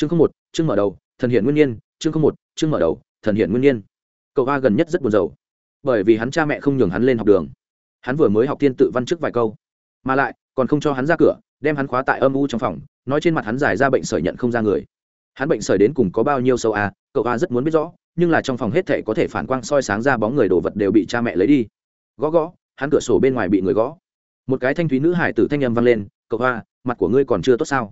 chương không một, chương mở đầu, thần hiện nguyên nhiên, chương không một, chương mở đầu, thần hiện nguyên nhiên. Cậu a gần nhất rất buồn rầu. Bởi vì hắn cha mẹ không nhường hắn lên học đường. Hắn vừa mới học tiên tự văn trước vài câu. Mà lại, còn không cho hắn ra cửa, đem hắn khóa tại âm u trong phòng, nói trên mặt hắn giải ra bệnh sởi nhận không ra người. Hắn bệnh sởi đến cùng có bao nhiêu sâu a cậu a rất muốn biết rõ, nhưng là trong phòng hết thể có thể phản quang soi sáng ra bóng người đồ vật đều bị cha mẹ lấy đi. Gõ gõ, hắn cửa sổ bên ngoài bị người gõ. Một cái thanh thúy nữ hải tử thanh âm vang lên, cậu a, mặt của ngươi còn chưa tốt sao?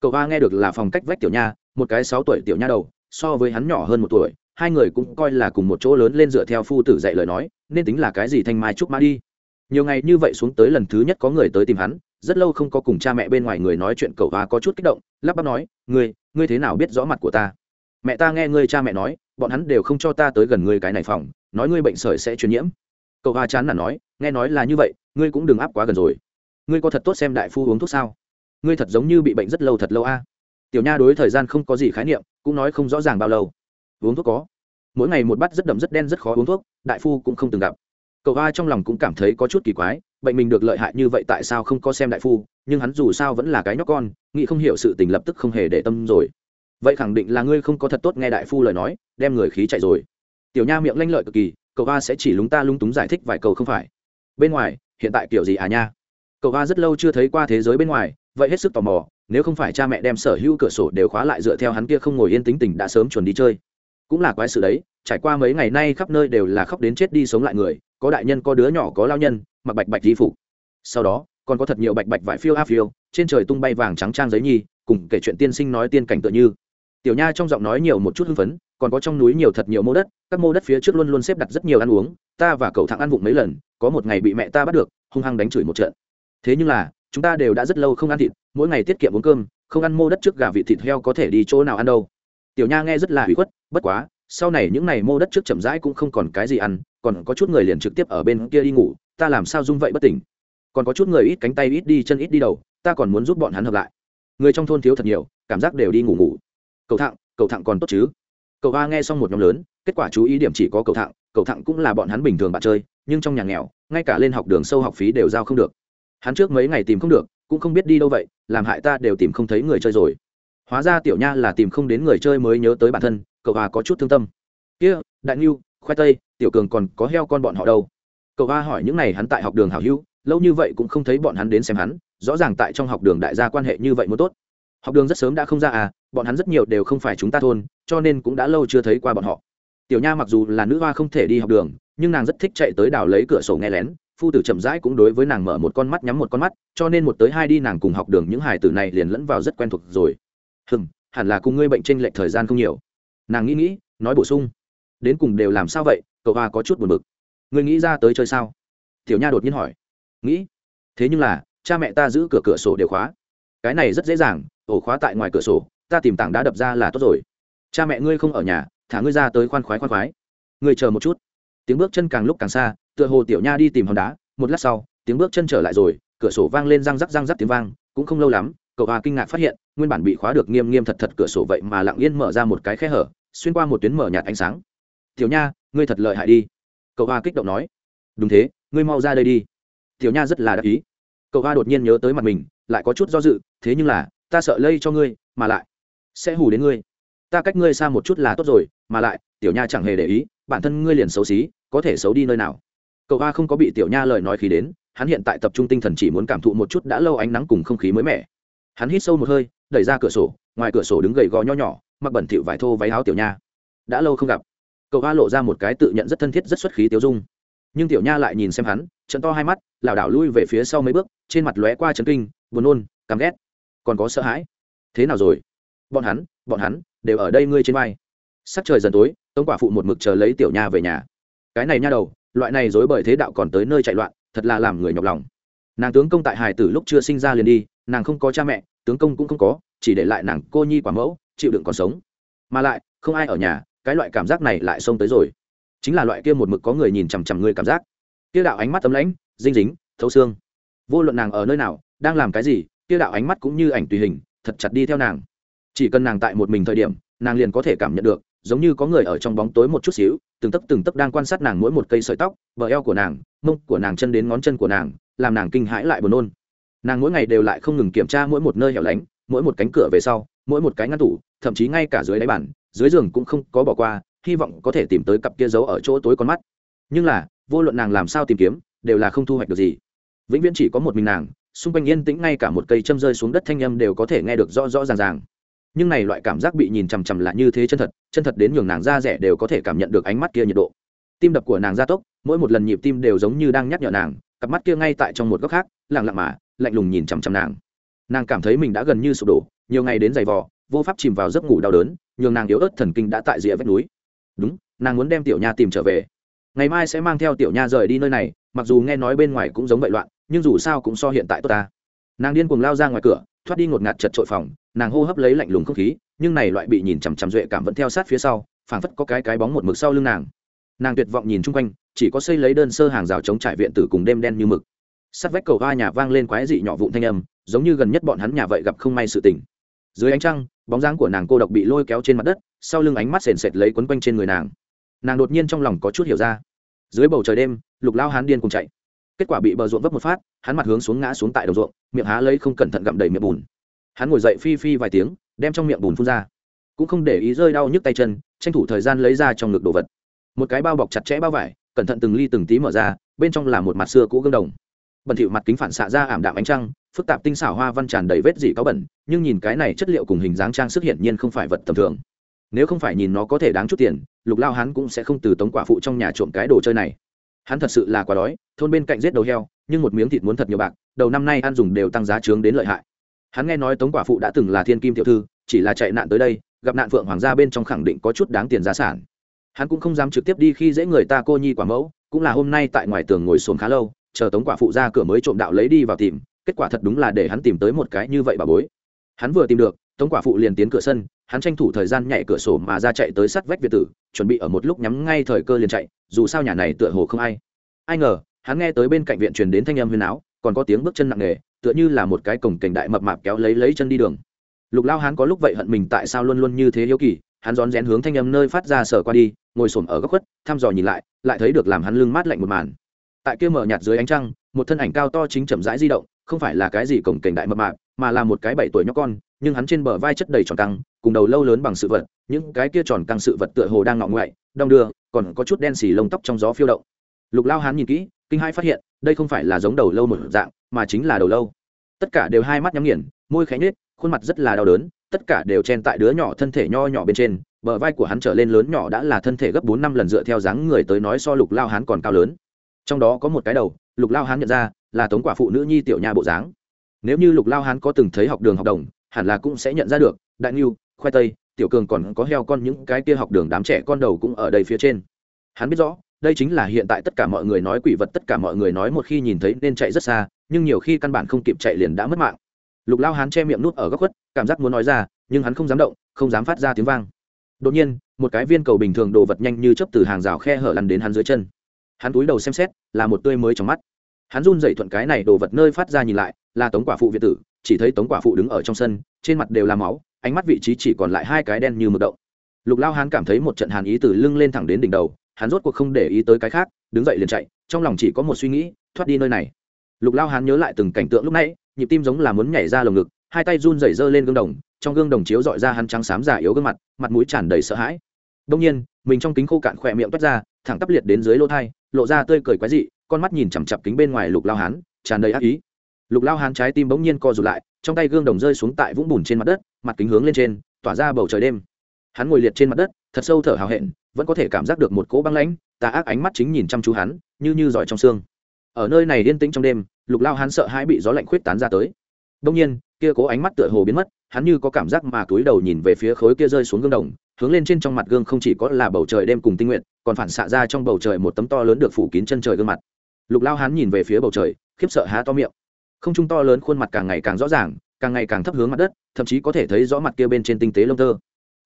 Cậu Ba nghe được là phòng cách vách tiểu nha, một cái sáu tuổi tiểu nha đầu, so với hắn nhỏ hơn một tuổi, hai người cũng coi là cùng một chỗ lớn lên dựa theo phu tử dạy lời nói, nên tính là cái gì thanh mai trúc mã đi. Nhiều ngày như vậy xuống tới lần thứ nhất có người tới tìm hắn, rất lâu không có cùng cha mẹ bên ngoài người nói chuyện, cậu Ba có chút kích động, lắp bắp nói, ngươi ngươi thế nào biết rõ mặt của ta? Mẹ ta nghe ngươi cha mẹ nói, bọn hắn đều không cho ta tới gần ngươi cái này phòng, nói ngươi bệnh sởi sẽ truyền nhiễm. Cậu Ba chán là nói, nghe nói là như vậy, ngươi cũng đừng áp quá gần rồi. Ngươi có thật tốt xem đại phu uống thuốc sao? Ngươi thật giống như bị bệnh rất lâu thật lâu a. Tiểu nha đối thời gian không có gì khái niệm, cũng nói không rõ ràng bao lâu. Uống thuốc có. Mỗi ngày một bát rất đậm rất đen rất khó uống thuốc, đại phu cũng không từng gặp. Cậu a trong lòng cũng cảm thấy có chút kỳ quái, bệnh mình được lợi hại như vậy tại sao không có xem đại phu, nhưng hắn dù sao vẫn là cái nhóc con, nghĩ không hiểu sự tình lập tức không hề để tâm rồi. Vậy khẳng định là ngươi không có thật tốt nghe đại phu lời nói, đem người khí chạy rồi. Tiểu nha miệng lanh lợi cực kỳ, cậu a sẽ chỉ lúng ta lung túng giải thích vài câu không phải. Bên ngoài, hiện tại kiểu gì à nha? Cậu a rất lâu chưa thấy qua thế giới bên ngoài vậy hết sức tò mò, nếu không phải cha mẹ đem sở hữu cửa sổ đều khóa lại dựa theo hắn kia không ngồi yên tính tình đã sớm chuẩn đi chơi. Cũng là quái sự đấy, trải qua mấy ngày nay khắp nơi đều là khóc đến chết đi sống lại người, có đại nhân, có đứa nhỏ, có lao nhân, mặc bạch bạch di phục. Sau đó, còn có thật nhiều bạch bạch vải phiêu a phiêu, trên trời tung bay vàng trắng trang giấy nhi, cùng kể chuyện tiên sinh nói tiên cảnh tựa như. Tiểu nha trong giọng nói nhiều một chút hưng phấn, còn có trong núi nhiều thật nhiều mô đất, các mô đất phía trước luôn luôn xếp đặt rất nhiều ăn uống, ta và cậu thẳng ăn vụng mấy lần, có một ngày bị mẹ ta bắt được, hung hăng đánh chửi một trận. Thế nhưng là chúng ta đều đã rất lâu không ăn thịt mỗi ngày tiết kiệm uống cơm không ăn mô đất trước gà vị thịt heo có thể đi chỗ nào ăn đâu. Tiểu nha nghe rất là hủy khuất bất quá sau này những ngày mô đất trước chậm rãi cũng không còn cái gì ăn còn có chút người liền trực tiếp ở bên kia đi ngủ ta làm sao dung vậy bất tỉnh. Còn có chút người ít cánh tay ít đi chân ít đi đầu ta còn muốn giúp bọn hắn hợp lại. Người trong thôn thiếu thật nhiều cảm giác đều đi ngủ ngủ. Cầu thạng, cầu thạng còn tốt chứ? Cậu Ba nghe xong một nhóm lớn kết quả chú ý điểm chỉ có cầu thạng, cầu thạng cũng là bọn hắn bình thường bạn chơi nhưng trong nhà nghèo ngay cả lên học đường sâu học phí đều giao không được hắn trước mấy ngày tìm không được, cũng không biết đi đâu vậy, làm hại ta đều tìm không thấy người chơi rồi. Hóa ra tiểu nha là tìm không đến người chơi mới nhớ tới bản thân, cậu a có chút thương tâm. Kia, đại ngưu, khoai tây, tiểu cường còn có heo con bọn họ đâu? Cậu a hỏi những n à y hắn tại học đường hảo hữu, lâu như vậy cũng không thấy bọn hắn đến xem hắn, rõ ràng tại trong học đường đại gia quan hệ như vậy muốn tốt. Học đường rất sớm đã không ra à bọn hắn rất nhiều đều không phải chúng ta thôn, cho nên cũng đã lâu chưa thấy qua bọn họ. Tiểu nha mặc dù là nữ hoa không thể đi học đường, nhưng nàng rất thích chạy tới đào lấy cửa sổ nghe lén phu tử chậm rãi cũng đối với nàng mở một con mắt nhắm một con mắt, cho nên một tới hai đi nàng cùng học đường những hài tử này liền lẫn vào rất quen thuộc rồi. Hừm, hẳn là cùng ngươi bệnh tranh lệch thời gian không nhiều. Nàng nghĩ nghĩ, nói bổ sung. Đến cùng đều làm sao vậy, cậu hoa có chút buồn bực. Ngươi nghĩ ra tới chơi sao? Tiểu nha đột nhiên hỏi. Nghĩ. Thế nhưng là, cha mẹ ta giữ cửa cửa sổ đều khóa. Cái này rất dễ dàng, ổ khóa tại ngoài cửa sổ, ta tìm tảng đá đập ra là tốt rồi. Cha mẹ ngươi không ở nhà, thả ngươi ra tới khoan khoái khoan khoái. Ngươi chờ một chút tiếng bước chân càng lúc càng xa, tựa hồ tiểu nha đi tìm hòn đá, một lát sau, tiếng bước chân trở lại rồi, cửa sổ vang lên răng rắc răng rắc tiếng vang, cũng không lâu lắm, cậu hà kinh ngạc phát hiện, nguyên bản bị khóa được nghiêm nghiêm thật thật cửa sổ vậy mà lặng yên mở ra một cái khe hở, xuyên qua một tuyến mở nhạt ánh sáng. Tiểu nha, ngươi thật lợi hại đi. Cậu hà kích động nói. Đúng thế, ngươi mau ra đây đi. Tiểu nha rất là đắc ý. Cậu hà đột nhiên nhớ tới mặt mình, lại có chút do dự, thế nhưng là, ta sợ lây cho ngươi, mà lại sẽ hù đến ngươi. Ta cách ngươi xa một chút là tốt rồi, mà lại, tiểu nha chẳng hề để ý, bản thân ngươi liền xấu xí có thể xấu đi nơi nào. Cậu a không có bị tiểu nha lời nói khí đến, hắn hiện tại tập trung tinh thần chỉ muốn cảm thụ một chút đã lâu ánh nắng cùng không khí mới mẻ. Hắn hít sâu một hơi, đẩy ra cửa sổ, ngoài cửa sổ đứng gầy gò nho nhỏ, mặc bẩn thịu vải thô váy áo tiểu nha. Đã lâu không gặp. Cậu a lộ ra một cái tự nhận rất thân thiết rất xuất khí tiêu dung. Nhưng tiểu nha lại nhìn xem hắn trận to hai mắt, lảo đảo lui về phía sau mấy bước, trên mặt lóe qua chấn kinh, buồn nôn, căm ghét. Còn có sợ hãi. Thế nào rồi? Bọn hắn bọn hắn đều ở đây ngươi trên vai. Sắc trời dần tối, tống quả phụ một mực chờ lấy tiểu nha về nhà cái này nha đầu, loại này dối bởi thế đạo còn tới nơi chạy loạn, thật là làm người nhọc lòng. Nàng tướng công tại hải tử lúc chưa sinh ra liền đi, nàng không có cha mẹ, tướng công cũng không có, chỉ để lại nàng cô nhi quả mẫu, chịu đựng còn sống. Mà lại, không ai ở nhà, cái loại cảm giác này lại xông tới rồi. Chính là loại kia một mực có người nhìn chằm chằm người cảm giác. Kia đạo ánh mắt tấm lãnh, dinh dính, thấu xương. Vô luận nàng ở nơi nào, đang làm cái gì, kia đạo ánh mắt cũng như ảnh tùy hình, thật chặt đi theo nàng. Chỉ cần nàng tại một mình thời điểm, nàng liền có thể cảm nhận được giống như có người ở trong bóng tối một chút xíu từng tấc từng tấc đang quan sát nàng mỗi một cây sợi tóc bờ eo của nàng mông của nàng chân đến ngón chân của nàng làm nàng kinh hãi lại buồn nôn. Nàng mỗi ngày đều lại không ngừng kiểm tra mỗi một nơi hẻo lánh mỗi một cánh cửa về sau mỗi một cái ngăn tủ thậm chí ngay cả dưới đáy bàn, dưới giường cũng không có bỏ qua hy vọng có thể tìm tới cặp kia giấu ở chỗ tối con mắt. Nhưng là vô luận nàng làm sao tìm kiếm đều là không thu hoạch được gì. Vĩnh viễn chỉ có một mình nàng xung quanh yên tĩnh ngay cả một cây châm rơi xuống đất thanh âm đều có thể nghe được rõ rõ ràng ràng nhưng này loại cảm giác bị nhìn chằm chằm là như thế chân thật chân thật đến nhường nàng da rẻ đều có thể cảm nhận được ánh mắt kia nhiệt độ. Tim đập của nàng gia tốc, mỗi một lần nhịp tim đều giống như đang nhắc nhở nàng, cặp mắt kia ngay tại trong một góc khác, lặng lặng mà, lạnh lùng nhìn chằm chằm nàng. Nàng cảm thấy mình đã gần như sụp đổ, nhiều ngày đến giày vò, vô pháp chìm vào giấc ngủ đau đớn, nhường nàng yếu ớt thần kinh đã tại rìa vách núi. Đúng, nàng muốn đem tiểu nha tìm trở về. Ngày mai sẽ mang theo tiểu nha rời đi nơi này, mặc dù nghe nói bên ngoài cũng giống vậy loạn, nhưng dù sao cũng so hiện tại tốt ta. Nàng điên cuồng lao ra ngoài cửa thoát đi ngột ngạt chật trội phòng, nàng hô hấp lấy lạnh lùng không khí, nhưng này loại bị nhìn chằm chằm duệ cảm vẫn theo sát phía sau, phảng phất có cái cái bóng một mực sau lưng nàng. Nàng tuyệt vọng nhìn chung quanh, chỉ có xây lấy đơn sơ hàng rào chống trải viện tử cùng đêm đen như mực. Sắt vách cầu va nhà vang lên quái dị nhỏ vụn thanh âm, giống như gần nhất bọn hắn nhà vậy gặp không may sự tình. Dưới ánh trăng, bóng dáng của nàng cô độc bị lôi kéo trên mặt đất, sau lưng ánh mắt sền sệt lấy quấn quanh trên người nàng. Nàng đột nhiên trong lòng có chút hiểu ra. Dưới bầu trời đêm, lục lao hán điên cùng chạy kết quả bị bờ ruộng vấp một phát, hắn mặt hướng xuống ngã xuống tại đầu ruộng, miệng há lấy không cẩn thận gặm đầy miệng bùn. Hắn ngồi dậy phi phi vài tiếng, đem trong miệng bùn phun ra. Cũng không để ý rơi đau nhức tay chân, tranh thủ thời gian lấy ra trong ngực đồ vật. Một cái bao bọc chặt chẽ bao vải, cẩn thận từng ly từng tí mở ra, bên trong là một mặt xưa cũ gương đồng. Bẩn thỉu mặt kính phản xạ ra ảm đạm ánh trăng, phức tạp tinh xảo hoa văn tràn đầy vết dỉ có bẩn, nhưng nhìn cái này chất liệu cùng hình dáng trang sức hiển nhiên không phải vật tầm thường. Nếu không phải nhìn nó có thể đáng chút tiền, lục lao hắn cũng sẽ không từ tống quả phụ trong nhà trộm cái đồ chơi này hắn thật sự là quá đói, thôn bên cạnh giết đầu heo, nhưng một miếng thịt muốn thật nhiều bạc, đầu năm nay ăn dùng đều tăng giá trướng đến lợi hại. Hắn nghe nói tống quả phụ đã từng là thiên kim tiểu thư, chỉ là chạy nạn tới đây, gặp nạn phượng hoàng gia bên trong khẳng định có chút đáng tiền giá sản. Hắn cũng không dám trực tiếp đi khi dễ người ta cô nhi quả mẫu, cũng là hôm nay tại ngoài tường ngồi xuống khá lâu, chờ tống quả phụ ra cửa mới trộm đạo lấy đi vào tìm, kết quả thật đúng là để hắn tìm tới một cái như vậy bà bối. Hắn vừa tìm được, tống quả phụ liền tiến cửa sân hắn tranh thủ thời gian nhảy cửa sổ mà ra chạy tới sát vách việt tử, chuẩn bị ở một lúc nhắm ngay thời cơ liền chạy, dù sao nhà này tựa hồ không ai. Ai ngờ, hắn nghe tới bên cạnh viện truyền đến thanh âm huyền áo, còn có tiếng bước chân nặng nề, tựa như là một cái cổng cảnh đại mập mạp kéo lấy lấy chân đi đường. Lục lao hắn có lúc vậy hận mình tại sao luôn luôn như thế hiếu kỳ, hắn rón rén hướng thanh âm nơi phát ra sở qua đi, ngồi xổm ở góc khuất, thăm dò nhìn lại lại thấy được làm hắn lưng mát lạnh một màn. Tại kia mở nhạt dưới ánh trăng, một thân ảnh cao to chính chậm rãi di động, không phải là cái gì cổng cảnh đại mập mạp, mà là một cái bảy tuổi nhóc con, nhưng hắn trên bờ vai chất đầy tròn căng cùng đầu lâu lớn bằng sự vật, những cái kia tròn căng sự vật tựa hồ đang ngọ ngoại đong đưa, còn có chút đen xì lông tóc trong gió phiêu động. Lục lao Hán nhìn kỹ, kinh hai phát hiện, đây không phải là giống đầu lâu một dạng, mà chính là đầu lâu. Tất cả đều hai mắt nhắm nghiền, môi khẽ nhếch, khuôn mặt rất là đau đớn, tất cả đều chen tại đứa nhỏ thân thể nho nhỏ bên trên, bờ vai của hắn trở lên lớn nhỏ đã là thân thể gấp bốn năm lần dựa theo dáng người tới nói so lục lao hán còn cao lớn. Trong đó có một cái đầu, lục lao hán nhận ra, là tống quả phụ nữ nhi tiểu nha bộ dáng. Nếu như lục lao hán có từng thấy học đường học đồng, hẳn là cũng sẽ nhận ra được, đại niu khoai tây, tiểu cường còn có heo con những cái kia học đường đám trẻ con đầu cũng ở đây phía trên. Hắn biết rõ, đây chính là hiện tại tất cả mọi người nói quỷ vật, tất cả mọi người nói một khi nhìn thấy nên chạy rất xa, nhưng nhiều khi căn bản không kịp chạy liền đã mất mạng. Lục lao hắn che miệng nút ở góc khuất, cảm giác muốn nói ra, nhưng hắn không dám động, không dám phát ra tiếng vang. Đột nhiên, một cái viên cầu bình thường đồ vật nhanh như chấp từ hàng rào khe hở lăn đến hắn dưới chân. Hắn túi đầu xem xét, là một tươi mới trong mắt. Hắn run dậy thuận cái này đồ vật nơi phát ra nhìn lại, là tống quả phụ việt tử, chỉ thấy tống quả phụ đứng ở trong sân, trên mặt đều là máu ánh mắt vị trí chỉ còn lại hai cái đen như mực động. Lục lao Hán cảm thấy một trận hàn ý từ lưng lên thẳng đến đỉnh đầu, hắn rốt cuộc không để ý tới cái khác, đứng dậy liền chạy, trong lòng chỉ có một suy nghĩ, thoát đi nơi này. Lục lao Hán nhớ lại từng cảnh tượng lúc nãy, nhịp tim giống là muốn nhảy ra lồng ngực, hai tay run rẩy dơ lên gương đồng, trong gương đồng chiếu dọi ra hắn trắng xám giả yếu gương mặt mặt mũi tràn đầy sợ hãi. Đông nhiên, mình trong kính khô cạn khỏe miệng toát ra, thẳng tắp liệt đến dưới lỗ thai, lộ ra tươi cười quái dị, con mắt nhìn chằm chặp kính bên ngoài lục lao hán, tràn đầy ác ý. Lục lao hán trái tim bỗng nhiên co rụt lại trong tay gương đồng rơi xuống tại vũng bùn trên mặt đất, mặt kính hướng lên trên, tỏa ra bầu trời đêm. Hắn ngồi liệt trên mặt đất, thật sâu thở hào hẹn, vẫn có thể cảm giác được một cỗ băng lãnh, tà ác ánh mắt chính nhìn chăm chú hắn, như như giỏi trong xương. Ở nơi này yên tĩnh trong đêm, lục lao hắn sợ hãi bị gió lạnh khuyết tán ra tới. Đông nhiên, kia cố ánh mắt tựa hồ biến mất, hắn như có cảm giác mà túi đầu nhìn về phía khối kia rơi xuống gương đồng, hướng lên trên trong mặt gương không chỉ có là bầu trời đêm cùng tinh nguyện, còn phản xạ ra trong bầu trời một tấm to lớn được phủ kín chân trời gương mặt. Lục lao hắn nhìn về phía bầu trời, khiếp sợ há to miệng không trung to lớn khuôn mặt càng ngày càng rõ ràng, càng ngày càng thấp hướng mặt đất, thậm chí có thể thấy rõ mặt kia bên trên tinh tế lông tơ.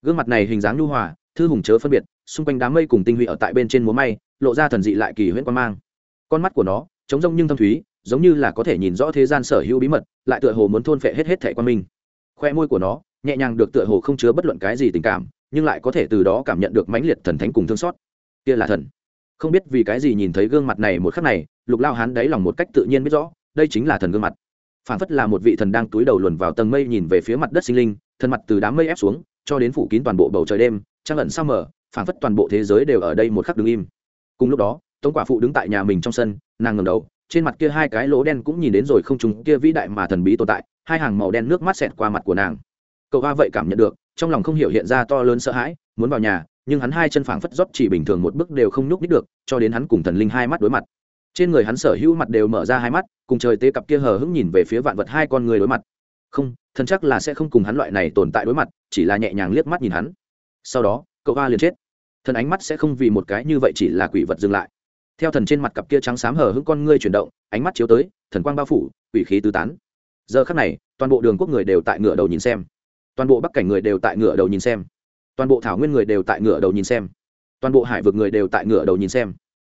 Gương mặt này hình dáng nhu hòa, thư hùng chớ phân biệt, xung quanh đám mây cùng tinh huy ở tại bên trên múa may, lộ ra thần dị lại kỳ huyễn quan mang. Con mắt của nó, trống rông nhưng thâm thúy, giống như là có thể nhìn rõ thế gian sở hữu bí mật, lại tựa hồ muốn thôn phệ hết hết thẻ quan minh. Khoe môi của nó, nhẹ nhàng được tựa hồ không chứa bất luận cái gì tình cảm, nhưng lại có thể từ đó cảm nhận được mãnh liệt thần thánh cùng thương xót. Kia là thần. Không biết vì cái gì nhìn thấy gương mặt này một khắc này, lục lao hán đáy lòng một cách tự nhiên biết rõ đây chính là thần gương mặt. Phản phất là một vị thần đang túi đầu luồn vào tầng mây nhìn về phía mặt đất sinh linh, thần mặt từ đám mây ép xuống, cho đến phủ kín toàn bộ bầu trời đêm, trăng ẩn sao mở Phản phất toàn bộ thế giới đều ở đây một khắc đứng im. Cùng lúc đó, tống quả phụ đứng tại nhà mình trong sân, nàng ngầm đầu, trên mặt kia hai cái lỗ đen cũng nhìn đến rồi không trùng kia vĩ đại mà thần bí tồn tại, hai hàng màu đen nước mắt xẹt qua mặt của nàng. Cậu hoa vậy cảm nhận được, trong lòng không hiểu hiện ra to lớn sợ hãi, muốn vào nhà, nhưng hắn hai chân phảng phất rót chỉ bình thường một bước đều không nhúc nít được, cho đến hắn cùng thần linh hai mắt đối mặt trên người hắn sở hữu mặt đều mở ra hai mắt, cùng trời tế cặp kia hờ hững nhìn về phía vạn vật hai con người đối mặt. Không, thần chắc là sẽ không cùng hắn loại này tồn tại đối mặt, chỉ là nhẹ nhàng liếc mắt nhìn hắn. Sau đó, cậu hoa liền chết. Thần ánh mắt sẽ không vì một cái như vậy chỉ là quỷ vật dừng lại. Theo thần trên mặt cặp kia trắng xám hờ hững con ngươi chuyển động, ánh mắt chiếu tới, thần quang bao phủ, quỷ khí tứ tán. Giờ khắc này, toàn bộ đường quốc người đều tại ngựa đầu nhìn xem. Toàn bộ bắc cảnh người đều tại ngựa đầu nhìn xem. Toàn bộ thảo nguyên người đều tại ngựa đầu nhìn xem. Toàn bộ hải vực người đều tại ngựa đầu nhìn xem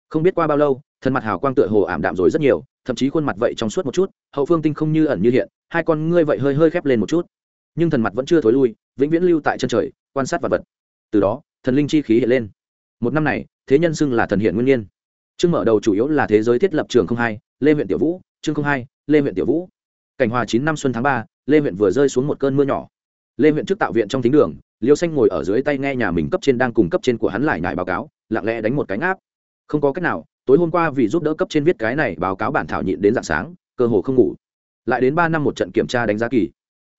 không biết qua bao lâu thân mặt hào quang tựa hồ ảm đạm rồi rất nhiều, thậm chí khuôn mặt vậy trong suốt một chút, hậu phương tinh không như ẩn như hiện, hai con ngươi vậy hơi hơi khép lên một chút. Nhưng thần mặt vẫn chưa thối lui, vĩnh viễn lưu tại chân trời, quan sát vật vật. Từ đó, thần linh chi khí hiện lên. Một năm này, thế nhân xưng là thần hiện nguyên nhiên. Chương mở đầu chủ yếu là thế giới thiết lập trường không hai, lê huyện tiểu vũ, chương không hai, lê huyện tiểu vũ. Cảnh hòa chín năm xuân tháng ba, lê huyện vừa rơi xuống một cơn mưa nhỏ. Lê huyện trước tạo viện trong thính đường, liêu xanh ngồi ở dưới tay nghe nhà mình cấp trên đang cùng cấp trên của hắn lại nhải báo cáo, lặng lẽ đánh một cánh áp không có cách nào, tối hôm qua vì giúp đỡ cấp trên viết cái này báo cáo bản thảo nhịn đến dạng sáng, cơ hồ không ngủ. Lại đến ba năm một trận kiểm tra đánh giá kỳ.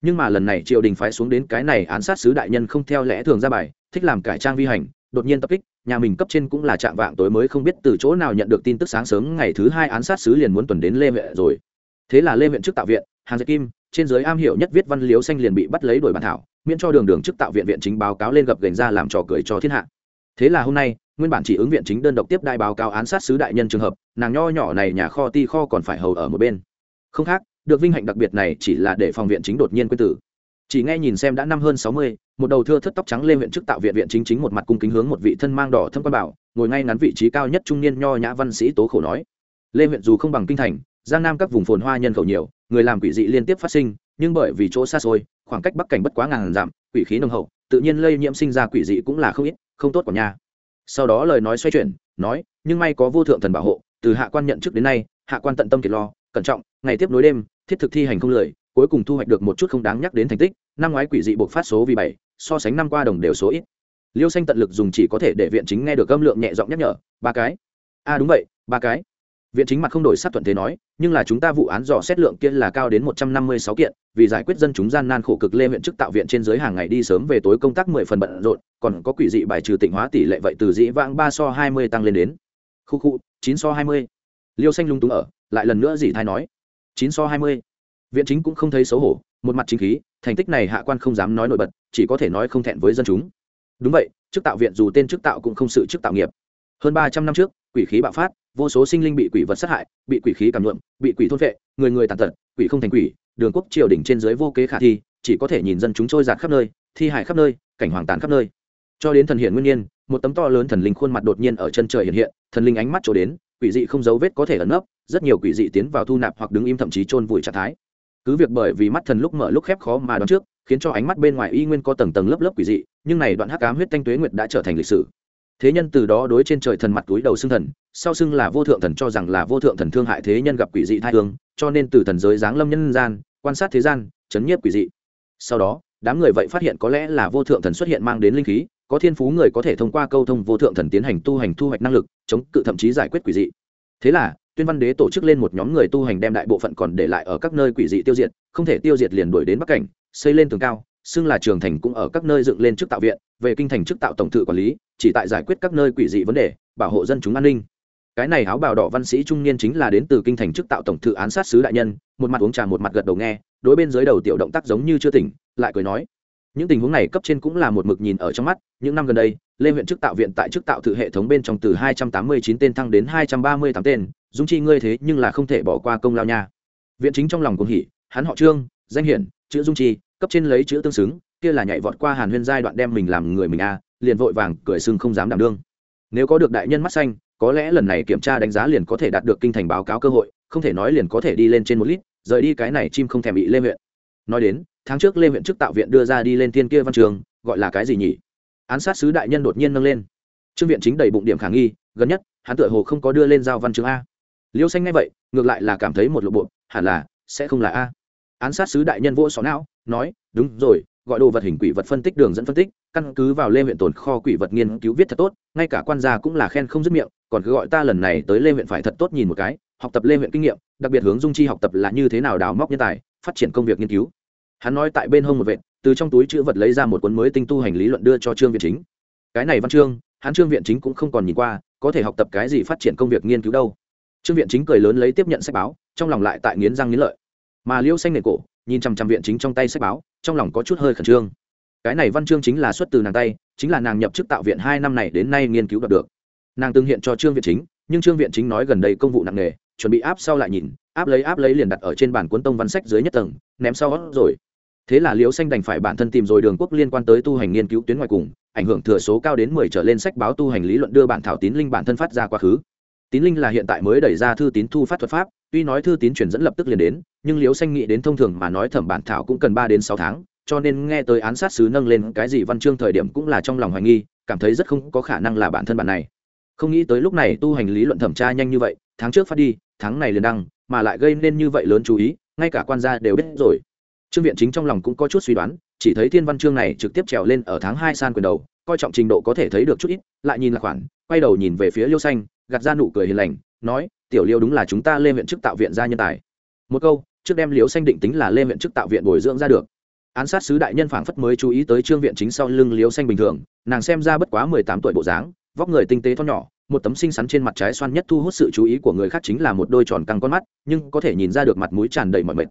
Nhưng mà lần này triều đình phái xuống đến cái này án sát sứ đại nhân không theo lẽ thường ra bài, thích làm cải trang vi hành, đột nhiên tập kích, nhà mình cấp trên cũng là trạng vạng tối mới không biết từ chỗ nào nhận được tin tức sáng sớm ngày thứ hai án sát sứ liền muốn tuần đến lê huyện rồi. Thế là lê huyện trước tạo viện, hàng dệt kim, trên giới am hiểu nhất viết văn liếu xanh liền bị bắt lấy đổi bản thảo, miễn cho đường đường chức tạo viện viện chính báo cáo lên gặp gành ra làm trò cười cho thiên hạ thế là hôm nay, nguyên bản chỉ ứng viện chính đơn độc tiếp đại báo cáo án sát sứ đại nhân trường hợp, nàng nho nhỏ này nhà kho ti kho còn phải hầu ở một bên. Không khác, được vinh hạnh đặc biệt này chỉ là để phòng viện chính đột nhiên quên tử. Chỉ nghe nhìn xem đã năm hơn sáu mươi, một đầu thưa thất tóc trắng lên huyện chức tạo viện viện chính chính một mặt cung kính hướng một vị thân mang đỏ thâm quan bảo, ngồi ngay ngắn vị trí cao nhất trung niên nho nhã văn sĩ tố khổ nói. Lê huyện dù không bằng kinh thành, giang nam các vùng phồn hoa nhân khẩu nhiều, người làm quỷ dị liên tiếp phát sinh, nhưng bởi vì chỗ xa xôi, khoảng cách bắc cảnh bất quá ngàn dặm, quỷ khí nồng hậu, tự nhiên lây nhiễm sinh ra quỷ dị cũng là không ít không tốt của nhà sau đó lời nói xoay chuyển, nói, nhưng may có vô thượng thần bảo hộ, từ hạ quan nhận trước đến nay, hạ quan tận tâm kiệt lo, cẩn trọng, ngày tiếp nối đêm, thiết thực thi hành không lười cuối cùng thu hoạch được một chút không đáng nhắc đến thành tích, năm ngoái quỷ dị buộc phát số vì bảy, so sánh năm qua đồng đều số ít. Liêu xanh tận lực dùng chỉ có thể để viện chính nghe được âm lượng nhẹ giọng nhắc nhở, ba cái. A à đúng vậy, ba cái viện chính mặt không đổi sát thuận thế nói, nhưng là chúng ta vụ án dò xét lượng kia là cao đến một trăm năm mươi sáu kiện, vì giải quyết dân chúng gian nan khổ cực lê huyện chức tạo viện trên giới hàng ngày đi sớm về tối công tác mười phần bận rộn, còn có quỷ dị bài trừ tịnh hóa tỷ lệ vậy từ dĩ vãng ba so hai mươi tăng lên đến. Khu khu, chín so hai mươi. Liêu xanh lung túng ở, lại lần nữa dì thai nói, chín so hai mươi. Viện chính cũng không thấy xấu hổ, một mặt chính khí, thành tích này hạ quan không dám nói nổi bật, chỉ có thể nói không thẹn với dân chúng. Đúng vậy, chức tạo viện dù tên chức tạo cũng không sự chức tạo nghiệp. Hơn ba trăm năm trước, quỷ khí bạo phát vô số sinh linh bị quỷ vật sát hại, bị quỷ khí cảm nhuộm, bị quỷ thôn vệ người người tàn tật, quỷ không thành quỷ, đường quốc triều đỉnh trên dưới vô kế khả thi, chỉ có thể nhìn dân chúng trôi giạt khắp nơi, thi hại khắp nơi, cảnh hoàng tàn khắp nơi. Cho đến thần hiện nguyên nhiên, một tấm to lớn thần linh khuôn mặt đột nhiên ở chân trời hiện hiện, thần linh ánh mắt chỗ đến, quỷ dị không dấu vết có thể ẩn nấp, rất nhiều quỷ dị tiến vào thu nạp hoặc đứng im thậm chí chôn vùi trạng thái. Cứ việc bởi vì mắt thần lúc mở lúc khép khó mà đoán trước, khiến cho ánh mắt bên ngoài y nguyên có tầng tầng lớp lớp quỷ dị, nhưng này đoạn hắc ám huyết thanh tuế nguyệt đã trở thành lịch sử thế nhân từ đó đối trên trời thần mặt túi đầu xưng thần, sau xưng là vô thượng thần cho rằng là vô thượng thần thương hại thế nhân gặp quỷ dị thai thương cho nên từ thần giới giáng lâm nhân gian, quan sát thế gian, chấn nhiếp quỷ dị. Sau đó, đám người vậy phát hiện có lẽ là vô thượng thần xuất hiện mang đến linh khí, có thiên phú người có thể thông qua câu thông vô thượng thần tiến hành tu hành thu hoạch năng lực, chống cự thậm chí giải quyết quỷ dị. Thế là, tuyên văn đế tổ chức lên một nhóm người tu hành đem đại bộ phận còn để lại ở các nơi quỷ dị tiêu diệt, không thể tiêu diệt liền đuổi đến bắc cảnh, xây lên tường cao xưng là trường thành cũng ở các nơi dựng lên chức tạo viện, về kinh thành chức tạo tổng thự quản lý, chỉ tại giải quyết các nơi quỷ dị vấn đề, bảo hộ dân chúng an ninh. Cái này áo bào đỏ văn sĩ trung niên chính là đến từ kinh thành chức tạo tổng thự án sát sứ đại nhân, một mặt uống trà một mặt gật đầu nghe, đối bên dưới đầu tiểu động tác giống như chưa tỉnh, lại cười nói, những tình huống này cấp trên cũng là một mực nhìn ở trong mắt, những năm gần đây, lê huyện chức tạo viện tại chức tạo thự hệ thống bên trong từ hai trăm tám mươi chín tên thăng đến hai trăm ba mươi tám tên, dung chi ngươi thế nhưng là không thể bỏ qua công lao nha. Viện chính trong lòng cũng hỉ, hắn họ trương, danh hiển, chữ dung chi cấp trên lấy chữ tương xứng, kia là nhảy vọt qua hàn huyên giai đoạn đem mình làm người mình a, liền vội vàng cười sưng không dám đảm đương. Nếu có được đại nhân mắt xanh, có lẽ lần này kiểm tra đánh giá liền có thể đạt được kinh thành báo cáo cơ hội, không thể nói liền có thể đi lên trên một lít, rời đi cái này chim không thèm bị lê huyện. Nói đến, tháng trước lê huyện chức tạo viện đưa ra đi lên tiên kia văn trường, gọi là cái gì nhỉ? Án sát sứ đại nhân đột nhiên nâng lên. Trương viện chính đầy bụng điểm khả nghi, gần nhất, hắn tựa hồ không có đưa lên giao văn chương a. Liêu xanh ngay vậy, ngược lại là cảm thấy một lộ bộ, hẳn là sẽ không là a. Án sát sứ đại nhân vô sọ não nói, đúng rồi, gọi đồ vật hình quỷ vật phân tích đường dẫn phân tích, căn cứ vào lê huyện tồn kho quỷ vật nghiên cứu viết thật tốt, ngay cả quan gia cũng là khen không dứt miệng, còn cứ gọi ta lần này tới lê huyện phải thật tốt nhìn một cái, học tập lê huyện kinh nghiệm, đặc biệt hướng dung chi học tập là như thế nào đào móc nhân tài, phát triển công việc nghiên cứu. Hắn nói tại bên hông một vệt, từ trong túi chữ vật lấy ra một cuốn mới tinh tu hành lý luận đưa cho trương viện chính. Cái này văn chương, hắn trương viện chính cũng không còn nhìn qua, có thể học tập cái gì phát triển công việc nghiên cứu đâu. Trương viện chính cười lớn lấy tiếp nhận sách báo, trong lòng lại tại nghiến răng nghiến lợi. Mà liêu xanh nền cổ nhìn chằm chằm viện chính trong tay sách báo, trong lòng có chút hơi khẩn trương. Cái này văn chương chính là xuất từ nàng tay, chính là nàng nhập chức tạo viện hai năm này đến nay nghiên cứu đạt được. Nàng tương hiện cho trương viện chính, nhưng trương viện chính nói gần đây công vụ nặng nề, chuẩn bị áp sau lại nhìn, áp lấy áp lấy liền đặt ở trên bản cuốn tông văn sách dưới nhất tầng, ném sau rồi. Thế là liễu xanh đành phải bản thân tìm rồi đường quốc liên quan tới tu hành nghiên cứu tuyến ngoài cùng, ảnh hưởng thừa số cao đến mười trở lên sách báo tu hành lý luận đưa bản thảo tín linh bản thân phát ra quá khứ tín linh là hiện tại mới đẩy ra thư tín thu phát thuật pháp, tuy nói thư tín chuyển dẫn lập tức liền đến, nhưng liễu xanh nghĩ đến thông thường mà nói thẩm bản thảo cũng cần ba đến sáu tháng, cho nên nghe tới án sát sứ nâng lên cái gì văn chương thời điểm cũng là trong lòng hoài nghi, cảm thấy rất không có khả năng là bản thân bản này. Không nghĩ tới lúc này tu hành lý luận thẩm tra nhanh như vậy, tháng trước phát đi, tháng này liền đăng, mà lại gây nên như vậy lớn chú ý, ngay cả quan gia đều biết rồi. Trương viện chính trong lòng cũng có chút suy đoán, chỉ thấy thiên văn chương này trực tiếp trèo lên ở tháng hai san quyền đầu, coi trọng trình độ có thể thấy được chút ít, lại nhìn là khoản, quay đầu nhìn về phía liêu xanh gạt ra nụ cười hiền lành, nói, tiểu liêu đúng là chúng ta lê viện chức tạo viện gia nhân tài. Một câu, trước đem liễu xanh định tính là lê viện chức tạo viện bồi dưỡng ra được. Án sát sứ đại nhân phảng phất mới chú ý tới trương viện chính sau lưng liễu xanh bình thường, nàng xem ra bất quá mười tám tuổi bộ dáng, vóc người tinh tế thon nhỏ, một tấm xinh xắn trên mặt trái xoan nhất thu hút sự chú ý của người khác chính là một đôi tròn căng con mắt, nhưng có thể nhìn ra được mặt mũi tràn đầy mọi mệt.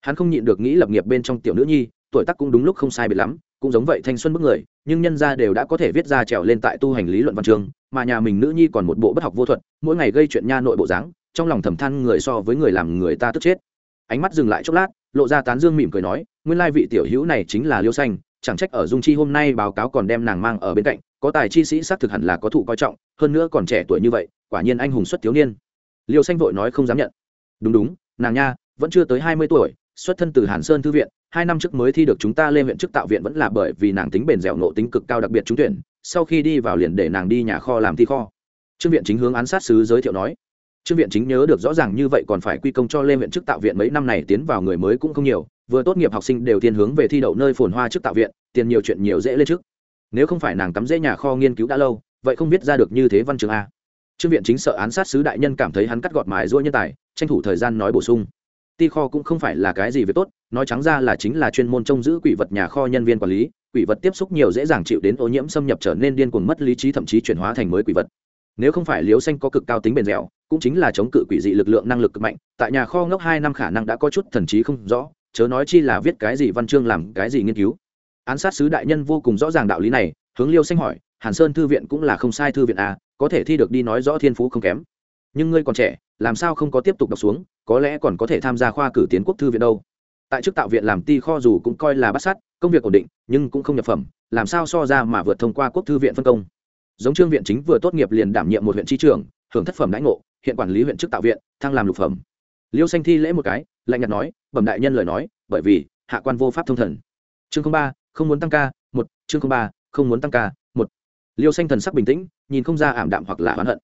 Hắn không nhịn được nghĩ lập nghiệp bên trong tiểu nữ nhi, tuổi tác cũng đúng lúc không sai biệt lắm cũng giống vậy thanh xuân bức người, nhưng nhân gia đều đã có thể viết ra trèo lên tại tu hành lý luận văn chương mà nhà mình nữ nhi còn một bộ bất học vô thuật, mỗi ngày gây chuyện nha nội bộ dáng, trong lòng thầm than người so với người làm người ta tức chết. Ánh mắt dừng lại chốc lát, lộ ra tán dương mỉm cười nói, nguyên lai vị tiểu hữu này chính là liêu xanh, chẳng trách ở dung chi hôm nay báo cáo còn đem nàng mang ở bên cạnh, có tài chi sĩ xác thực hẳn là có thụ coi trọng, hơn nữa còn trẻ tuổi như vậy, quả nhiên anh hùng xuất thiếu niên. Liêu xanh vội nói không dám nhận. Đúng đúng, nàng nha, vẫn chưa tới hai mươi tuổi, xuất thân từ hàn sơn thư viện hai năm trước mới thi được chúng ta lên huyện chức tạo viện vẫn là bởi vì nàng tính bền dẻo nộ tính cực cao đặc biệt trúng tuyển, sau khi đi vào liền để nàng đi nhà kho làm thi kho. Trương viện chính hướng án sát sứ giới thiệu nói, trương viện chính nhớ được rõ ràng như vậy còn phải quy công cho lên huyện chức tạo viện mấy năm này tiến vào người mới cũng không nhiều, vừa tốt nghiệp học sinh đều tiên hướng về thi đậu nơi phồn hoa chức tạo viện, tiền nhiều chuyện nhiều dễ lên trước nếu không phải nàng cắm dễ nhà kho nghiên cứu đã lâu, vậy không biết ra được như thế văn trường a. Trương viện chính sợ án sát sứ đại nhân cảm thấy hắn cắt gọt mài ruỗi nhân tài, tranh thủ thời gian nói bổ sung, ti kho cũng không phải là cái gì về tốt nói trắng ra là chính là chuyên môn trông giữ quỷ vật nhà kho nhân viên quản lý, quỷ vật tiếp xúc nhiều dễ dàng chịu đến ô nhiễm xâm nhập trở nên điên cuồng mất lý trí thậm chí chuyển hóa thành mới quỷ vật. Nếu không phải liếu xanh có cực cao tính bền dẻo, cũng chính là chống cự quỷ dị lực lượng năng lực cực mạnh, tại nhà kho ngốc hai năm khả năng đã có chút thần trí không rõ, chớ nói chi là viết cái gì văn chương làm cái gì nghiên cứu. Án sát sứ đại nhân vô cùng rõ ràng đạo lý này, hướng liêu xanh hỏi, hàn sơn thư viện cũng là không sai thư viện à có thể thi được đi nói rõ thiên phú không kém. Nhưng ngươi còn trẻ, làm sao không có tiếp tục đọc xuống, có lẽ còn có thể tham gia khoa cử tiến quốc thư viện đâu tại chức tạo viện làm ti kho dù cũng coi là bắt sát, công việc ổn định, nhưng cũng không nhập phẩm, làm sao so ra mà vượt thông qua quốc thư viện phân công. Giống trương viện chính vừa tốt nghiệp liền đảm nhiệm một huyện tri trưởng hưởng thất phẩm đãi ngộ, hiện quản lý huyện chức tạo viện, thăng làm lục phẩm. Liêu xanh thi lễ một cái, lạnh nhạt nói, bẩm đại nhân lời nói, bởi vì hạ quan vô pháp thông thần. Chương ba, không muốn tăng ca, một, chương ba, không muốn tăng ca, một. Liêu xanh thần sắc bình tĩnh, nhìn không ra ảm đạm hoặc là oán hận.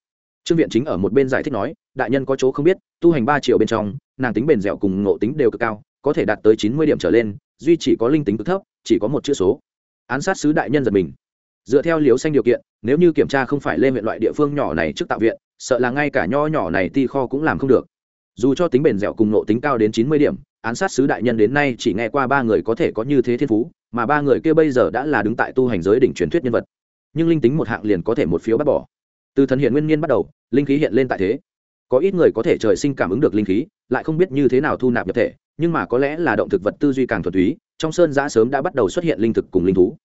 Trương viện chính ở một bên giải thích nói, đại nhân có chỗ không biết, tu hành ba triệu bên trong, nàng tính bền dẻo cùng ngộ tính đều cực cao có thể đạt tới chín mươi điểm trở lên, duy chỉ có linh tính cực thấp, chỉ có một chữ số. Án sát sứ đại nhân giật mình. Dựa theo liều xanh điều kiện, nếu như kiểm tra không phải lên huyện loại địa phương nhỏ này trước tạo viện, sợ là ngay cả nho nhỏ này ti kho cũng làm không được. Dù cho tính bền dẻo cùng nộ tính cao đến chín mươi điểm, án sát sứ đại nhân đến nay chỉ nghe qua ba người có thể có như thế thiên phú, mà ba người kia bây giờ đã là đứng tại tu hành giới đỉnh truyền thuyết nhân vật. Nhưng linh tính một hạng liền có thể một phiếu bắt bỏ. Từ thần hiện nguyên nhiên bắt đầu, linh khí hiện lên tại thế. Có ít người có thể trời sinh cảm ứng được linh khí, lại không biết như thế nào thu nạp nhập thể nhưng mà có lẽ là động thực vật tư duy càng thuần túy, trong sơn giã sớm đã bắt đầu xuất hiện linh thực cùng linh thú.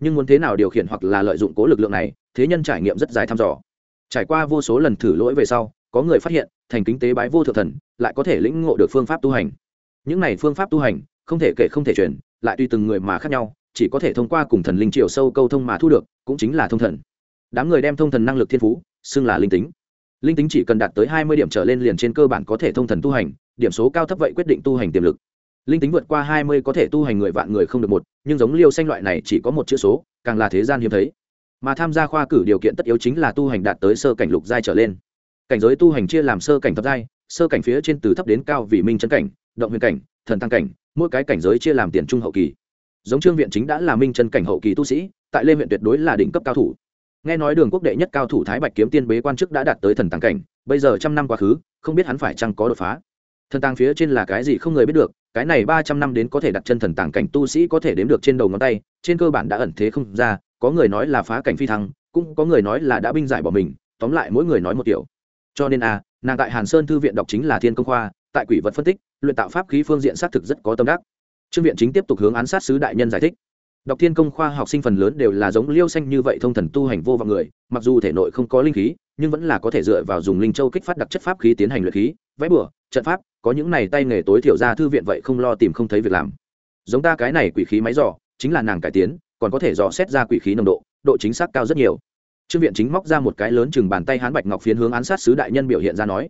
Nhưng muốn thế nào điều khiển hoặc là lợi dụng cố lực lượng này, thế nhân trải nghiệm rất dài thăm dò. Trải qua vô số lần thử lỗi về sau, có người phát hiện, thành kính tế bái vô thượng thần, lại có thể lĩnh ngộ được phương pháp tu hành. Những này phương pháp tu hành, không thể kể không thể truyền, lại tùy từng người mà khác nhau, chỉ có thể thông qua cùng thần linh chiều sâu câu thông mà thu được, cũng chính là thông thần. Đám người đem thông thần năng lực thiên phú, xưng là linh tính linh tính chỉ cần đạt tới hai mươi điểm trở lên liền trên cơ bản có thể thông thần tu hành, điểm số cao thấp vậy quyết định tu hành tiềm lực. Linh tính vượt qua hai mươi có thể tu hành người vạn người không được một, nhưng giống liêu xanh loại này chỉ có một chữ số, càng là thế gian hiếm thấy. Mà tham gia khoa cử điều kiện tất yếu chính là tu hành đạt tới sơ cảnh lục giai trở lên. Cảnh giới tu hành chia làm sơ cảnh thập giai, sơ cảnh phía trên từ thấp đến cao vì minh chân cảnh, động huyền cảnh, thần tăng cảnh, mỗi cái cảnh giới chia làm tiền trung hậu kỳ. Giống trương viện chính đã là minh chân cảnh hậu kỳ tu sĩ, tại lê huyện tuyệt đối là đỉnh cấp cao thủ nghe nói đường quốc đệ nhất cao thủ thái bạch kiếm tiên bế quan chức đã đạt tới thần tàng cảnh, bây giờ trăm năm quá khứ, không biết hắn phải chăng có đột phá. Thần tàng phía trên là cái gì không người biết được, cái này ba trăm năm đến có thể đặt chân thần tàng cảnh tu sĩ có thể đếm được trên đầu ngón tay, trên cơ bản đã ẩn thế không ra, có người nói là phá cảnh phi thăng, cũng có người nói là đã binh giải bỏ mình, tóm lại mỗi người nói một kiểu. Cho nên a nàng tại hàn sơn thư viện đọc chính là thiên công khoa, tại quỷ vật phân tích, luyện tạo pháp khí phương diện xác thực rất có tâm đắc. Trương viện chính tiếp tục hướng án sát sứ đại nhân giải thích đọc thiên công khoa học sinh phần lớn đều là giống liêu xanh như vậy thông thần tu hành vô vọng người, mặc dù thể nội không có linh khí, nhưng vẫn là có thể dựa vào dùng linh châu kích phát đặc chất pháp khí tiến hành luyện khí, vẽ bửa trận pháp, có những này tay nghề tối thiểu ra thư viện vậy không lo tìm không thấy việc làm. Giống ta cái này quỷ khí máy dò, chính là nàng cải tiến, còn có thể dò xét ra quỷ khí nồng độ độ chính xác cao rất nhiều. Trương viện chính móc ra một cái lớn chừng bàn tay hán bạch ngọc phiến hướng án sát sứ đại nhân biểu hiện ra nói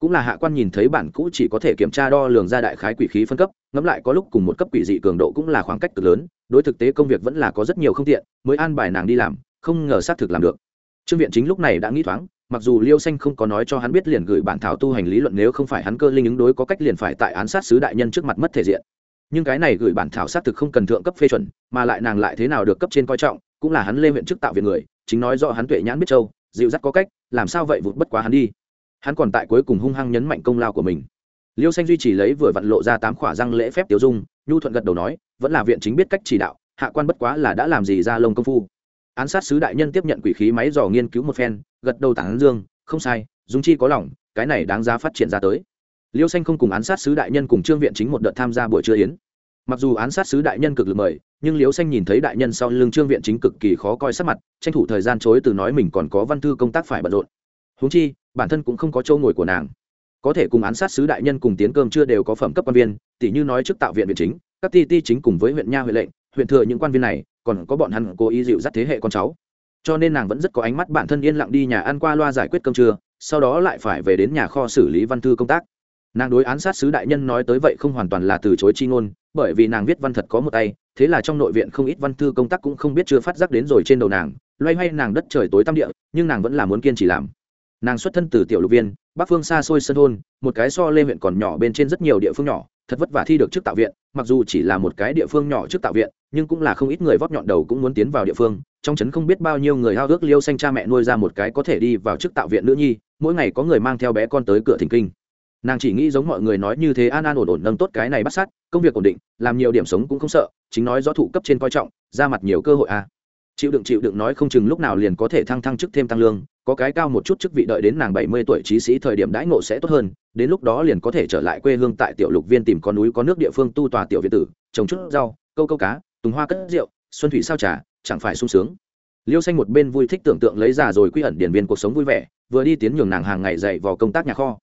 cũng là hạ quan nhìn thấy bản cũ chỉ có thể kiểm tra đo lường ra đại khái quỷ khí phân cấp, ngẫm lại có lúc cùng một cấp quỷ dị cường độ cũng là khoảng cách cực lớn, đối thực tế công việc vẫn là có rất nhiều không tiện, mới an bài nàng đi làm, không ngờ xác thực làm được. Trương viện chính lúc này đã nghĩ thoáng, mặc dù liêu xanh không có nói cho hắn biết liền gửi bản thảo tu hành lý luận nếu không phải hắn cơ linh ứng đối có cách liền phải tại án sát sứ đại nhân trước mặt mất thể diện. Nhưng cái này gửi bản thảo xác thực không cần thượng cấp phê chuẩn, mà lại nàng lại thế nào được cấp trên coi trọng, cũng là hắn lê huyện chức tạo viện người, chính nói do hắn tuệ nhãn biết châu, dịu dắt có cách, làm sao vậy vụt bất quá hắn đi hắn còn tại cuối cùng hung hăng nhấn mạnh công lao của mình. Liêu xanh duy trì lấy vừa vặn lộ ra tám khỏa răng lễ phép tiêu dung, nhu thuận gật đầu nói, vẫn là viện chính biết cách chỉ đạo, hạ quan bất quá là đã làm gì ra lông công phu. Án sát sứ đại nhân tiếp nhận quỷ khí máy dò nghiên cứu một phen, gật đầu tản dương, không sai, dung chi có lòng, cái này đáng giá phát triển ra tới. Liêu xanh không cùng án sát sứ đại nhân cùng trương viện chính một đợt tham gia buổi trưa yến. Mặc dù án sát sứ đại nhân cực lực mời, nhưng liêu xanh nhìn thấy đại nhân sau lưng trương viện chính cực kỳ khó coi sắc mặt, tranh thủ thời gian chối từ nói mình còn có văn thư công tác phải bận rộn húng chi, bản thân cũng không có chỗ ngồi của nàng. Có thể cùng án sát sứ đại nhân cùng tiến cơm chưa đều có phẩm cấp quan viên tỷ như nói trước tạo viện viện chính, các ti ti chính cùng với huyện nha huệ lệnh, huyện thừa những quan viên này, còn có bọn hắn cố ý dịu dắt thế hệ con cháu. Cho nên nàng vẫn rất có ánh mắt bản thân yên lặng đi nhà ăn qua loa giải quyết cơm trưa, sau đó lại phải về đến nhà kho xử lý văn thư công tác. Nàng đối án sát sứ đại nhân nói tới vậy không hoàn toàn là từ chối chi ngôn, bởi vì nàng viết văn thật có một tay, thế là trong nội viện không ít văn thư công tác cũng không biết chưa phát giác đến rồi trên đầu nàng, loay hoay nàng đất trời tối tăm địa, nhưng nàng vẫn là muốn kiên trì làm nàng xuất thân từ tiểu lục viên, bắc phương xa xôi sân thôn, một cái so lê huyện còn nhỏ bên trên rất nhiều địa phương nhỏ, thật vất vả thi được chức tạo viện, mặc dù chỉ là một cái địa phương nhỏ trước tạo viện, nhưng cũng là không ít người vót nhọn đầu cũng muốn tiến vào địa phương, trong trấn không biết bao nhiêu người hao ước liêu xanh cha mẹ nuôi ra một cái có thể đi vào chức tạo viện nữ nhi, mỗi ngày có người mang theo bé con tới cửa thỉnh kinh. Nàng chỉ nghĩ giống mọi người nói như thế an an ổn ổn nâng tốt cái này bắt sát, công việc ổn định, làm nhiều điểm sống cũng không sợ, chính nói do thụ cấp trên coi trọng, ra mặt nhiều cơ hội à. Chịu đựng chịu đựng nói không chừng lúc nào liền có thể thăng thăng chức thêm tăng lương có cái cao một chút chức vị đợi đến nàng bảy mươi tuổi trí sĩ thời điểm đãi ngộ sẽ tốt hơn, đến lúc đó liền có thể trở lại quê hương tại tiểu lục viên tìm con núi có nước địa phương tu tòa tiểu viện tử, trồng chút rau, câu câu cá, tùng hoa cất rượu, xuân thủy sao trà, chẳng phải sung sướng. Liêu xanh một bên vui thích tưởng tượng lấy già rồi quy ẩn điển viên cuộc sống vui vẻ, vừa đi tiến nhường nàng hàng ngày dạy vào công tác nhà kho.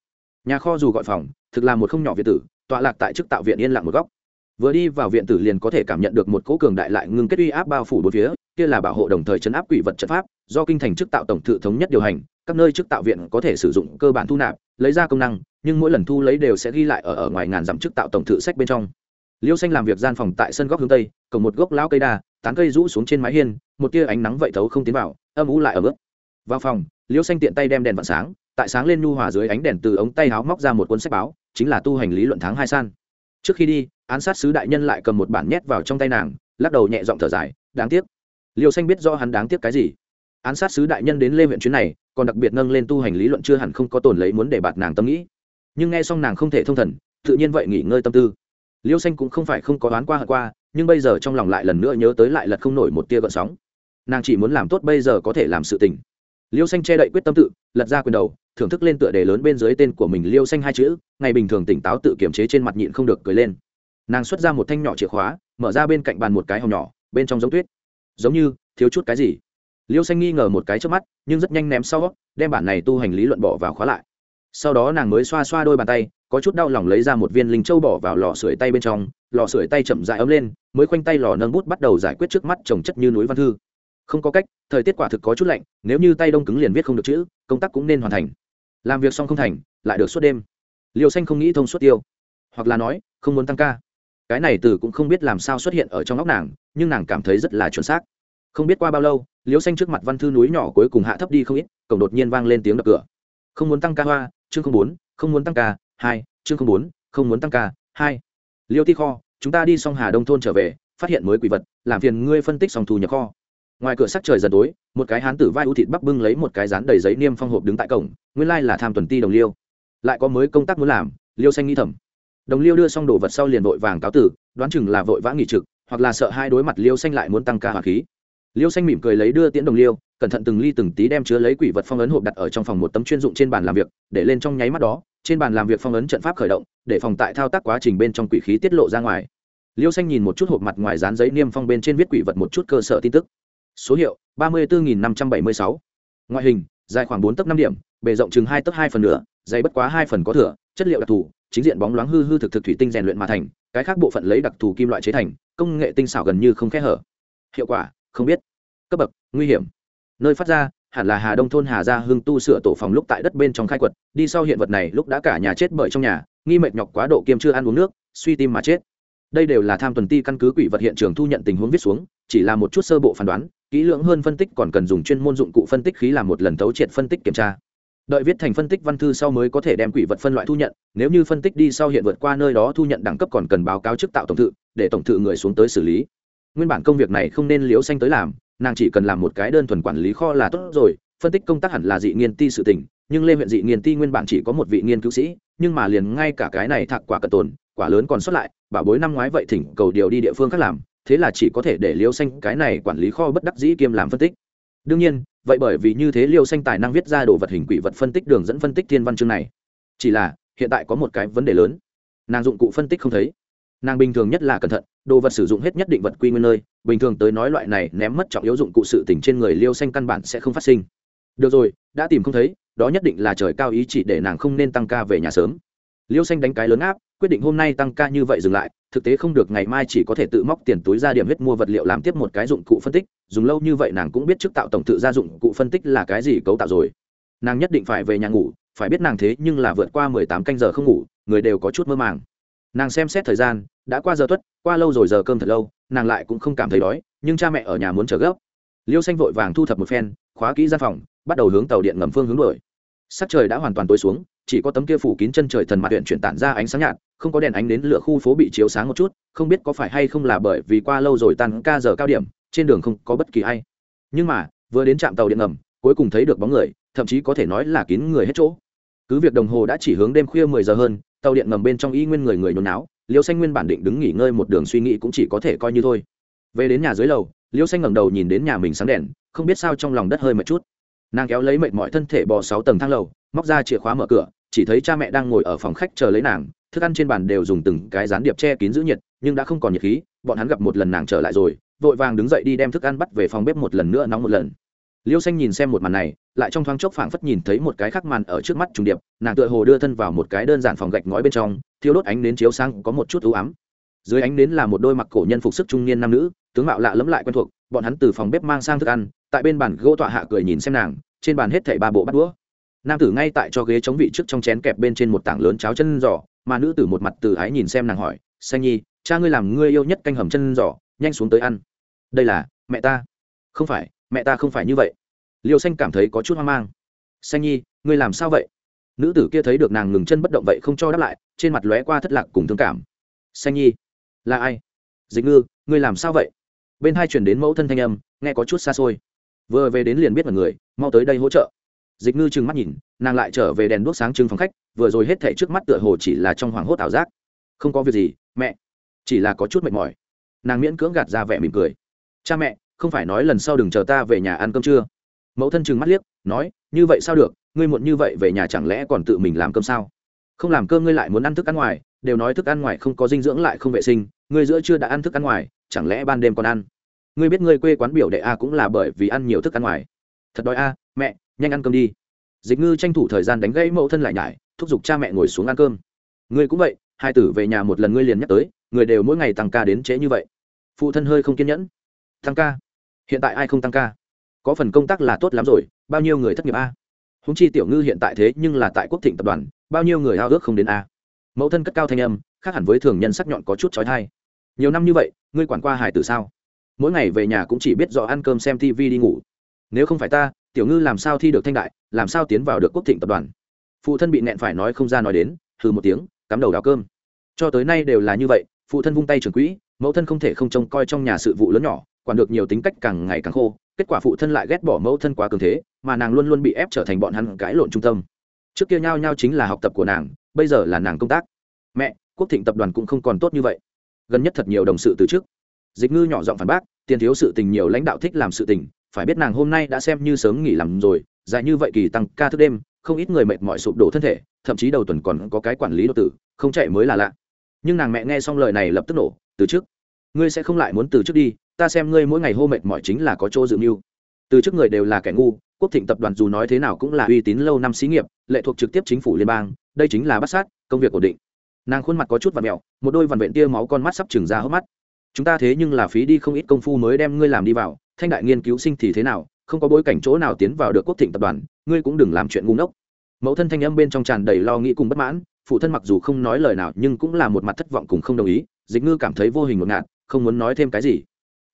Nhà kho dù gọi phòng, thực là một không nhỏ viện tử, tọa lạc tại chức tạo viện yên lặng một góc. Vừa đi vào viện tử liền có thể cảm nhận được một cỗ cường đại lại ngưng kết uy áp bao phủ bốn phía, kia là bảo hộ đồng thời chấn áp quỷ vật trận pháp do kinh thành chức tạo tổng thự thống nhất điều hành các nơi chức tạo viện có thể sử dụng cơ bản thu nạp lấy ra công năng nhưng mỗi lần thu lấy đều sẽ ghi lại ở, ở ngoài ngàn dặm chức tạo tổng thự sách bên trong. Liêu xanh làm việc gian phòng tại sân góc hướng tây cầm một gốc lao cây đa tán cây rũ xuống trên mái hiên một tia ánh nắng vậy thấu không tiến vào âm ú lại ở bước. Vào phòng liêu xanh tiện tay đem đèn vặn sáng tại sáng lên nhu hòa dưới ánh đèn từ ống tay áo móc ra một cuốn sách báo chính là tu hành lý luận tháng hai san. Trước khi đi án sát sứ đại nhân lại cầm một bản nhét vào trong tay nàng lắc đầu nhẹ giọng thở dài đáng tiếc. Liêu xanh biết do hắn đáng tiếc cái gì án sát sứ đại nhân đến lê huyện chuyến này, còn đặc biệt nâng lên tu hành lý luận chưa hẳn không có tồn lấy muốn để bạt nàng tâm nghĩ. Nhưng nghe xong nàng không thể thông thần, tự nhiên vậy nghỉ ngơi tâm tư. Liêu xanh cũng không phải không có đoán qua hận qua, nhưng bây giờ trong lòng lại lần nữa nhớ tới lại lật không nổi một tia gợn sóng. Nàng chỉ muốn làm tốt bây giờ có thể làm sự tình. Liêu xanh che đậy quyết tâm tự, lật ra quyền đầu, thưởng thức lên tựa đề lớn bên dưới tên của mình liêu xanh hai chữ, ngày bình thường tỉnh táo tự kiềm chế trên mặt nhịn không được cười lên. Nàng xuất ra một thanh nhỏ chìa khóa, mở ra bên cạnh bàn một cái hòm nhỏ, bên trong giống tuyết. Giống như, thiếu chút cái gì liêu xanh nghi ngờ một cái trước mắt, nhưng rất nhanh ném sau, đem bản này tu hành lý luận bỏ vào khóa lại. Sau đó nàng mới xoa xoa đôi bàn tay, có chút đau lòng lấy ra một viên linh châu bỏ vào lò sưởi tay bên trong, lò sưởi tay chậm dại ấm lên, mới khoanh tay lò nâng bút bắt đầu giải quyết trước mắt trồng chất như núi văn thư. Không có cách, thời tiết quả thực có chút lạnh, nếu như tay đông cứng liền viết không được chữ, công tác cũng nên hoàn thành. Làm việc xong không thành, lại được suốt đêm. Liều xanh không nghĩ thông suốt tiêu, hoặc là nói, không muốn tăng ca. Cái này từ cũng không biết làm sao xuất hiện ở trong óc nàng, nhưng nàng cảm thấy rất là chuẩn xác không biết qua bao lâu liêu xanh trước mặt văn thư núi nhỏ cuối cùng hạ thấp đi không ít, cổng đột nhiên vang lên tiếng đập cửa. Không muốn tăng ca hoa, chương không bốn, không muốn tăng ca, hai, chương không bốn, không muốn tăng ca, hai. Liêu ti kho, chúng ta đi xong hà đông thôn trở về, phát hiện mới quỷ vật, làm phiền ngươi phân tích xong thu nhập kho. Ngoài cửa sắc trời dần tối, một cái hán tử vai ưu thịt bắp bưng lấy một cái rán đầy giấy niêm phong hộp đứng tại cổng, nguyên lai là tham tuần ti đồng liêu. Lại có mới công tác muốn làm, liêu xanh nghĩ thầm. Đồng liêu đưa xong đồ vật sau liền vội vàng cáo tử, đoán chừng là vội vã nghỉ trực, hoặc là sợ hai đối mặt liêu xanh lại muốn tăng ca hỏa khí liêu xanh mỉm cười lấy đưa tiễn đồng liêu, cẩn thận từng ly từng tí đem chứa lấy quỷ vật phong ấn hộp đặt ở trong phòng một tấm chuyên dụng trên bàn làm việc, để lên trong nháy mắt đó, trên bàn làm việc phong ấn trận pháp khởi động, để phòng tại thao tác quá trình bên trong quỷ khí tiết lộ ra ngoài. Liêu xanh nhìn một chút hộp mặt ngoài dán giấy niêm phong bên trên viết quỷ vật một chút cơ sở tin tức. Số hiệu, ba mươi bốn năm trăm bảy mươi sáu. Ngoại hình, dài khoảng bốn tấc năm điểm, bề rộng chừng hai tấc hai phần nửa, dày bất quá hai phần có thửa chất liệu đặc thù, chính diện bóng loáng hư hư thực thực thủy tinh rèn luyện mà thành, cái khác bộ phận lấy đặc thù kim loại chế thành, công nghệ tinh xảo gần như không kẽ hở. Hiệu quả không biết. Cấp bậc, nguy hiểm. Nơi phát ra, hẳn là hà đông thôn hà gia hưng tu sửa tổ phòng lúc tại đất bên trong khai quật, đi sau hiện vật này lúc đã cả nhà chết bởi trong nhà, nghi mệt nhọc quá độ kiêm chưa ăn uống nước, suy tim mà chết. Đây đều là tham tuần ti căn cứ quỷ vật hiện trường thu nhận tình huống viết xuống, chỉ là một chút sơ bộ phán đoán, kỹ lưỡng hơn phân tích còn cần dùng chuyên môn dụng cụ phân tích khí làm một lần tấu triệt phân tích kiểm tra. Đợi viết thành phân tích văn thư sau mới có thể đem quỷ vật phân loại thu nhận, nếu như phân tích đi sau hiện vượt qua nơi đó thu nhận đẳng cấp còn cần báo cáo chức tạo tổng thự, để tổng thự người xuống tới xử lý nguyên bản công việc này không nên Liễu xanh tới làm nàng chỉ cần làm một cái đơn thuần quản lý kho là tốt rồi phân tích công tác hẳn là dị nghiên ti sự tình, nhưng lê huyện dị nghiên ti nguyên bản chỉ có một vị nghiên cứu sĩ nhưng mà liền ngay cả cái này thạc quả cận tồn quả lớn còn sót lại bảo bối năm ngoái vậy thỉnh cầu điều đi địa phương khác làm thế là chỉ có thể để liêu xanh cái này quản lý kho bất đắc dĩ kiêm làm phân tích. Đương nhiên vậy bởi vì như thế liêu xanh tài năng viết ra đồ vật hình quỷ vật phân tích đường dẫn phân tích thiên văn chương này. Chỉ là hiện tại có một cái vấn đề lớn. Nàng dụng cụ phân tích không thấy. Nàng bình thường nhất là cẩn thận đồ vật sử dụng hết nhất định vật quy nguyên nơi, bình thường tới nói loại này ném mất trọng yếu dụng cụ sự tỉnh trên người liêu xanh căn bản sẽ không phát sinh. Được rồi, đã tìm không thấy, đó nhất định là trời cao ý chỉ để nàng không nên tăng ca về nhà sớm. Liêu xanh đánh cái lớn áp, quyết định hôm nay tăng ca như vậy dừng lại, thực tế không được ngày mai chỉ có thể tự móc tiền túi ra điểm huyết mua vật liệu làm tiếp một cái dụng cụ phân tích, dùng lâu như vậy nàng cũng biết trước tạo tổng tự gia dụng cụ phân tích là cái gì cấu tạo rồi. Nàng nhất định phải về nhà ngủ, phải biết nàng thế nhưng là vượt qua mười tám canh giờ không ngủ, người đều có chút mơ màng nàng xem xét thời gian, đã qua giờ tuất, qua lâu rồi giờ cơm thật lâu, nàng lại cũng không cảm thấy đói, nhưng cha mẹ ở nhà muốn chờ gấp. Liêu xanh vội vàng thu thập một phen, khóa kỹ gian phòng, bắt đầu hướng tàu điện ngầm phương hướng đổi sắc trời đã hoàn toàn tối xuống, chỉ có tấm kia phủ kín chân trời thần mặt huyện chuyển tản ra ánh sáng nhạt, không có đèn ánh đến lửa khu phố bị chiếu sáng một chút, không biết có phải hay không là bởi vì qua lâu rồi tan ca giờ cao điểm, trên đường không có bất kỳ ai. Nhưng mà, vừa đến trạm tàu điện ngầm, cuối cùng thấy được bóng người, thậm chí có thể nói là kín người hết chỗ. Cứ việc đồng hồ đã chỉ hướng đêm khuya mười giờ hơn tàu điện ngầm bên trong y nguyên người người nôn náo, liêu xanh nguyên bản định đứng nghỉ ngơi một đường suy nghĩ cũng chỉ có thể coi như thôi. Về đến nhà dưới lầu, liêu xanh ngẩng đầu nhìn đến nhà mình sáng đèn, không biết sao trong lòng đất hơi một chút. Nàng kéo lấy mệt mọi thân thể bò sáu tầng thang lầu, móc ra chìa khóa mở cửa, chỉ thấy cha mẹ đang ngồi ở phòng khách chờ lấy nàng, thức ăn trên bàn đều dùng từng cái gián điệp che kín giữ nhiệt, nhưng đã không còn nhiệt khí, bọn hắn gặp một lần nàng trở lại rồi, vội vàng đứng dậy đi đem thức ăn bắt về phòng bếp một lần nữa nóng một lần liêu xanh nhìn xem một màn này, lại trong thoáng chốc phảng phất nhìn thấy một cái khắc màn ở trước mắt trùng điệp, nàng tựa hồ đưa thân vào một cái đơn giản phòng gạch ngói bên trong thiếu đốt ánh nến chiếu sang có một chút ưu ám. Dưới ánh nến là một đôi mặc cổ nhân phục sức trung niên nam nữ, tướng mạo lạ lẫm lại quen thuộc, bọn hắn từ phòng bếp mang sang thức ăn, tại bên bàn gỗ tọa hạ cười nhìn xem nàng, trên bàn hết thảy ba bộ bắt đũa. Nam tử ngay tại cho ghế chống vị trước trong chén kẹp bên trên một tảng lớn cháo chân giò, mà nữ tử một mặt từ ái nhìn xem nàng hỏi, xanh nhi, cha ngươi làm ngươi yêu nhất canh hầm chân giò, nhanh xuống tới ăn. Đây là mẹ ta. Không phải mẹ ta không phải như vậy. Liêu xanh cảm thấy có chút hoang mang. Xanh nhi, ngươi làm sao vậy? Nữ tử kia thấy được nàng ngừng chân bất động vậy không cho đáp lại, trên mặt lóe qua thất lạc cùng thương cảm. Xanh nhi, là ai? Dịch ngư, ngươi làm sao vậy? Bên hai chuyển đến mẫu thân thanh âm, nghe có chút xa xôi. Vừa về đến liền biết mọi người, mau tới đây hỗ trợ. Dịch ngư trừng mắt nhìn, nàng lại trở về đèn đuốc sáng trưng phòng khách, vừa rồi hết thảy trước mắt tựa hồ chỉ là trong hoàng hốt ảo giác. Không có việc gì, mẹ. Chỉ là có chút mệt mỏi. Nàng miễn cưỡng gạt ra vẻ mỉm cười. Cha mẹ không phải nói lần sau đừng chờ ta về nhà ăn cơm chưa? Mẫu thân trừng mắt liếc, nói, như vậy sao được, ngươi muộn như vậy về nhà chẳng lẽ còn tự mình làm cơm sao? Không làm cơm ngươi lại muốn ăn thức ăn ngoài, đều nói thức ăn ngoài không có dinh dưỡng lại không vệ sinh, ngươi giữa chưa đã ăn thức ăn ngoài, chẳng lẽ ban đêm còn ăn? Ngươi biết ngươi quê quán biểu đệ a cũng là bởi vì ăn nhiều thức ăn ngoài. Thật đói a, mẹ, nhanh ăn cơm đi. Dịch ngư tranh thủ thời gian đánh gãy mẫu thân lại nhải, thúc giục cha mẹ ngồi xuống ăn cơm. Ngươi cũng vậy, hai tử về nhà một lần ngươi liền nhắc tới, người đều mỗi ngày tăng ca đến trễ như vậy. Phụ thân hơi không kiên nhẫn. Tăng ca hiện tại ai không tăng ca? Có phần công tác là tốt lắm rồi, bao nhiêu người thất nghiệp a? Húng chi tiểu ngư hiện tại thế nhưng là tại quốc thịnh tập đoàn, bao nhiêu người ao ước không đến a? Mẫu thân cất cao thanh âm, khác hẳn với thường nhân sắc nhọn có chút trói thai nhiều năm như vậy, ngươi quản qua hải tử sao? Mỗi ngày về nhà cũng chỉ biết dò ăn cơm xem tv đi ngủ. Nếu không phải ta, tiểu ngư làm sao thi được thanh đại, làm sao tiến vào được quốc thịnh tập đoàn? Phụ thân bị nẹn phải nói không ra nói đến, hừ một tiếng, cắm đầu đào cơm. Cho tới nay đều là như vậy, phụ thân vung tay trường quỹ, mẫu thân không thể không trông coi trong nhà sự vụ lớn nhỏ quản được nhiều tính cách càng ngày càng khô, kết quả phụ thân lại ghét bỏ mẫu thân quá cường thế, mà nàng luôn luôn bị ép trở thành bọn hắn cãi lộn trung tâm. Trước kia nhau nhau chính là học tập của nàng, bây giờ là nàng công tác. Mẹ, quốc thịnh tập đoàn cũng không còn tốt như vậy. Gần nhất thật nhiều đồng sự từ trước dịch ngư nhỏ giọng phản bác, tiền thiếu sự tình nhiều lãnh đạo thích làm sự tình, phải biết nàng hôm nay đã xem như sớm nghỉ làm rồi, dài như vậy kỳ tăng ca thức đêm, không ít người mệt mỏi sụp đổ thân thể, thậm chí đầu tuần còn có cái quản lý đô tử, không chạy mới là lạ. Nhưng nàng mẹ nghe xong lời này lập tức nổ, từ trước ngươi sẽ không lại muốn từ trước đi ta xem ngươi mỗi ngày hô mệt mỏi chính là có chỗ dự mưu. Từ trước người đều là kẻ ngu, quốc thịnh tập đoàn dù nói thế nào cũng là uy tín lâu năm xí nghiệp, lệ thuộc trực tiếp chính phủ liên bang, đây chính là bắt sát, công việc ổn định. Nàng khuôn mặt có chút và mẹo, một đôi vằn vện tia máu con mắt sắp trừng ra hớp mắt. Chúng ta thế nhưng là phí đi không ít công phu mới đem ngươi làm đi vào, thanh đại nghiên cứu sinh thì thế nào, không có bối cảnh chỗ nào tiến vào được quốc thịnh tập đoàn, ngươi cũng đừng làm chuyện ngu ngốc. Mẫu thân thanh âm bên trong tràn đầy lo nghĩ cùng bất mãn, phụ thân mặc dù không nói lời nào nhưng cũng là một mặt thất vọng cùng không đồng ý, dịch ngư cảm thấy vô hình một ngạt, không muốn nói thêm cái gì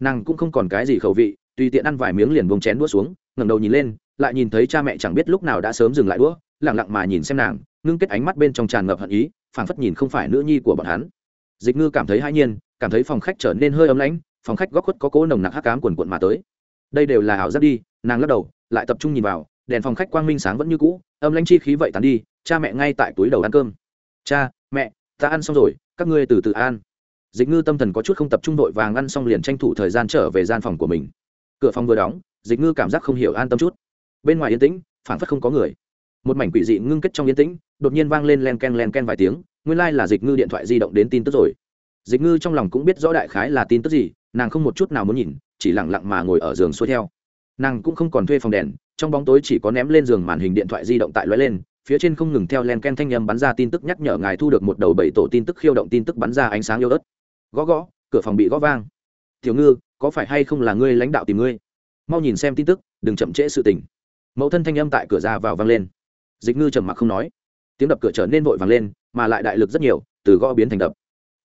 nàng cũng không còn cái gì khẩu vị, tùy tiện ăn vài miếng liền bông chén đũa xuống, ngẩng đầu nhìn lên, lại nhìn thấy cha mẹ chẳng biết lúc nào đã sớm dừng lại đũa lẳng lặng mà nhìn xem nàng, ngưng kết ánh mắt bên trong tràn ngập hận ý, phảng phất nhìn không phải nữ nhi của bọn hắn. Dịch ngư cảm thấy hai nhiên, cảm thấy phòng khách trở nên hơi ấm lãnh, phòng khách góc khuất có cỗ nồng nặc hắc cám quần quận mà tới. Đây đều là ảo giác đi, nàng lắc đầu, lại tập trung nhìn vào, đèn phòng khách quang minh sáng vẫn như cũ, âm lãnh chi khí vậy tàn đi, cha mẹ ngay tại túi đầu ăn cơm. Cha, mẹ, ta ăn xong rồi, các ngươi từ từ ăn dịch ngư tâm thần có chút không tập trung đội vàng ăn xong liền tranh thủ thời gian trở về gian phòng của mình. Cửa phòng vừa đóng, dịch ngư cảm giác không hiểu an tâm chút. Bên ngoài yên tĩnh phản phất không có người. Một mảnh quỷ dị ngưng kết trong yên tĩnh, đột nhiên vang lên len ken len ken vài tiếng, nguyên lai、like、là dịch ngư điện thoại di động đến tin tức rồi. Dịch ngư trong lòng cũng biết rõ đại khái là tin tức gì, nàng không một chút nào muốn nhìn, chỉ lẳng lặng mà ngồi ở giường xuôi theo. Nàng cũng không còn thuê phòng đèn, trong bóng tối chỉ có ném lên giường màn hình điện thoại di động tại lóe lên, phía trên không ngừng theo len ken thanh nhầm bắn ra tin tức nhắc nhở ngài thu được một đầu bảy tổ tin tức khiêu động tin tức bắn ra ánh sáng yêu ớt gõ gõ, cửa phòng bị gõ vang. Tiểu ngư, có phải hay không là ngươi lãnh đạo tìm ngươi? Mau nhìn xem tin tức, đừng chậm trễ sự tình. Mẫu thân thanh âm tại cửa ra vào vang lên. Dịch ngư trầm mặc không nói. Tiếng đập cửa trở nên vội vàng lên, mà lại đại lực rất nhiều, từ gõ biến thành đập.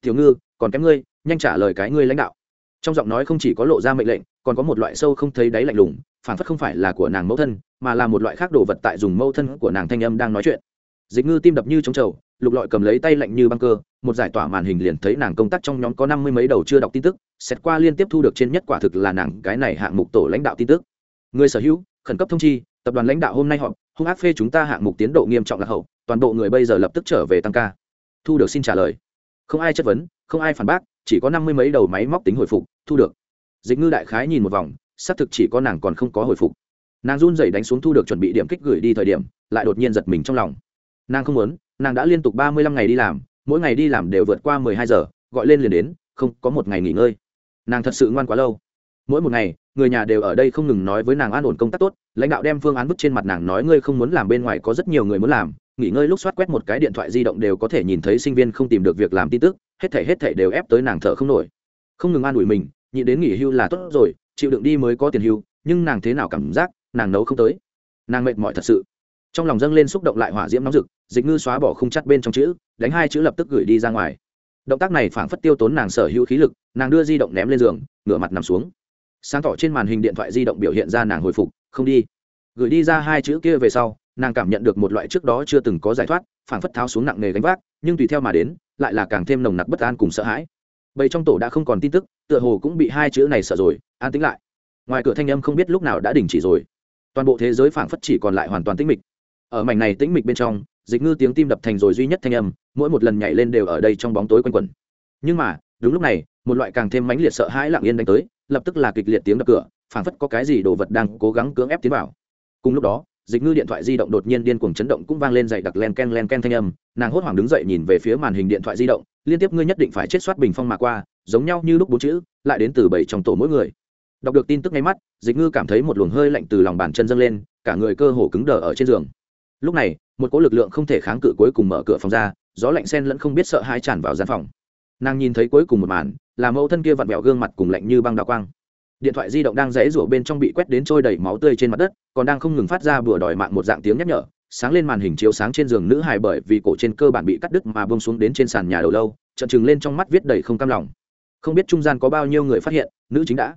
Tiểu ngư, còn kém ngươi, nhanh trả lời cái ngươi lãnh đạo. Trong giọng nói không chỉ có lộ ra mệnh lệnh, còn có một loại sâu không thấy đáy lạnh lùng phản phất không phải là của nàng mẫu thân, mà là một loại khác đồ vật tại dùng mẫu thân của nàng thanh âm đang nói chuyện dịch ngư tim đập như trống trầu, lục lọi cầm lấy tay lạnh như băng cơ, một giải tỏa màn hình liền thấy nàng công tác trong nhóm có năm mươi mấy đầu chưa đọc tin tức, xét qua liên tiếp thu được trên nhất quả thực là nàng cái này hạng mục tổ lãnh đạo tin tức. Người sở hữu, khẩn cấp thông chi, tập đoàn lãnh đạo hôm nay họp, hung ác phê chúng ta hạng mục tiến độ nghiêm trọng lạc hậu, toàn bộ người bây giờ lập tức trở về tăng ca. Thu được xin trả lời. Không ai chất vấn, không ai phản bác, chỉ có năm mươi mấy đầu máy móc tính hồi phục, thu được. Dịch ngư đại khái nhìn một vòng, xác thực chỉ có nàng còn không có hồi phục. Nàng run rẩy đánh xuống thu được chuẩn bị điểm kích gửi đi thời điểm, lại đột nhiên giật mình trong lòng nàng không muốn, nàng đã liên tục ba mươi lăm ngày đi làm, mỗi ngày đi làm đều vượt qua mười hai giờ, gọi lên liền đến, không, có một ngày nghỉ ngơi. Nàng thật sự ngoan quá lâu. Mỗi một ngày, người nhà đều ở đây không ngừng nói với nàng an ổn công tác tốt, lãnh đạo đem phương án bức trên mặt nàng nói ngươi không muốn làm bên ngoài có rất nhiều người muốn làm, nghỉ ngơi lúc soát quét một cái điện thoại di động đều có thể nhìn thấy sinh viên không tìm được việc làm tin tức, hết thể hết thể đều ép tới nàng thở không nổi. Không ngừng an ủi mình, nhị đến nghỉ hưu là tốt rồi, chịu đựng đi mới có tiền hưu, nhưng nàng thế nào cảm giác, nàng nấu không tới. Nàng mệt mỏi thật sự trong lòng dâng lên xúc động lại hỏa diễm nóng rực, dịch ngư xóa bỏ không chắt bên trong chữ, đánh hai chữ lập tức gửi đi ra ngoài. Động tác này phảng phất tiêu tốn nàng sở hữu khí lực, nàng đưa di động ném lên giường, ngửa mặt nằm xuống. Sáng tỏ trên màn hình điện thoại di động biểu hiện ra nàng hồi phục, không đi. Gửi đi ra hai chữ kia về sau, nàng cảm nhận được một loại trước đó chưa từng có giải thoát, phảng phất tháo xuống nặng nề gánh vác, nhưng tùy theo mà đến, lại là càng thêm nồng nặc bất an cùng sợ hãi. Bầy trong tổ đã không còn tin tức, tựa hồ cũng bị hai chữ này sợ rồi, an tính lại. Ngoài cửa thanh âm không biết lúc nào đã đình chỉ rồi. Toàn bộ thế giới phảng phất chỉ còn lại hoàn toàn tĩnh mịch ở mảnh này tĩnh mịch bên trong, dịch ngư tiếng tim đập thành rồi duy nhất thanh âm, mỗi một lần nhảy lên đều ở đây trong bóng tối quanh quẩn. Nhưng mà, đúng lúc này, một loại càng thêm mãnh liệt sợ hãi lặng yên đánh tới, lập tức là kịch liệt tiếng đập cửa, phảng phất có cái gì đồ vật đang cố gắng cưỡng ép tiến vào. Cùng lúc đó, dịch ngư điện thoại di động đột nhiên điên cuồng chấn động cũng vang lên dậy đặc len ken len ken thanh âm, nàng hốt hoảng đứng dậy nhìn về phía màn hình điện thoại di động, liên tiếp ngươi nhất định phải chết soát bình phong mà qua, giống nhau như lúc bốn chữ, lại đến từ bảy trong tổ mỗi người. Đọc được tin tức ngay mắt, dịch ngư cảm thấy một luồng hơi lạnh từ lòng bàn chân dâng lên, cả người cơ hồ cứng đờ ở trên giường lúc này, một cỗ lực lượng không thể kháng cự cuối cùng mở cửa phòng ra, gió lạnh sen lẫn không biết sợ hãi tràn vào gian phòng. Nàng nhìn thấy cuối cùng một màn, là mẫu thân kia vặn vẹo gương mặt cùng lạnh như băng đạo quang. Điện thoại di động đang rẽ rủa bên trong bị quét đến trôi đầy máu tươi trên mặt đất, còn đang không ngừng phát ra bừa đòi mạng một dạng tiếng nhắc nhở, sáng lên màn hình chiếu sáng trên giường nữ hài bởi vì cổ trên cơ bản bị cắt đứt mà bông xuống đến trên sàn nhà đầu lâu trận chừng lên trong mắt viết đầy không cam lòng. Không biết trung gian có bao nhiêu người phát hiện, nữ chính đã.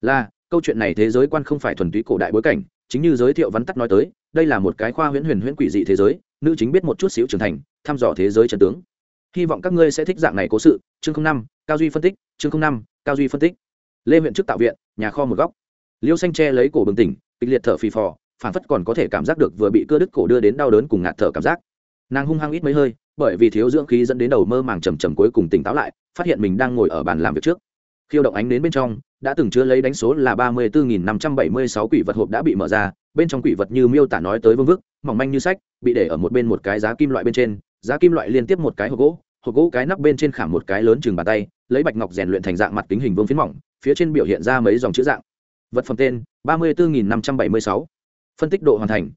Là, câu chuyện này thế giới quan không phải thuần túy cổ đại bối cảnh, chính như giới thiệu vắn tắt nói tới đây là một cái khoa huyễn huyền huyễn quỷ dị thế giới, nữ chính biết một chút xíu trưởng thành, thăm dò thế giới trần tướng. Hy vọng các ngươi sẽ thích dạng này cố sự. Chương năm, cao duy phân tích, chương năm, cao duy phân tích. Lê huyện trước tạo viện, nhà kho một góc. Liêu xanh tre lấy cổ bừng tỉnh, kịch liệt thở phì phò phản phất còn có thể cảm giác được vừa bị cưa đứt cổ đưa đến đau đớn cùng ngạt thở cảm giác. Nàng hung hăng ít mấy hơi, bởi vì thiếu dưỡng khí dẫn đến đầu mơ màng trầm trầm cuối cùng tỉnh táo lại, phát hiện mình đang ngồi ở bàn làm việc trước. Khiêu động ánh đến bên trong, đã từng chứa lấy đánh số là ba mươi bốn năm trăm bảy mươi sáu quỷ vật hộp đã bị mở ra bên trong quỷ vật như miêu tả nói tới vương vức, mỏng manh như sách, bị để ở một bên một cái giá kim loại bên trên, giá kim loại liên tiếp một cái hộp gỗ hộp gỗ cái nắp bên trên khảm một cái lớn chừng bàn tay, lấy bạch ngọc rèn luyện thành dạng mặt kính hình vương phiến mỏng, phía trên biểu hiện ra mấy dòng chữ dạng. Vật phẩm tên, ba mươi bốn năm trăm bảy mươi sáu. Phân tích độ hoàn thành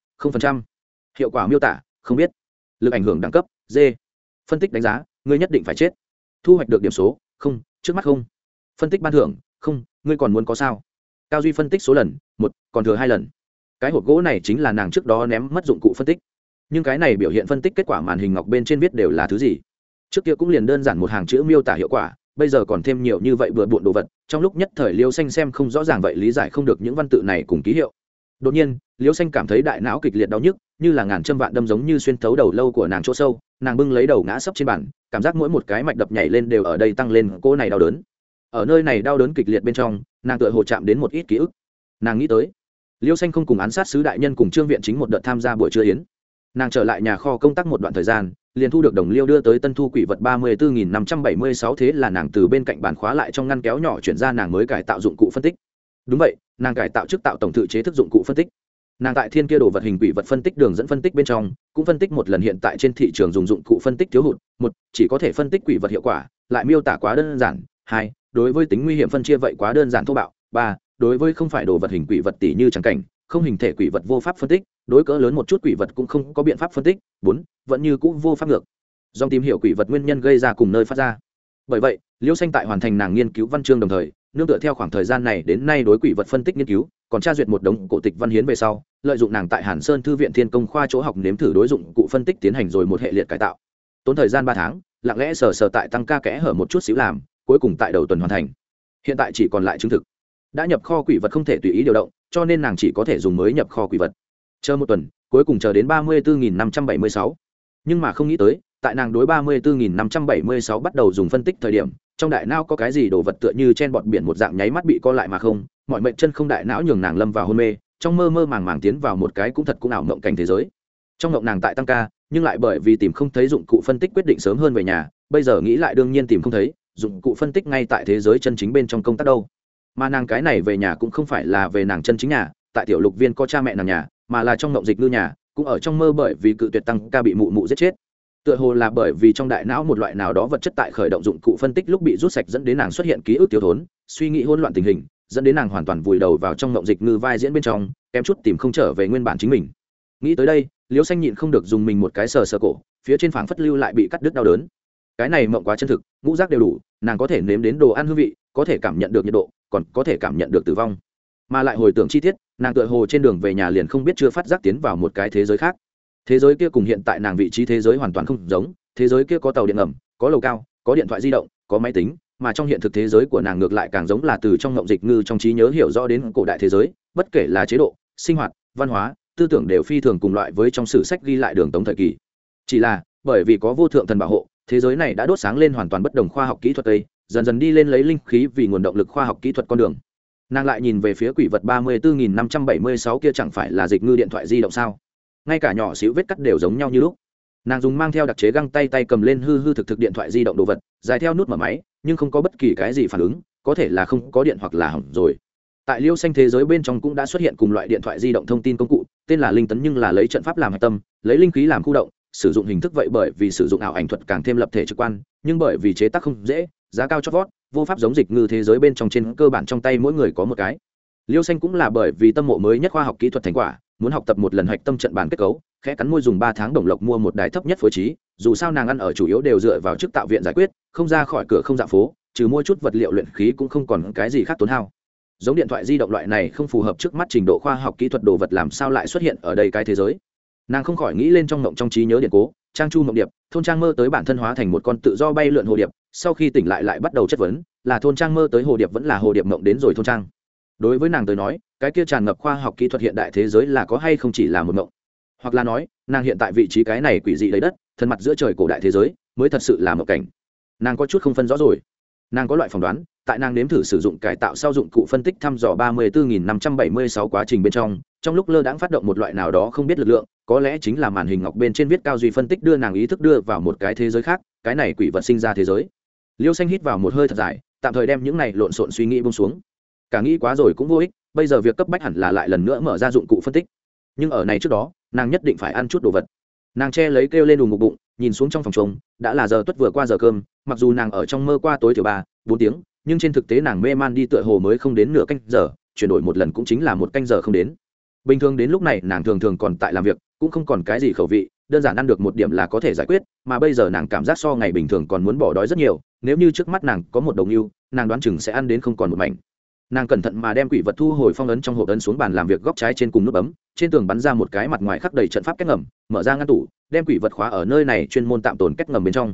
hiệu quả miêu tả, không biết. Lực ảnh hưởng đẳng cấp, d. Phân tích đánh giá, ngươi nhất định phải chết. Thu hoạch được điểm số, không, trước mắt không. Phân tích ban thưởng, không, ngươi còn muốn có sao? Cao duy phân tích số lần, một, còn thừa hai lần cái hộp gỗ này chính là nàng trước đó ném mất dụng cụ phân tích. Nhưng cái này biểu hiện phân tích kết quả màn hình ngọc bên trên viết đều là thứ gì? Trước kia cũng liền đơn giản một hàng chữ miêu tả hiệu quả, bây giờ còn thêm nhiều như vậy bừa bộn đồ vật, trong lúc nhất thời liêu xanh xem không rõ ràng vậy lý giải không được những văn tự này cùng ký hiệu. Đột nhiên, liêu xanh cảm thấy đại não kịch liệt đau nhức, như là ngàn châm vạn đâm giống như xuyên thấu đầu lâu của nàng chỗ sâu, nàng bưng lấy đầu ngã sấp trên bàn, cảm giác mỗi một cái mạch đập nhảy lên đều ở đây tăng lên cô này đau đớn. Ở nơi này đau đớn kịch liệt bên trong, nàng tựa hồ chạm đến một ít ký ức. Nàng nghĩ tới liêu xanh không cùng án sát sứ đại nhân cùng trương viện chính một đợt tham gia buổi trưa yến. Nàng trở lại nhà kho công tác một đoạn thời gian, liền thu được đồng liêu đưa tới tân thu quỷ vật ba mươi bốn năm trăm bảy mươi sáu thế là nàng từ bên cạnh bàn khóa lại trong ngăn kéo nhỏ chuyển ra nàng mới cải tạo dụng cụ phân tích. Đúng vậy, nàng cải tạo trước tạo tổng tự chế thức dụng cụ phân tích. Nàng tại thiên kia đồ vật hình quỷ vật phân tích đường dẫn phân tích bên trong, cũng phân tích một lần hiện tại trên thị trường dùng dụng cụ phân tích thiếu hụt. Một, chỉ có thể phân tích quỷ vật hiệu quả, lại miêu tả quá đơn giản. Hai, đối với tính nguy hiểm phân chia vậy quá đơn giản thô bạo. Ba đối với không phải đồ vật hình quỷ vật tỷ như chẳng cảnh, không hình thể quỷ vật vô pháp phân tích, đối cỡ lớn một chút quỷ vật cũng không có biện pháp phân tích, bốn, vẫn như cũ vô pháp ngược. Dòng tìm hiểu quỷ vật nguyên nhân gây ra cùng nơi phát ra. Bởi vậy, liêu xanh tại hoàn thành nàng nghiên cứu văn chương đồng thời, nương tựa theo khoảng thời gian này đến nay đối quỷ vật phân tích nghiên cứu, còn tra duyệt một đống cổ tịch văn hiến về sau, lợi dụng nàng tại hàn sơn thư viện thiên công khoa chỗ học nếm thử đối dụng cụ phân tích tiến hành rồi một hệ liệt cải tạo. Tốn thời gian ba tháng, lặng lẽ sờ sờ tại tăng ca kẽ hở một chút xíu làm, cuối cùng tại đầu tuần hoàn thành. Hiện tại chỉ còn lại chứng thực đã nhập kho quỷ vật không thể tùy ý điều động, cho nên nàng chỉ có thể dùng mới nhập kho quỷ vật. Chờ một tuần, cuối cùng chờ đến ba mươi bốn năm trăm bảy mươi sáu. Nhưng mà không nghĩ tới, tại nàng đối ba mươi bốn năm trăm bảy mươi sáu bắt đầu dùng phân tích thời điểm, trong đại não có cái gì đồ vật tựa như trên bọt biển một dạng nháy mắt bị co lại mà không, mọi mệnh chân không đại não nhường nàng lâm vào hôn mê, trong mơ mơ màng màng tiến vào một cái cũng thật cũng ảo mộng cảnh thế giới. Trong mộng nàng tại tăng ca, nhưng lại bởi vì tìm không thấy dụng cụ phân tích quyết định sớm hơn về nhà, bây giờ nghĩ lại đương nhiên tìm không thấy, dụng cụ phân tích ngay tại thế giới chân chính bên trong công tác đâu mà nàng cái này về nhà cũng không phải là về nàng chân chính nhà, tại tiểu lục viên có cha mẹ nàng nhà, mà là trong ngộng dịch ngư nhà, cũng ở trong mơ bởi vì cự tuyệt tăng ca bị mụ mụ giết chết. Tựa hồ là bởi vì trong đại não một loại nào đó vật chất tại khởi động dụng cụ phân tích lúc bị rút sạch dẫn đến nàng xuất hiện ký ức thiếu thốn, suy nghĩ hỗn loạn tình hình, dẫn đến nàng hoàn toàn vùi đầu vào trong ngộng dịch ngư vai diễn bên trong, kém chút tìm không trở về nguyên bản chính mình. Nghĩ tới đây, liễu xanh nhịn không được dùng mình một cái sờ sờ cổ, phía trên phảng phất lưu lại bị cắt đứt đau đớn. Cái này mộng quá chân thực, ngũ rác đều đủ, nàng có thể nếm đến đồ ăn hương vị, có thể cảm nhận được nhiệt độ còn có thể cảm nhận được tử vong. Mà lại hồi tưởng chi tiết, nàng tựa hồ trên đường về nhà liền không biết chưa phát giác tiến vào một cái thế giới khác. Thế giới kia cùng hiện tại nàng vị trí thế giới hoàn toàn không giống, thế giới kia có tàu điện ngầm, có lầu cao, có điện thoại di động, có máy tính, mà trong hiện thực thế giới của nàng ngược lại càng giống là từ trong ngộng dịch ngư trong trí nhớ hiểu rõ đến cổ đại thế giới, bất kể là chế độ, sinh hoạt, văn hóa, tư tưởng đều phi thường cùng loại với trong sử sách ghi lại đường tống thời kỳ. Chỉ là, bởi vì có vô thượng thần bảo hộ, thế giới này đã đốt sáng lên hoàn toàn bất đồng khoa học kỹ thuật tây dần dần đi lên lấy linh khí vì nguồn động lực khoa học kỹ thuật con đường. Nàng lại nhìn về phía quỷ vật ba mươi bốn năm trăm bảy mươi sáu kia chẳng phải là dịch ngư điện thoại di động sao? Ngay cả nhỏ xíu vết cắt đều giống nhau như lúc. Nàng dùng mang theo đặc chế găng tay tay cầm lên hư hư thực thực điện thoại di động đồ vật, dài theo nút mở máy, nhưng không có bất kỳ cái gì phản ứng, có thể là không có điện hoặc là hỏng rồi. Tại liêu xanh thế giới bên trong cũng đã xuất hiện cùng loại điện thoại di động thông tin công cụ, tên là linh tấn nhưng là lấy trận pháp làm hạch tâm, lấy linh khí làm khu động, sử dụng hình thức vậy bởi vì sử dụng ảo ảnh thuật càng thêm lập thể trực quan, nhưng bởi vì chế tác không dễ giá cao chót vót, vô pháp giống dịch ngư thế giới bên trong trên cơ bản trong tay mỗi người có một cái. Liêu xanh cũng là bởi vì tâm mộ mới nhất khoa học kỹ thuật thành quả, muốn học tập một lần hạch tâm trận bàn kết cấu, khẽ cắn môi dùng ba tháng đồng lộc mua một đài thấp nhất phối trí, dù sao nàng ăn ở chủ yếu đều dựa vào chức tạo viện giải quyết, không ra khỏi cửa không dạ phố, trừ mua chút vật liệu luyện khí cũng không còn cái gì khác tốn hao. Giống điện thoại di động loại này không phù hợp trước mắt trình độ khoa học kỹ thuật đồ vật làm sao lại xuất hiện ở đây cái thế giới? Nàng không khỏi nghĩ lên trong mộng trong trí nhớ điện cố trang chu mộng điệp, thôn trang mơ tới bản thân hóa thành một con tự do bay lượn hồ điệp, sau khi tỉnh lại lại bắt đầu chất vấn, là thôn trang mơ tới hồ điệp vẫn là hồ điệp mộng đến rồi thôn trang. Đối với nàng tới nói, cái kia tràn ngập khoa học kỹ thuật hiện đại thế giới là có hay không chỉ là một mộng? Hoặc là nói, nàng hiện tại vị trí cái này quỷ dị lấy đất, thân mặt giữa trời cổ đại thế giới, mới thật sự là một cảnh. Nàng có chút không phân rõ rồi. Nàng có loại phỏng đoán, tại nàng nếm thử sử dụng cải tạo sau dụng cụ phân tích thăm dò ba mươi bốn năm trăm bảy mươi sáu quá trình bên trong trong lúc lơ đãng phát động một loại nào đó không biết lực lượng, có lẽ chính là màn hình ngọc bên trên viết cao duy phân tích đưa nàng ý thức đưa vào một cái thế giới khác, cái này quỷ vật sinh ra thế giới. Liêu xanh hít vào một hơi thật dài, tạm thời đem những này lộn xộn suy nghĩ bông xuống. Cả nghĩ quá rồi cũng vô ích, bây giờ việc cấp bách hẳn là lại lần nữa mở ra dụng cụ phân tích. Nhưng ở này trước đó, nàng nhất định phải ăn chút đồ vật. Nàng che lấy kêu lên đùm ngục bụng, nhìn xuống trong phòng trống, đã là giờ tuất vừa qua giờ cơm, mặc dù nàng ở trong mơ qua tối thiểu ba, bốn tiếng, nhưng trên thực tế nàng mê man đi tựa hồ mới không đến nửa canh giờ, chuyển đổi một lần cũng chính là một canh giờ không đến bình thường đến lúc này, nàng thường thường còn tại làm việc, cũng không còn cái gì khẩu vị, đơn giản ăn được một điểm là có thể giải quyết, mà bây giờ nàng cảm giác so ngày bình thường còn muốn bỏ đói rất nhiều, nếu như trước mắt nàng có một đồng yêu nàng đoán chừng sẽ ăn đến không còn một mảnh. Nàng cẩn thận mà đem quỷ vật thu hồi phong ấn trong hộp ấn xuống bàn làm việc góc trái trên cùng nút bấm, trên tường bắn ra một cái mặt ngoài khắc đầy trận pháp kết ngầm, mở ra ngăn tủ, đem quỷ vật khóa ở nơi này chuyên môn tạm tồn kết ngầm bên trong.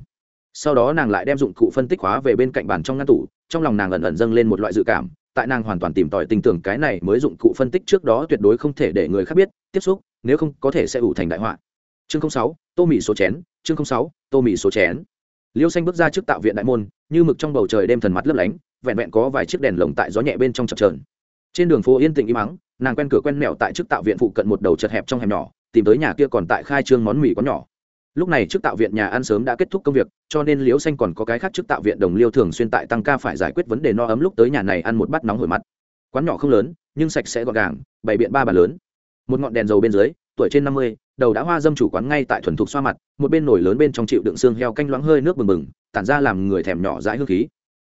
Sau đó nàng lại đem dụng cụ phân tích khóa về bên cạnh bàn trong ngăn tủ, trong lòng nàng ẩn ẩn dâng lên một loại dự cảm tại nàng hoàn toàn tìm tòi tình tưởng cái này mới dụng cụ phân tích trước đó tuyệt đối không thể để người khác biết, tiếp xúc, nếu không có thể sẽ ủ thành đại họa. Chương sáu, tô mì số chén, chương sáu, tô mì số chén. Liêu xanh bước ra trước tạo viện đại môn, như mực trong bầu trời đêm thần mặt lấp lánh, vẹn vẹn có vài chiếc đèn lồng tại gió nhẹ bên trong chập trờn trên đường phố yên tĩnh im mắng nàng quen cửa quen mẹo tại trước tạo viện phụ cận một đầu chật hẹp trong hẻm nhỏ, tìm tới nhà kia còn tại khai trương món mì có nhỏ lúc này trước tạo viện nhà ăn sớm đã kết thúc công việc, cho nên liễu xanh còn có cái khác trước tạo viện đồng liêu thường xuyên tại tăng ca phải giải quyết vấn đề no ấm lúc tới nhà này ăn một bát nóng hổi mặt. Quán nhỏ không lớn, nhưng sạch sẽ gọn gàng, bày biện ba bàn lớn. Một ngọn đèn dầu bên dưới, tuổi trên năm mươi, đầu đã hoa dâm chủ quán ngay tại thuần thục xoa mặt, một bên nổi lớn bên trong chịu đựng xương heo canh loãng hơi nước bừng bừng, tản ra làm người thèm nhỏ dãi hương khí.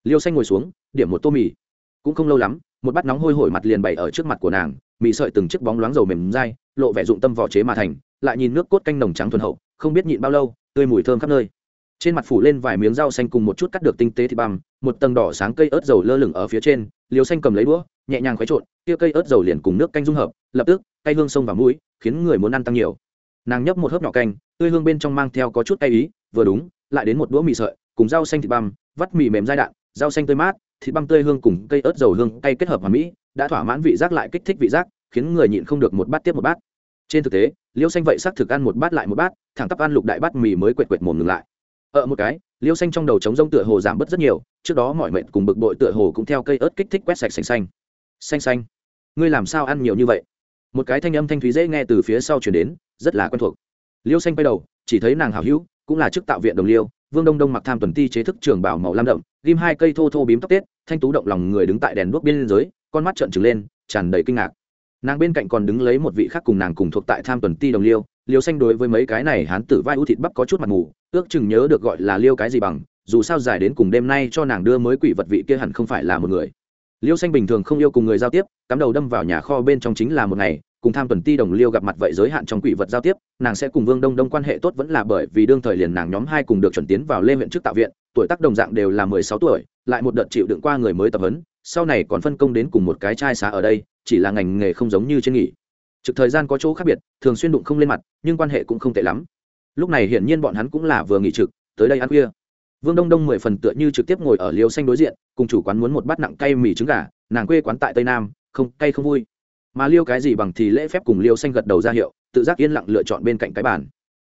Liêu xanh ngồi xuống, điểm một tô mì. Cũng không lâu lắm, một bát nóng hôi hổi mặt liền bày ở trước mặt của nàng, mì sợi từng chiếc bóng loáng dầu mềm dai, lộ vẻ dụng tâm vỏ chế mà thành, lại nhìn nước cốt canh nồng trắng thuần hậu không biết nhịn bao lâu, tươi mùi thơm khắp nơi. Trên mặt phủ lên vài miếng rau xanh cùng một chút cắt được tinh tế thịt băm một tầng đỏ sáng cây ớt dầu lơ lửng ở phía trên liều xanh cầm lấy đũa, nhẹ nhàng khuấy trộn, kia cây ớt dầu liền cùng nước canh dung hợp, lập tức cây hương sông vào mũi, khiến người muốn ăn tăng nhiều. Nàng nhấp một hớp nhỏ canh, tươi hương bên trong mang theo có chút cay ý, vừa đúng, lại đến một đũa mì sợi, cùng rau xanh thịt băm vắt mì mềm dai đạn, rau xanh tươi mát, thịt băm tươi hương cùng cây ớt dầu hương cay kết hợp hòa mỹ, đã thỏa mãn vị giác lại kích thích vị giác, khiến người nhịn không được một bát tiếp một bát. Trên thực tế liêu xanh vậy xác thực ăn một bát lại một bát, thẳng tắp ăn lục đại bát mì mới quệt quệt mồm ngừng lại. Ở một cái, liêu xanh trong đầu trống rông tựa hồ giảm bớt rất nhiều, trước đó mọi mệnh cùng bực bội tựa hồ cũng theo cây ớt kích thích quét sạch xanh xanh. Xanh xanh, ngươi làm sao ăn nhiều như vậy? Một cái thanh âm thanh thúy dễ nghe từ phía sau chuyển đến, rất là quen thuộc. Liêu xanh quay đầu, chỉ thấy nàng hảo hữu, cũng là chức tạo viện đồng liêu, vương đông đông mặc tham tuần ti chế thức trường bảo màu lam đậm, ghim hai cây thô thô bím tóc tết thanh tú động lòng người đứng tại đèn đuốc biên giới, con mắt trợn trừng lên, tràn đầy kinh ngạc nàng bên cạnh còn đứng lấy một vị khác cùng nàng cùng thuộc tại tham tuần ti đồng liêu. Liêu xanh đối với mấy cái này hán tử vai ưu thịt bắp có chút mặt mù, ước chừng nhớ được gọi là liêu cái gì bằng, dù sao dài đến cùng đêm nay cho nàng đưa mới quỷ vật vị kia hẳn không phải là một người. Liêu xanh bình thường không yêu cùng người giao tiếp, cắm đầu đâm vào nhà kho bên trong chính là một ngày, cùng tham tuần ti đồng liêu gặp mặt vậy giới hạn trong quỷ vật giao tiếp, nàng sẽ cùng vương đông đông quan hệ tốt vẫn là bởi vì đương thời liền nàng nhóm hai cùng được chuẩn tiến vào lê huyện trước tạo viện, tuổi tác đồng dạng đều là mười sáu tuổi, lại một đợt chịu đựng qua người mới tập huấn sau này còn phân công đến cùng một cái trai xá ở đây, chỉ là ngành nghề không giống như trên nghỉ. Trực thời gian có chỗ khác biệt, thường xuyên đụng không lên mặt, nhưng quan hệ cũng không tệ lắm. Lúc này hiển nhiên bọn hắn cũng là vừa nghỉ trực, tới đây ăn khuya. Vương đông đông mười phần tựa như trực tiếp ngồi ở liều xanh đối diện, cùng chủ quán muốn một bát nặng cay mì trứng gà, nàng quê quán tại tây nam, không, cay không vui. Mà liêu cái gì bằng thì lễ phép cùng liêu xanh gật đầu ra hiệu, tự giác yên lặng lựa chọn bên cạnh cái bàn.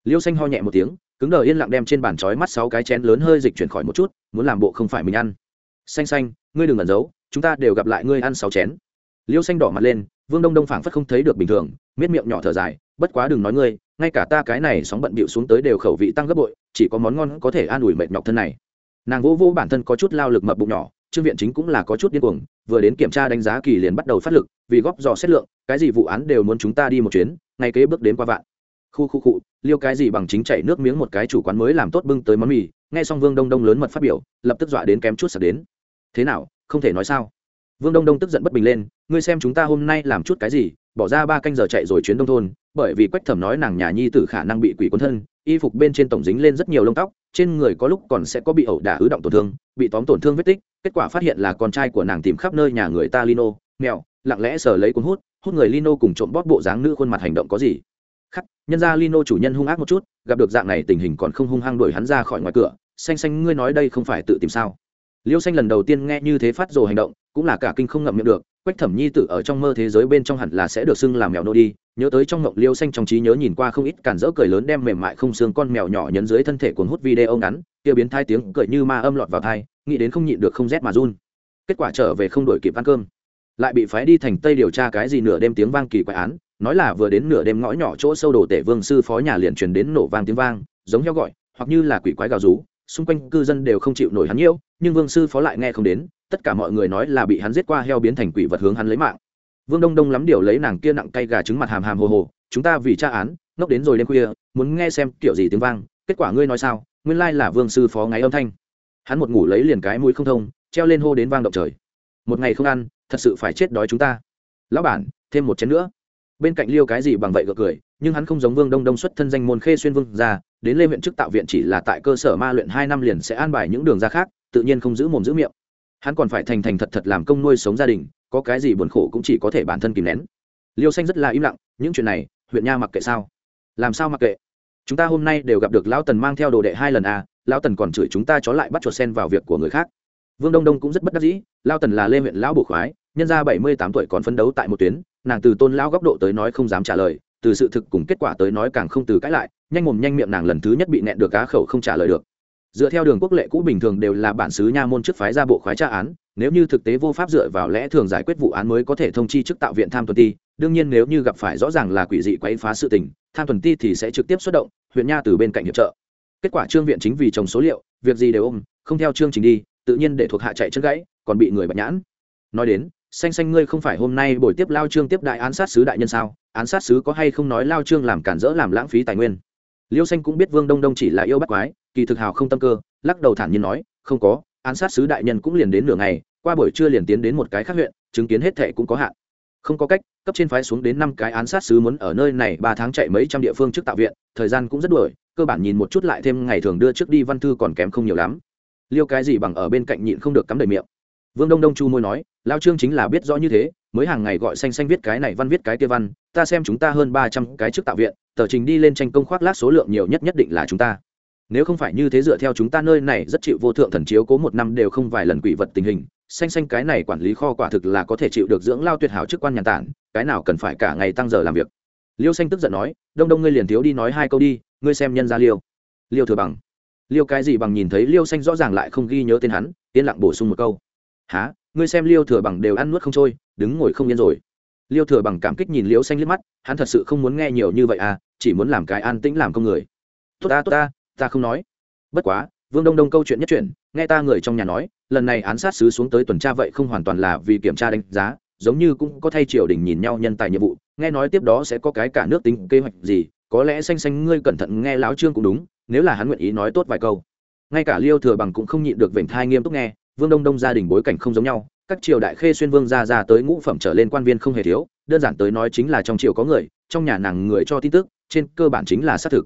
Liêu xanh ho nhẹ một tiếng, cứng đờ yên lặng đem trên bàn trói mắt sáu cái chén lớn hơi dịch chuyển khỏi một chút, muốn làm bộ không phải mình ăn. Xanh xanh, ngươi đừng ẩn giấu chúng ta đều gặp lại ngươi ăn sáu chén. Liêu xanh đỏ mặt lên vương đông đông phảng phất không thấy được bình thường miết miệng nhỏ thở dài bất quá đừng nói ngươi ngay cả ta cái này sóng bận bịu xuống tới đều khẩu vị tăng gấp bội chỉ có món ngon có thể an ủi mệt nhọc thân này. Nàng vô vô bản thân có chút lao lực mập bụng nhỏ trương viện chính cũng là có chút điên cuồng vừa đến kiểm tra đánh giá kỳ liền bắt đầu phát lực vì góp dò xét lượng cái gì vụ án đều muốn chúng ta đi một chuyến ngay kế bước đến qua vạn. Khu khu khu, liêu cái gì bằng chính chảy nước miếng một cái chủ quán mới làm tốt bưng tới món mì nghe xong vương đông đông lớn mật phát biểu lập tức dọa đến kém chút sạc đến. Thế nào không thể nói sao. Vương đông đông tức giận bất bình lên, ngươi xem chúng ta hôm nay làm chút cái gì, bỏ ra ba canh giờ chạy rồi chuyến đông thôn, bởi vì quách thẩm nói nàng nhà nhi tử khả năng bị quỷ quân thân, y phục bên trên tổng dính lên rất nhiều lông tóc, trên người có lúc còn sẽ có bị ẩu đả ứ động tổn thương, bị tóm tổn thương vết tích, kết quả phát hiện là con trai của nàng tìm khắp nơi nhà người ta lino, mèo, lặng lẽ sờ lấy cuốn hút hút người lino cùng trộm bóp bộ dáng nữ khuôn mặt hành động có gì. Khắc, nhân ra lino chủ nhân hung ác một chút, gặp được dạng này tình hình còn không hung hăng đuổi hắn ra khỏi ngoài cửa, xanh xanh, ngươi nói đây không phải tự tìm sao? Liêu xanh lần đầu tiên nghe như thế phát rồ hành động, cũng là cả kinh không ngậm miệng được, quách thẩm nhi tự ở trong mơ thế giới bên trong hẳn là sẽ được xưng làm mèo nô đi, nhớ tới trong mộng liêu xanh trong trí nhớ nhìn qua không ít cản rỡ cười lớn đem mềm mại không xương con mèo nhỏ nhấn dưới thân thể cuốn hút video ngắn, kia biến thai tiếng cười như ma âm lọt vào thai nghĩ đến không nhịn được không rét mà run. Kết quả trở về không đổi kịp ăn cơm. Lại bị phái đi thành tây điều tra cái gì nửa đêm tiếng vang kỳ quái án, nói là vừa đến nửa đêm ngõ nhỏ chỗ sâu đồ tể vương sư phó nhà liền truyền đến nổ vang tiếng vang, giống heo gọi, hoặc như là quỷ quái gào rú, xung quanh cư dân đều không chịu nổi hắn nhiễu nhưng vương sư phó lại nghe không đến, tất cả mọi người nói là bị hắn giết qua heo biến thành quỷ vật hướng hắn lấy mạng. Vương đông đông lắm điều lấy nàng kia nặng cay gà trứng mặt hàm hàm hồ hồ, chúng ta vì tra án, ngốc đến rồi đêm khuya, muốn nghe xem kiểu gì tiếng vang, kết quả ngươi nói sao, nguyên lai là vương sư phó ngáy âm thanh. Hắn một ngủ lấy liền cái mũi không thông, treo lên hô đến vang động trời. Một ngày không ăn, thật sự phải chết đói chúng ta. Lão bản, thêm một chén nữa. Bên cạnh liêu cái gì bằng vậy gật cười, nhưng hắn không giống vương đông đông xuất thân danh môn khê xuyên vương ra đến lê huyện chức tạo viện chỉ là tại cơ sở ma luyện hai năm liền sẽ an bài những đường ra khác tự nhiên không giữ mồm giữ miệng. Hắn còn phải thành thành thật thật làm công nuôi sống gia đình, có cái gì buồn khổ cũng chỉ có thể bản thân kìm nén. Liêu xanh rất là im lặng, những chuyện này, huyện nha mặc kệ sao? Làm sao mặc kệ? Chúng ta hôm nay đều gặp được lão tần mang theo đồ đệ hai lần à lão tần còn chửi chúng ta chó lại bắt chuột sen vào việc của người khác. Vương đông đông cũng rất bất đắc dĩ lao tần là lê huyện lão bộ khoái, nhân ra bảy mươi tám tuổi còn phấn đấu tại một tuyến, nàng từ tôn lão góc độ tới nói không dám trả lời, từ sự thực cùng kết quả tới nói càng không từ cãi lại, nhanh mồm nhanh miệng nàng lần thứ nhất bị nẹn được cá khẩu không trả lời được dựa theo đường quốc lệ cũ bình thường đều là bản xứ nha môn chức phái ra bộ khoái tra án, nếu như thực tế vô pháp dựa vào lẽ thường giải quyết vụ án mới có thể thông chi chức tạo viện tham tuần ti, đương nhiên nếu như gặp phải rõ ràng là quỷ dị quấy phá sự tình, tham tuần ti thì sẽ trực tiếp xuất động, huyện nha từ bên cạnh hiệp trợ. Kết quả trương viện chính vì trồng số liệu, việc gì đều ôm, không theo chương trình đi, tự nhiên để thuộc hạ chạy chân gãy, còn bị người bạch nhãn. Nói đến, xanh xanh ngươi không phải hôm nay buổi tiếp lao trương tiếp đại án sát sứ đại nhân sao? Án sát sứ có hay không nói lao trương làm cản rỡ làm lãng phí tài nguyên? Liêu xanh cũng biết vương đông đông chỉ là yêu bắt quái, kỳ thực hào không tâm cơ, lắc đầu thản nhiên nói, không có, án sát sứ đại nhân cũng liền đến nửa ngày, qua buổi trưa liền tiến đến một cái khác huyện, chứng kiến hết thệ cũng có hạn. Không có cách, cấp trên phái xuống đến năm cái án sát sứ muốn ở nơi này ba tháng chạy mấy trăm địa phương trước tạo viện, thời gian cũng rất đuổi, cơ bản nhìn một chút lại thêm ngày thường đưa trước đi văn thư còn kém không nhiều lắm. Liêu cái gì bằng ở bên cạnh nhịn không được cắm đầy miệng. Vương đông đông chu môi nói, lao trương chính là biết rõ như thế, mới hàng ngày gọi xanh xanh viết cái này văn viết cái kia văn, ta xem chúng ta hơn ba trăm cái trước tạo viện tờ trình đi lên tranh công khoác lác số lượng nhiều nhất nhất định là chúng ta. Nếu không phải như thế dựa theo chúng ta nơi này rất chịu vô thượng thần chiếu cố một năm đều không vài lần quỷ vật tình hình, xanh xanh cái này quản lý kho quả thực là có thể chịu được dưỡng lao tuyệt hảo chức quan nhàn tản, cái nào cần phải cả ngày tăng giờ làm việc. Liêu xanh tức giận nói, đông đông ngươi liền thiếu đi nói hai câu đi, ngươi xem nhân ra liêu. Liêu thừa bằng. Liêu cái gì bằng nhìn thấy liêu xanh rõ ràng lại không ghi nhớ tên hắn, yên lặng bổ sung một câu. Há ngươi xem liêu thừa bằng đều ăn nuốt không trôi, đứng ngồi không yên rồi liêu thừa bằng cảm kích nhìn liêu xanh liếc mắt, hắn thật sự không muốn nghe nhiều như vậy à chỉ muốn làm cái an tĩnh làm công người. Tốt ta tốt ta ta không nói. Bất quá, vương đông đông câu chuyện nhất chuyện nghe ta người trong nhà nói, lần này án sát sứ xuống tới tuần tra vậy không hoàn toàn là vì kiểm tra đánh giá, giống như cũng có thay triều đình nhìn nhau nhân tài nhiệm vụ, nghe nói tiếp đó sẽ có cái cả nước tính kế hoạch gì, có lẽ xanh xanh ngươi cẩn thận nghe láo trương cũng đúng, nếu là hắn nguyện ý nói tốt vài câu. Ngay cả liêu thừa bằng cũng không nhịn được vểnh thai nghiêm túc nghe, vương đông đông gia đình bối cảnh không giống nhau các triều đại khê xuyên vương ra ra tới ngũ phẩm trở lên quan viên không hề thiếu, đơn giản tới nói chính là trong triều có người, trong nhà nàng người cho tin tức, trên cơ bản chính là xác thực.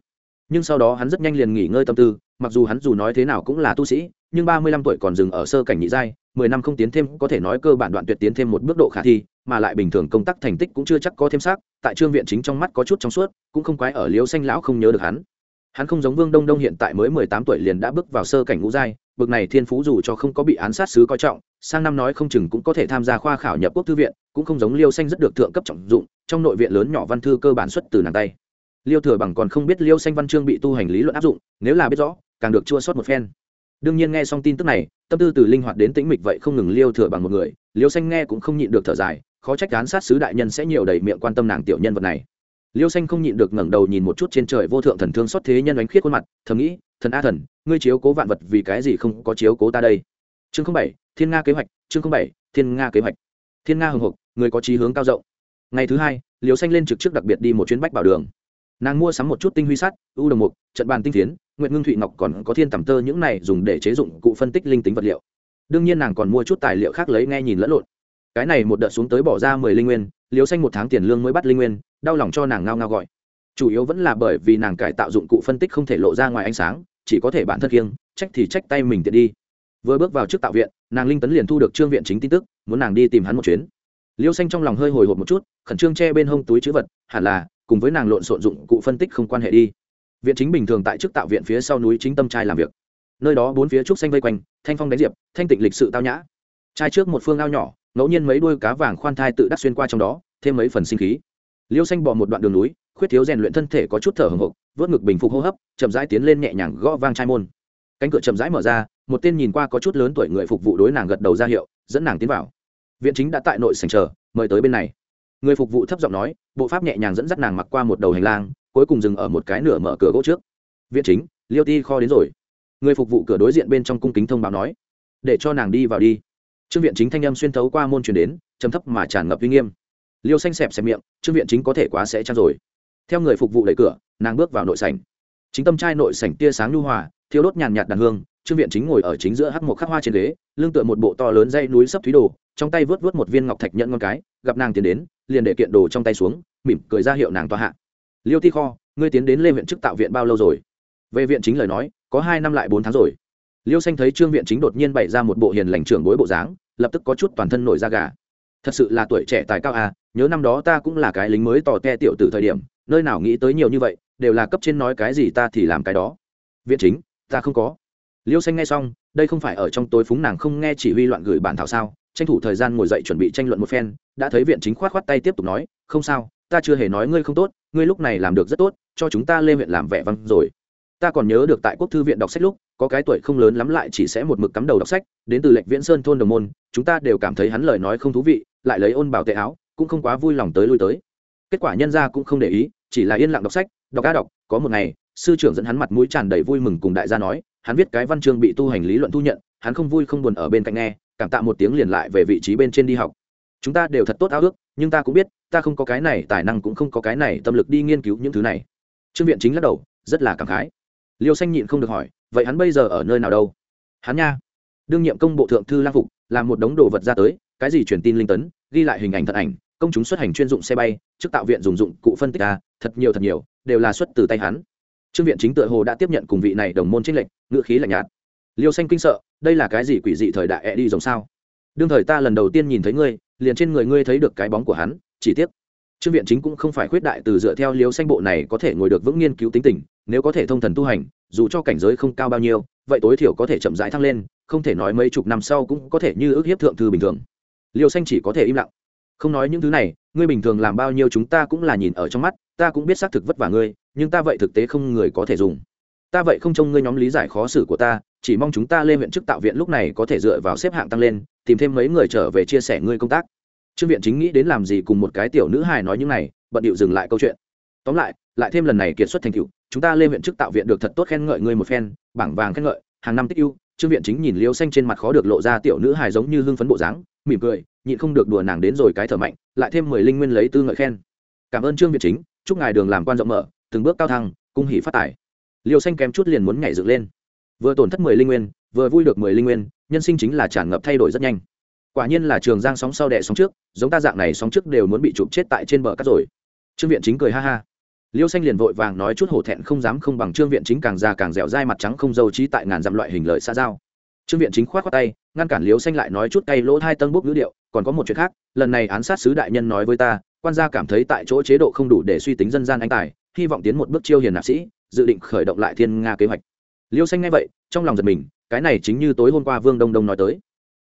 Nhưng sau đó hắn rất nhanh liền nghỉ ngơi tâm tư, mặc dù hắn dù nói thế nào cũng là tu sĩ, nhưng ba mươi lăm tuổi còn dừng ở sơ cảnh nhị giai, mười năm không tiến thêm có thể nói cơ bản đoạn tuyệt tiến thêm một bước độ khả thi, mà lại bình thường công tác thành tích cũng chưa chắc có thêm xác, tại trương viện chính trong mắt có chút trong suốt, cũng không quái ở liếu xanh lão không nhớ được hắn. Hắn không giống vương đông đông hiện tại mới mười tám tuổi liền đã bước vào sơ cảnh ngũ giai, bực này thiên phú dù cho không có bị án sát sứ coi trọng sang năm nói không chừng cũng có thể tham gia khoa khảo nhập quốc thư viện, cũng không giống liêu xanh rất được thượng cấp trọng dụng, trong nội viện lớn nhỏ văn thư cơ bản xuất từ nàng tay. Liêu thừa bằng còn không biết liêu xanh văn chương bị tu hành lý luận áp dụng, nếu là biết rõ, càng được chua sót một phen. Đương nhiên nghe xong tin tức này, tâm tư từ linh hoạt đến tĩnh mịch vậy không ngừng liêu thừa bằng một người, liêu xanh nghe cũng không nhịn được thở dài, khó trách án sát sứ đại nhân sẽ nhiều đầy miệng quan tâm nàng tiểu nhân vật này. Liêu xanh không nhịn được ngẩng đầu nhìn một chút trên trời vô thượng thần thương xót thế nhân ánh khiết khuôn mặt, thầm nghĩ, thần a thần, ngươi chiếu cố vạn vật vì cái gì không có chiếu cố ta đây? Chương không bảy thiên nga kế hoạch, chương không bảy, thiên nga kế hoạch. Thiên nga hồng hộc người có trí hướng cao rộng. Ngày thứ hai liều xanh lên trực trước đặc biệt đi một chuyến bách bảo đường. Nàng mua sắm một chút tinh huy sắt ưu đồng mục, trận bàn tinh phiến nguyện ngưng thụy ngọc còn có thiên tầm tơ những này dùng để chế dụng cụ phân tích linh tính vật liệu. Đương nhiên nàng còn mua chút tài liệu khác lấy nghe nhìn lẫn lộn. Cái này một đợt xuống tới bỏ ra mười linh nguyên liều xanh một tháng tiền lương mới bắt linh nguyên, đau lòng cho nàng ngao ngao gọi. Chủ yếu vẫn là bởi vì nàng cải tạo dụng cụ phân tích không thể lộ ra ngoài ánh sáng, chỉ có thể bản thân kiêng, trách thì trách tay mình tiện đi vừa bước vào trước tạo viện, nàng linh tấn liền thu được trương viện chính tin tức, muốn nàng đi tìm hắn một chuyến. Liêu xanh trong lòng hơi hồi hộp một chút, khẩn trương che bên hông túi chữ vật, hẳn là, cùng với nàng lộn xộn dụng cụ phân tích không quan hệ đi. Viện chính bình thường tại trước tạo viện phía sau núi chính tâm trai làm việc. Nơi đó bốn phía trúc xanh vây quanh, thanh phong đánh diệp, thanh tịnh lịch sự tao nhã. Trai trước một phương ao nhỏ, ngẫu nhiên mấy đuôi cá vàng khoan thai tự đắc xuyên qua trong đó, thêm mấy phần sinh khí. Liêu xanh bỏ một đoạn đường núi, khuyết thiếu rèn luyện thân thể có chút thở hồng hộc, vớt ngực bình phục hô hấp, chậm rãi tiến lên nhẹ nhàng gõ vang trai môn. Cánh cửa chậm rãi mở ra một tên nhìn qua có chút lớn tuổi người phục vụ đối nàng gật đầu ra hiệu, dẫn nàng tiến vào. Viện chính đã tại nội sảnh chờ, mời tới bên này. Người phục vụ thấp giọng nói, bộ pháp nhẹ nhàng dẫn dắt nàng mặc qua một đầu hành lang, cuối cùng dừng ở một cái nửa mở cửa gỗ trước. Viện chính, liêu ti kho đến rồi. Người phục vụ cửa đối diện bên trong cung kính thông báo nói, để cho nàng đi vào đi. Trương viện chính thanh âm xuyên thấu qua môn truyền đến chấm thấp mà tràn ngập uy nghiêm. Liêu xanh xẹp xẹp miệng, trương viện chính có thể quá sẽ chăng rồi. Theo người phục vụ đẩy cửa, nàng bước vào nội sảnh. Chính tâm trai nội sảnh tia sáng nhu hòa thiếu đốt nhàn nhạt đàn hương trương viện chính ngồi ở chính giữa hắc một khắc hoa trên ghế, lưng tựa một bộ to lớn dây núi sấp thúy đồ, trong tay vớt vớt một viên ngọc thạch nhận ngon cái, gặp nàng tiến đến, liền để kiện đồ trong tay xuống, mỉm cười ra hiệu nàng tòa hạ. Liêu ti kho, ngươi tiến đến lê huyện chức tạo viện bao lâu rồi? Về viện chính lời nói, có hai năm lại bốn tháng rồi. Liêu xanh thấy trương viện chính đột nhiên bày ra một bộ hiền lành trưởng bối bộ dáng, lập tức có chút toàn thân nổi da gà. Thật sự là tuổi trẻ tài cao à nhớ năm đó ta cũng là cái lính mới tò te tiểu từ thời điểm, nơi nào nghĩ tới nhiều như vậy, đều là cấp trên nói cái gì ta thì làm cái đó. Viện chính, ta không có liêu xanh nghe xong, đây không phải ở trong tối phúng nàng không nghe chỉ huy loạn gửi bản thảo sao? Tranh thủ thời gian ngồi dậy chuẩn bị tranh luận một phen, đã thấy viện chính khoát khoát tay tiếp tục nói, không sao, ta chưa hề nói ngươi không tốt, ngươi lúc này làm được rất tốt, cho chúng ta lê huyện làm vẻ văn rồi. Ta còn nhớ được tại quốc thư viện đọc sách lúc, có cái tuổi không lớn lắm lại chỉ sẽ một mực cắm đầu đọc sách, đến từ lệnh viễn sơn thôn đồng môn, chúng ta đều cảm thấy hắn lời nói không thú vị, lại lấy ôn bảo tệ áo, cũng không quá vui lòng tới lui tới. Kết quả nhân ra cũng không để ý, chỉ là yên lặng đọc sách, đọc ca đọc, có một ngày, sư trưởng dẫn hắn mặt mũi tràn đầy vui mừng cùng đại gia nói hắn viết cái văn chương bị tu hành lý luận thu nhận, hắn không vui không buồn ở bên cạnh nghe, cảm tạ một tiếng liền lại về vị trí bên trên đi học. Chúng ta đều thật tốt ao ước, nhưng ta cũng biết, ta không có cái này, tài năng cũng không có cái này, tâm lực đi nghiên cứu những thứ này. Trương viện chính lắc đầu, rất là cảm khái. Liêu xanh nhịn không được hỏi, vậy hắn bây giờ ở nơi nào đâu? Hắn nha. Đương nhiệm công bộ thượng thư lang phục, làm một đống đồ vật ra tới, cái gì truyền tin linh tấn, ghi lại hình ảnh thật ảnh, công chúng xuất hành chuyên dụng xe bay, trước tạo viện dùng dụng cụ phân tích a thật nhiều thật nhiều, đều là xuất từ tay hắn. Trương viện chính tựa hồ đã tiếp nhận cùng vị này đồng môn trích lệnh ngựa khí lạnh nhạt. Liêu xanh kinh sợ, đây là cái gì quỷ dị thời đại ẹ đi giống sao? Đương thời ta lần đầu tiên nhìn thấy ngươi, liền trên người ngươi thấy được cái bóng của hắn, chỉ tiếc. Trương viện chính cũng không phải khuyết đại từ dựa theo liêu xanh bộ này có thể ngồi được vững nghiên cứu tính tình, nếu có thể thông thần tu hành, dù cho cảnh giới không cao bao nhiêu, vậy tối thiểu có thể chậm rãi thăng lên, không thể nói mấy chục năm sau cũng có thể như ước hiếp thượng thư bình thường. Liêu xanh chỉ có thể im lặng. Không nói những thứ này, ngươi bình thường làm bao nhiêu chúng ta cũng là nhìn ở trong mắt, ta cũng biết xác thực vất vả ngươi, nhưng ta vậy thực tế không người có thể dùng ta vậy không trông ngươi nhóm lý giải khó xử của ta, chỉ mong chúng ta lên huyện chức tạo viện lúc này có thể dựa vào xếp hạng tăng lên, tìm thêm mấy người trở về chia sẻ ngươi công tác. Trương viện chính nghĩ đến làm gì cùng một cái tiểu nữ hài nói những này, bận điệu dừng lại câu chuyện. Tóm lại lại thêm lần này kiệt xuất thành tựu, chúng ta lên huyện chức tạo viện được thật tốt khen ngợi ngươi một phen, bảng vàng khen ngợi, hàng năm tích ưu. Trương viện chính nhìn liêu xanh trên mặt khó được lộ ra tiểu nữ hài giống như hưng phấn bộ dáng, mỉm cười, nhịn không được đùa nàng đến rồi cái thở mạnh, lại thêm mười linh nguyên lấy tư ngợi khen. Cảm ơn trương viện chính, chúc ngài đường làm quan rộng mở, từng bước cao thăng, cung hỷ phát tài liêu xanh kém chút liền muốn nhảy dựng lên. Vừa tổn thất mười linh nguyên, vừa vui được mười linh nguyên, nhân sinh chính là tràn ngập thay đổi rất nhanh. Quả nhiên là trường giang sóng sau đẻ sóng trước, giống ta dạng này sóng trước đều muốn bị chụp chết tại trên bờ cát rồi. Trương viện chính cười ha ha. Liêu xanh liền vội vàng nói chút hổ thẹn không dám không bằng trương viện chính càng già càng dẻo dai mặt trắng không dâu trí tại ngàn dặm loại hình lợi xa giao. Trương viện chính khoát khoát tay, ngăn cản liêu xanh lại nói chút tay lỗ hai tân bốc ngữ điệu, còn có một chuyện khác, lần này án sát sứ đại nhân nói với ta, quan gia cảm thấy tại chỗ chế độ không đủ để suy tính dân gian anh tài, hy vọng tiến một bước chiêu hiền nạp sĩ dự định khởi động lại thiên nga kế hoạch. Liêu xanh nghe vậy, trong lòng giật mình, cái này chính như tối hôm qua vương đông đông nói tới.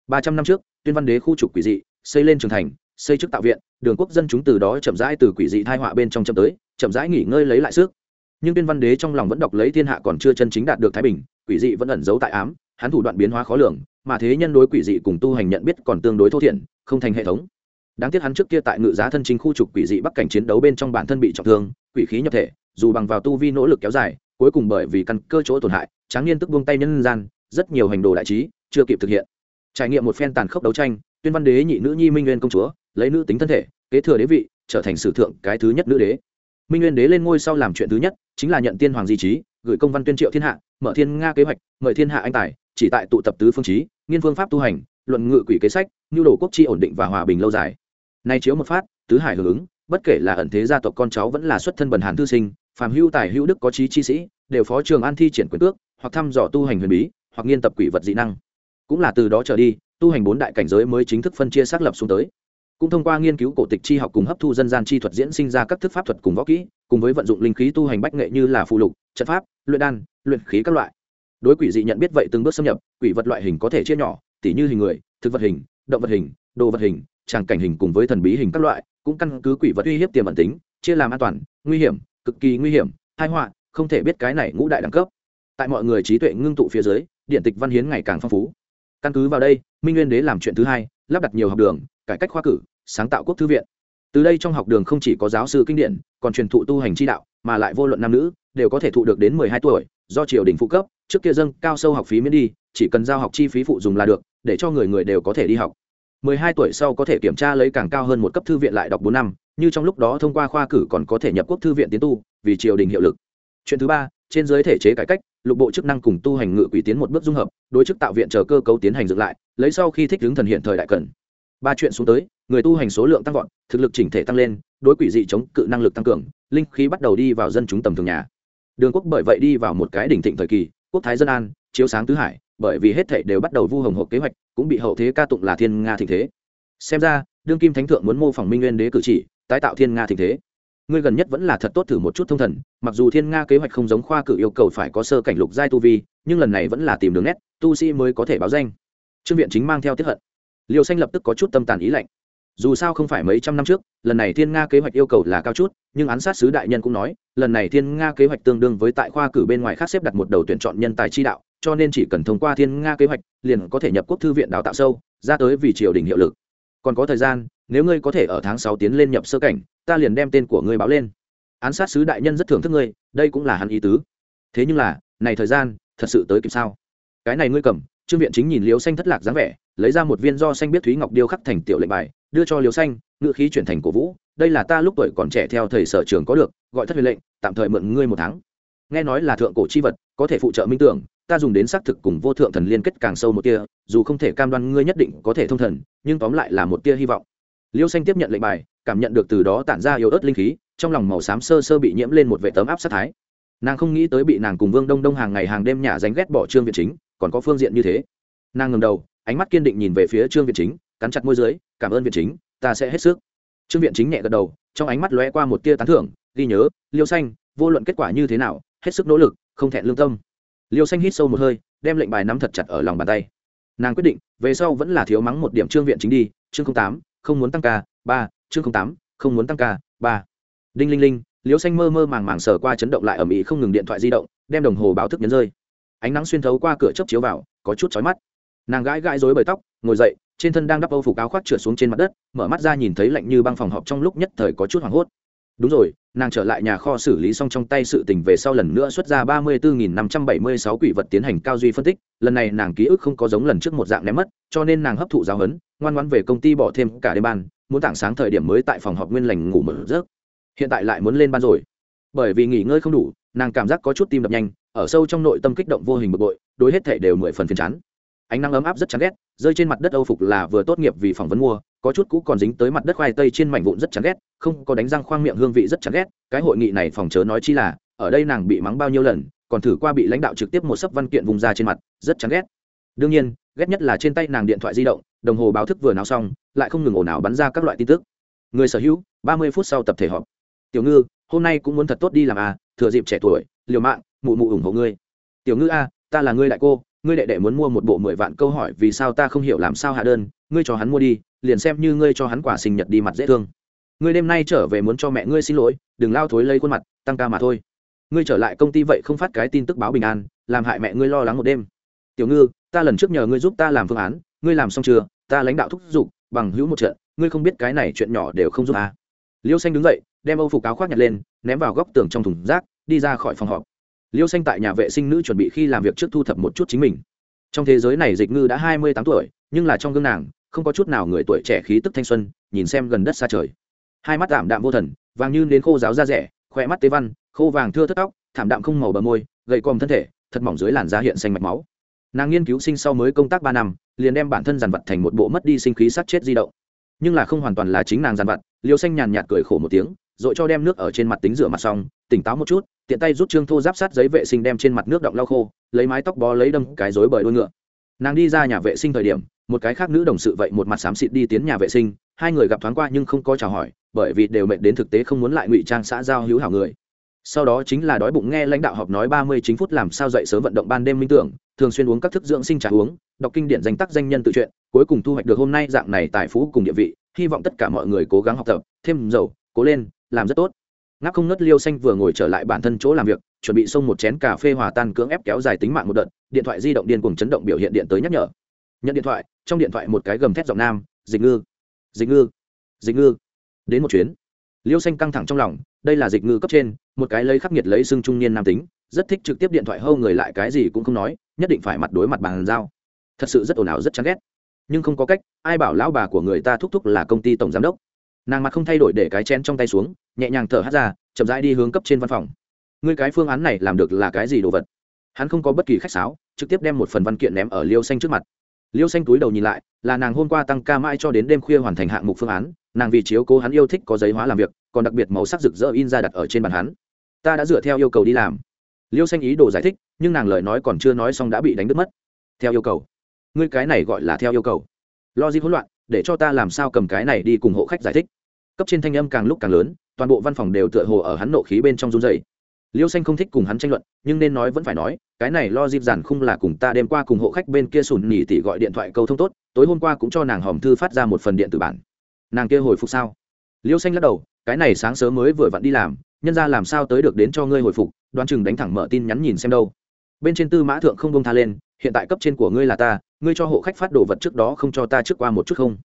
Ba trăm năm trước, tuyên văn đế khu trục quỷ dị, xây lên trường thành, xây chức tạo viện, đường quốc dân chúng từ đó chậm rãi từ quỷ dị thai họa bên trong chậm tới, chậm rãi nghỉ ngơi lấy lại sức. Nhưng tuyên văn đế trong lòng vẫn đọc lấy thiên hạ còn chưa chân chính đạt được thái bình, quỷ dị vẫn ẩn giấu tại ám, hắn thủ đoạn biến hóa khó lường, mà thế nhân đối quỷ dị cùng tu hành nhận biết còn tương đối thô thiển, không thành hệ thống. Đáng tiếc hắn trước kia tại ngự giá thân chính khu trục quỷ dị bắc cảnh chiến đấu bên trong bản thân bị trọng thương, quỷ khí nhập thể dù bằng vào tu vi nỗ lực kéo dài, cuối cùng bởi vì căn cơ chỗ tổn hại, tráng niên tức buông tay nhân gian, rất nhiều hành đồ đại trí, chưa kịp thực hiện. Trải nghiệm một phen tàn khốc đấu tranh, tuyên văn đế nhị nữ nhi minh nguyên công chúa, lấy nữ tính thân thể, kế thừa đế vị, trở thành sử thượng cái thứ nhất nữ đế. Minh nguyên đế lên ngôi sau làm chuyện thứ nhất, chính là nhận tiên hoàng di trí, gửi công văn tuyên triệu thiên hạ, mở thiên nga kế hoạch, mời thiên hạ anh tài, chỉ tại tụ tập tứ phương trí nghiên phương pháp tu hành, luận ngự quỷ kế sách, nhu đồ quốc chi ổn định và hòa bình lâu dài. Nay chiếu một phát, tứ hải hưởng ứng, bất kể là ẩn thế gia tộc con cháu vẫn là xuất thân bần hàn thư sinh phàm hưu tài hữu đức có trí chi sĩ, đều phó trường an thi triển quyền tước, hoặc thăm dò tu hành huyền bí, hoặc nghiên tập quỷ vật dị năng. Cũng là từ đó trở đi, tu hành bốn đại cảnh giới mới chính thức phân chia xác lập xuống tới. Cũng thông qua nghiên cứu cổ tịch chi học cùng hấp thu dân gian chi thuật diễn sinh ra các thức pháp thuật cùng võ kỹ, cùng với vận dụng linh khí tu hành bách nghệ như là phụ lục, trận pháp, luyện đan, luyện khí các loại. Đối quỷ dị nhận biết vậy từng bước xâm nhập, quỷ vật loại hình có thể chia nhỏ, tỉ như hình người, thực vật hình, động vật hình, đồ vật hình, tràng cảnh hình cùng với thần bí hình các loại, cũng căn cứ quỷ vật uy hiếp tiềm ẩn tính, chia làm an toàn, nguy hiểm cực kỳ nguy hiểm hai họa, không thể biết cái này ngũ đại đẳng cấp. Tại mọi người trí tuệ ngưng tụ phía dưới, điện tịch văn hiến ngày càng phong phú. Căn cứ vào đây, minh nguyên đế làm chuyện thứ hai, lắp đặt nhiều học đường, cải cách khoa cử, sáng tạo quốc thư viện. Từ đây trong học đường không chỉ có giáo sư kinh điển, còn truyền thụ tu hành chi đạo, mà lại vô luận nam nữ, đều có thể thụ được đến mười hai tuổi, do triều đình phụ cấp, trước kia dâng cao sâu học phí miễn đi, chỉ cần giao học chi phí phụ dùng là được, để cho người người đều có thể đi học mười hai tuổi sau có thể kiểm tra lấy càng cao hơn một cấp thư viện lại đọc bốn năm, như trong lúc đó thông qua khoa cử còn có thể nhập quốc thư viện tiến tu, vì triều đình hiệu lực. Chuyện thứ ba, trên giới thể chế cải cách, lục bộ chức năng cùng tu hành ngự quỷ tiến một bước dung hợp, đối chức tạo viện chờ cơ cấu tiến hành dựng lại, lấy sau khi thích ứng thần hiện thời đại cần. Ba chuyện xuống tới, người tu hành số lượng tăng vọt, thực lực chỉnh thể tăng lên, đối quỷ dị chống cự năng lực tăng cường, linh khí bắt đầu đi vào dân chúng tầm thường nhà. Đường quốc bởi vậy đi vào một cái đỉnh thịnh thời kỳ, quốc thái dân an, chiếu sáng tứ hải bởi vì hết thảy đều bắt đầu vu hồng hộp kế hoạch, cũng bị hậu thế ca tụng là thiên nga thịnh thế. Xem ra, đương kim thánh thượng muốn mô phỏng minh nguyên đế cử chỉ, tái tạo thiên nga thịnh thế. Ngươi gần nhất vẫn là thật tốt thử một chút thông thần, mặc dù thiên nga kế hoạch không giống khoa cử yêu cầu phải có sơ cảnh lục giai tu vi, nhưng lần này vẫn là tìm đường nét, tu sĩ mới có thể báo danh. Trương viện chính mang theo tiếp hận. Liều xanh lập tức có chút tâm tàn ý lạnh. Dù sao không phải mấy trăm năm trước, lần này thiên nga kế hoạch yêu cầu là cao chút, nhưng án sát sứ đại nhân cũng nói, lần này thiên nga kế hoạch tương đương với tại khoa cử bên ngoài khác xếp đặt một đầu tuyển chọn nhân tài chi đạo cho nên chỉ cần thông qua thiên nga kế hoạch, liền có thể nhập quốc thư viện đào tạo sâu, ra tới vì triều đình hiệu lực. Còn có thời gian, nếu ngươi có thể ở tháng sáu tiến lên nhập sơ cảnh, ta liền đem tên của ngươi báo lên. Án sát sứ đại nhân rất thưởng thức ngươi, đây cũng là hắn ý tứ. Thế nhưng là, này thời gian, thật sự tới kịp sao? Cái này ngươi cầm, trương viện chính nhìn liều xanh thất lạc dáng vẻ, lấy ra một viên do xanh biết thúy ngọc điêu khắc thành tiểu lệnh bài, đưa cho liều xanh ngự khí chuyển thành cổ vũ, đây là ta lúc tuổi còn trẻ theo thầy sở trường có được, gọi thất huyền lệnh, tạm thời mượn ngươi một tháng. Nghe nói là thượng cổ chi vật, có thể phụ trợ minh tưởng ta dùng đến xác thực cùng vô thượng thần liên kết càng sâu một tia, dù không thể cam đoan ngươi nhất định có thể thông thần, nhưng tóm lại là một tia hy vọng. Liêu xanh tiếp nhận lệnh bài, cảm nhận được từ đó tản ra yếu ớt linh khí, trong lòng màu xám sơ sơ bị nhiễm lên một vệ tấm áp sát thái. Nàng không nghĩ tới bị nàng cùng vương đông đông hàng ngày hàng đêm nhà dánh ghét bỏ trương việt chính, còn có phương diện như thế. Nàng ngầm đầu, ánh mắt kiên định nhìn về phía trương việt chính, cắn chặt môi dưới, cảm ơn việt chính, ta sẽ hết sức. Trương viện chính nhẹ gật đầu, trong ánh mắt lóe qua một tia tán thưởng, ghi nhớ, liêu xanh, vô luận kết quả như thế nào, hết sức nỗ lực, không thẹn lương tâm liêu xanh hít sâu một hơi, đem lệnh bài nắm thật chặt ở lòng bàn tay. Nàng quyết định, về sau vẫn là thiếu mắng một điểm trương viện chính đi chương tám, không muốn tăng ca, ba chương tám, không muốn tăng ca, ba. Đinh linh linh, liêu xanh mơ mơ màng màng sờ qua chấn động lại ở mỹ không ngừng điện thoại di động, đem đồng hồ báo thức nhấn rơi. Ánh nắng xuyên thấu qua cửa chớp chiếu vào, có chút chói mắt. Nàng gãi gãi rối bời tóc, ngồi dậy, trên thân đang đắp âu phục áo khoác trượt xuống trên mặt đất, mở mắt ra nhìn thấy lạnh như băng phòng họp trong lúc nhất thời có chút hoảng hốt đúng rồi, nàng trở lại nhà kho xử lý xong trong tay sự tình về sau lần nữa xuất ra ba mươi bốn năm trăm bảy mươi sáu quỷ vật tiến hành cao duy phân tích. Lần này nàng ký ức không có giống lần trước một dạng ném mất, cho nên nàng hấp thụ giáo hấn ngoan ngoan về công ty bỏ thêm cả đêm ban, muốn tảng sáng thời điểm mới tại phòng họp nguyên lành ngủ mở rớt hiện tại lại muốn lên ban rồi. Bởi vì nghỉ ngơi không đủ, nàng cảm giác có chút tim đập nhanh, ở sâu trong nội tâm kích động vô hình bực bội, đối hết thể đều mười phần phiền chán. Ánh nắng ấm áp rất chán ghét, rơi trên mặt đất âu phục là vừa tốt nghiệp vì phỏng vấn mua có chút cũ còn dính tới mặt đất khoai tây trên mảnh vụn rất chán ghét, không có đánh răng khoang miệng hương vị rất chán ghét, cái hội nghị này phòng chớ nói chi là, ở đây nàng bị mắng bao nhiêu lần, còn thử qua bị lãnh đạo trực tiếp một sấp văn kiện vùng ra trên mặt, rất chán ghét. Đương nhiên, ghét nhất là trên tay nàng điện thoại di động, đồng hồ báo thức vừa nào xong, lại không ngừng ồn ào bắn ra các loại tin tức. Người sở hữu, ba mươi phút sau tập thể họp. Tiểu ngư, hôm nay cũng muốn thật tốt đi làm à thừa dịp trẻ tuổi, liều mạng, mụ mụ ủng hộ ngươi. Tiểu ngư a, ta là ngươi đại cô, ngươi đệ đệ muốn mua một bộ mười vạn câu hỏi vì sao ta không hiểu làm sao hạ đơn, ngươi cho hắn mua đi liền xem như ngươi cho hắn quả sinh nhật đi mặt dễ thương. Ngươi đêm nay trở về muốn cho mẹ ngươi xin lỗi, đừng lao thối lấy khuôn mặt, tăng ca mà thôi. Ngươi trở lại công ty vậy không phát cái tin tức báo bình an, làm hại mẹ ngươi lo lắng một đêm. Tiểu ngư, ta lần trước nhờ ngươi giúp ta làm phương án, ngươi làm xong chưa? Ta lãnh đạo thúc giục, bằng hữu một trận, ngươi không biết cái này chuyện nhỏ đều không giúp à. liêu xanh đứng dậy, đem âu phục áo khoác nhặt lên, ném vào góc tường trong thùng rác, đi ra khỏi phòng họp. Liêu xanh tại nhà vệ sinh nữ chuẩn bị khi làm việc trước thu thập một chút chính mình. Trong thế giới này dịch ngư đã hai mươi tám tuổi, nhưng là trong gương nàng không có chút nào người tuổi trẻ khí tức thanh xuân, nhìn xem gần đất xa trời. Hai mắt tạm đạm vô thần, vàng như đến khô giáo da rẻ khoe mắt tế văn, khô vàng thưa thất tóc, thảm đạm không màu bờ môi gậy còm thân thể, thật mỏng dưới làn da hiện xanh mạch máu. Nàng nghiên cứu sinh sau mới công tác ba năm, liền đem bản thân dàn vật thành một bộ mất đi sinh khí sát chết di động. Nhưng là không hoàn toàn là chính nàng dàn vật, liêu xanh nhàn nhạt cười khổ một tiếng, rồi cho đem nước ở trên mặt tính rửa mặt xong, tỉnh táo một chút, tiện tay rút trương thô giáp sát giấy vệ sinh đem trên mặt nước động lau khô, lấy mái tóc bó lấy đâm cái rối bời đuôi ngựa. Nàng đi ra nhà vệ sinh thời điểm một cái khác nữ đồng sự vậy một mặt xám xịt đi tiến nhà vệ sinh, hai người gặp thoáng qua nhưng không có chào hỏi, bởi vì đều mệnh đến thực tế không muốn lại ngụy trang xã giao hữu hảo người. Sau đó chính là đói bụng nghe lãnh đạo họp nói ba mươi chín phút làm sao dậy sớm vận động ban đêm minh tưởng, thường xuyên uống các thức dưỡng sinh trà uống, đọc kinh điển danh tác danh nhân tự truyện, cuối cùng thu hoạch được hôm nay dạng này tài phú cùng địa vị, hy vọng tất cả mọi người cố gắng học tập, thêm dầu, cố lên, làm rất tốt. Ngáp không ngất liêu xanh vừa ngồi trở lại bản thân chỗ làm việc, chuẩn bị xông một chén cà phê hòa tan cưỡng ép kéo dài tính mạng một đợt, điện thoại di động điên cùng chấn động biểu hiện điện tới nhắc nhở. Nhận điện thoại trong điện thoại một cái gầm thét giọng nam, dịch ngư dịch ngư dịch ngư. Đến một chuyến, liêu xanh căng thẳng trong lòng, đây là dịch ngư cấp trên, một cái lấy khắc nghiệt lấy xưng trung niên nam tính, rất thích trực tiếp điện thoại hâu người lại cái gì cũng không nói, nhất định phải mặt đối mặt bàn giao. Thật sự rất ồn ào, rất chán ghét. Nhưng không có cách, ai bảo lão bà của người ta thúc thúc là công ty tổng giám đốc. Nàng mặt không thay đổi để cái chén trong tay xuống, nhẹ nhàng thở hát ra, chậm rãi đi hướng cấp trên văn phòng. Ngươi cái phương án này làm được là cái gì đồ vật? Hắn không có bất kỳ khách sáo, trực tiếp đem một phần văn kiện ném ở liêu xanh trước mặt liêu xanh túi đầu nhìn lại, là nàng hôm qua tăng ca mãi cho đến đêm khuya hoàn thành hạng mục phương án, nàng vì chiếu cố hắn yêu thích có giấy hóa làm việc, còn đặc biệt màu sắc rực rỡ in ra đặt ở trên bàn hắn. Ta đã dựa theo yêu cầu đi làm. Liêu xanh ý đồ giải thích, nhưng nàng lời nói còn chưa nói xong đã bị đánh đứt mất. Theo yêu cầu. Ngươi cái này gọi là theo yêu cầu. Logic hỗn loạn, để cho ta làm sao cầm cái này đi cùng hộ khách giải thích. Cấp trên thanh âm càng lúc càng lớn, toàn bộ văn phòng đều tựa hồ ở hắn nộ khí bên trong run dày liêu xanh không thích cùng hắn tranh luận, nhưng nên nói vẫn phải nói, cái này lo dịp giản khung là cùng ta đêm qua cùng hộ khách bên kia sùn nỉ tỉ gọi điện thoại câu thông tốt, tối hôm qua cũng cho nàng hòm thư phát ra một phần điện tử bản. Nàng kia hồi phục sao? Liêu xanh lắc đầu, cái này sáng sớm mới vừa vặn đi làm, nhân ra làm sao tới được đến cho ngươi hồi phục, đoán chừng đánh thẳng mở tin nhắn nhìn xem đâu. Bên trên tư mã thượng không bông tha lên, hiện tại cấp trên của ngươi là ta, ngươi cho hộ khách phát đồ vật trước đó không cho ta trước qua một chút không?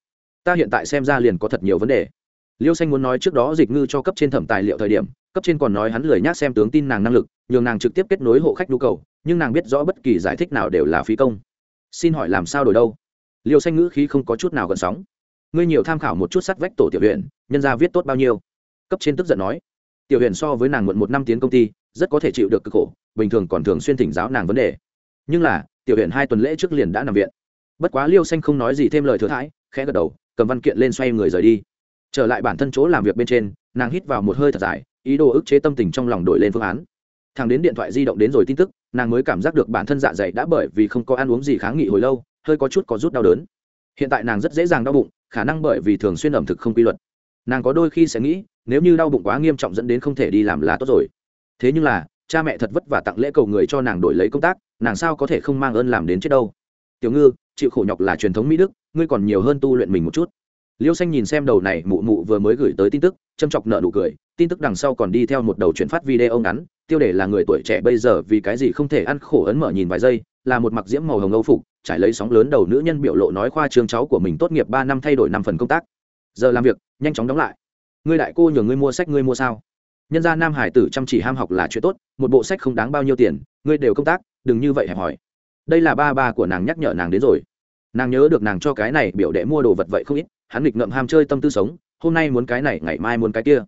Ta hiện tại xem ra liền có thật nhiều vấn đề. Liêu xanh muốn nói trước đó dịch ngư cho cấp trên thẩm tài liệu thời điểm cấp trên còn nói hắn lười nhác xem tướng tin nàng năng lực, nhường nàng trực tiếp kết nối hộ khách nhu cầu, nhưng nàng biết rõ bất kỳ giải thích nào đều là phí công. Xin hỏi làm sao đổi đâu? Liêu xanh ngữ khí không có chút nào gần sóng. Ngươi nhiều tham khảo một chút sắt vách tổ tiểu huyện, nhân ra viết tốt bao nhiêu? Cấp trên tức giận nói. Tiểu huyện so với nàng muộn một năm tiến công ty, rất có thể chịu được cực khổ, bình thường còn thường xuyên thỉnh giáo nàng vấn đề. Nhưng là, tiểu huyện hai tuần lễ trước liền đã nằm viện. Bất quá liêu xanh không nói gì thêm lời thừa thãi, khẽ gật đầu, cầm văn kiện lên xoay người rời đi. Trở lại bản thân chỗ làm việc bên trên, nàng hít vào một hơi thật dài ý đồ ức chế tâm tình trong lòng đổi lên phương án. Thằng đến điện thoại di động đến rồi tin tức, nàng mới cảm giác được bản thân dạ dày đã bởi vì không có ăn uống gì kháng nghị hồi lâu, hơi có chút có rút đau đớn. Hiện tại nàng rất dễ dàng đau bụng, khả năng bởi vì thường xuyên ẩm thực không quy luật. Nàng có đôi khi sẽ nghĩ, nếu như đau bụng quá nghiêm trọng dẫn đến không thể đi làm là tốt rồi. Thế nhưng là, cha mẹ thật vất vả tặng lễ cầu người cho nàng đổi lấy công tác, nàng sao có thể không mang ơn làm đến chết đâu? Tiểu ngư, chịu khổ nhọc là truyền thống mỹ đức, ngươi còn nhiều hơn tu luyện mình một chút liêu xanh nhìn xem đầu này mụ mụ vừa mới gửi tới tin tức, châm chọc nợ nụ cười, tin tức đằng sau còn đi theo một đầu chuyển phát video ngắn, tiêu đề là người tuổi trẻ bây giờ vì cái gì không thể ăn khổ ấn mở nhìn vài giây, là một mặc diễm màu hồng âu phục, trải lấy sóng lớn đầu nữ nhân biểu lộ nói khoa trường cháu của mình tốt nghiệp ba năm thay đổi năm phần công tác. Giờ làm việc, nhanh chóng đóng lại. Ngươi đại cô nhường ngươi mua sách ngươi mua sao? Nhân gia nam hải tử chăm chỉ ham học là chuyện tốt, một bộ sách không đáng bao nhiêu tiền, ngươi đều công tác, đừng như vậy hẹp hỏi đây là ba ba của nàng nhắc nhở nàng đến rồi. Nàng nhớ được nàng cho cái này biểu đệ mua đồ vật vậy không ít hắn nghịch ngậm ham chơi tâm tư sống, hôm nay muốn cái này, ngày mai muốn cái kia.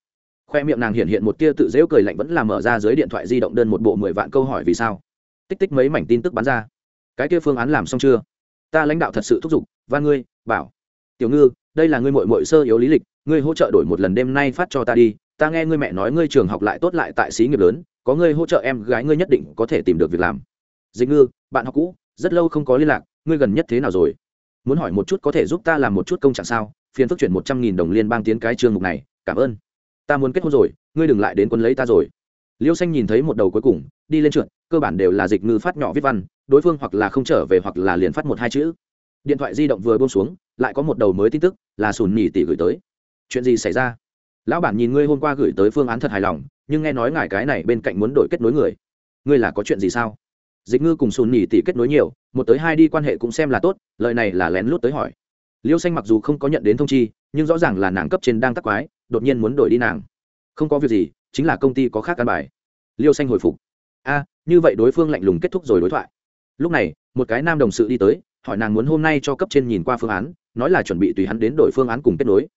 Khoe miệng nàng hiện hiện một tia tự dễu cười lạnh vẫn là mở ra dưới điện thoại di động đơn một bộ mười vạn câu hỏi vì sao. Tích tích mấy mảnh tin tức bắn ra. Cái kia phương án làm xong chưa? Ta lãnh đạo thật sự thúc giục và ngươi, bảo. Tiểu ngư, đây là ngươi mội mội sơ yếu lý lịch, ngươi hỗ trợ đổi một lần đêm nay phát cho ta đi, ta nghe ngươi mẹ nói ngươi trường học lại tốt lại tại xí nghiệp lớn, có ngươi hỗ trợ em gái ngươi nhất định có thể tìm được việc làm. Dịch ngư, bạn học cũ, rất lâu không có liên lạc, ngươi gần nhất thế nào rồi? Muốn hỏi một chút có thể giúp ta làm một chút công trạng sao? Phiền phức chuyển một trăm nghìn đồng liên bang tiến cái chương mục này, cảm ơn. Ta muốn kết hôn rồi, ngươi đừng lại đến quân lấy ta rồi. Liêu xanh nhìn thấy một đầu cuối cùng, đi lên trượt, cơ bản đều là dịch ngư phát nhỏ viết văn, đối phương hoặc là không trở về hoặc là liền phát một hai chữ. Điện thoại di động vừa buông xuống, lại có một đầu mới tin tức, là sùn nhì tỷ gửi tới. Chuyện gì xảy ra? Lão bản nhìn ngươi hôm qua gửi tới phương án thật hài lòng, nhưng nghe nói ngài cái này bên cạnh muốn đổi kết nối người. Ngươi là có chuyện gì sao? Dịch ngư cùng sùn nhì tỷ kết nối nhiều, một tới hai đi quan hệ cũng xem là tốt, lời này là lén lút tới hỏi. Liêu xanh mặc dù không có nhận đến thông chi, nhưng rõ ràng là nàng cấp trên đang tắc quái, đột nhiên muốn đổi đi nàng. Không có việc gì, chính là công ty có khác căn bài. Liêu xanh hồi phục. A, như vậy đối phương lạnh lùng kết thúc rồi đối thoại. Lúc này, một cái nam đồng sự đi tới, hỏi nàng muốn hôm nay cho cấp trên nhìn qua phương án, nói là chuẩn bị tùy hắn đến đổi phương án cùng kết nối.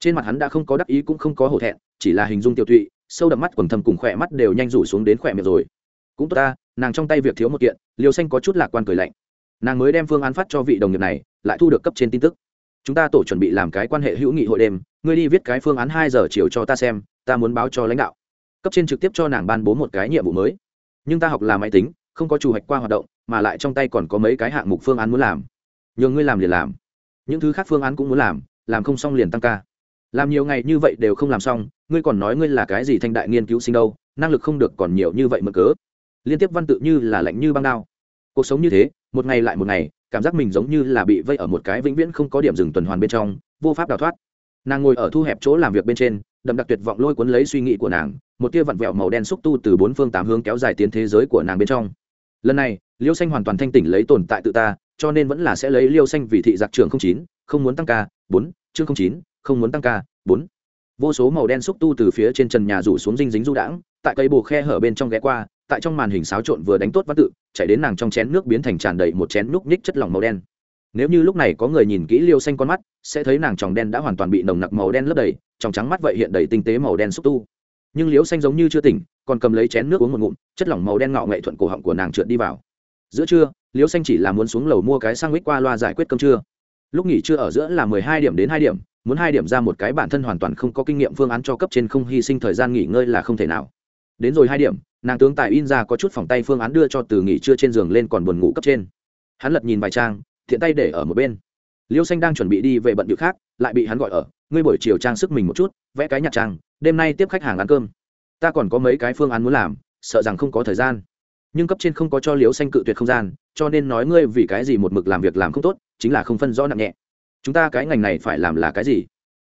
Trên mặt hắn đã không có đắc ý cũng không có hổ thẹn, chỉ là hình dung tiêu tụy, sâu đậm mắt quần thâm cùng khỏe mắt đều nhanh rủ xuống đến khỏe miệng rồi cũng tốt ta, nàng trong tay việc thiếu một kiện liều xanh có chút lạc quan cười lạnh. Nàng mới đem phương án phát cho vị đồng nghiệp này, lại thu được cấp trên tin tức. Chúng ta tổ chuẩn bị làm cái quan hệ hữu nghị hội đêm, ngươi đi viết cái phương án hai giờ chiều cho ta xem, ta muốn báo cho lãnh đạo. Cấp trên trực tiếp cho nàng ban bố một cái nhiệm vụ mới. Nhưng ta học là máy tính, không có chủ hoạch qua hoạt động, mà lại trong tay còn có mấy cái hạng mục phương án muốn làm. Nhường ngươi làm liền làm. Những thứ khác phương án cũng muốn làm làm không xong liền tăng ca. Làm nhiều ngày như vậy đều không làm xong, ngươi còn nói ngươi là cái gì thanh đại nghiên cứu sinh đâu, năng lực không được còn nhiều như vậy mà cớ liên tiếp văn tự như là lạnh như băng đao. Cuộc sống như thế, một ngày lại một ngày, cảm giác mình giống như là bị vây ở một cái vĩnh viễn không có điểm dừng tuần hoàn bên trong, vô pháp đào thoát. Nàng ngồi ở thu hẹp chỗ làm việc bên trên, đậm đặc tuyệt vọng lôi cuốn lấy suy nghĩ của nàng, một tia vặn vẹo màu đen xúc tu từ bốn phương tám hướng kéo dài tiến thế giới của nàng bên trong. Lần này, liêu xanh hoàn toàn thanh tỉnh lấy tồn tại tự ta, cho nên vẫn là sẽ lấy liêu xanh vì thị giặc trường không chín, không muốn tăng ca, bốn, chương không chín, không muốn tăng ca, bốn. Vô số màu đen xúc tu từ phía trên trần nhà rủ xuống dinh dính du đãng, tại cây bồ khe hở bên trong ghé qua tại trong màn hình xáo trộn vừa đánh tốt văn tự chảy đến nàng trong chén nước biến thành tràn đầy một chén núc ních chất lỏng màu đen. Nếu như lúc này có người nhìn kỹ liêu xanh con mắt, sẽ thấy nàng tròng đen đã hoàn toàn bị nồng nặc màu đen lấp đầy trong trắng mắt vậy hiện đầy tinh tế màu đen xúc tu. Nhưng liêu xanh giống như chưa tỉnh, còn cầm lấy chén nước uống một ngụm, chất lỏng màu đen ngọ nghệ thuận cổ họng của nàng trượt đi vào. Giữa trưa, liêu xanh chỉ là muốn xuống lầu mua cái sang mít qua loa giải quyết cơm trưa. Lúc nghỉ trưa ở giữa là mười hai điểm đến hai điểm, muốn hai điểm ra một cái bản thân hoàn toàn không có kinh nghiệm phương án cho cấp trên không hy sinh thời gian nghỉ ngơi là không thể nào đến rồi hai điểm, nàng tướng tài in ra có chút phòng tay phương án đưa cho từ nghỉ trưa trên giường lên còn buồn ngủ cấp trên. Hắn lật nhìn vài trang, thiện tay để ở một bên. Liêu xanh đang chuẩn bị đi về bận việc khác, lại bị hắn gọi ở, ngươi buổi chiều trang sức mình một chút, vẽ cái nhạc trang, đêm nay tiếp khách hàng ăn cơm. Ta còn có mấy cái phương án muốn làm, sợ rằng không có thời gian. Nhưng cấp trên không có cho liêu xanh cự tuyệt không gian, cho nên nói ngươi vì cái gì một mực làm việc làm không tốt, chính là không phân rõ nặng nhẹ. Chúng ta cái ngành này phải làm là cái gì?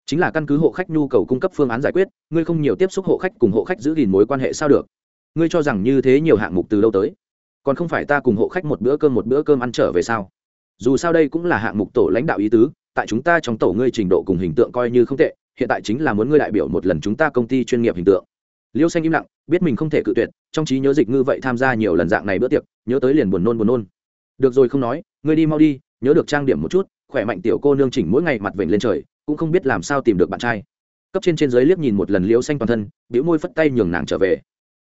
Chính là căn cứ hộ khách nhu cầu cung cấp phương án giải quyết, ngươi không nhiều tiếp xúc hộ khách cùng hộ khách giữ gìn mối quan hệ sao được? Ngươi cho rằng như thế nhiều hạng mục từ đâu tới? Còn không phải ta cùng hộ khách một bữa cơm một bữa cơm ăn trở về sao? Dù sao đây cũng là hạng mục tổ lãnh đạo ý tứ, tại chúng ta trong tổ ngươi trình độ cùng hình tượng coi như không tệ, hiện tại chính là muốn ngươi đại biểu một lần chúng ta công ty chuyên nghiệp hình tượng. Liêu xanh im lặng, biết mình không thể cự tuyệt, trong trí nhớ dịch ngư vậy tham gia nhiều lần dạng này bữa tiệc, nhớ tới liền buồn nôn buồn nôn. Được rồi không nói, ngươi đi mau đi, nhớ được trang điểm một chút, khỏe mạnh tiểu cô nương chỉnh mỗi ngày mặt vểnh lên trời cũng không biết làm sao tìm được bạn trai. Cấp trên trên dưới liếc nhìn một lần liêu xanh toàn thân biểu môi phất tay nhường nàng trở về.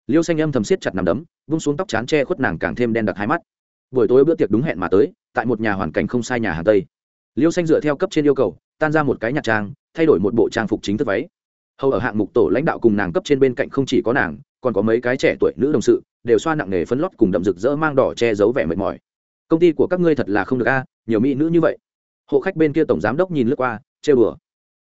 Liêu xanh âm thầm siết chặt nằm đấm, vung xuống tóc chán che khuất nàng càng thêm đen đặc hai mắt. Buổi tối bữa tiệc đúng hẹn mà tới, tại một nhà hoàn cảnh không sai nhà hàng tây. Liêu xanh dựa theo cấp trên yêu cầu, tan ra một cái nhạc trang, thay đổi một bộ trang phục chính thức váy. Hầu ở hạng mục tổ lãnh đạo cùng nàng cấp trên bên cạnh không chỉ có nàng, còn có mấy cái trẻ tuổi nữ đồng sự, đều xoa nặng nề phấn lót cùng đậm rực rỡ mang đỏ che giấu vẻ mệt mỏi. Công ty của các ngươi thật là không được a, nhiều mỹ nữ như vậy. Hộ khách bên kia tổng giám đốc nhìn lướt qua chê bừa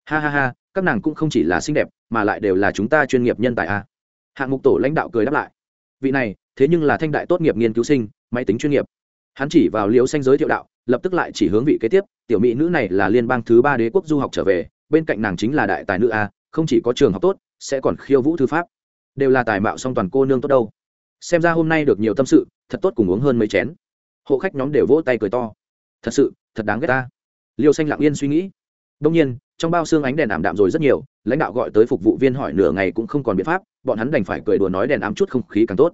ha ha ha, các nàng cũng không chỉ là xinh đẹp, mà lại đều là chúng ta chuyên nghiệp nhân tài a. Hạng mục tổ lãnh đạo cười đáp lại. Vị này, thế nhưng là thanh đại tốt nghiệp nghiên cứu sinh, máy tính chuyên nghiệp. Hắn chỉ vào liễu xanh giới thiệu đạo, lập tức lại chỉ hướng vị kế tiếp, tiểu mỹ nữ này là liên bang thứ ba đế quốc du học trở về, bên cạnh nàng chính là đại tài nữ a, không chỉ có trường học tốt, sẽ còn khiêu vũ thư pháp. Đều là tài mạo song toàn cô nương tốt đâu. Xem ra hôm nay được nhiều tâm sự, thật tốt cùng uống hơn mấy chén. Hộ khách nhóm đều vỗ tay cười to. Thật sự, thật đáng ghét ta. Liêu xanh lặng yên suy nghĩ đông nhiên, trong bao xương ánh đèn ảm đạm rồi rất nhiều, lãnh đạo gọi tới phục vụ viên hỏi nửa ngày cũng không còn biện pháp, bọn hắn đành phải cười đùa nói đèn ám chút không khí càng tốt.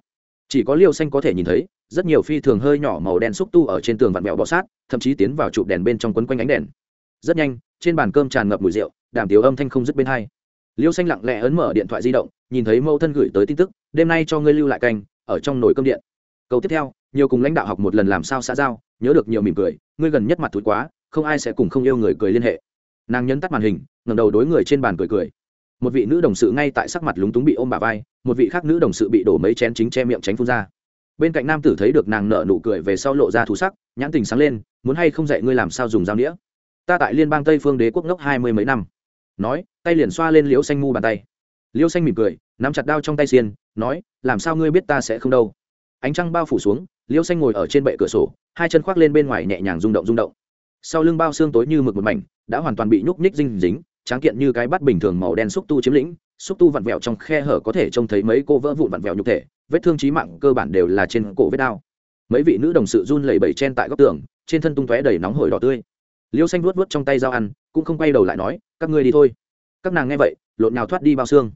Chỉ có liêu xanh có thể nhìn thấy, rất nhiều phi thường hơi nhỏ màu đen xúc tu ở trên tường vặn vẹo bọ sát, thậm chí tiến vào chụp đèn bên trong quấn quanh ánh đèn. Rất nhanh, trên bàn cơm tràn ngập mùi rượu, đàm tiếu âm thanh không dứt bên hai. Liêu xanh lặng lẽ ấn mở điện thoại di động, nhìn thấy mẫu thân gửi tới tin tức, đêm nay cho ngươi lưu lại canh, ở trong nồi cơm điện. Câu tiếp theo, nhiều cùng lãnh đạo học một lần làm sao xã giao, nhớ được nhiều mỉm cười, ngươi gần nhất mặt thúi quá, không ai sẽ cùng không yêu người cười liên hệ nàng nhấn tắt màn hình, ngẩng đầu đối người trên bàn cười cười. Một vị nữ đồng sự ngay tại sắc mặt lúng túng bị ôm bà vai, một vị khác nữ đồng sự bị đổ mấy chén chính che miệng tránh phun ra. Bên cạnh nam tử thấy được nàng nở nụ cười về sau lộ ra thú sắc, nhãn tình sáng lên, muốn hay không dạy ngươi làm sao dùng dao đĩa ta tại liên bang tây phương đế quốc ngốc hai mươi mấy năm. Nói, tay liền xoa lên liễu xanh mu bàn tay. Liễu xanh mỉm cười, nắm chặt đao trong tay xiên, nói, làm sao ngươi biết ta sẽ không đâu? Ánh trăng bao phủ xuống, liễu xanh ngồi ở trên bệ cửa sổ, hai chân khoác lên bên ngoài nhẹ nhàng rung động rung động sau lưng bao xương tối như mực một mảnh, đã hoàn toàn bị nhúc nhích dinh dính, tráng kiện như cái bát bình thường màu đen xúc tu chiếm lĩnh, xúc tu vặn vẹo trong khe hở có thể trông thấy mấy cô vỡ vụn vặn vẹo nhục thể, vết thương trí mạng cơ bản đều là trên cổ vết đao. Mấy vị nữ đồng sự run lẩy bẩy chen tại góc tường, trên thân tung tóe đầy nóng hổi đỏ tươi. Liêu xanh vuốt vuốt trong tay dao ăn, cũng không quay đầu lại nói, các ngươi đi thôi. Các nàng nghe vậy, lộn nhào thoát đi bao xương.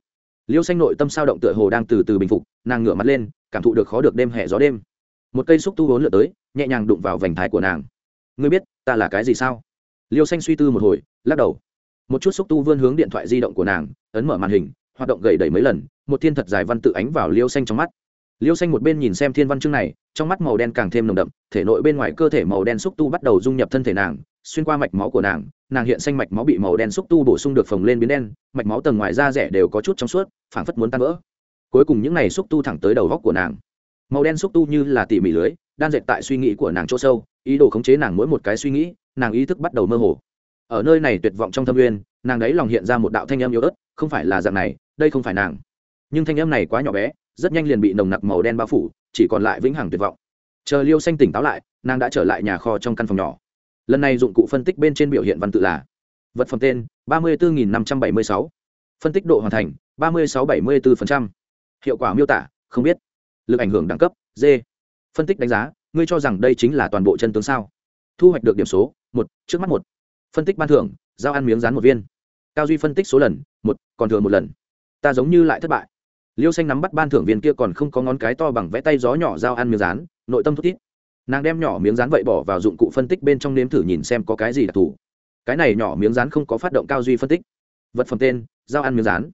Liêu xanh nội tâm sao động tựa hồ đang từ từ bình phục, nàng ngửa mặt lên, cảm thụ được khó được đêm hè gió đêm. Một cây xúc tu vốn lượt tới, nhẹ nhàng đụng vào vành thái của nàng ngươi biết, ta là cái gì sao? Liêu xanh suy tư một hồi, lắc đầu. Một chút xúc tu vươn hướng điện thoại di động của nàng, ấn mở màn hình, hoạt động gầy đẩy mấy lần, một thiên thật dài văn tự ánh vào liêu xanh trong mắt. Liêu xanh một bên nhìn xem thiên văn chương này, trong mắt màu đen càng thêm nồng đậm, thể nội bên ngoài cơ thể màu đen xúc tu bắt đầu dung nhập thân thể nàng, xuyên qua mạch máu của nàng nàng hiện xanh mạch máu bị màu đen xúc tu bổ sung được phồng lên biến đen, mạch máu tầng ngoài da rẻ đều có chút trong suốt, phảng phất muốn tan vỡ. Cuối cùng những n à y xúc tu thẳng tới đầu góc của nàng. Màu đen xúc tu như là tỉ mỉ lưới đang dệt tại suy nghĩ của nàng chỗ sâu, ý đồ khống chế nàng mỗi một cái suy nghĩ, nàng ý thức bắt đầu mơ hồ. Ở nơi này tuyệt vọng trong thâm uyên, nàng đấy lòng hiện ra một đạo thanh âm yếu ớt, không phải là dạng này, đây không phải nàng. Nhưng thanh âm này quá nhỏ bé, rất nhanh liền bị nồng nặc màu đen bao phủ, chỉ còn lại vĩnh hằng tuyệt vọng. Chờ liêu xanh tỉnh táo lại, nàng đã trở lại nhà kho trong căn phòng nhỏ. Lần này dụng cụ phân tích bên trên biểu hiện văn tự là vật phẩm tên ba mươi bốn năm trăm bảy mươi sáu, phân tích độ hoàn thành ba mươi sáu bảy mươi bốn hiệu quả miêu tả, không biết, lực ảnh hưởng đẳng cấp d phân tích đánh giá, ngươi cho rằng đây chính là toàn bộ chân tướng sao? Thu hoạch được điểm số, một, trước mắt một. Phân tích ban thưởng, giao ăn miếng rán một viên. Cao duy phân tích số lần, một, còn thừa một lần. Ta giống như lại thất bại. Liêu xanh nắm bắt ban thưởng viên kia còn không có ngón cái to bằng vẽ tay gió nhỏ giao ăn miếng rán, nội tâm thút thít. Nàng đem nhỏ miếng rán vậy bỏ vào dụng cụ phân tích bên trong nếm thử nhìn xem có cái gì đặc thù. Cái này nhỏ miếng rán không có phát động cao duy phân tích. Vật phẩm tên, giao ăn miếng rán.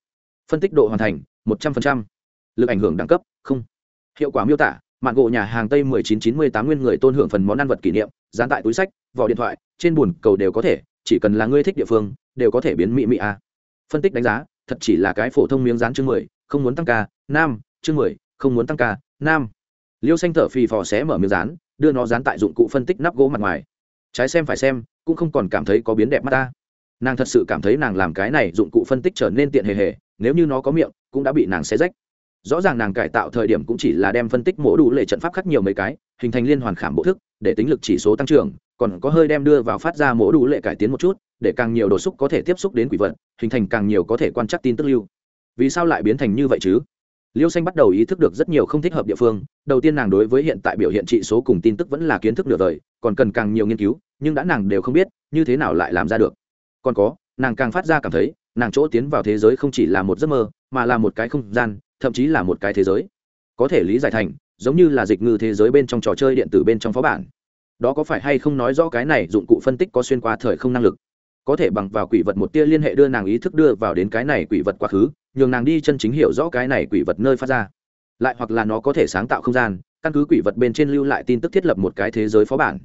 Phân tích độ hoàn thành, một trăm linh lực ảnh hưởng đẳng cấp, không. Hiệu quả miêu tả mạng gỗ nhà hàng tây 1998 nguyên người tôn hưởng phần món ăn vật kỷ niệm, dán tại túi sách, vỏ điện thoại, trên bùn cầu đều có thể, chỉ cần là ngươi thích địa phương, đều có thể biến mỹ mỹ a. Phân tích đánh giá, thật chỉ là cái phổ thông miếng dán chương mười, không muốn tăng ca, nam, chương mười, không muốn tăng ca, nam. Liêu xanh thở phì phò xé mở miếng dán, đưa nó dán tại dụng cụ phân tích nắp gỗ mặt ngoài. Trái xem phải xem, cũng không còn cảm thấy có biến đẹp mắt ta. Nàng thật sự cảm thấy nàng làm cái này dụng cụ phân tích trở nên tiện hề hề, nếu như nó có miệng, cũng đã bị nàng xé rách rõ ràng nàng cải tạo thời điểm cũng chỉ là đem phân tích mổ đủ lệ trận pháp khác nhiều mấy cái, hình thành liên hoàn khảm bộ thức, để tính lực chỉ số tăng trưởng, còn có hơi đem đưa vào phát ra mổ đủ lệ cải tiến một chút, để càng nhiều đồ xúc có thể tiếp xúc đến quỷ vật, hình thành càng nhiều có thể quan trắc tin tức lưu. Vì sao lại biến thành như vậy chứ? Liêu xanh bắt đầu ý thức được rất nhiều không thích hợp địa phương, đầu tiên nàng đối với hiện tại biểu hiện trị số cùng tin tức vẫn là kiến thức nửa đời, còn cần càng nhiều nghiên cứu, nhưng đã nàng đều không biết, như thế nào lại làm ra được. Còn có, nàng càng phát ra cảm thấy, nàng chỗ tiến vào thế giới không chỉ là một giấc mơ, mà là một cái không gian thậm chí là một cái thế giới. Có thể lý giải thành, giống như là dịch ngư thế giới bên trong trò chơi điện tử bên trong phó bản. Đó có phải hay không nói rõ cái này dụng cụ phân tích có xuyên qua thời không năng lực? Có thể bằng vào quỷ vật một tia liên hệ đưa nàng ý thức đưa vào đến cái này quỷ vật quá khứ, nhường nàng đi chân chính hiểu rõ cái này quỷ vật nơi phát ra. Lại hoặc là nó có thể sáng tạo không gian, căn cứ quỷ vật bên trên lưu lại tin tức thiết lập một cái thế giới phó bản.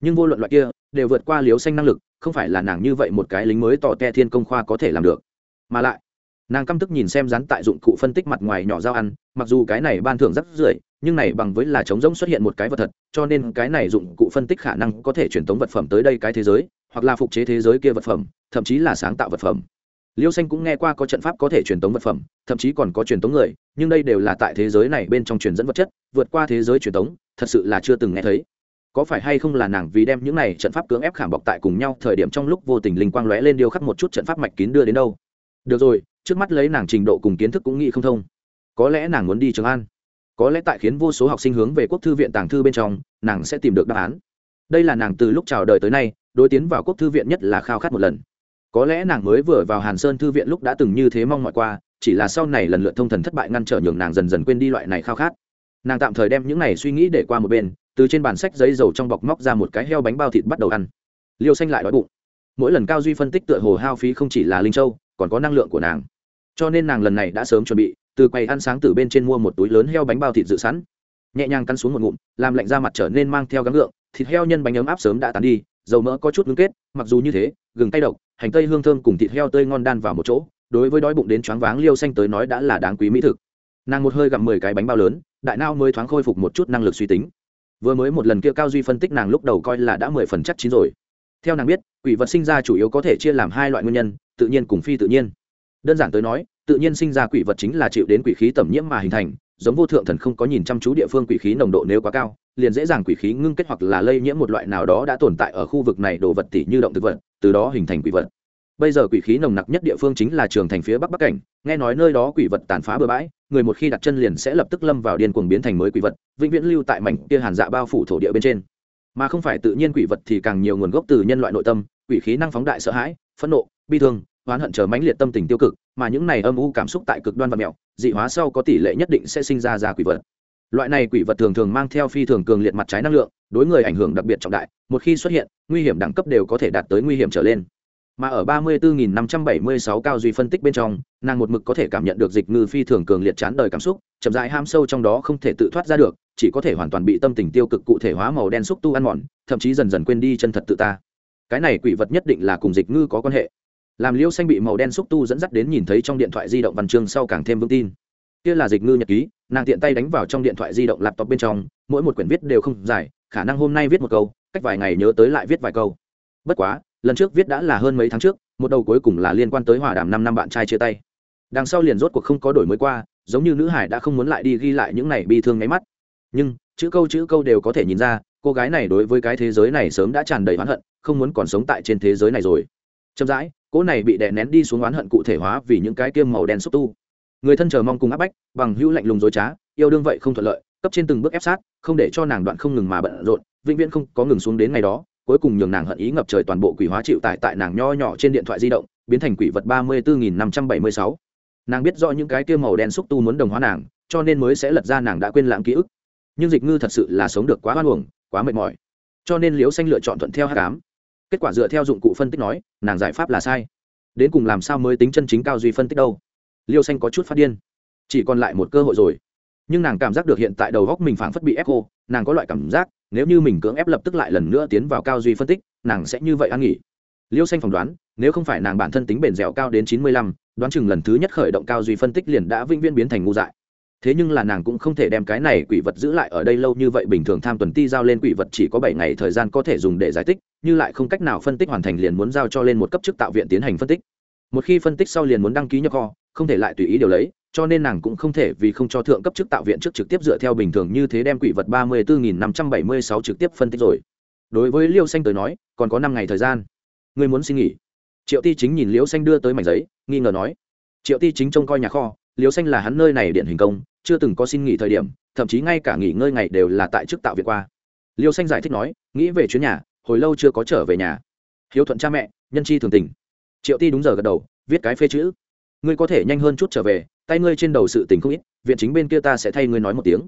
Nhưng vô luận loại kia, đều vượt qua liếu xanh năng lực, không phải là nàng như vậy một cái lính mới tỏ te thiên công khoa có thể làm được. Mà lại nàng căm tức nhìn xem rán tại dụng cụ phân tích mặt ngoài nhỏ dao ăn, mặc dù cái này ban thưởng rất rưỡi nhưng này bằng với là trống rỗng xuất hiện một cái vật thật, cho nên cái này dụng cụ phân tích khả năng có thể truyền tống vật phẩm tới đây cái thế giới, hoặc là phục chế thế giới kia vật phẩm, thậm chí là sáng tạo vật phẩm. Liêu xanh cũng nghe qua có trận pháp có thể truyền tống vật phẩm, thậm chí còn có truyền tống người, nhưng đây đều là tại thế giới này bên trong truyền dẫn vật chất, vượt qua thế giới truyền tống, thật sự là chưa từng nghe thấy. Có phải hay không là nàng vì đem những này trận pháp cưỡng ép khảm bọc tại cùng nhau thời điểm trong lúc vô tình linh quang lóe lên điêu khắc một chút trận pháp mạch kín đưa đến đâu? Được rồi trước mắt lấy nàng trình độ cùng kiến thức cũng nghĩ không thông. Có lẽ nàng muốn đi trường an. Có lẽ tại khiến vô số học sinh hướng về quốc thư viện tàng thư bên trong, nàng sẽ tìm được đáp án. Đây là nàng từ lúc chào đời tới nay, đối tiến vào quốc thư viện nhất là khao khát một lần. Có lẽ nàng mới vừa vào hàn sơn thư viện lúc đã từng như thế mong mọi qua, chỉ là sau này lần lượt thông thần thất bại ngăn trở nhường nàng dần dần quên đi loại này khao khát. Nàng tạm thời đem những này suy nghĩ để qua một bên, từ trên bản sách giấy dầu trong bọc móc ra một cái heo bánh bao thịt bắt đầu ăn. Liêu xanh lại đói bụng. Mỗi lần cao duy phân tích tựa hồ hao phí không chỉ là linh châu, còn có năng lượng của nàng cho nên nàng lần này đã sớm chuẩn bị, từ quầy ăn sáng từ bên trên mua một túi lớn heo bánh bao thịt dự sẵn. Nhẹ nhàng cắn xuống một ngụm, làm lạnh ra mặt trở nên mang theo gắng lượng thịt heo nhân bánh ấm áp sớm đã tán đi, dầu mỡ có chút ngưng kết, mặc dù như thế, gừng tay độc, hành tây hương thơm cùng thịt heo tươi ngon đan vào một chỗ, đối với đói bụng đến choáng váng liêu xanh tới nói đã là đáng quý mỹ thực. Nàng một hơi gặm mười cái bánh bao lớn, đại nao mới thoáng khôi phục một chút năng lực suy tính. Vừa mới một lần kia cao duy phân tích nàng lúc đầu coi là đã mười phần chắc chín rồi. Theo nàng biết, quỷ vật sinh ra chủ yếu có thể chia làm hai loại nguyên nhân, tự nhiên cùng phi tự nhiên đơn giản tới nói, tự nhiên sinh ra quỷ vật chính là chịu đến quỷ khí tẩm nhiễm mà hình thành, giống vô thượng thần không có nhìn chăm chú địa phương quỷ khí nồng độ nếu quá cao, liền dễ dàng quỷ khí ngưng kết hoặc là lây nhiễm một loại nào đó đã tồn tại ở khu vực này đồ vật tỷ như động thực vật, từ đó hình thành quỷ vật. Bây giờ quỷ khí nồng nặc nhất địa phương chính là trường thành phía bắc bắc cảnh, nghe nói nơi đó quỷ vật tàn phá bừa bãi, người một khi đặt chân liền sẽ lập tức lâm vào điên cuồng biến thành mới quỷ vật, vĩnh viễn lưu tại mảnh kia hàn dạ bao phủ thổ địa bên trên. Mà không phải tự nhiên quỷ vật thì càng nhiều nguồn gốc từ nhân loại nội tâm, quỷ khí năng phóng đại sợ hãi, phẫn nộ, bi thương oán hận chờ mãnh liệt tâm tình tiêu cực, mà những này âm u cảm xúc tại cực đoan và mẹo, dị hóa sau có tỷ lệ nhất định sẽ sinh ra ra quỷ vật. Loại này quỷ vật thường thường mang theo phi thường cường liệt mặt trái năng lượng, đối người ảnh hưởng đặc biệt trọng đại, một khi xuất hiện, nguy hiểm đẳng cấp đều có thể đạt tới nguy hiểm trở lên. Mà ở ba mươi bốn năm trăm bảy mươi sáu cao duy phân tích bên trong, nàng một mực có thể cảm nhận được dịch ngư phi thường cường liệt chán đời cảm xúc, chậm dại ham sâu trong đó không thể tự thoát ra được, chỉ có thể hoàn toàn bị tâm tình tiêu cực cụ thể hóa màu đen xúc tu ăn mòn, thậm chí dần dần quên đi chân thật tự ta. Cái này quỷ vật nhất định là cùng dịch ngư có quan hệ làm liêu xanh bị màu đen xúc tu dẫn dắt đến nhìn thấy trong điện thoại di động văn chương sau càng thêm vững tin. Kia là dịch ngư nhật ký, nàng tiện tay đánh vào trong điện thoại di động laptop bên trong, mỗi một quyển viết đều không dài, khả năng hôm nay viết một câu, cách vài ngày nhớ tới lại viết vài câu. Bất quá, lần trước viết đã là hơn mấy tháng trước, một đầu cuối cùng là liên quan tới hòa đàm năm năm bạn trai chia tay. Đằng sau liền rốt cuộc không có đổi mới qua, giống như nữ hải đã không muốn lại đi ghi lại những này bi thương nháy mắt. Nhưng, chữ câu chữ câu đều có thể nhìn ra, cô gái này đối với cái thế giới này sớm đã tràn đầy oán hận, không muốn còn sống tại trên thế giới này rồi. Chậm rãi cỗ này bị đè nén đi xuống oán hận cụ thể hóa vì những cái kiêm màu đen xúc tu. Người thân chờ mong cùng áp bách, bằng hữu lạnh lùng dối trá, yêu đương vậy không thuận lợi, cấp trên từng bước ép sát, không để cho nàng đoạn không ngừng mà bận rộn, vĩnh viễn không có ngừng xuống đến ngày đó, cuối cùng nhường nàng hận ý ngập trời toàn bộ quỷ hóa chịu tải tại nàng nho nhỏ trên điện thoại di động, biến thành quỷ vật ba mươi bốn năm trăm bảy mươi sáu. Nàng biết rõ những cái kia màu đen xúc tu muốn đồng hóa nàng, cho nên mới sẽ lật ra nàng đã quên lãng ký ức. Nhưng dịch ngư thật sự là sống được quá hoan hồng quá mệt mỏi. Cho nên liễu xanh lựa chọn thuận theo hát cám kết quả dựa theo dụng cụ phân tích nói, nàng giải pháp là sai. Đến cùng làm sao mới tính chân chính cao duy phân tích đâu? Liêu xanh có chút phát điên. Chỉ còn lại một cơ hội rồi. Nhưng nàng cảm giác được hiện tại đầu góc mình phảng phất bị ép khô, nàng có loại cảm giác, nếu như mình cưỡng ép lập tức lại lần nữa tiến vào cao duy phân tích, nàng sẽ như vậy ăn nghỉ. Liêu xanh phỏng đoán, nếu không phải nàng bản thân tính bền dẻo cao đến chín mươi lăm, đoán chừng lần thứ nhất khởi động cao duy phân tích liền đã vĩnh viễn biến thành ngu dại thế nhưng là nàng cũng không thể đem cái này quỷ vật giữ lại ở đây lâu như vậy. Bình thường tham tuần ti giao lên quỷ vật chỉ có bảy ngày thời gian có thể dùng để giải tích như lại không cách nào phân tích hoàn thành liền muốn giao cho lên một cấp chức tạo viện tiến hành phân tích. Một khi phân tích sau liền muốn đăng ký nhập kho, không thể lại tùy ý điều lấy, cho nên nàng cũng không thể vì không cho thượng cấp chức tạo viện trước trực tiếp dựa theo bình thường như thế đem quỷ vật ba mươi bốn năm trăm bảy mươi sáu trực tiếp phân tích rồi. Đối với liêu xanh tới nói, còn có năm ngày thời gian. Ngươi muốn xin nghỉ? Triệu ti chính nhìn liêu xanh đưa tới mảnh giấy, nghi ngờ nói. Triệu ti chính trông coi nhà kho, liêu xanh là hắn nơi này điện hình công chưa từng có xin nghỉ thời điểm, thậm chí ngay cả nghỉ ngơi ngày đều là tại chức tạo viện qua. Liêu xanh giải thích nói, nghĩ về chuyến nhà, hồi lâu chưa có trở về nhà. Hiếu thuận cha mẹ, nhân chi thường tình. Triệu ti đúng giờ gật đầu, viết cái phê chữ. Ngươi có thể nhanh hơn chút trở về, tay ngươi trên đầu sự tình không ít, viện chính bên kia ta sẽ thay ngươi nói một tiếng.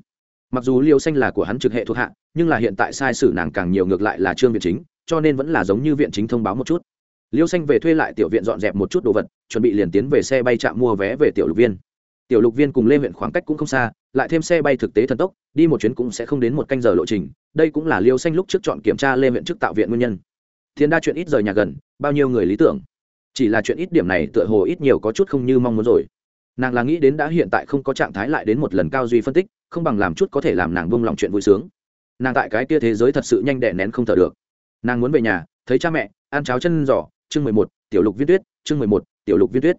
Mặc dù liêu xanh là của hắn trực hệ thuộc hạ, nhưng là hiện tại sai sử nàng càng nhiều ngược lại là trương viện chính, cho nên vẫn là giống như viện chính thông báo một chút. Liêu xanh về thuê lại tiểu viện dọn dẹp một chút đồ vật, chuẩn bị liền tiến về xe bay trạm mua vé về tiểu lục viên tiểu lục viên cùng lê huyện khoảng cách cũng không xa, lại thêm xe bay thực tế thần tốc, đi một chuyến cũng sẽ không đến một canh giờ lộ trình. Đây cũng là liêu xanh lúc trước chọn kiểm tra lê huyện trước tạo viện nguyên nhân. Thiên đa chuyện ít rời nhà gần, bao nhiêu người lý tưởng? Chỉ là chuyện ít điểm này tựa hồ ít nhiều có chút không như mong muốn rồi. Nàng là nghĩ đến đã hiện tại không có trạng thái lại đến một lần cao duy phân tích, không bằng làm chút có thể làm nàng buông lòng chuyện vui sướng. Nàng tại cái kia thế giới thật sự nhanh đẻ nén không thở được. Nàng muốn về nhà, thấy cha mẹ, ăn cháo chân giỏ chương mười một, tiểu lục viên tuyết, chương mười một, tiểu lục viên tuyết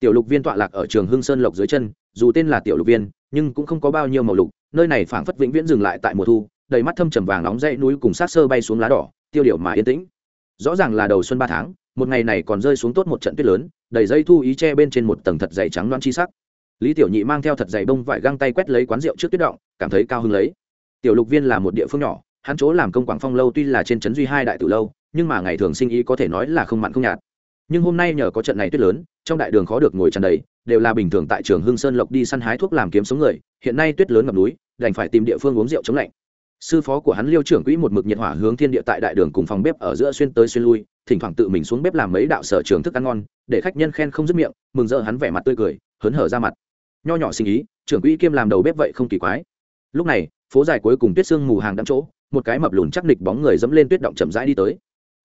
tiểu lục viên tọa lạc ở trường hưng sơn lộc dưới chân, dù tên là tiểu lục viên, nhưng cũng không có bao nhiêu màu lục, nơi này phảng phất vĩnh viễn dừng lại tại mùa thu, đầy mắt thâm trầm vàng nóng dãy núi cùng sát sơ bay xuống lá đỏ, tiêu điều mà yên tĩnh. Rõ ràng là đầu xuân ba tháng, một ngày này còn rơi xuống tốt một trận tuyết lớn, đầy dây thu ý che bên trên một tầng thật dày trắng loan chi sắc. Lý tiểu nhị mang theo thật dày bông vải găng tay quét lấy quán rượu trước tuyết động, cảm thấy cao hứng lấy. Tiểu lục viên là một địa phương nhỏ, hắn chỗ làm công quảng phong lâu tuy là trên trấn duy hai đại tử lâu, nhưng mà ngày thường sinh ý có thể nói là không mặn không nhạt. Nhưng hôm nay nhờ có trận này tuyết lớn trong đại đường khó được ngồi tràn đầy, đều là bình thường tại trường hưng sơn lộc đi săn hái thuốc làm kiếm sống người, hiện nay tuyết lớn ngập núi, đành phải tìm địa phương uống rượu chống lạnh. Sư phó của hắn liêu trưởng quỹ một mực nhiệt hỏa hướng thiên địa tại đại đường cùng phòng bếp ở giữa xuyên tới xuyên lui, thỉnh thoảng tự mình xuống bếp làm mấy đạo sở trường thức ăn ngon, để khách nhân khen không dứt miệng, mừng rỡ hắn vẻ mặt tươi cười, hớn hở ra mặt. Nho nhỏ sinh ý, trưởng quỹ kiêm làm đầu bếp vậy không kỳ quái. Lúc này, phố dài cuối cùng tuyết sương mù hàng đắm chỗ, một cái mập lùn chắc nịch bóng người dẫm lên tuyết động chậm rãi đi tới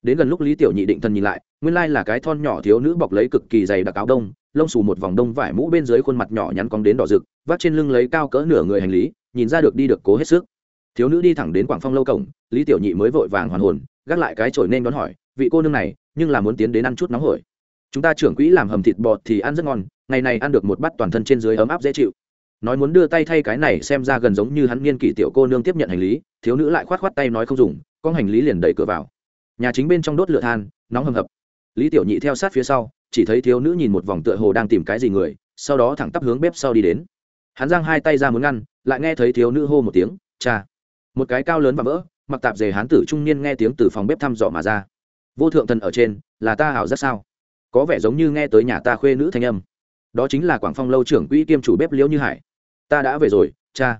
đến gần lúc lý tiểu nhị định thần nhìn lại, nguyên lai là cái thon nhỏ thiếu nữ bọc lấy cực kỳ dày đặc áo đông, lông xù một vòng đông vải mũ bên dưới khuôn mặt nhỏ nhắn cong đến đỏ rực, vác trên lưng lấy cao cỡ nửa người hành lý, nhìn ra được đi được cố hết sức. Thiếu nữ đi thẳng đến quảng phong lâu cổng, lý tiểu nhị mới vội vàng hoàn hồn, gác lại cái chổi nên đón hỏi, vị cô nương này, nhưng là muốn tiến đến ăn chút nóng hổi. Chúng ta trưởng quỹ làm hầm thịt bọt thì ăn rất ngon, ngày này ăn được một bát toàn thân trên dưới ấm áp dễ chịu. Nói muốn đưa tay thay cái này xem ra gần giống như hắn niên kỷ tiểu cô nương tiếp nhận hành lý, thiếu nữ lại khoát khoát tay nói không dùng, con hành lý liền đẩy cửa vào nhà chính bên trong đốt lửa than, nóng hầm hập. Lý tiểu nhị theo sát phía sau, chỉ thấy thiếu nữ nhìn một vòng tựa hồ đang tìm cái gì người, sau đó thẳng tắp hướng bếp sau đi đến. Hắn giang hai tay ra muốn ngăn, lại nghe thấy thiếu nữ hô một tiếng, cha! Một cái cao lớn và vỡ, mặc tạp dề hán tử trung niên nghe tiếng từ phòng bếp thăm dò mà ra. Vô thượng thần ở trên, là ta hảo rất sao? Có vẻ giống như nghe tới nhà ta khuê nữ thanh âm. Đó chính là quảng phong lâu trưởng quỹ kiêm chủ bếp liễu như hải. Ta đã về rồi, cha.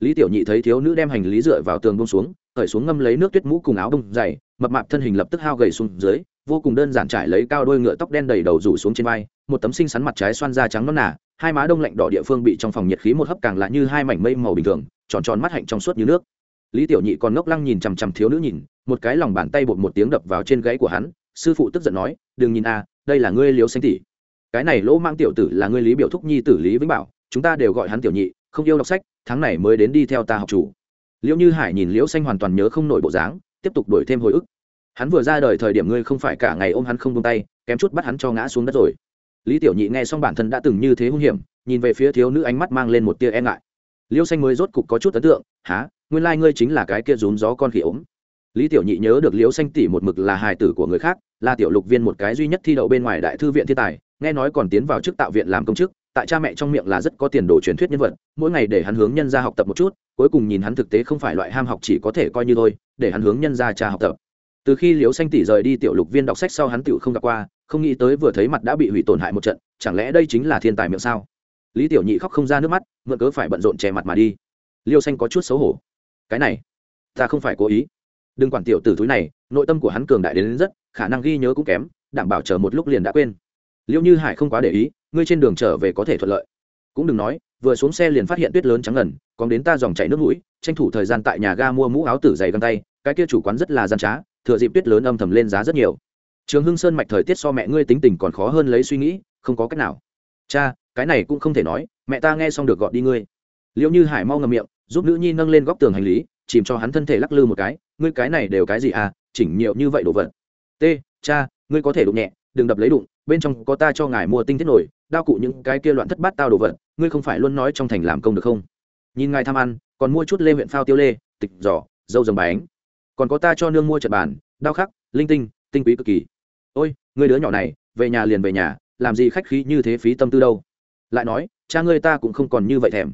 Lý tiểu nhị thấy thiếu nữ đem hành lý dựa vào tường bông xuống cởi xuống ngâm lấy nước tuyết mũ cùng áo bông dày, mập mạp thân hình lập tức hao gầy xuống dưới, vô cùng đơn giản trải lấy cao đôi ngựa tóc đen đầy đầu rủ xuống trên vai, một tấm xinh xắn mặt trái xoan da trắng non nà, hai má đông lạnh đỏ địa phương bị trong phòng nhiệt khí một hấp càng lạ như hai mảnh mây màu bình thường, tròn tròn mắt hạnh trong suốt như nước. Lý tiểu nhị còn ngốc lăng nhìn chằm chằm thiếu nữ nhìn, một cái lòng bàn tay bột một tiếng đập vào trên gáy của hắn, sư phụ tức giận nói, đừng nhìn a, đây là ngươi liếu xanh tỷ. Cái này lỗ mang tiểu tử là ngươi lý biểu thúc nhi tử lý vĩnh bảo, chúng ta đều gọi hắn tiểu nhị, không yêu đọc sách, tháng này mới đến đi theo ta học chủ liễu như hải nhìn liễu xanh hoàn toàn nhớ không nổi bộ dáng, tiếp tục đổi thêm hồi ức. Hắn vừa ra đời thời điểm ngươi không phải cả ngày ôm hắn không tung tay, kém chút bắt hắn cho ngã xuống đất rồi. Lý tiểu nhị nghe xong bản thân đã từng như thế hung hiểm, nhìn về phía thiếu nữ ánh mắt mang lên một tia e ngại. Liễu xanh mới rốt cục có chút ấn tượng há nguyên lai、like、ngươi chính là cái kia rún gió con khỉ ốm. Lý tiểu nhị nhớ được liễu xanh tỷ một mực là hài tử của người khác, là tiểu lục viên một cái duy nhất thi đậu bên ngoài đại thư viện thiên tài, nghe nói còn tiến vào chức tạo viện làm công chức tại cha mẹ trong miệng là rất có tiền đồ truyền thuyết nhân vật mỗi ngày để hắn hướng nhân ra học tập một chút cuối cùng nhìn hắn thực tế không phải loại ham học chỉ có thể coi như thôi để hắn hướng nhân ra cha học tập. Từ khi liếu xanh tỷ rời đi tiểu lục viên đọc sách sau hắn tựu không gặp qua không nghĩ tới vừa thấy mặt đã bị hủy tổn hại một trận chẳng lẽ đây chính là thiên tài miệng sao? Lý tiểu nhị khóc không ra nước mắt mượn cớ phải bận rộn che mặt mà đi. Liêu xanh có chút xấu hổ. Cái này ta không phải cố ý. Đừng quản tiểu tử túi này nội tâm của hắn cường đại đến, đến rất khả năng ghi nhớ cũng kém đảm bảo chờ một lúc liền đã quên. Liệu như hải không quá để ý ngươi trên đường trở về có thể thuận lợi. Cũng đừng nói, vừa xuống xe liền phát hiện tuyết lớn trắng ngần, còn đến ta dòng chảy nước mũi, tranh thủ thời gian tại nhà ga mua mũ áo tử dày găng tay, cái kia chủ quán rất là gian trá, thừa dịp tuyết lớn âm thầm lên giá rất nhiều. Trường hưng sơn mạch thời tiết so mẹ ngươi tính tình còn khó hơn lấy suy nghĩ, không có cách nào. Cha, cái này cũng không thể nói, mẹ ta nghe xong được gọi đi ngươi. Liệu như hải mau ngầm miệng, giúp nữ nhi nâng lên góc tường hành lý, chìm cho hắn thân thể lắc lư một cái, ngươi cái này đều cái gì à chỉnh nhiều như vậy đồ vật. T, cha, ngươi có thể đụng nhẹ, đừng đập lấy đụng, bên trong có ta cho ngài mua tinh thiết nổi đao cụ những cái kia loạn thất bát tao đồ vật, ngươi không phải luôn nói trong thành làm công được không? Nhìn ngài tham ăn, còn mua chút lê huyện phao tiêu lê, tịch giỏ dâu dầm bánh. Còn có ta cho nương mua trật bàn, đao khắc, linh tinh tinh quý cực kỳ. Ôi người đứa nhỏ này, về nhà liền về nhà, làm gì khách khí như thế phí tâm tư đâu. Lại nói, cha ngươi ta cũng không còn như vậy thèm.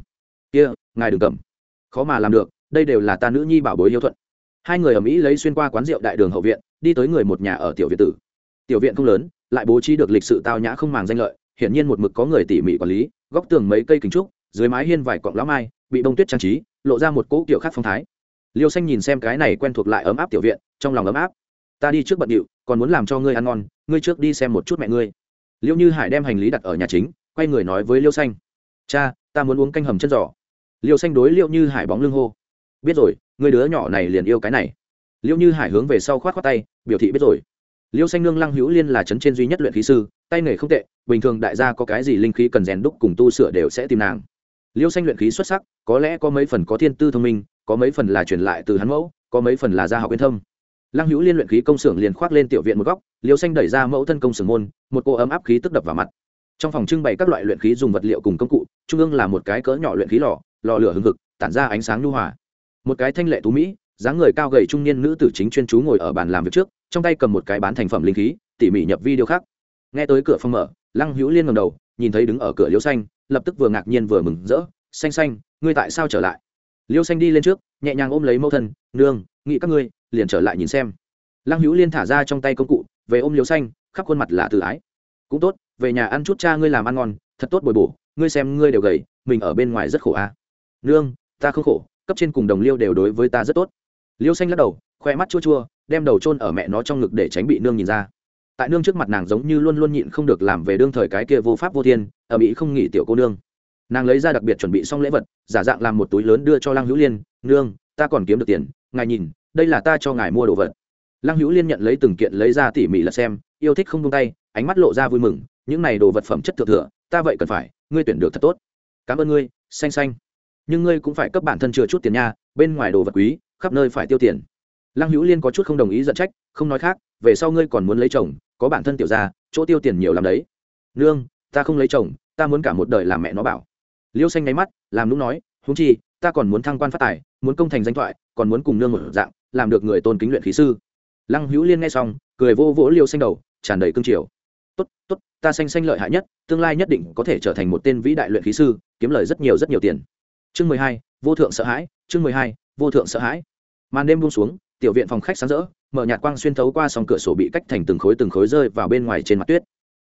Kia, ngài đừng cầm. Khó mà làm được, đây đều là ta nữ nhi bảo bối hiếu thuận. Hai người ở mỹ lấy xuyên qua quán rượu đại đường hậu viện, đi tới người một nhà ở tiểu viện tử. Tiểu viện không lớn, lại bố trí được lịch sự tao nhã không màng danh lợi hiển nhiên một mực có người tỉ mỉ quản lý, góc tường mấy cây kính trúc, dưới mái hiên vài cọng lá mai, bị bông tuyết trang trí, lộ ra một cỗ kiểu khác phong thái. Liêu xanh nhìn xem cái này quen thuộc lại ấm áp tiểu viện, trong lòng ấm áp. Ta đi trước bận điệu, còn muốn làm cho ngươi ăn ngon, ngươi trước đi xem một chút mẹ ngươi. Liêu như hải đem hành lý đặt ở nhà chính, quay người nói với liêu xanh. Cha, ta muốn uống canh hầm chân giò. Liêu xanh đối liệu như hải bóng lưng hô. Biết rồi người đứa nhỏ này liền yêu cái này. Liêu như hải hướng về sau khoát khoát tay, biểu thị biết rồi. Liêu xanh nương lăng hữu liên là trấn trên duy nhất luyện khí sư tay nghề không tệ, bình thường đại gia có cái gì linh khí cần rèn đúc cùng tu sửa đều sẽ tìm nàng. Liêu xanh luyện khí xuất sắc, có lẽ có mấy phần có thiên tư thông minh, có mấy phần là truyền lại từ hắn mẫu, có mấy phần là gia học yên thâm. Lăng hữu liên luyện khí công xưởng liền khoác lên tiểu viện một góc, liêu xanh đẩy ra mẫu thân công xưởng môn, một cô ấm áp khí tức đập vào mặt. Trong phòng trưng bày các loại luyện khí dùng vật liệu cùng công cụ, trung ương là một cái cỡ nhỏ luyện khí lò lò lửa hừng hực, tản ra ánh sáng nhu hòa. Một cái thanh lệ tú mỹ, dáng người cao gầy trung niên nữ tử chính chuyên chú ngồi ở bàn làm việc trước, trong tay cầm một cái bán thành phẩm linh khí, tỉ mỉ nhập vi điều khác nghe tới cửa phòng mở, lăng hữu liên ngầm đầu, nhìn thấy đứng ở cửa liêu xanh, lập tức vừa ngạc nhiên vừa mừng rỡ, xanh xanh, ngươi tại sao trở lại? Liêu xanh đi lên trước, nhẹ nhàng ôm lấy mẫu thân, nương, nghĩ các ngươi, liền trở lại nhìn xem. Lăng hữu liên thả ra trong tay công cụ, về ôm liêu xanh, khắp khuôn mặt là tự ái. Cũng tốt, về nhà ăn chút cha ngươi làm ăn ngon, thật tốt bồi bổ, ngươi xem ngươi đều gầy, mình ở bên ngoài rất khổ à. nương, ta không khổ, cấp trên cùng đồng liêu đều đối với ta rất tốt. Liêu xanh lắc đầu, khoe mắt chua chua, đem đầu chôn ở mẹ nó trong ngực để tránh bị nương nhìn ra tại nương trước mặt nàng giống như luôn luôn nhịn không được làm về đương thời cái kia vô pháp vô thiên, ở mỹ không nghỉ tiểu cô nương. Nàng lấy ra đặc biệt chuẩn bị xong lễ vật, giả dạng làm một túi lớn đưa cho lăng hữu liên, nương, ta còn kiếm được tiền, ngài nhìn, đây là ta cho ngài mua đồ vật. Lăng hữu liên nhận lấy từng kiện lấy ra tỉ mỉ là xem, yêu thích không tung tay, ánh mắt lộ ra vui mừng, những này đồ vật phẩm chất thượng thừa, ta vậy cần phải, ngươi tuyển được thật tốt. Cảm ơn ngươi, xanh xanh. Nhưng ngươi cũng phải cấp bản thân chừa chút tiền nha, bên ngoài đồ vật quý, khắp nơi phải tiêu tiền lăng hữu liên có chút không đồng ý dẫn trách, không nói khác, về sau ngươi còn muốn lấy chồng, có bản thân tiểu ra chỗ tiêu tiền nhiều làm đấy. Nương, ta không lấy chồng, ta muốn cả một đời làm mẹ nó bảo. Liêu xanh nháy mắt, làm lúc nói húng chi, ta còn muốn thăng quan phát tài, muốn công thành danh thoại, còn muốn cùng nương một dạng, làm được người tôn kính luyện khí sư. Lăng hữu liên nghe xong, cười vô vỗ liêu xanh đầu, tràn đầy cương triều. Tốt tốt, ta xanh xanh lợi hại nhất, tương lai nhất định có thể trở thành một tên vĩ đại luyện khí sư, kiếm lời rất nhiều rất nhiều tiền. Chương mười hai, vô thượng sợ hãi, chương mười hai, vô thượng sợ hãi. Màn đêm buông xuống tiểu viện phòng khách sáng rỡ, mở nhạt quang xuyên thấu qua sòng cửa sổ bị cách thành từng khối từng khối rơi vào bên ngoài trên mặt tuyết.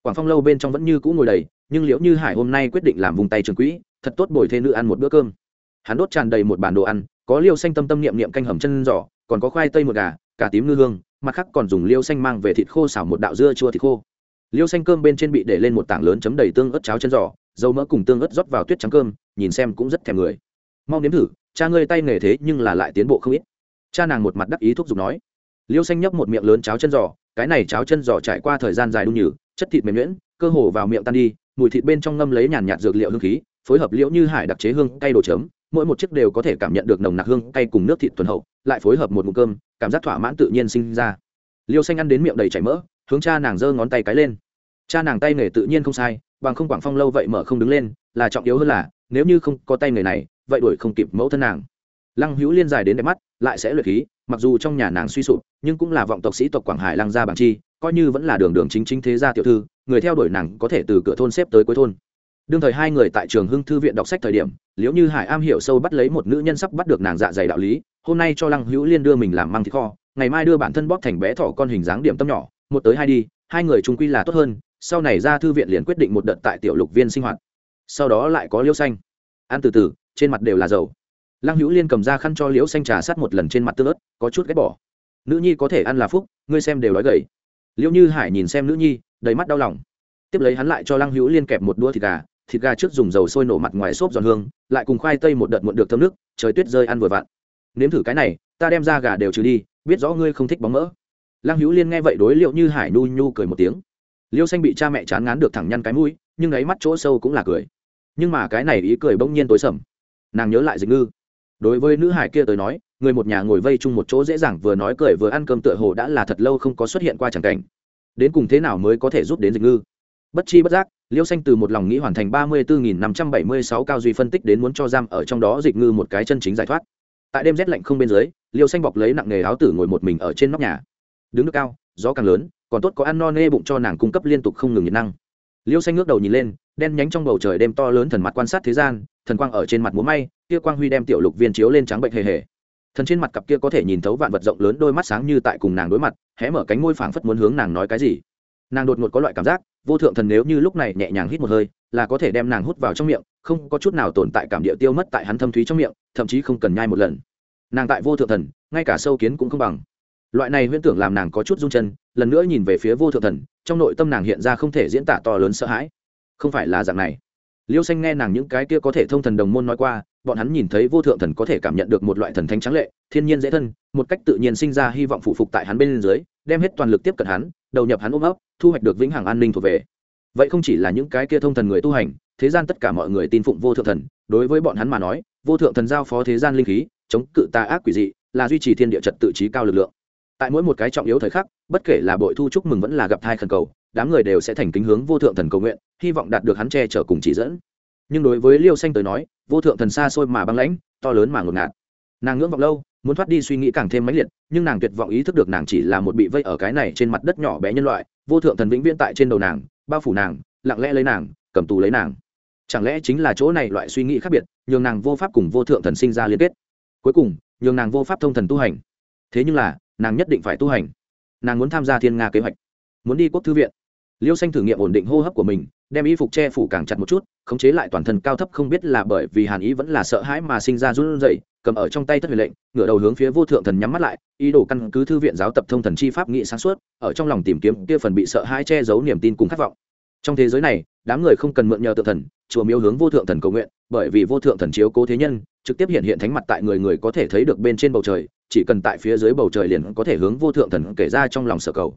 Quảng phong lâu bên trong vẫn như cũ ngồi đầy, nhưng liễu như hải hôm nay quyết định làm vùng tay trường quỹ, thật tốt bồi thê nữ ăn một bữa cơm. Hắn đốt tràn đầy một bàn đồ ăn, có liêu xanh tâm tâm niệm niệm canh hầm chân giỏ còn có khoai tây một gà, cả tím ngư hương, mặt khác còn dùng liêu xanh mang về thịt khô xào một đạo dưa chua thịt khô. Liêu xanh cơm bên trên bị để lên một tảng lớn chấm đầy tương ớt cháo chân giò, dầu mỡ cùng tương ớt rót vào tuyết trắng cơm, nhìn xem cũng rất thèm người. Mau nếm thử, cha ngươi tay nghề thế nhưng là lại tiến bộ không ít cha nàng một mặt đắc ý thúc giục nói. Liêu xanh nhấp một miệng lớn cháo chân giò, cái này cháo chân giò trải qua thời gian dài đun nhừ, chất thịt mềm nhuyễn, cơ hồ vào miệng tan đi, mùi thịt bên trong ngâm lấy nhàn nhạt dược liệu hương khí, phối hợp liễu như hải đặc chế hương cay đồ chấm, mỗi một chiếc đều có thể cảm nhận được nồng nặc hương cay cùng nước thịt thuần hậu, lại phối hợp một mụ cơm, cảm giác thỏa mãn tự nhiên sinh ra. Liêu xanh ăn đến miệng đầy chảy mỡ, hướng cha nàng giơ ngón tay cái lên. Cha nàng tay nghề tự nhiên không sai, bằng không quảng phong lâu vậy mở không đứng lên, là trọng yếu hơn là, nếu như không có tay nghề này, vậy đuổi không kịp mẫu thân nàng lăng hữu liên dài đến đẹp mắt, lại sẽ luyện khí, mặc dù trong nhà nàng suy sụp, nhưng cũng là vọng tộc sĩ tộc quảng hải lăng gia bằng chi, coi như vẫn là đường đường chính chính thế gia tiểu thư, người theo đuổi nàng có thể từ cửa thôn xếp tới cuối thôn. Đương thời hai người tại trường hưng thư viện đọc sách thời điểm, liễu như hải am hiểu sâu bắt lấy một nữ nhân sắp bắt được nàng dạ dày đạo lý, hôm nay cho lăng hữu liên đưa mình làm măng thịt kho, ngày mai đưa bản thân bóp thành bé thỏ con hình dáng điểm tâm nhỏ, một tới hai đi, hai người trung quy là tốt hơn, sau này ra thư viện liền quyết định một đợt tại tiểu lục viên sinh hoạt. Sau đó lại có liễu xanh. Ăn từ từ, trên mặt đều là dầu lăng hữu liên cầm ra khăn cho liễu xanh trà sát một lần trên mặt tương ớt, có chút ghét bỏ. Nữ nhi có thể ăn là phúc, ngươi xem đều đói gầy. Liễu như hải nhìn xem nữ nhi, đầy mắt đau lòng. Tiếp lấy hắn lại cho lăng hữu liên kẹp một đũa thịt gà thịt gà trước dùng dầu sôi nổ mặt ngoài xốp giòn hương, lại cùng khoai tây một đợt muộn được thơm nước, trời tuyết rơi ăn vừa vặn. Nếm thử cái này, ta đem ra gà đều trừ đi, biết rõ ngươi không thích bóng mỡ. Lăng hữu liên nghe vậy đối liệu như hải nu nhu cười một tiếng. Liêu xanh bị cha mẹ chán ngán được thẳng nhăn cái mũi, nhưng ấy mắt chỗ sâu cũng là cười. Nhưng mà cái này ý cười bỗng nhiên tối sầm. Nàng nhớ lại dịch ngư đối với nữ hải kia tới nói, người một nhà ngồi vây chung một chỗ dễ dàng vừa nói cười vừa ăn cơm tựa hồ đã là thật lâu không có xuất hiện qua chẳng cảnh. Đến cùng thế nào mới có thể giúp đến dịch ngư? Bất chi bất giác, liêu xanh từ một lòng nghĩ hoàn thành ba mươi bốn năm trăm bảy mươi sáu cao duy phân tích đến muốn cho giam ở trong đó dịch ngư một cái chân chính giải thoát. Tại đêm rét lạnh không bên dưới, liêu xanh bọc lấy nặng nghề áo tử ngồi một mình ở trên nóc nhà. Đứng nước cao, gió càng lớn, còn tốt có ăn no nê bụng cho nàng cung cấp liên tục không ngừng nhiệt năng. Liêu xanh ngước đầu nhìn lên đen nhánh trong bầu trời đêm to lớn thần mặt quan sát thế gian, thần quang ở trên mặt múa may, kia quang huy đem tiểu lục viên chiếu lên trắng bệnh hề hề. Thần trên mặt cặp kia có thể nhìn thấu vạn vật rộng lớn đôi mắt sáng như tại cùng nàng đối mặt, hé mở cánh môi phảng phất muốn hướng nàng nói cái gì. Nàng đột ngột có loại cảm giác, vô thượng thần nếu như lúc này nhẹ nhàng hít một hơi, là có thể đem nàng hút vào trong miệng, không có chút nào tồn tại cảm địa tiêu mất tại hắn thâm thúy trong miệng, thậm chí không cần nhai một lần. Nàng tại vô thượng thần, ngay cả sâu kiến cũng không bằng. Loại này huyễn tưởng làm nàng có chút rung chân, lần nữa nhìn về phía vô thượng thần, trong nội tâm nàng hiện ra không thể diễn tả to lớn sợ hãi không phải là dạng này. Liêu xanh nghe nàng những cái kia có thể thông thần đồng môn nói qua, bọn hắn nhìn thấy vô thượng thần có thể cảm nhận được một loại thần thánh trắng lệ, thiên nhiên dễ thân, một cách tự nhiên sinh ra hy vọng phụ phục tại hắn bên dưới, đem hết toàn lực tiếp cận hắn, đầu nhập hắn ôm ấp, thu hoạch được vĩnh hằng an ninh thuộc về. Vậy không chỉ là những cái kia thông thần người tu hành, thế gian tất cả mọi người tin phụng vô thượng thần, đối với bọn hắn mà nói, vô thượng thần giao phó thế gian linh khí, chống cự tà ác quỷ dị, là duy trì thiên địa trật tự trí cao lực lượng. Tại mỗi một cái trọng yếu thời khắc, bất kể là bội thu chúc mừng vẫn là gặp thai khẩn cầu, đám người đều sẽ thành kính hướng vô thượng thần cầu nguyện hy vọng đạt được hắn che chở cùng chỉ dẫn. Nhưng đối với liêu xanh tới nói, vô thượng thần xa xôi mà băng lãnh, to lớn mà ngột ngạt. Nàng ngưỡng vọng lâu, muốn thoát đi suy nghĩ càng thêm mãnh liệt, nhưng nàng tuyệt vọng ý thức được nàng chỉ là một bị vây ở cái này trên mặt đất nhỏ bé nhân loại, vô thượng thần vĩnh viễn tại trên đầu nàng, bao phủ nàng, lặng lẽ lấy nàng, cầm tù lấy nàng. Chẳng lẽ chính là chỗ này loại suy nghĩ khác biệt, nhường nàng vô pháp cùng vô thượng thần sinh ra liên kết? Cuối cùng, nhường nàng vô pháp thông thần tu hành. Thế nhưng là, nàng nhất định phải tu hành. Nàng muốn tham gia thiên nga kế hoạch, muốn đi quốc thư viện liêu xanh thử nghiệm ổn định hô hấp của mình, đem y phục che phủ càng chặt một chút, khống chế lại toàn thân cao thấp không biết là bởi vì hàn ý vẫn là sợ hãi mà sinh ra run rẩy, cầm ở trong tay thất huyền lệnh, ngửa đầu hướng phía vô thượng thần nhắm mắt lại, ý đồ căn cứ thư viện giáo tập thông thần chi pháp nghị sáng suốt, ở trong lòng tìm kiếm kia phần bị sợ hãi che giấu niềm tin cùng khát vọng. Trong thế giới này, đám người không cần mượn nhờ tự thần, chùa miếu hướng vô thượng thần cầu nguyện, bởi vì vô thượng thần chiếu cố thế nhân, trực tiếp hiện hiện thánh mặt tại người người có thể thấy được bên trên bầu trời, chỉ cần tại phía dưới bầu trời liền có thể hướng vô thượng thần kể ra trong lòng sở cầu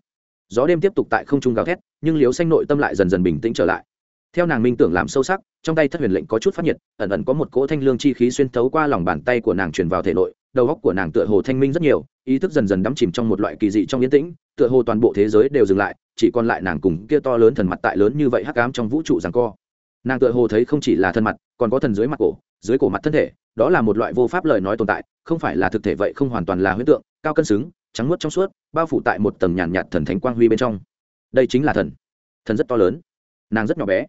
gió đêm tiếp tục tại không trung gào thét, nhưng liếu xanh nội tâm lại dần dần bình tĩnh trở lại. Theo nàng minh tưởng làm sâu sắc, trong tay thất huyền lệnh có chút phát nhiệt, ẩn ẩn có một cỗ thanh lương chi khí xuyên thấu qua lòng bàn tay của nàng truyền vào thể nội, đầu óc của nàng tựa hồ thanh minh rất nhiều, ý thức dần dần đắm chìm trong một loại kỳ dị trong yên tĩnh, tựa hồ toàn bộ thế giới đều dừng lại, chỉ còn lại nàng cùng kia to lớn thần mặt tại lớn như vậy hắc ám trong vũ trụ rằng co. Nàng tựa hồ thấy không chỉ là thân mặt, còn có thần dưới mặt cổ, dưới cổ mặt thân thể, đó là một loại vô pháp lời nói tồn tại, không phải là thực thể vậy không hoàn toàn là huyết tượng, cao cân xứng trắng nuốt trong suốt bao phủ tại một tầng nhàn nhạt, thần thánh quang huy bên trong. Đây chính là thần. Thần rất to lớn nàng rất nhỏ bé.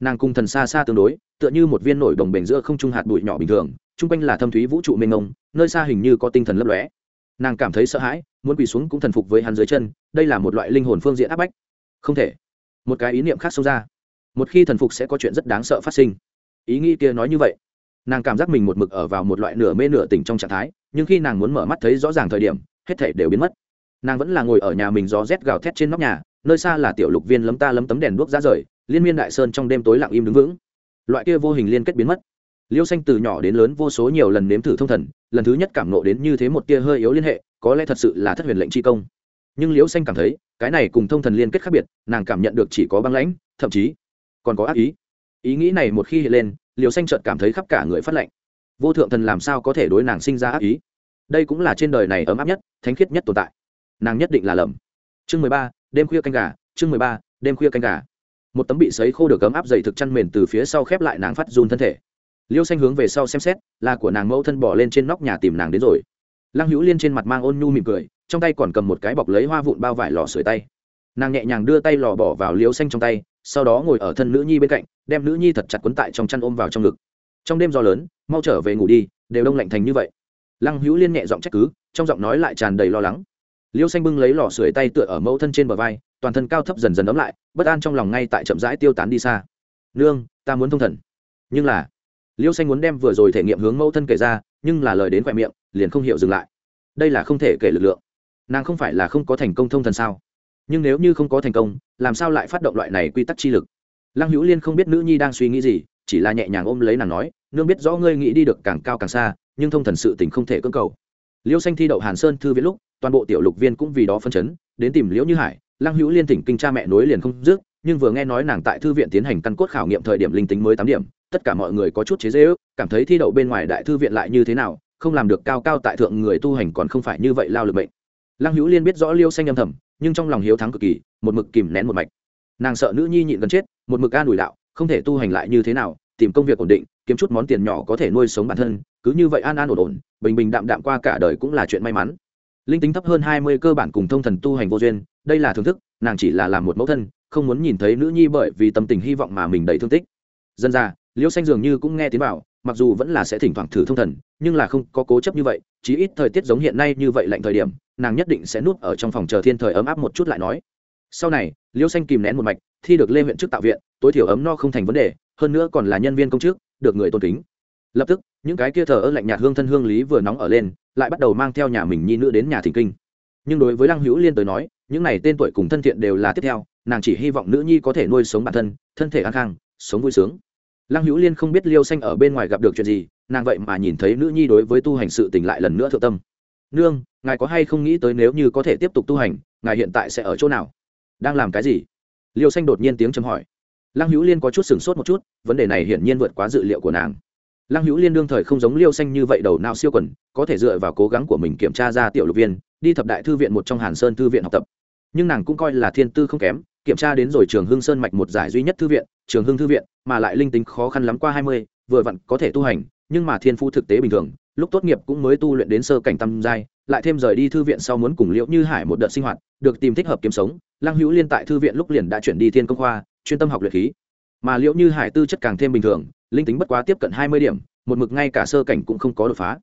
Nàng cùng thần xa xa tương đối tựa như một viên nổi đồng bền giữa không trung hạt bụi nhỏ bình thường chung quanh là thâm thúy vũ trụ mênh mông nơi xa hình như có tinh thần lấp lóe. Nàng cảm thấy sợ hãi muốn quỳ xuống cũng thần phục với hắn dưới chân đây là một loại linh hồn phương diện áp bách. Không thể. Một cái ý niệm khác xông ra. Một khi thần phục sẽ có chuyện rất đáng sợ phát sinh. Ý nghĩ kia nói như vậy. Nàng cảm giác mình một mực ở vào một loại nửa mê nửa tỉnh trong trạng thái nhưng khi nàng muốn mở mắt thấy rõ ràng thời điểm hết thể đều biến mất. Nàng vẫn là ngồi ở nhà mình gió rét gào thét trên nóc nhà, nơi xa là tiểu lục viên lấm ta lấm tấm đèn đuốc ra rời, liên miên đại sơn trong đêm tối lặng im đứng vững. Loại kia vô hình liên kết biến mất. Liêu xanh từ nhỏ đến lớn vô số nhiều lần nếm thử thông thần, lần thứ nhất cảm nộ đến như thế một tia hơi yếu liên hệ, có lẽ thật sự là thất huyền lệnh chi công. Nhưng liêu xanh cảm thấy, cái này cùng thông thần liên kết khác biệt, nàng cảm nhận được chỉ có băng lãnh, thậm chí còn có ác ý. Ý nghĩ này một khi hiện lên, liêu xanh chợt cảm thấy khắp cả người phát lệnh vô thượng thần làm sao có thể đối nàng sinh ra ác ý? Đây cũng là trên đời này ấm áp nhất thánh khiết nhất tồn tại. Nàng nhất định là lầm. Chương mười ba, đêm khuya canh gà, chương mười ba, đêm khuya canh gà. Một tấm bị sấy khô được ấm áp dày thực chăn mền từ phía sau khép lại nàng phát run thân thể. Liêu xanh hướng về sau xem xét, là của nàng mẫu thân bỏ lên trên nóc nhà tìm nàng đến rồi. Lăng hữu liên trên mặt mang ôn nhu mỉm cười, trong tay còn cầm một cái bọc lấy hoa vụn bao vải lò sưởi tay. Nàng nhẹ nhàng đưa tay lò bỏ vào liêu xanh trong tay, sau đó ngồi ở thân nữ nhi bên cạnh, đem nữ nhi thật chặt quấn tại trong chăn ôm vào trong ngực. Trong đêm gió lớn, mau trở về ngủ đi, đều đông lạnh thành như vậy. Lăng hữu liên nhẹ giọng trách cứ trong giọng nói lại tràn đầy lo lắng. Liêu xanh bưng lấy lò sưởi tay tựa ở mẫu thân trên bờ vai, toàn thân cao thấp dần dần ấm lại, bất an trong lòng ngay tại chậm rãi tiêu tán đi xa. Nương, ta muốn thông thần. Nhưng là, liêu xanh muốn đem vừa rồi thể nghiệm hướng mẫu thân kể ra, nhưng là lời đến khoe miệng, liền không hiểu dừng lại. Đây là không thể kể lực lượng. Nàng không phải là không có thành công thông thần sao? Nhưng nếu như không có thành công, làm sao lại phát động loại này quy tắc chi lực? Lăng hữu liên không biết nữ nhi đang suy nghĩ gì, chỉ là nhẹ nhàng ôm lấy nàng nói, nương biết rõ ngươi nghĩ đi được càng cao càng xa, nhưng thông thần sự tình không thể cưỡng cầu liêu xanh thi đậu hàn sơn thư viết lúc, toàn bộ tiểu lục viên cũng vì đó phân chấn, đến tìm liễu như hải, lăng hữu liên thỉnh kinh cha mẹ nối liền không dứt, nhưng vừa nghe nói nàng tại thư viện tiến hành căn cốt khảo nghiệm thời điểm linh tính mới tám điểm, tất cả mọi người có chút chế dễ ước, cảm thấy thi đậu bên ngoài đại thư viện lại như thế nào, không làm được cao cao tại thượng người tu hành còn không phải như vậy lao lực bệnh lăng hữu liên biết rõ liêu xanh âm thầm, nhưng trong lòng hiếu thắng cực kỳ, một mực kìm nén một mạch. Nàng sợ nữ nhi nhịn gần chết, một mực an ủi đạo, không thể tu hành lại như thế nào tìm công việc ổn định, kiếm chút món tiền nhỏ có thể nuôi sống bản thân, cứ như vậy an an ổn ổn, bình bình đạm đạm qua cả đời cũng là chuyện may mắn. Linh tính thấp hơn hai mươi cơ bản cùng thông thần tu hành vô duyên, đây là thưởng thức, nàng chỉ là làm một mẫu thân, không muốn nhìn thấy nữ nhi bởi vì tâm tình hy vọng mà mình đầy thương tích. Dân ra liễu xanh dường như cũng nghe tiếng bảo, mặc dù vẫn là sẽ thỉnh thoảng thử thông thần, nhưng là không có cố chấp như vậy, chí ít thời tiết giống hiện nay như vậy lạnh thời điểm, nàng nhất định sẽ nuốt ở trong phòng chờ thiên thời ấm áp một chút lại nói. Sau này, liễu xanh kìm nén một mạch, thi được lê huyện chức tạo viện, tối thiểu ấm no không thành vấn đề hơn nữa còn là nhân viên công chức, được người tôn kính. Lập tức, những cái kia thờ ơ lạnh nhạt hương thân hương lý vừa nóng ở lên, lại bắt đầu mang theo nhà mình nhi nữ đến nhà thỉnh kinh. Nhưng đối với lăng hữu liên tới nói, những này tên tuổi cùng thân thiện đều là tiếp theo, nàng chỉ hy vọng nữ nhi có thể nuôi sống bản thân thân thể an khang, sống vui sướng. Lăng hữu liên không biết liêu xanh ở bên ngoài gặp được chuyện gì, nàng vậy mà nhìn thấy nữ nhi đối với tu hành sự tỉnh lại lần nữa thượng tâm. Nương, ngài có hay không nghĩ tới nếu như có thể tiếp tục tu hành, ngài hiện tại sẽ ở chỗ nào? Đang làm cái gì? Liêu xanh đột nhiên tiếng chấm hỏi lăng hữu liên có chút sửng sốt một chút, vấn đề này hiển nhiên vượt quá dự liệu của nàng. Lăng hữu liên đương thời không giống liêu xanh như vậy đầu nào siêu quần, có thể dựa vào cố gắng của mình kiểm tra ra tiểu lục viên, đi thập đại thư viện một trong hàn sơn thư viện học tập. Nhưng nàng cũng coi là thiên tư không kém, kiểm tra đến rồi trường hưng sơn mạch một giải duy nhất thư viện, trường hưng thư viện, mà lại linh tính khó khăn lắm qua hai mươi, vừa vặn có thể tu hành, nhưng mà thiên phu thực tế bình thường, lúc tốt nghiệp cũng mới tu luyện đến sơ cảnh tâm giai, lại thêm rời đi thư viện sau muốn cùng liễu như hải một đợt sinh hoạt, được tìm thích hợp kiếm sống, lăng hữu liên tại thư viện lúc liền đã chuyển đi thiên công khoa chuyên tâm học luyện khí. Mà liệu như hải tư chất càng thêm bình thường, linh tính bất quá tiếp cận hai mươi điểm, một mực ngay cả sơ cảnh cũng không có đột phá.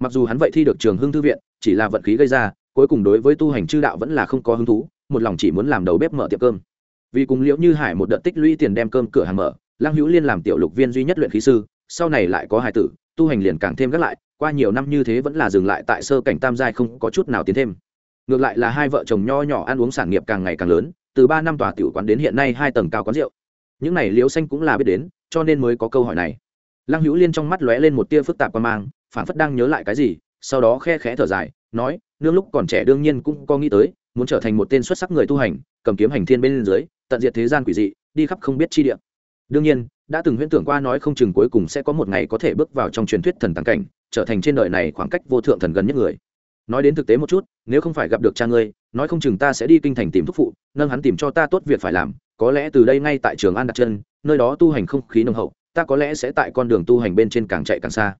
Mặc dù hắn vậy thi được trường hưng thư viện, chỉ là vận khí gây ra, cuối cùng đối với tu hành chư đạo vẫn là không có hứng thú, một lòng chỉ muốn làm đầu bếp mở tiệm cơm. Vì cùng liễu như hải một đợt tích lũy tiền đem cơm cửa hàng mở, lăng hữu liên làm tiểu lục viên duy nhất luyện khí sư, sau này lại có hải tử, tu hành liền càng thêm gác lại, qua nhiều năm như thế vẫn là dừng lại tại sơ cảnh tam giai không có chút nào tiến thêm. Ngược lại là hai vợ chồng nho nhỏ ăn uống sản nghiệp càng ngày càng lớn từ ba năm tòa tiểu quán đến hiện nay hai tầng cao quán rượu. Những này liễu xanh cũng là biết đến, cho nên mới có câu hỏi này. Lăng hữu liên trong mắt lóe lên một tia phức tạp qua mang phản phất đang nhớ lại cái gì, sau đó khe khẽ thở dài, nói, nương lúc còn trẻ đương nhiên cũng có nghĩ tới, muốn trở thành một tên xuất sắc người tu hành, cầm kiếm hành thiên bên dưới, tận diệt thế gian quỷ dị, đi khắp không biết chi địa. Đương nhiên, đã từng huyễn tưởng qua nói không chừng cuối cùng sẽ có một ngày có thể bước vào trong truyền thuyết thần tàng cảnh, trở thành trên đời này khoảng cách vô thượng thần gần nhất người. Nói đến thực tế một chút, nếu không phải gặp được cha ngươi nói không chừng ta sẽ đi kinh thành tìm thúc phụ, nâng hắn tìm cho ta tốt việc phải làm, có lẽ từ đây ngay tại trường an đặt chân, nơi đó tu hành không khí nồng hậu, ta có lẽ sẽ tại con đường tu hành bên trên càng chạy càng xa.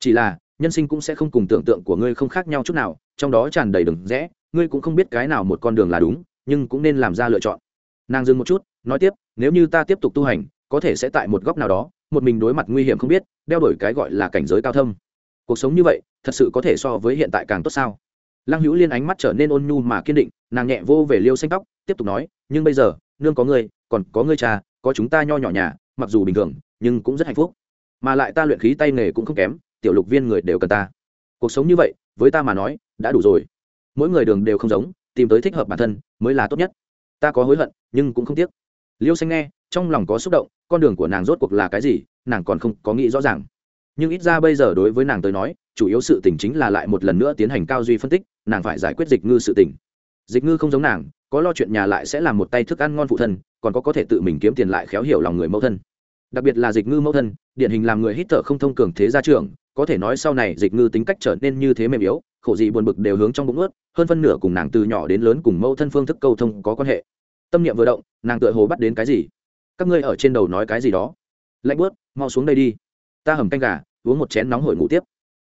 Chỉ là, nhân sinh cũng sẽ không cùng tưởng tượng của ngươi không khác nhau chút nào, trong đó tràn đầy đường rẽ, ngươi cũng không biết cái nào một con đường là đúng, nhưng cũng nên làm ra lựa chọn. Nàng dừng một chút, nói tiếp, nếu như ta tiếp tục tu hành, có thể sẽ tại một góc nào đó, một mình đối mặt nguy hiểm không biết, đeo đổi cái gọi là cảnh giới cao thâm. Cuộc sống như vậy, thật sự có thể so với hiện tại càng tốt sao? Lăng hữu liên ánh mắt trở nên ôn nhu mà kiên định, nàng nhẹ vô về liêu xanh tóc, tiếp tục nói, nhưng bây giờ, nương có ngươi, còn có ngươi cha, có chúng ta nho nhỏ nhà, mặc dù bình thường, nhưng cũng rất hạnh phúc. Mà lại ta luyện khí tay nghề cũng không kém, tiểu lục viên người đều cần ta. Cuộc sống như vậy, với ta mà nói, đã đủ rồi. Mỗi người đường đều không giống, tìm tới thích hợp bản thân mới là tốt nhất. Ta có hối hận, nhưng cũng không tiếc. Liêu xanh nghe, trong lòng có xúc động, con đường của nàng rốt cuộc là cái gì, nàng còn không có nghĩ rõ ràng. Nhưng ít ra bây giờ đối với nàng tới nói chủ yếu sự tình chính là lại một lần nữa tiến hành cao duy phân tích, nàng phải giải quyết dịch ngư sự tình. Dịch ngư không giống nàng, có lo chuyện nhà lại sẽ làm một tay thức ăn ngon phụ thân, còn có có thể tự mình kiếm tiền lại khéo hiểu lòng người mẫu thân. Đặc biệt là dịch ngư mẫu thân, điển hình làm người hít thở không thông cường thế gia trưởng, có thể nói sau này dịch ngư tính cách trở nên như thế mềm yếu, khổ dị buồn bực đều hướng trong bụng ướt, hơn phân nửa cùng nàng từ nhỏ đến lớn cùng mẫu thân phương thức câu thông có quan hệ. Tâm niệm vừa động, nàng tựa hồ bắt đến cái gì? Các ngươi ở trên đầu nói cái gì đó? Lạnh bớt mau xuống đây đi. Ta hầm canh gà, uống một chén nóng hổi ngủ tiếp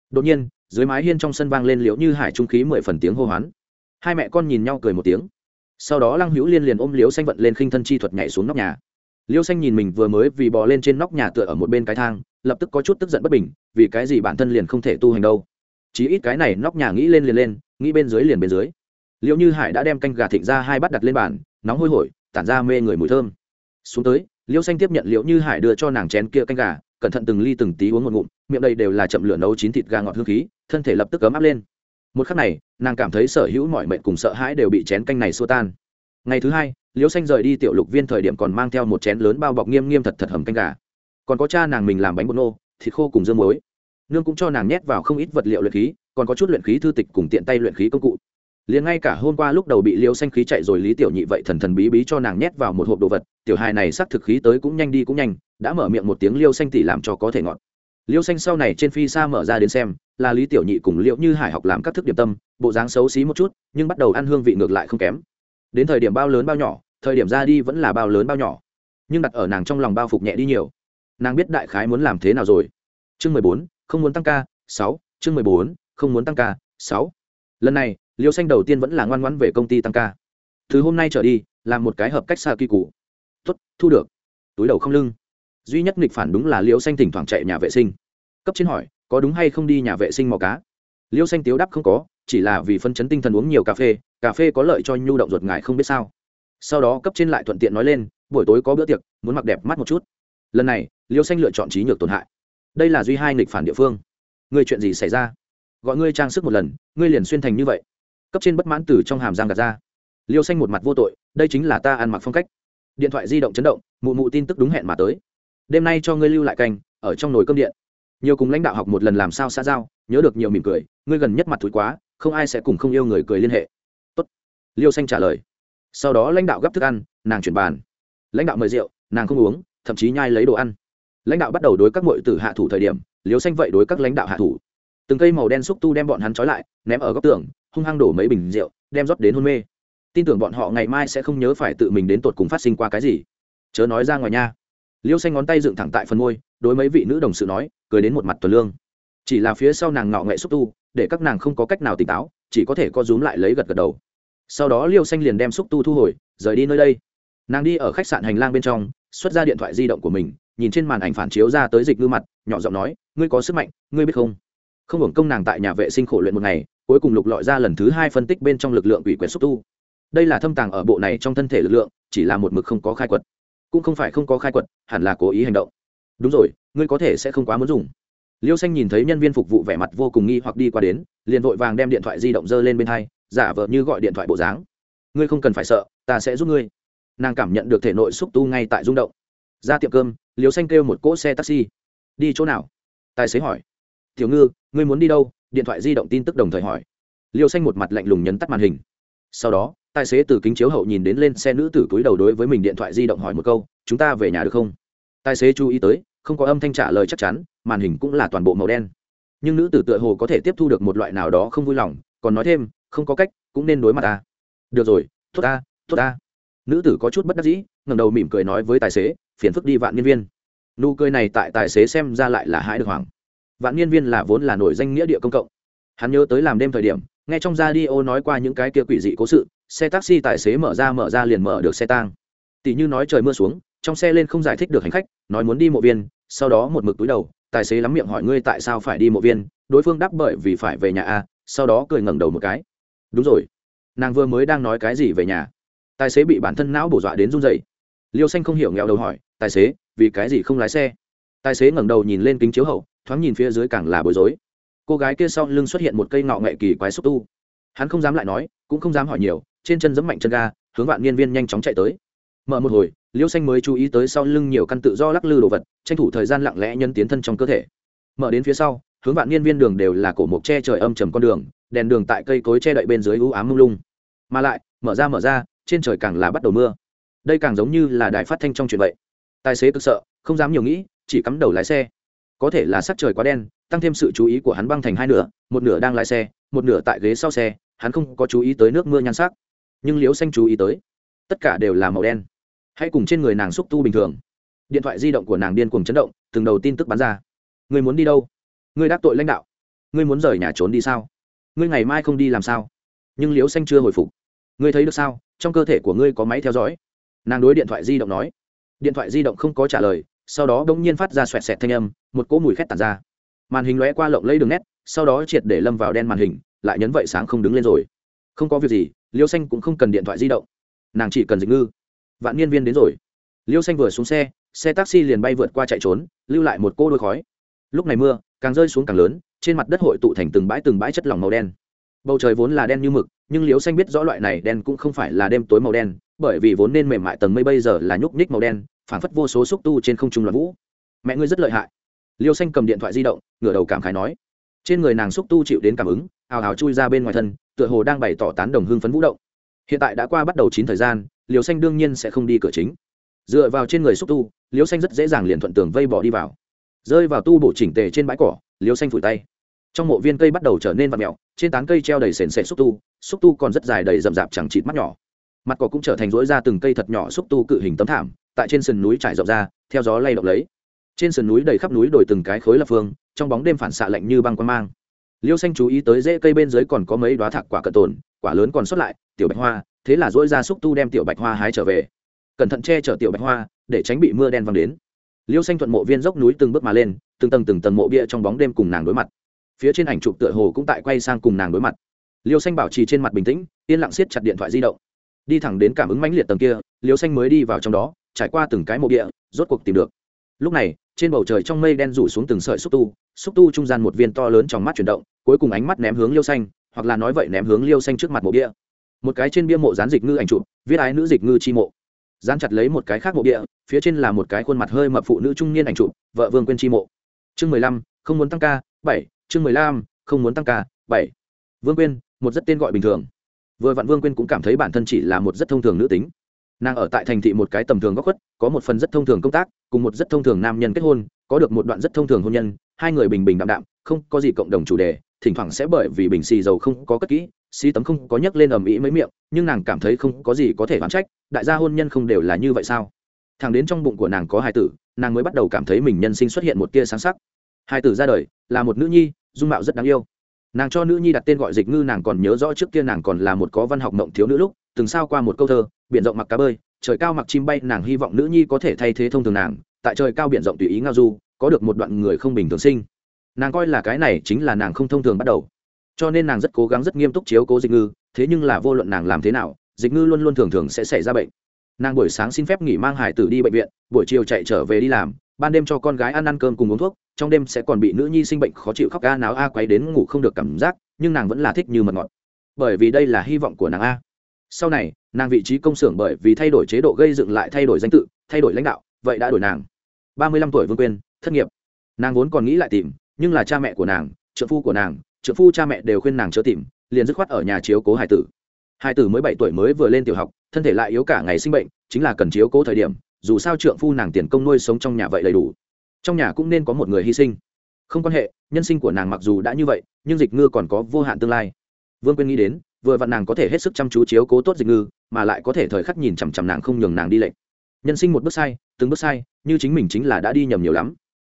đột nhiên, dưới mái hiên trong sân vang lên liễu như hải trung khí mười phần tiếng hô hoán. Hai mẹ con nhìn nhau cười một tiếng. Sau đó lăng hữu liên liền ôm liễu xanh vận lên khinh thân chi thuật nhảy xuống nóc nhà. Liễu xanh nhìn mình vừa mới vì bò lên trên nóc nhà tựa ở một bên cái thang, lập tức có chút tức giận bất bình, vì cái gì bản thân liền không thể tu hành đâu. Chí ít cái này nóc nhà nghĩ lên liền lên, nghĩ bên dưới liền bên dưới. Liệu như hải đã đem canh gà thịnh ra hai bát đặt lên bàn, nóng hôi hổi, tản ra mê người mùi thơm. Xuống tới liêu xanh tiếp nhận liệu như hải đưa cho nàng chén kia canh gà cẩn thận từng ly từng tí uống một ngụm, miệng đây đều là chậm lửa nấu chín thịt gà ngọt hương khí, thân thể lập tức ấm áp lên. Một khắc này, nàng cảm thấy sở hữu mọi mệnh cùng sợ hãi đều bị chén canh này xua tan. Ngày thứ hai, liễu xanh rời đi tiểu lục viên thời điểm còn mang theo một chén lớn bao bọc nghiêm nghiêm thật thật hầm canh gà. Còn có cha nàng mình làm bánh bột nô, thịt khô cùng dương muối. Nương cũng cho nàng nhét vào không ít vật liệu luyện khí, còn có chút luyện khí thư tịch cùng tiện tay luyện khí công cụ liền ngay cả hôm qua lúc đầu bị liêu xanh khí chạy rồi lý tiểu nhị vậy thần thần bí bí cho nàng nhét vào một hộp đồ vật, tiểu hài này sắc thực khí tới cũng nhanh đi cũng nhanh, đã mở miệng một tiếng liêu xanh tỉ làm cho có thể ngọt. Liêu xanh sau này trên phi xa mở ra đến xem, là lý tiểu nhị cùng liệu như hải học làm các thức điểm tâm, bộ dáng xấu xí một chút, nhưng bắt đầu ăn hương vị ngược lại không kém. Đến thời điểm bao lớn bao nhỏ, thời điểm ra đi vẫn là bao lớn bao nhỏ. Nhưng đặt ở nàng trong lòng bao phục nhẹ đi nhiều. Nàng biết đại khái muốn làm thế nào rồi. Chương mười bốn, không muốn tăng ca, sáu, chương mười bốn, không muốn tăng ca, sáu. Lần này liêu xanh đầu tiên vẫn là ngoan ngoãn về công ty tăng ca. Từ hôm nay trở đi, làm một cái hợp cách xa kỳ cụ tuất thu được. Túi đầu không lưng. Duy nhất nghịch phản đúng là liêu xanh thỉnh thoảng chạy nhà vệ sinh. Cấp trên hỏi, có đúng hay không đi nhà vệ sinh mò cá? Liêu xanh tiếu đáp không có, chỉ là vì phân chấn tinh thần uống nhiều cà phê cà phê có lợi cho nhu động ruột ngài không biết sao. Sau đó cấp trên lại thuận tiện nói lên, buổi tối có bữa tiệc, muốn mặc đẹp mắt một chút. Lần này, liêu xanh lựa chọn trí nhược tổn hại. Đây là duy hai nghịch phản địa phương. Người chuyện gì xảy ra? Gọi ngươi trang sức một lần, ngươi liền xuyên thành như vậy cấp trên bất mãn từ trong hàm giang gạt ra. Liêu xanh một mặt vô tội, đây chính là ta ăn mặc phong cách. Điện thoại di động chấn động, mụ mụ tin tức đúng hẹn mà tới. Đêm nay cho ngươi lưu lại canh, ở trong nồi cơm điện. Nhiều cùng lãnh đạo học một lần làm sao xã giao, nhớ được nhiều mỉm cười, ngươi gần nhất mặt thúi quá, không ai sẽ cùng không yêu người cười liên hệ. Tốt. Liêu xanh trả lời. Sau đó lãnh đạo gấp thức ăn, nàng chuyển bàn. Lãnh đạo mời rượu, nàng không uống, thậm chí nhai lấy đồ ăn. Lãnh đạo bắt đầu đối các mội từ hạ thủ thời điểm, liêu xanh vậy đối các lãnh đạo hạ thủ. Từng cây màu đen xúc tu đem bọn hắn trói lại, ném ở góc tường hung hăng đổ mấy bình rượu, đem rót đến hôn mê. Tin tưởng bọn họ ngày mai sẽ không nhớ phải tự mình đến tột cùng phát sinh qua cái gì. Chớ nói ra ngoài nha. Liêu xanh ngón tay dựng thẳng tại phần môi, đối mấy vị nữ đồng sự nói, cười đến một mặt tuần lương. Chỉ là phía sau nàng ngọ nghệ xúc tu, để các nàng không có cách nào tỉnh táo, chỉ có thể co rúm lại lấy gật gật đầu. Sau đó liêu xanh liền đem xúc tu thu hồi, rời đi nơi đây. Nàng đi ở khách sạn hành lang bên trong, xuất ra điện thoại di động của mình, nhìn trên màn ảnh phản chiếu ra tới dịch ngư mặt, nhỏ giọng nói, ngươi có sức mạnh, ngươi biết không? Không hưởng công nàng tại nhà vệ sinh khổ luyện một ngày cuối cùng lục lọi ra lần thứ hai phân tích bên trong lực lượng ủy quyền xúc tu. Đây là thâm tàng ở bộ này trong thân thể lực lượng, chỉ là một mực không có khai quật. Cũng không phải không có khai quật, hẳn là cố ý hành động. Đúng rồi, ngươi có thể sẽ không quá muốn dùng. Liêu xanh nhìn thấy nhân viên phục vụ vẻ mặt vô cùng nghi hoặc đi qua đến, liền vội vàng đem điện thoại di động dơ lên bên hai, giả vờ như gọi điện thoại bộ dáng. Ngươi không cần phải sợ, ta sẽ giúp ngươi. Nàng cảm nhận được thể nội xúc tu ngay tại rung động. Ra tiệm cơm, liêu xanh kêu một cỗ xe taxi. Đi chỗ nào? Tài xế hỏi. Tiểu ngư, ngươi muốn đi đâu? Điện thoại di động tin tức đồng thời hỏi. Liêu xanh một mặt lạnh lùng nhấn tắt màn hình. Sau đó, tài xế từ kính chiếu hậu nhìn đến lên xe nữ tử túi đầu đối với mình điện thoại di động hỏi một câu, chúng ta về nhà được không? Tài xế chú ý tới, không có âm thanh trả lời chắc chắn, màn hình cũng là toàn bộ màu đen. Nhưng nữ tử tựa hồ có thể tiếp thu được một loại nào đó không vui lòng, còn nói thêm, không có cách, cũng nên đối mặt ta. Được rồi thốt ta thốt ta. Nữ tử có chút bất đắc dĩ ngầm đầu mỉm cười nói với tài xế, phiền phức đi vạn nhân viên. Nụ cười này tại tài xế xem ra lại là hãi được hoàng vạn Niên viên là vốn là nổi danh nghĩa địa công cộng. Hắn nhớ tới làm đêm thời điểm, nghe trong ra đi ô nói qua những cái kia quỷ dị cố sự, xe taxi tài xế mở ra mở ra liền mở được xe tang. Tỷ như nói trời mưa xuống, trong xe lên không giải thích được hành khách, nói muốn đi mộ viên, sau đó một mực túi đầu, tài xế lắm miệng hỏi ngươi tại sao phải đi mộ viên, đối phương đáp bởi vì phải về nhà a sau đó cười ngẩng đầu một cái. Đúng rồi, nàng vừa mới đang nói cái gì về nhà? Tài xế bị bản thân não bổ dọa đến run dậy liêu xanh không hiểu nghèo đầu hỏi, tài xế, vì cái gì không lái xe? Tài xế ngẩng đầu nhìn lên kính chiếu hậu thoáng nhìn phía dưới càng là bối rối. Cô gái kia sau lưng xuất hiện một cây ngọ nghệ kỳ quái xúc tu. Hắn không dám lại nói, cũng không dám hỏi nhiều, trên chân giấm mạnh chân ga, hướng vạn niên viên nhanh chóng chạy tới. Mở một hồi liêu xanh mới chú ý tới sau lưng nhiều căn tự do lắc lư đồ vật, tranh thủ thời gian lặng lẽ nhân tiến thân trong cơ thể. Mở đến phía sau, hướng vạn niên viên đường đều là cổ mộc che trời âm trầm con đường, đèn đường tại cây cối che đậy bên dưới u ám mông lung. Mà lại, mở ra mở ra, trên trời càng là bắt đầu mưa. Đây càng giống như là đài phát thanh trong chuyện vậy. Tài xế cực sợ, không dám nhiều nghĩ, chỉ cắm đầu lái xe có thể là sắc trời quá đen, tăng thêm sự chú ý của hắn băng thành hai nửa, một nửa đang lái xe, một nửa tại ghế sau xe, hắn không có chú ý tới nước mưa nhan sắc. Nhưng liễu xanh chú ý tới, tất cả đều là màu đen. Hãy cùng trên người nàng xúc tu bình thường. Điện thoại di động của nàng điên cuồng chấn động, từng đầu tin tức bắn ra. Người muốn đi đâu? Người đắc tội lãnh đạo. Ngươi muốn rời nhà trốn đi sao? Ngươi ngày mai không đi làm sao? Nhưng liễu xanh chưa hồi phục. Ngươi thấy được sao? Trong cơ thể của ngươi có máy theo dõi. Nàng đối điện thoại di động nói. Điện thoại di động không có trả lời sau đó đ ỗ n g nhiên phát ra xoẹt xẹt thanh âm, một cỗ mùi khét tàn ra. Màn hình lóe qua lộng lấy đường nét, sau đó triệt để lâm vào đen màn hình, lại nhấn vậy sáng không đứng lên rồi. Không có việc gì, liêu xanh cũng không cần điện thoại di động. Nàng chỉ cần dịch ngư. Vạn niên viên đến rồi. Liêu xanh vừa xuống xe xe taxi liền bay vượt qua chạy trốn, lưu lại một cô đôi khói. Lúc này mưa, càng rơi xuống càng lớn, trên mặt đất hội tụ thành từng bãi từng bãi chất lỏng màu đen. Bầu trời vốn là đen như mực, nhưng liêu xanh biết rõ loại này đen cũng không phải là đêm tối màu đen, bởi vì vốn nên mềm mại tầng mây bây giờ là nhúc nhích màu đen phảng phất vô số xúc tu trên không trung loạn vũ. Mẹ ngươi rất lợi hại. Liêu xanh cầm điện thoại di động, ngửa đầu cảm khái nói. Trên người nàng xúc tu chịu đến cảm ứng ào ào chui ra bên ngoài thân, tựa hồ đang bày tỏ tán đồng hưng phấn vũ động. Hiện tại đã qua bắt đầu chín thời gian liều xanh đương nhiên sẽ không đi cửa chính. Dựa vào trên người xúc tu liều xanh rất dễ dàng liền thuận tường vây bỏ đi vào. Rơi vào tu bổ chỉnh tề trên bãi cỏ liều xanh phủi tay. Trong mộ viên cây bắt đầu trở nên vặn mẹo trên tán cây treo đầy sền sệt xúc tu xúc tu còn rất dài đầy rậm rạp chẳng chịt mắt nhỏ. Mặt cỏ cũng trở thành rỗi ra từng cây thật nhỏ xúc tu cự hình tấm thảm tại trên sườn núi trải rộng ra, theo gió lay động lấy. Trên sườn núi đầy khắp núi đổi từng cái khối lập phương, trong bóng đêm phản xạ lạnh như băng quan mang. Liêu xanh chú ý tới rễ cây bên dưới còn có mấy đoá thạc quả cận tồn, quả lớn còn sót lại, tiểu bạch hoa, thế là dỗi ra xúc tu đem tiểu bạch hoa hái trở về. Cẩn thận che chở tiểu bạch hoa, để tránh bị mưa đen văng đến. Liêu xanh thuận mộ viên dốc núi từng bước mà lên, từng tầng từng tầng mộ bia trong bóng đêm cùng nàng đối mặt. Phía trên ảnh chụp tựa hồ cũng tại quay sang cùng nàng đối mặt. Liêu xanh bảo trì trên mặt bình tĩnh, yên lặng siết chặt điện thoại di động. Đi thẳng đến cảm ứng mãnh liệt tầng kia, liêu xanh mới đi vào trong đó trải qua từng cái mộ địa, rốt cuộc tìm được. Lúc này trên bầu trời trong mây đen rủ xuống từng sợi xúc tu xúc tu trung gian một viên to lớn trong mắt chuyển động cuối cùng ánh mắt ném hướng liêu xanh hoặc là nói vậy ném hướng liêu xanh trước mặt mộ bia một cái trên bia mộ dán dịch ngư ảnh chụp viết ái nữ dịch ngư chi mộ. Dán chặt lấy một cái khác mộ bia phía trên là một cái khuôn mặt hơi mập phụ nữ trung niên ảnh chụp vợ vương quên chi mộ. Chương mười lăm không muốn tăng ca bảy chương mười lăm không muốn tăng ca bảy. Vương quyên một rất tên gọi bình thường. Vừa vặn vương quyên cũng cảm thấy bản thân chỉ là một rất thông thường nữ tính nàng ở tại thành thị một cái tầm thường góc khuất, có một phần rất thông thường công tác, cùng một rất thông thường nam nhân kết hôn, có được một đoạn rất thông thường hôn nhân, hai người bình bình đạm đạm, không có gì cộng đồng chủ đề, thỉnh thoảng sẽ bởi vì bình xì dầu không có cất kỹ, xì tấm không có nhấc lên ầm ĩ mấy miệng, nhưng nàng cảm thấy không có gì có thể phán trách, đại gia hôn nhân không đều là như vậy sao? Thằng đến trong bụng của nàng có hai tử, nàng mới bắt đầu cảm thấy mình nhân sinh xuất hiện một tia sáng sắc. Hai tử ra đời, là một nữ nhi, dung mạo rất đáng yêu. Nàng cho nữ nhi đặt tên gọi dịch ngư nàng còn nhớ rõ trước kia nàng còn là một có văn học mộng thiếu nữ lúc, từng sao qua một câu thơ biển rộng mặc cá bơi, trời cao mặc chim bay, nàng hy vọng nữ nhi có thể thay thế thông thường nàng, tại trời cao biển rộng tùy ý ngao du, có được một đoạn người không bình thường sinh. Nàng coi là cái này chính là nàng không thông thường bắt đầu. Cho nên nàng rất cố gắng rất nghiêm túc chiếu cố dịch ngư, thế nhưng là vô luận nàng làm thế nào, dịch ngư luôn luôn thường thường sẽ xảy ra bệnh. Nàng buổi sáng xin phép nghỉ mang hải tử đi bệnh viện, buổi chiều chạy trở về đi làm, ban đêm cho con gái ăn ăn cơm cùng uống thuốc, trong đêm sẽ còn bị nữ nhi sinh bệnh khó chịu khóc ca náo a quấy đến ngủ không được cảm giác, nhưng nàng vẫn là thích như mật ngọt. Bởi vì đây là hy vọng của nàng a sau này, nàng vị trí công xưởng bởi vì thay đổi chế độ gây dựng lại thay đổi danh tự, thay đổi lãnh đạo, vậy đã đổi nàng. Ba mươi lăm tuổi vương quên, thất nghiệp. Nàng vốn còn nghĩ lại tìm, nhưng là cha mẹ của nàng trợ phu của nàng trợ phu cha mẹ đều khuyên nàng chớ tìm, liền dứt khoát ở nhà chiếu cố hải tử. Hải tử mới bảy tuổi mới vừa lên tiểu học, thân thể lại yếu cả ngày sinh bệnh, chính là cần chiếu cố thời điểm, dù sao trượng phu nàng tiền công nuôi sống trong nhà vậy đầy đủ. Trong nhà cũng nên có một người hy sinh. Không quan hệ, nhân sinh của nàng mặc dù đã như vậy, nhưng dịch ngư còn có vô hạn tương lai. Vương quyên nghĩ đến vừa vặn nàng có thể hết sức chăm chú chiếu cố tốt dịch ngư, mà lại có thể thời khắc nhìn chằm chằm nàng không nhường nàng đi lệnh nhân sinh một bước sai, từng bước sai, như chính mình chính là đã đi nhầm nhiều lắm.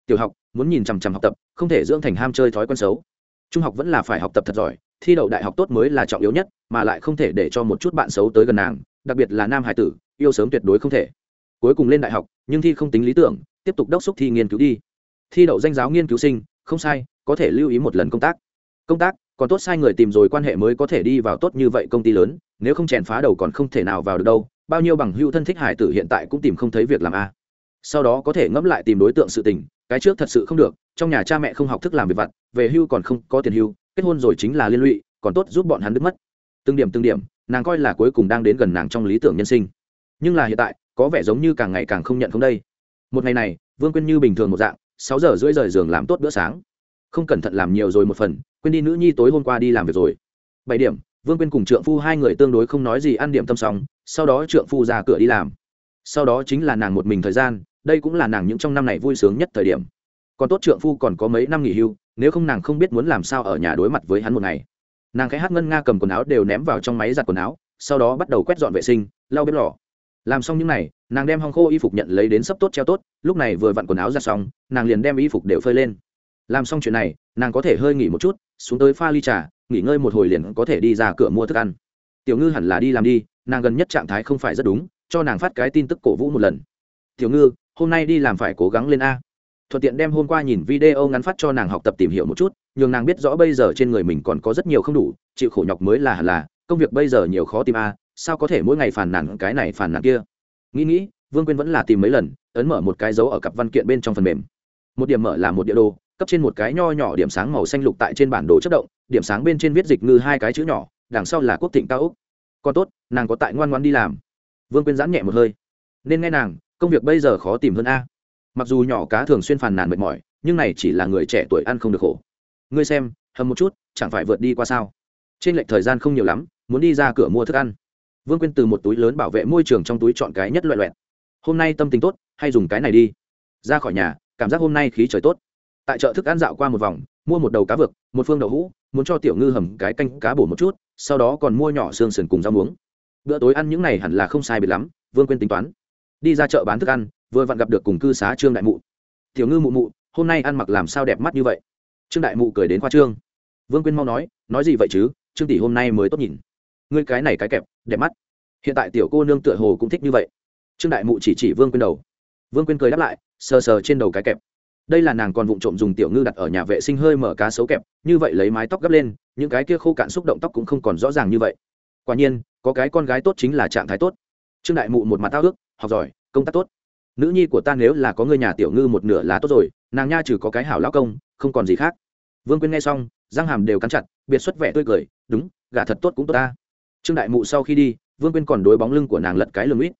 Tiểu học, muốn nhìn chằm chằm học tập, không thể dưỡng thành ham chơi thói quen xấu. Trung học vẫn là phải học tập thật giỏi, thi đậu đại học tốt mới là trọng yếu nhất, mà lại không thể để cho một chút bạn xấu tới gần nàng, đặc biệt là nam hải tử, yêu sớm tuyệt đối không thể. Cuối cùng lên đại học, nhưng thi không tính lý tưởng, tiếp tục đốc xúc thi nghiên cứu đi. Thi đậu danh giáo nghiên cứu sinh, không sai, có thể lưu ý một lần công tác. Công tác còn tốt sai người tìm rồi quan hệ mới có thể đi vào tốt như vậy công ty lớn, nếu không chèn phá đầu còn không thể nào vào được đâu, bao nhiêu bằng hưu thân thích hải tử hiện tại cũng tìm không thấy việc làm a. Sau đó có thể ngẫm lại tìm đối tượng sự tình, cái trước thật sự không được, trong nhà cha mẹ không học thức làm việc vặt, về hưu còn không có tiền hưu, kết hôn rồi chính là liên lụy, còn tốt giúp bọn hắn đứt mất. Từng điểm từng điểm, nàng coi là cuối cùng đang đến gần nàng trong lý tưởng nhân sinh. Nhưng là hiện tại, có vẻ giống như càng ngày càng không nhận không đây. Một ngày này, vương quên như bình thường một dạng, sáu giờ rưỡi rời giường làm tốt bữa sáng. Không cẩn thận làm nhiều rồi một phần quên đi nữ nhi tối hôm qua đi làm việc rồi. Bảy điểm, vương quyên cùng trượng phu hai người tương đối không nói gì ăn điểm tâm sóng sau đó trượng phu ra cửa đi làm. Sau đó chính là nàng một mình thời gian, đây cũng là nàng những trong năm này vui sướng nhất thời điểm. Còn tốt trượng phu còn có mấy năm nghỉ hưu, nếu không nàng không biết muốn làm sao ở nhà đối mặt với hắn một ngày. Nàng khẽ hát ngân nga cầm quần áo đều ném vào trong máy giặt quần áo, sau đó bắt đầu quét dọn vệ sinh, lau bếp lò. Làm xong những n à y nàng đem hong khô y phục nhận lấy đến sấp tốt treo tốt, lúc này vừa vặn quần áo ra xong, nàng liền đem y phục đều phơi lên làm xong chuyện này, nàng có thể hơi nghỉ một chút, xuống tới pha ly trà, nghỉ ngơi một hồi liền có thể đi ra cửa mua thức ăn. Tiểu ngư hẳn là đi làm đi, nàng gần nhất trạng thái không phải rất đúng, cho nàng phát cái tin tức cổ vũ một lần. Tiểu ngư, hôm nay đi làm phải cố gắng lên a. Thuận tiện đem hôm qua nhìn video ngắn phát cho nàng học tập tìm hiểu một chút, nhường nàng biết rõ bây giờ trên người mình còn có rất nhiều không đủ, chịu khổ nhọc mới là hẳn là, công việc bây giờ nhiều khó tìm a, sao có thể mỗi ngày phàn nàn cái này phàn nàn kia? Nghĩ nghĩ, vương quyên vẫn là tìm mấy lần, ấn mở một cái dấu ở cặp văn kiện bên trong phần mềm. Một điểm mở là một địa đồ cấp trên một cái nho nhỏ điểm sáng màu xanh lục tại trên bản đồ chất động, điểm sáng bên trên viết dịch ngư hai cái chữ nhỏ, đằng sau là quốc thịnh cao úc còn tốt, nàng có tại ngoan ngoan đi làm. Vương quyên giãn nhẹ một hơi. Nên nghe nàng, công việc bây giờ khó tìm hơn a. Mặc dù nhỏ cá thường xuyên phàn nàn mệt mỏi, nhưng này chỉ là người trẻ tuổi ăn không được khổ. Ngươi xem, hầm một chút, chẳng phải vượt đi qua sao? Trên lệch thời gian không nhiều lắm, muốn đi ra cửa mua thức ăn. Vương quyên từ một túi lớn bảo vệ môi trường trong túi chọn cái nhất loại loẹt. Hôm nay tâm tình tốt, hay dùng cái này đi. Ra khỏi nhà, cảm giác hôm nay khí trời tốt tại chợ thức ăn dạo qua một vòng, mua một đầu cá vực một phương đậu hũ, muốn cho tiểu ngư hầm cái canh cá bổ một chút, sau đó còn mua nhỏ xương sườn cùng rau muống. Bữa tối ăn những này hẳn là không sai biệt lắm, vương quên tính toán. Đi ra chợ bán thức ăn, vừa vặn gặp được cùng cư xá trương đại mụ. Tiểu ngư mụ mụ, hôm nay ăn mặc làm sao đẹp mắt như vậy? Trương đại mụ cười đến khoa trương. Vương quyên mau nói nói gì vậy chứ, trương tỷ hôm nay mới tốt nhìn. Ngươi cái này cái kẹp, đẹp mắt. Hiện tại tiểu cô nương tựa hồ cũng thích như vậy. Trương đại mụ chỉ chỉ vương quyên đầu. Vương quyên cười đáp lại, sờ sờ trên đầu cái kẹp đây là nàng còn vụng trộm dùng tiểu ngư đặt ở nhà vệ sinh hơi mở cá sấu kẹp, như vậy lấy mái tóc gấp lên, những cái kia khô cạn xúc động tóc cũng không còn rõ ràng như vậy. Quả nhiên, có cái con gái tốt chính là trạng thái tốt. Trương đại mụ một mặt tao ước, học giỏi, công tác tốt. Nữ nhi của ta nếu là có người nhà tiểu ngư một nửa là tốt rồi, nàng nha trừ có cái hảo lão công, không còn gì khác. Vương quyên nghe xong, răng hàm đều cắn chặt, biệt xuất vẻ tươi cười, đúng, gả thật tốt cũng tốt ta. Trương đại mụ sau khi đi, vương quyên còn đối bóng lưng của nàng lật cái lưng ít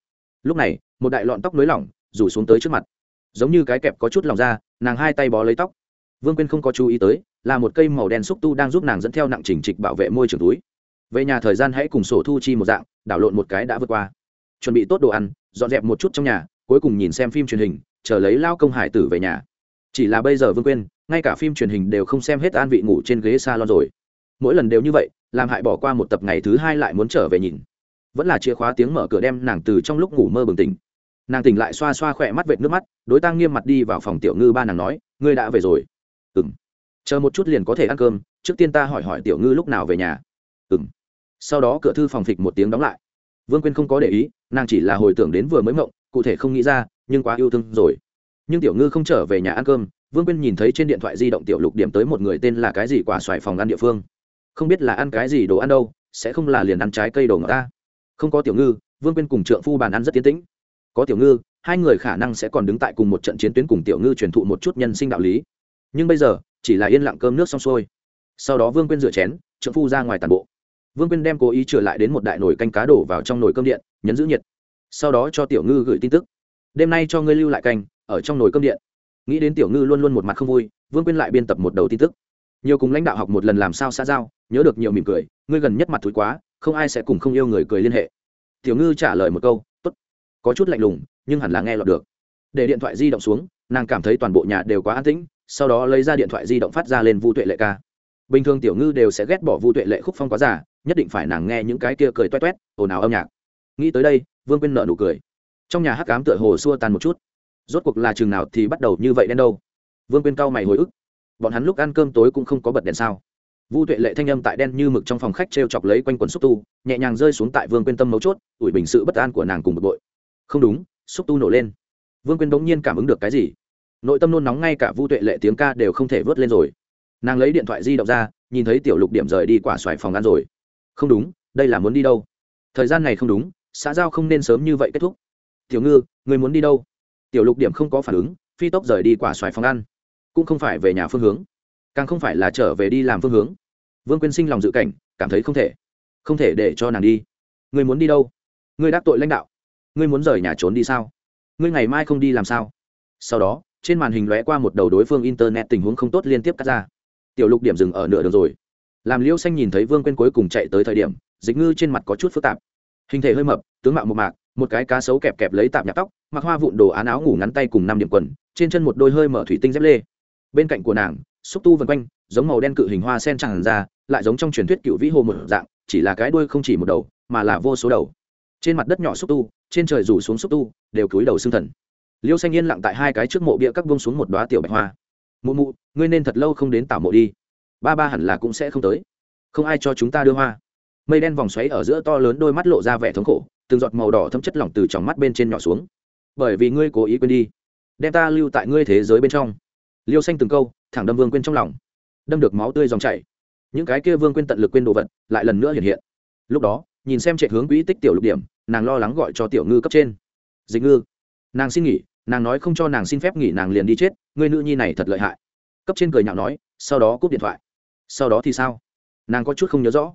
lúc này, một đại lọn tóc nới lỏng, rủ xuống tới trước mặt giống như cái kẹp có chút lòng ra, nàng hai tay bó lấy tóc. Vương quyên không có chú ý tới, là một cây màu đen xúc tu đang giúp nàng dẫn theo nặng chỉnh trịch bảo vệ môi trường túi. Về nhà thời gian hãy cùng sổ thu chi một dạng, đảo lộn một cái đã vượt qua. Chuẩn bị tốt đồ ăn, dọn dẹp một chút trong nhà, cuối cùng nhìn xem phim truyền hình, chờ lấy lao công hải tử về nhà. Chỉ là bây giờ vương quên ngay cả phim truyền hình đều không xem hết an vị ngủ trên ghế salon rồi. Mỗi lần đều như vậy, làm hại bỏ qua một tập ngày thứ hai lại muốn trở về nhìn. Vẫn là chìa khóa tiếng mở cửa đem nàng từ trong lúc ngủ mơ bừng tỉnh nàng tỉnh lại xoa xoa khỏe mắt vệt nước mắt, đối tăng nghiêm mặt đi vào phòng tiểu ngư ba nàng nói, ngươi đã về rồi. Ừ m chờ một chút liền có thể ăn cơm, trước tiên ta hỏi hỏi tiểu ngư lúc nào về nhà. Ừ m sau đó cửa thư phòng phịch một tiếng đóng lại. Vương quyên không có để ý, nàng chỉ là hồi tưởng đến vừa mới mộng, cụ thể không nghĩ ra, nhưng quá yêu thương rồi. Nhưng tiểu ngư không trở về nhà ăn cơm, vương quyên nhìn thấy trên điện thoại di động tiểu lục điểm tới một người tên là cái gì quả xoài phòng ăn địa phương. Không biết là ăn cái gì đồ ăn đâu, sẽ không là liền ăn trái cây đồ ngọt ta. Không có tiểu ngư, vương quyên cùng trượng phu bàn ăn rất tiến tĩnh có tiểu ngư, hai người khả năng sẽ còn đứng tại cùng một trận chiến tuyến cùng tiểu ngư truyền thụ một chút nhân sinh đạo lý. Nhưng bây giờ, chỉ là yên lặng cơm nước xong xuôi. Sau đó vương quyên rửa chén trợ phu ra ngoài tàn bộ. Vương quyên đem cố ý trở lại đến một đại nồi canh cá đổ vào trong nồi cơm điện, nhấn giữ nhiệt. Sau đó cho tiểu ngư gửi tin tức. Đêm nay cho ngươi lưu lại canh, ở trong nồi cơm điện. Nghĩ đến tiểu ngư luôn luôn một mặt không vui, vương quyên lại biên tập một đầu tin tức. Nhiều cùng lãnh đạo học một lần làm sao xã giao, nhớ được nhiều mỉm cười, ngươi gần nhất mặt thúi quá, không ai sẽ cùng không yêu người cười liên hệ. Tiểu ngư trả lời một câu có chút lạnh lùng nhưng hẳn là nghe lọt được. Để điện thoại di động xuống nàng cảm thấy toàn bộ nhà đều quá an tĩnh sau đó lấy ra điện thoại di động phát ra lên vu tuệ lệ ca. Bình thường tiểu ngư đều sẽ ghét bỏ vu tuệ lệ khúc phong quá giả, nhất định phải nàng nghe những cái kia cười toét toét ồn ào âm nhạc. Nghĩ tới đây vương quyên nợ nụ cười. Trong nhà hắc cám tựa hồ xua tan một chút. Rốt cuộc là chừng nào thì bắt đầu như vậy đến đâu? Vương quyên cau mày hồi ức. Bọn hắn lúc ăn cơm tối cũng không có bật đèn sao? Vu tuệ lệ thanh âm tại đen như mực trong phòng khách t r e o chọc lấy quanh quần xúc tu nhẹ nhàng rơi xuống tại vương quyên tâm mấu chốt ủi bình sự bất an của nàng cùng bực bội không đúng, xúc tu nổ lên. Vương quyên bỗng nhiên cảm ứng được cái gì. Nội tâm nôn nóng ngay cả vu tuệ lệ tiếng ca đều không thể vớt lên rồi. Nàng lấy điện thoại di động ra, nhìn thấy tiểu lục điểm rời đi quả xoài phòng ăn rồi. Không đúng, đây là muốn đi đâu? Thời gian này không đúng, xã giao không nên sớm như vậy kết thúc. Tiểu ngư, người muốn đi đâu? Tiểu lục điểm không có phản ứng, phi tốc rời đi quả xoài phòng ăn. Cũng không phải về nhà phương hướng, càng không phải là trở về đi làm phương hướng. Vương quyên sinh lòng dự cảnh, cảm thấy không thể. Không thể để cho nàng đi. Người muốn đi đâu? Người đắc tội lãnh đạo ngươi muốn rời nhà trốn đi sao? Ngươi ngày mai không đi làm sao? Sau đó, trên màn hình lóe qua một đầu đối phương internet tình huống không tốt liên tiếp cắt ra. Tiểu lục điểm dừng ở nửa đường rồi. Làm liêu xanh nhìn thấy vương quên cuối cùng chạy tới thời điểm, dịch ngư trên mặt có chút phức tạp. Hình thể hơi mập, tướng mạo một mạc, một cái cá sấu kẹp kẹp lấy tạp nhạc tóc, mặc hoa vụn đồ án áo ngủ ngắn tay cùng năm điểm quần, trên chân một đôi hơi mở thủy tinh dép lê. Bên cạnh của nàng, xúc tu vân quanh, giống màu đen cự hình hoa sen tràn ra, lại giống trong truyền thuyết cựu vĩ hồ một dạng, chỉ là cái đuôi không chỉ một đầu, mà là vô số đầu trên mặt đất nhỏ xúc tu, trên trời rủ xuống xúc tu, đều cúi đầu xương thần. Liêu xanh yên lặng tại hai cái trước mộ bia các bông xuống một đoá tiểu bạch hoa. Mụ mụ, ngươi nên thật lâu không đến tảo mộ đi. Ba ba hẳn là cũng sẽ không tới. Không ai cho chúng ta đưa hoa. Mây đen vòng xoáy ở giữa to lớn đôi mắt lộ ra vẻ thống khổ, từng giọt màu đỏ thấm chất lỏng từ trong mắt bên trên nhỏ xuống. Bởi vì ngươi cố ý quên đi, đem ta lưu tại ngươi thế giới bên trong. Liêu xanh từng câu, thẳng đâm vương quên trong lòng. Đâm được máu tươi dòng chảy. Những cái kia vương quên tận lực quên đồ vật lại lần nữa hiện hiện. Lúc đó nhìn xem trệ hướng quỹ tích tiểu lục điểm, nàng lo lắng gọi cho tiểu ngư cấp trên. Dịch ngư, nàng xin nghỉ, nàng nói không cho nàng xin phép nghỉ, nàng liền đi chết người nữ nhi này thật lợi hại. Cấp trên cười nhạo nói, sau đó cúp điện thoại. Sau đó thì sao? Nàng có chút không nhớ rõ.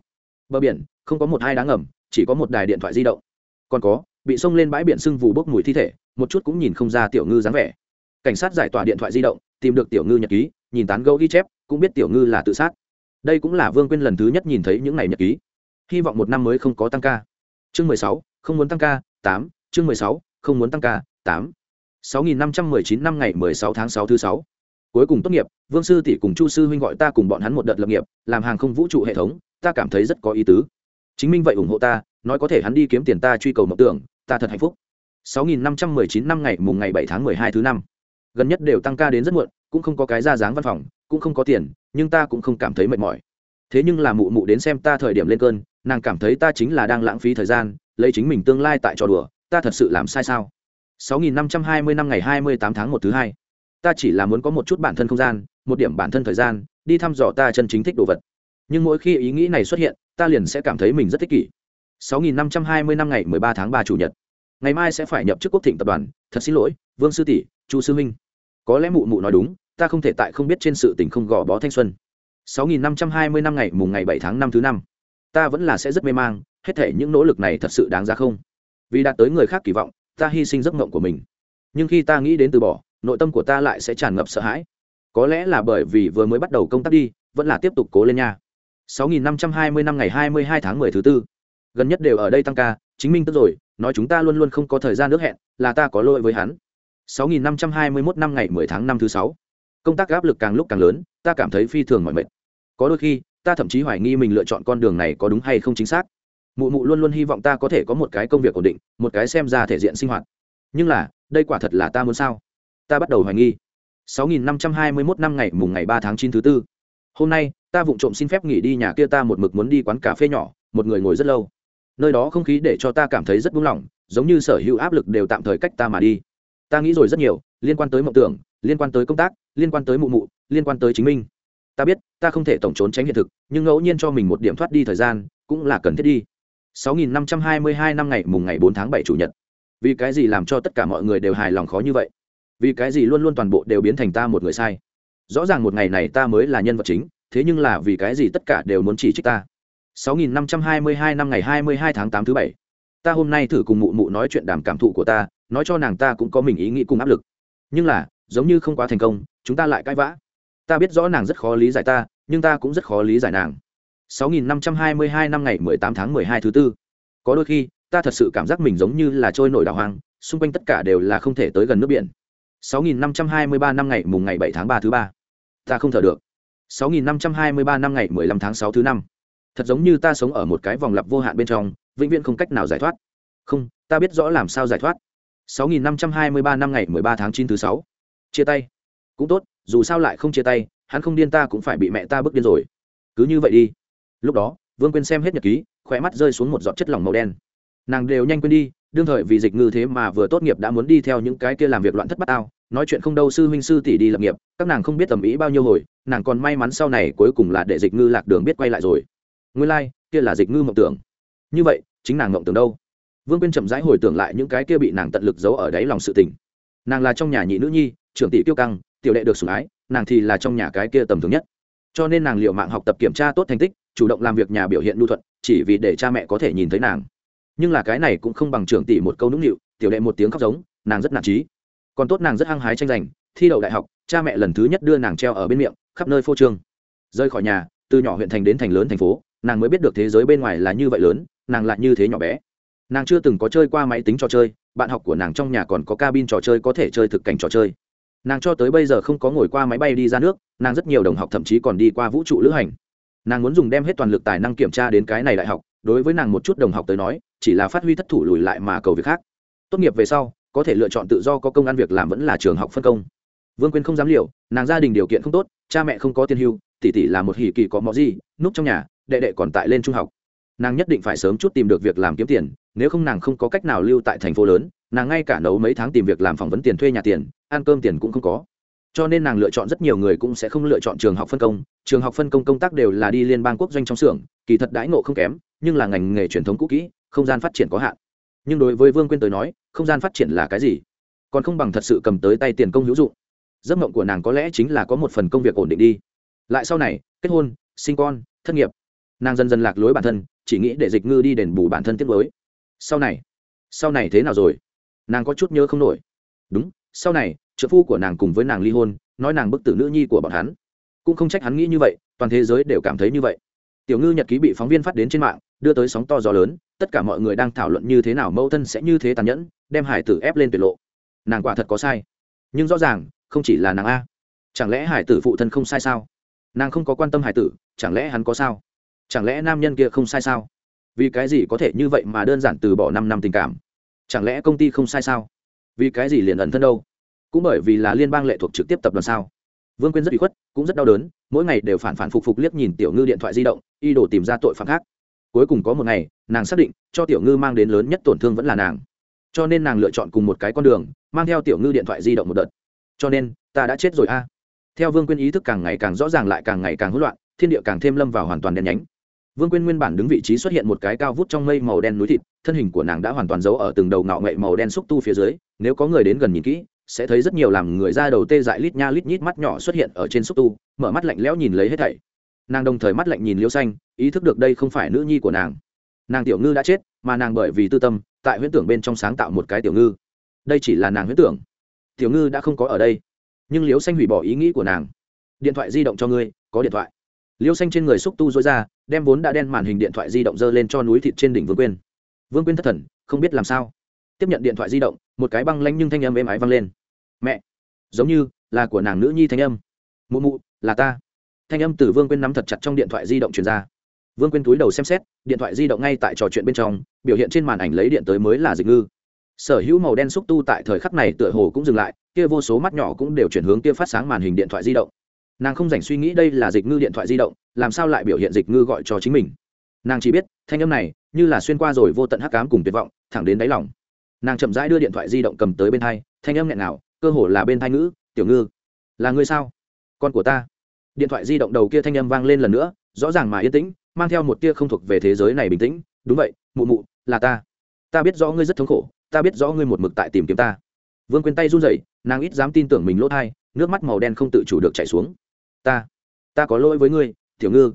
Bờ biển, không có một hai đá ngầm, chỉ có một đài điện thoại di động. Còn có, bị xông lên bãi biển sưng vù bốc mùi thi thể, một chút cũng nhìn không ra tiểu ngư dáng vẻ. Cảnh sát giải tỏa điện thoại di động, tìm được tiểu ngư nhật ký, nhìn tán gấu ghi chép, cũng biết tiểu ngư là tự sát. Đây cũng là vương quyên lần thứ nhất nhìn thấy những ngày nhật ký hy vọng một năm mới không có tăng ca. Chương mười sáu, không muốn tăng ca, tám. Chương mười sáu, không muốn tăng ca, tám. sáu nghìn năm trăm mười chín năm ngày mười sáu tháng sáu thứ sáu. Cuối cùng tốt nghiệp, vương sư tỷ cùng chu sư huynh gọi ta cùng bọn hắn một đợt lập nghiệp, làm hàng không vũ trụ hệ thống, ta cảm thấy rất có ý tứ. Chính minh vậy ủng hộ ta, nói có thể hắn đi kiếm tiền ta truy cầu mộng tưởng, ta thật hạnh phúc. 6519 năm ngày mùng ngày 7 tháng 12 thứ năm. Gần nhất đều tăng ca đến rất muộn, cũng không có cái ra dáng văn phòng, cũng không có tiền, nhưng ta cũng không cảm thấy mệt mỏi. Thế nhưng là mụ mụ đến xem ta thời điểm lên cơn nàng cảm thấy ta chính là đang lãng phí thời gian, lấy chính mình tương lai tại trò đùa, ta thật sự làm sai sao? 6520 năm ngày 28 tháng 1 thứ hai. Ta chỉ là muốn có một chút bản thân không gian, một điểm bản thân thời gian, đi thăm dò ta chân chính thích đồ vật. Nhưng mỗi khi ý nghĩ này xuất hiện, ta liền sẽ cảm thấy mình rất thích kỷ. 6520 năm ngày 13 tháng 3 chủ nhật. Ngày mai sẽ phải nhập chức quốc thịnh tập đoàn. Thật xin lỗi, vương sư tỷ, chu sư minh. Có lẽ mụ mụ nói đúng, ta không thể tại không biết trên sự tình không gò bó thanh xuân. 6520 năm ngày mùng ngày 7 tháng 5 thứ năm ta vẫn là sẽ rất mê mang, hết thể những nỗ lực này thật sự đáng giá không? Vì đạt tới người khác kỳ vọng, ta hy sinh giấc mộng của mình. Nhưng khi ta nghĩ đến từ bỏ, nội tâm của ta lại sẽ tràn ngập sợ hãi. Có lẽ là bởi vì vừa mới bắt đầu công tác đi, vẫn là tiếp tục cố lên nha. 6.520 năm ngày 22 tháng 10 thứ tư. Gần nhất đều ở đây tăng ca, chính minh tức rồi, nói chúng ta luôn luôn không có thời gian nước hẹn, là ta có lỗi với hắn. 6.521 năm ngày 10 tháng 5 thứ sáu. Công tác áp lực càng lúc càng lớn, ta cảm thấy phi thường mỏi mệt. Có đôi khi ta thậm chí hoài nghi mình lựa chọn con đường này có đúng hay không chính xác. Mụ mụ luôn luôn hy vọng ta có thể có một cái công việc ổn định, một cái xem ra thể diện sinh hoạt. Nhưng là, đây quả thật là ta muốn sao? Ta bắt đầu hoài nghi. 6521 năm ngày mùng ngày 3 tháng 9 thứ tư. Hôm nay, ta vụng trộm xin phép nghỉ đi nhà kia ta một mực muốn đi quán cà phê nhỏ, một người ngồi rất lâu. Nơi đó không khí để cho ta cảm thấy rất buông lỏng, giống như sở hữu áp lực đều tạm thời cách ta mà đi. Ta nghĩ rồi rất nhiều, liên quan tới mộng tưởng, liên quan tới công tác, liên quan tới mụ mụ, liên quan tới chính mình ta biết, ta không thể tổng trốn tránh hiện thực, nhưng ngẫu nhiên cho mình một điểm thoát đi thời gian, cũng là cần thiết đi. 6522 năm ngày mùng ngày 4 tháng 7 chủ nhật. Vì cái gì làm cho tất cả mọi người đều hài lòng khó như vậy? Vì cái gì luôn luôn toàn bộ đều biến thành ta một người sai? Rõ ràng một ngày này ta mới là nhân vật chính, thế nhưng là vì cái gì tất cả đều muốn chỉ trích ta? 6522 năm ngày 22 tháng 8 thứ bảy. Ta hôm nay thử cùng mụ mụ nói chuyện đàm cảm thụ của ta, nói cho nàng ta cũng có mình ý nghĩ cùng áp lực. Nhưng là, giống như không quá thành công, chúng ta lại cãi vã ta biết rõ nàng rất khó lý giải ta, nhưng ta cũng rất khó lý giải nàng. 6522 năm ngày 18 tháng 12 thứ tư. Có đôi khi, ta thật sự cảm giác mình giống như là trôi nổi đảo hoang, xung quanh tất cả đều là không thể tới gần nước biển. 6523 năm ngày mùng ngày 7 tháng 3 thứ ba. Ta không thở được. 6523 năm ngày 15 tháng 6 thứ năm. Thật giống như ta sống ở một cái vòng lặp vô hạn bên trong, vĩnh viễn không cách nào giải thoát. Không, ta biết rõ làm sao giải thoát. 6523 năm ngày 13 tháng 9 thứ sáu. Chia tay. Cũng tốt dù sao lại không chia tay hắn không điên ta cũng phải bị mẹ ta bước điên rồi. Cứ như vậy đi. Lúc đó vương quên xem hết nhật ký khỏe mắt rơi xuống một giọt chất lỏng màu đen. Nàng đều nhanh quên đi đương thời vì dịch ngư thế mà vừa tốt nghiệp đã muốn đi theo những cái kia làm việc loạn thất bát ao nói chuyện không đâu sư huynh sư tỷ đi lập nghiệp các nàng không biết tầm ý bao nhiêu hồi nàng còn may mắn sau này cuối cùng là để dịch ngư lạc đường biết quay lại rồi. Nguyên lai、like, kia là dịch ngư mộng tưởng. Như vậy chính nàng mộng tưởng đâu? Vương quyên chậm rãi hồi tưởng lại những cái kia bị nàng tận lực giấu ở đáy lòng sự tình. Nàng là trong nhà nhị nữ nhi trưởng tỷ tiêu căng tiểu đệ được sủng ái, nàng thì là trong nhà cái kia tầm thường nhất. Cho nên nàng liệu mạng học tập kiểm tra tốt thành tích, chủ động làm việc nhà biểu hiện lưu thuận, chỉ vì để cha mẹ có thể nhìn thấy nàng. Nhưng là cái này cũng không bằng trưởng tỷ một câu nũng nịu, tiểu đệ một tiếng khóc giống, nàng rất nản trí còn tốt nàng rất hăng hái tranh giành, thi đậu đại học, cha mẹ lần thứ nhất đưa nàng treo ở bên miệng, khắp nơi phô trương. Rơi khỏi nhà, từ nhỏ huyện thành đến thành lớn thành phố, nàng mới biết được thế giới bên ngoài là như vậy lớn, nàng lại như thế nhỏ bé. Nàng chưa từng có chơi qua máy tính trò chơi, bạn học của nàng trong nhà còn có cabin trò chơi có thể chơi thực cảnh trò chơi nàng cho tới bây giờ không có ngồi qua máy bay đi ra nước, nàng rất nhiều đồng học thậm chí còn đi qua vũ trụ lữ hành. Nàng muốn dùng đem hết toàn lực tài năng kiểm tra đến cái này đại học, đối với nàng một chút đồng học tới nói, chỉ là phát huy thất thủ lùi lại mà cầu việc khác. Tốt nghiệp về sau, có thể lựa chọn tự do có công ăn việc làm vẫn là trường học phân công. Vương quyên không dám liều, nàng gia đình điều kiện không tốt, cha mẹ không có tiền hưu, tỷ tỷ là một hỉ kỳ có mọ gì, núp trong nhà, đệ đệ còn tại lên trung học. Nàng nhất định phải sớm chút tìm được việc làm kiếm tiền nếu không nàng không có cách nào lưu tại thành phố lớn, nàng ngay cả nấu mấy tháng tìm việc làm phỏng vấn tiền thuê nhà tiền, ăn cơm tiền cũng không có. Cho nên nàng lựa chọn rất nhiều người cũng sẽ không lựa chọn trường học phân công. Trường học phân công công tác đều là đi liên bang quốc doanh trong xưởng, kỳ thật đãi ngộ không kém, nhưng là ngành nghề truyền thống cũ kỹ, không gian phát triển có hạn. Nhưng đối với vương quyên tới nói, không gian phát triển là cái gì? Còn không bằng thật sự cầm tới tay tiền công hữu dụng. Giấc mộng của nàng có lẽ chính là có một phần công việc ổn định đi. Lại sau này, kết hôn, sinh con, thất nghiệp. Nàng dần dần lạc lối bản thân, chỉ nghĩ để dịch ngư đi đền bù bản thân tiếp với sau này. Sau này thế nào rồi? Nàng có chút nhớ không nổi. Đúng, sau này, trợ phu của nàng cùng với nàng ly hôn, nói nàng bức tử nữ nhi của bọn hắn. Cũng không trách hắn nghĩ như vậy, toàn thế giới đều cảm thấy như vậy. Tiểu ngư nhật ký bị phóng viên phát đến trên mạng, đưa tới sóng to gió lớn, tất cả mọi người đang thảo luận như thế nào mẫu thân sẽ như thế tàn nhẫn, đem hải tử ép lên tuyệt lộ. Nàng quả thật có sai. Nhưng rõ ràng, không chỉ là nàng a. Chẳng lẽ hải tử phụ thân không sai sao? Nàng không có quan tâm hải tử, chẳng lẽ hắn có sao? Chẳng lẽ nam nhân kia không sai sao? Vì cái gì có thể như vậy mà đơn giản từ bỏ năm năm tình cảm? Chẳng lẽ công ty không sai sao? Vì cái gì liền ẩn thân đâu? Cũng bởi vì là liên bang lệ thuộc trực tiếp tập đoàn sao? Vương quyên rất bị khuất, cũng rất đau đớn, mỗi ngày đều phản phản phục phục liếc nhìn tiểu ngư điện thoại di động y đổ tìm ra tội phạm khác. Cuối cùng có một ngày, nàng xác định cho tiểu ngư mang đến lớn nhất tổn thương vẫn là nàng. Cho nên nàng lựa chọn cùng một cái con đường, mang theo tiểu ngư điện thoại di động một đợt. Cho nên, ta đã chết rồi a. Theo vương quyên ý thức càng ngày càng rõ ràng lại càng ngày càng hỗn loạn, thiên địa càng thêm lâm vào hoàn toàn đen nhánh vương quyên nguyên bản đứng vị trí xuất hiện một cái cao vút trong mây màu đen núi thịt, thân hình của nàng đã hoàn toàn giấu ở từng đầu ngạo nghệ màu đen xúc tu phía dưới, nếu có người đến gần nhìn kỹ, sẽ thấy rất nhiều làm người ra đầu tê dại lít nha lít nhít mắt nhỏ xuất hiện ở trên xúc tu, mở mắt lạnh lẽo nhìn lấy hết thảy. Nàng đồng thời mắt lạnh nhìn liêu xanh, ý thức được đây không phải nữ nhi của nàng. Nàng tiểu ngư đã chết, mà nàng bởi vì tư tâm, tại huyễn tưởng bên trong sáng tạo một cái tiểu ngư. Đây chỉ là nàng huyễn tưởng. Tiểu ngư đã không có ở đây. Nhưng liêu xanh hủy bỏ ý nghĩ của nàng. Điện thoại di động cho ngươi, có điện thoại. Liêu xanh trên người xúc tu dối ra đem vốn đã đen màn hình điện thoại di động dơ lên cho núi thịt trên đỉnh vương quyên vương quyên thất thần, không biết làm sao. Tiếp nhận điện thoại di động, một cái băng lanh nhưng thanh âm êm ái vang lên. Mẹ! Giống như là của nàng nữ nhi thanh âm. Mụ mụ, là ta. Thanh âm từ vương quyên nắm thật chặt trong điện thoại di động truyền ra. Vương quyên túi đầu xem xét, điện thoại di động ngay tại trò chuyện bên trong, biểu hiện trên màn ảnh lấy điện tới mới là dịch ngư. Sở hữu màu đen xúc tu tại thời khắc này tựa hồ cũng dừng lại, kia vô số mắt nhỏ cũng đều chuyển hướng kia phát sáng màn hình điện thoại di động nàng không dành suy nghĩ đây là dịch ngư điện thoại di động, làm sao lại biểu hiện dịch ngư gọi cho chính mình? Nàng chỉ biết, thanh âm này, như là xuyên qua rồi vô tận hắc cám cùng tuyệt vọng, thẳng đến đáy lòng. Nàng chậm rãi đưa điện thoại di động cầm tới bên thai thanh âm nghẹn nào cơ hồ là bên thai ngữ, tiểu ngư, là ngươi sao? Con của ta. Điện thoại di động đầu kia thanh âm vang lên lần nữa, rõ ràng mà yên tĩnh, mang theo một tia không thuộc về thế giới này bình tĩnh, đúng vậy, mụ mụ, là ta. Ta biết rõ ngươi rất thống khổ, ta biết rõ ngươi một mực tại tìm kiếm ta. Vương quên tay run rẩy, nàng ít dám tin tưởng mình lỗ thai, nước mắt màu đen không tự chủ được chảy xuống ta ta có lỗi với ngươi, tiểu ngư,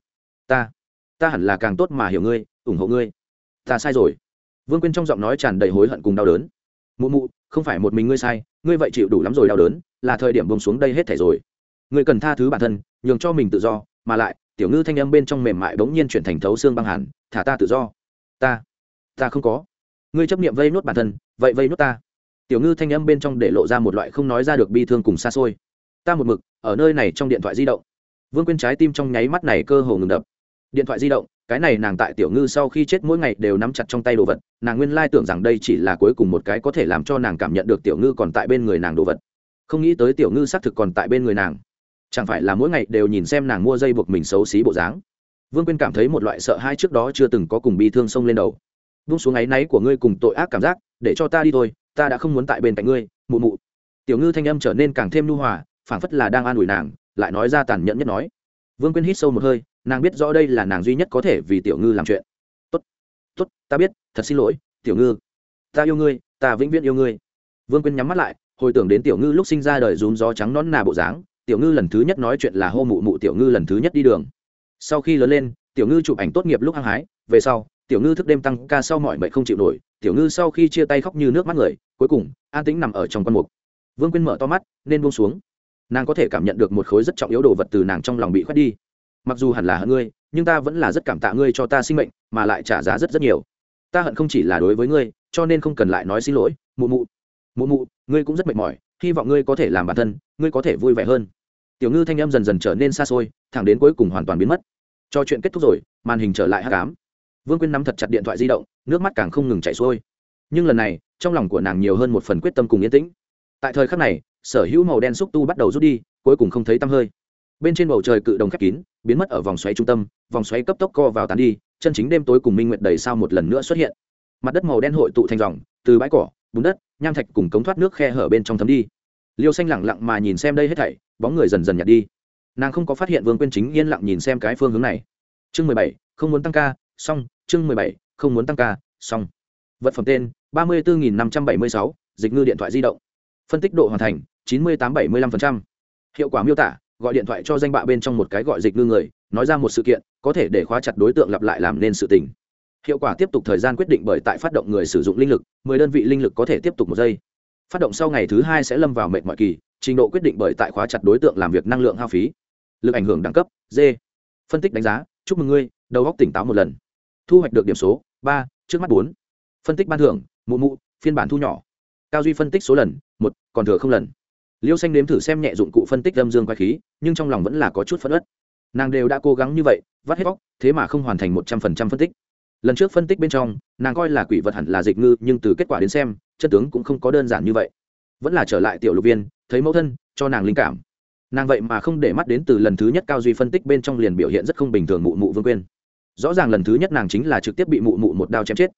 ta ta hẳn là càng tốt mà hiểu ngươi, ủng hộ ngươi. Ta sai rồi. Vương quyên trong giọng nói tràn đầy hối hận cùng đau đớn. Mụ mụ, không phải một mình ngươi sai, ngươi vậy chịu đủ lắm rồi đau đớn, là thời điểm bông xuống đây hết thể rồi. Ngươi cần tha thứ bản thân, nhường cho mình tự do, mà lại, tiểu ngư thanh âm bên trong mềm mại bỗng nhiên chuyển thành thấu xương băng hẳn, thả ta tự do. Ta ta không có. Ngươi chấp niệm vây nuốt bản thân, vậy vây nuốt ta. Tiểu ngư thanh âm bên trong để lộ ra một loại không nói ra được bi thương cùng xa xôi ta một mực ở nơi này trong điện thoại di động. Vương quyên trái tim trong nháy mắt này cơ hồ ngừng đập. Điện thoại di động, cái này nàng tại tiểu ngư sau khi chết mỗi ngày đều nắm chặt trong tay đồ vật, nàng nguyên lai tưởng rằng đây chỉ là cuối cùng một cái có thể làm cho nàng cảm nhận được tiểu ngư còn tại bên người nàng đồ vật. Không nghĩ tới tiểu ngư xác thực còn tại bên người nàng. Chẳng phải là mỗi ngày đều nhìn xem nàng mua dây buộc mình xấu xí bộ dáng. Vương quyên cảm thấy một loại sợ hai trước đó chưa từng có cùng bi thương sông lên đầu. Vung xuống áy náy của ngươi cùng tội ác cảm giác, để cho ta đi thôi, ta đã không muốn tại bên cạnh ngươi, mụ mụ. Tiểu ngư thanh âm trở nên càng thêm nu hòa phảng phất là đang an ủi nàng, lại nói ra tàn nhẫn nhất nói. Vương quyên hít sâu một hơi, nàng biết rõ đây là nàng duy nhất có thể vì tiểu ngư làm chuyện. Tốt tốt, ta biết, thật xin lỗi, tiểu ngư. Ta yêu ngươi, ta vĩnh viễn yêu ngươi. Vương quyên nhắm mắt lại, hồi tưởng đến tiểu ngư lúc sinh ra đời rúm gió trắng nón nà bộ dáng, tiểu ngư lần thứ nhất nói chuyện là hô mụ mụ tiểu ngư lần thứ nhất đi đường. Sau khi lớn lên, tiểu ngư chụp ảnh tốt nghiệp lúc hăng hái, về sau, tiểu ngư thức đêm tăng ca sau mọi mệnh không chịu nổi, tiểu ngư sau khi chia tay khóc như nước mắt người, cuối cùng, an tĩnh nằm ở trong con mục. Vương quyên mở to mắt, nên buông xuống nàng có thể cảm nhận được một khối rất trọng yếu đồ vật từ nàng trong lòng bị khoét đi. Mặc dù hẳn là hận ngươi, nhưng ta vẫn là rất cảm tạ ngươi cho ta sinh mệnh, mà lại trả giá rất rất nhiều. Ta hận không chỉ là đối với ngươi, cho nên không cần lại nói xin lỗi, mụ mụ. Mụ mụ, ngươi cũng rất mệt mỏi, hy vọng ngươi có thể làm bản thân, ngươi có thể vui vẻ hơn. Tiểu ngư thanh em dần dần trở nên xa xôi, thẳng đến cuối cùng hoàn toàn biến mất. Cho chuyện kết thúc rồi, màn hình trở lại hát cám vương quyên nắm thật chặt điện thoại di động, nước mắt càng không ngừng chảy xuôi. Nhưng lần này, trong lòng của nàng nhiều hơn một phần quyết tâm cùng yên tĩnh. Tại thời khắc này sở hữu màu đen xúc tu bắt đầu rút đi, cuối cùng không thấy tăm hơi. Bên trên bầu trời cự đồng khép kín, biến mất ở vòng xoáy trung tâm, vòng xoáy cấp tốc co vào tán đi, chân chính đêm tối cùng minh nguyệt đầy sao một lần nữa xuất hiện. Mặt đất màu đen hội tụ thành dòng, từ bãi cỏ, bùn đất, nham thạch cùng cống thoát nước khe hở bên trong thấm đi. Liêu xanh lẳng lặng mà nhìn xem đây hết thảy, bóng người dần dần nhạt đi. Nàng không có phát hiện vương quyên chính yên lặng nhìn xem cái phương hướng này. Chương mười bảy, không muốn tăng ca, xong, chương mười bảy, không muốn tăng ca, xong. Vật phẩm tên ba mươi bốn nghìn năm trăm bảy mươi sáu, dịch ngư điện thoại di động. Phân tích độ hoàn thành chín mươi tám bảy mươi năm hiệu quả miêu tả, gọi điện thoại cho danh bạ bên trong một cái gọi dịch ngư người, nói ra một sự kiện, có thể để khóa chặt đối tượng lặp lại làm nên sự tình. Hiệu quả tiếp tục thời gian quyết định bởi tại phát động người sử dụng linh lực, mười đơn vị linh lực có thể tiếp tục một giây. Phát động sau ngày thứ hai sẽ lâm vào mệnh mọi kỳ, trình độ quyết định bởi tại khóa chặt đối tượng làm việc năng lượng hao phí. Lực ảnh hưởng đẳng cấp d phân tích đánh giá, chúc mừng ngươi, đầu góc tỉnh táo một lần. Thu hoạch được điểm số, ba, trước mắt bốn. Phân tích ban thưởng, mụ mụ, phiên bản thu nhỏ. Cao duy phân tích số lần, một, còn thừa không lần liêu xanh nếm thử xem nhẹ dụng cụ phân tích âm dương quay khí, nhưng trong lòng vẫn là có chút phân ớt nàng đều đã cố gắng như vậy, vắt hết bóc, thế mà không hoàn thành một trăm phần trăm phân tích. Lần trước phân tích bên trong, nàng coi là quỷ vật hẳn là dịch ngư, nhưng từ kết quả đến xem, chân tướng cũng không có đơn giản như vậy. Vẫn là trở lại tiểu lục viên, thấy mẫu thân, cho nàng linh cảm. Nàng vậy mà không để mắt đến từ lần thứ nhất cao duy phân tích bên trong liền biểu hiện rất không bình thường mụ mụ vương quên. Rõ ràng lần thứ nhất nàng chính là trực tiếp bị mụ mụ một đao chém chết.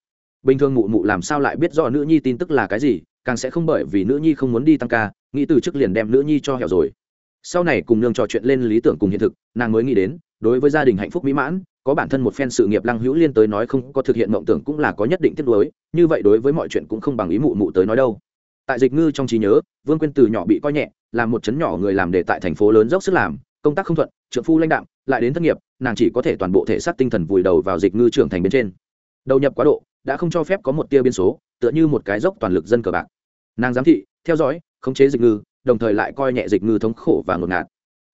Bình thường mụ mụ làm sao lại biết rõ nữ nhi tin tức là cái gì, càng sẽ không bởi vì nữ nhi không muốn đi tăng ca nghĩ từ trước liền đem nữ nhi cho hẻo rồi. Sau này cùng nương trò chuyện lên lý tưởng cùng hiện thực, nàng mới nghĩ đến, đối với gia đình hạnh phúc mỹ mãn, có bản thân một phen sự nghiệp lăng hữu liên tới nói không có thực hiện mộng tưởng cũng là có nhất định tiếp nối như vậy đối với mọi chuyện cũng không bằng ý mụ mụ tới nói đâu. Tại dịch ngư trong trí nhớ, vương quyên từ nhỏ bị coi nhẹ, làm một chấn nhỏ người làm để tại thành phố lớn dốc sức làm, công tác không thuận trượng phu lãnh đạm, lại đến thất nghiệp, nàng chỉ có thể toàn bộ thể xác tinh thần vùi đầu vào dịch ngư trưởng thành bên trên. Đầu nhập quá độ, đã không cho phép có một tia biên số, tựa như một cái dốc toàn lực dân cờ bạc. Nàng giám thị, theo dõi khống chế dịch ngư, đồng thời lại coi nhẹ dịch ngư thống khổ và ngột ngạt.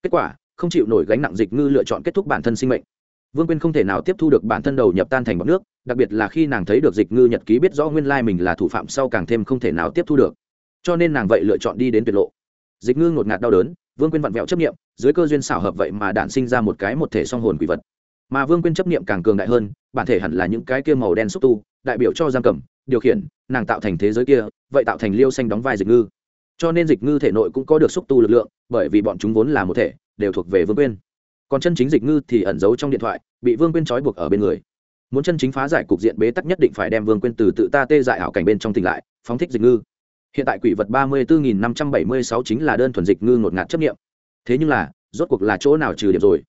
Kết quả, không chịu nổi gánh nặng dịch ngư lựa chọn kết thúc bản thân sinh mệnh. Vương quyên không thể nào tiếp thu được bản thân đầu nhập tan thành bọc nước, đặc biệt là khi nàng thấy được dịch ngư nhật ký biết rõ nguyên lai mình là thủ phạm sau càng thêm không thể nào tiếp thu được. Cho nên nàng vậy lựa chọn đi đến tuyệt lộ. Dịch ngư ngột ngạt đau đớn, vương quyên vặn vẹo chấp nghiệm dưới cơ duyên xảo hợp vậy mà đản sinh ra một cái một thể song hồn quỷ vật. Mà vương quyên chấp nghiệm càng cường đại hơn, bản thể hẳn là những cái kia màu đen xúc tu, đại biểu cho giam cầm, điều khiển, nàng tạo thành thế giới kia, vậy tạo thành liêu xanh đóng vai dịch ngư cho nên dịch ngư thể nội cũng có được xúc tu lực lượng, bởi vì bọn chúng vốn là một thể, đều thuộc về vương quyên còn chân chính dịch ngư thì ẩn giấu trong điện thoại, bị vương quyên trói buộc ở bên người. Muốn chân chính phá giải cục diện bế tắc nhất định phải đem vương quyên từ tự ta tê dại ảo cảnh bên trong tỉnh lại, phóng thích dịch ngư. Hiện tại quỷ vật ba mươi bốn năm trăm bảy mươi sáu chính là đơn thuần dịch ngư ngột ngạt chấp nghiệm. Thế nhưng là, rốt cuộc là chỗ nào trừ điểm rồi?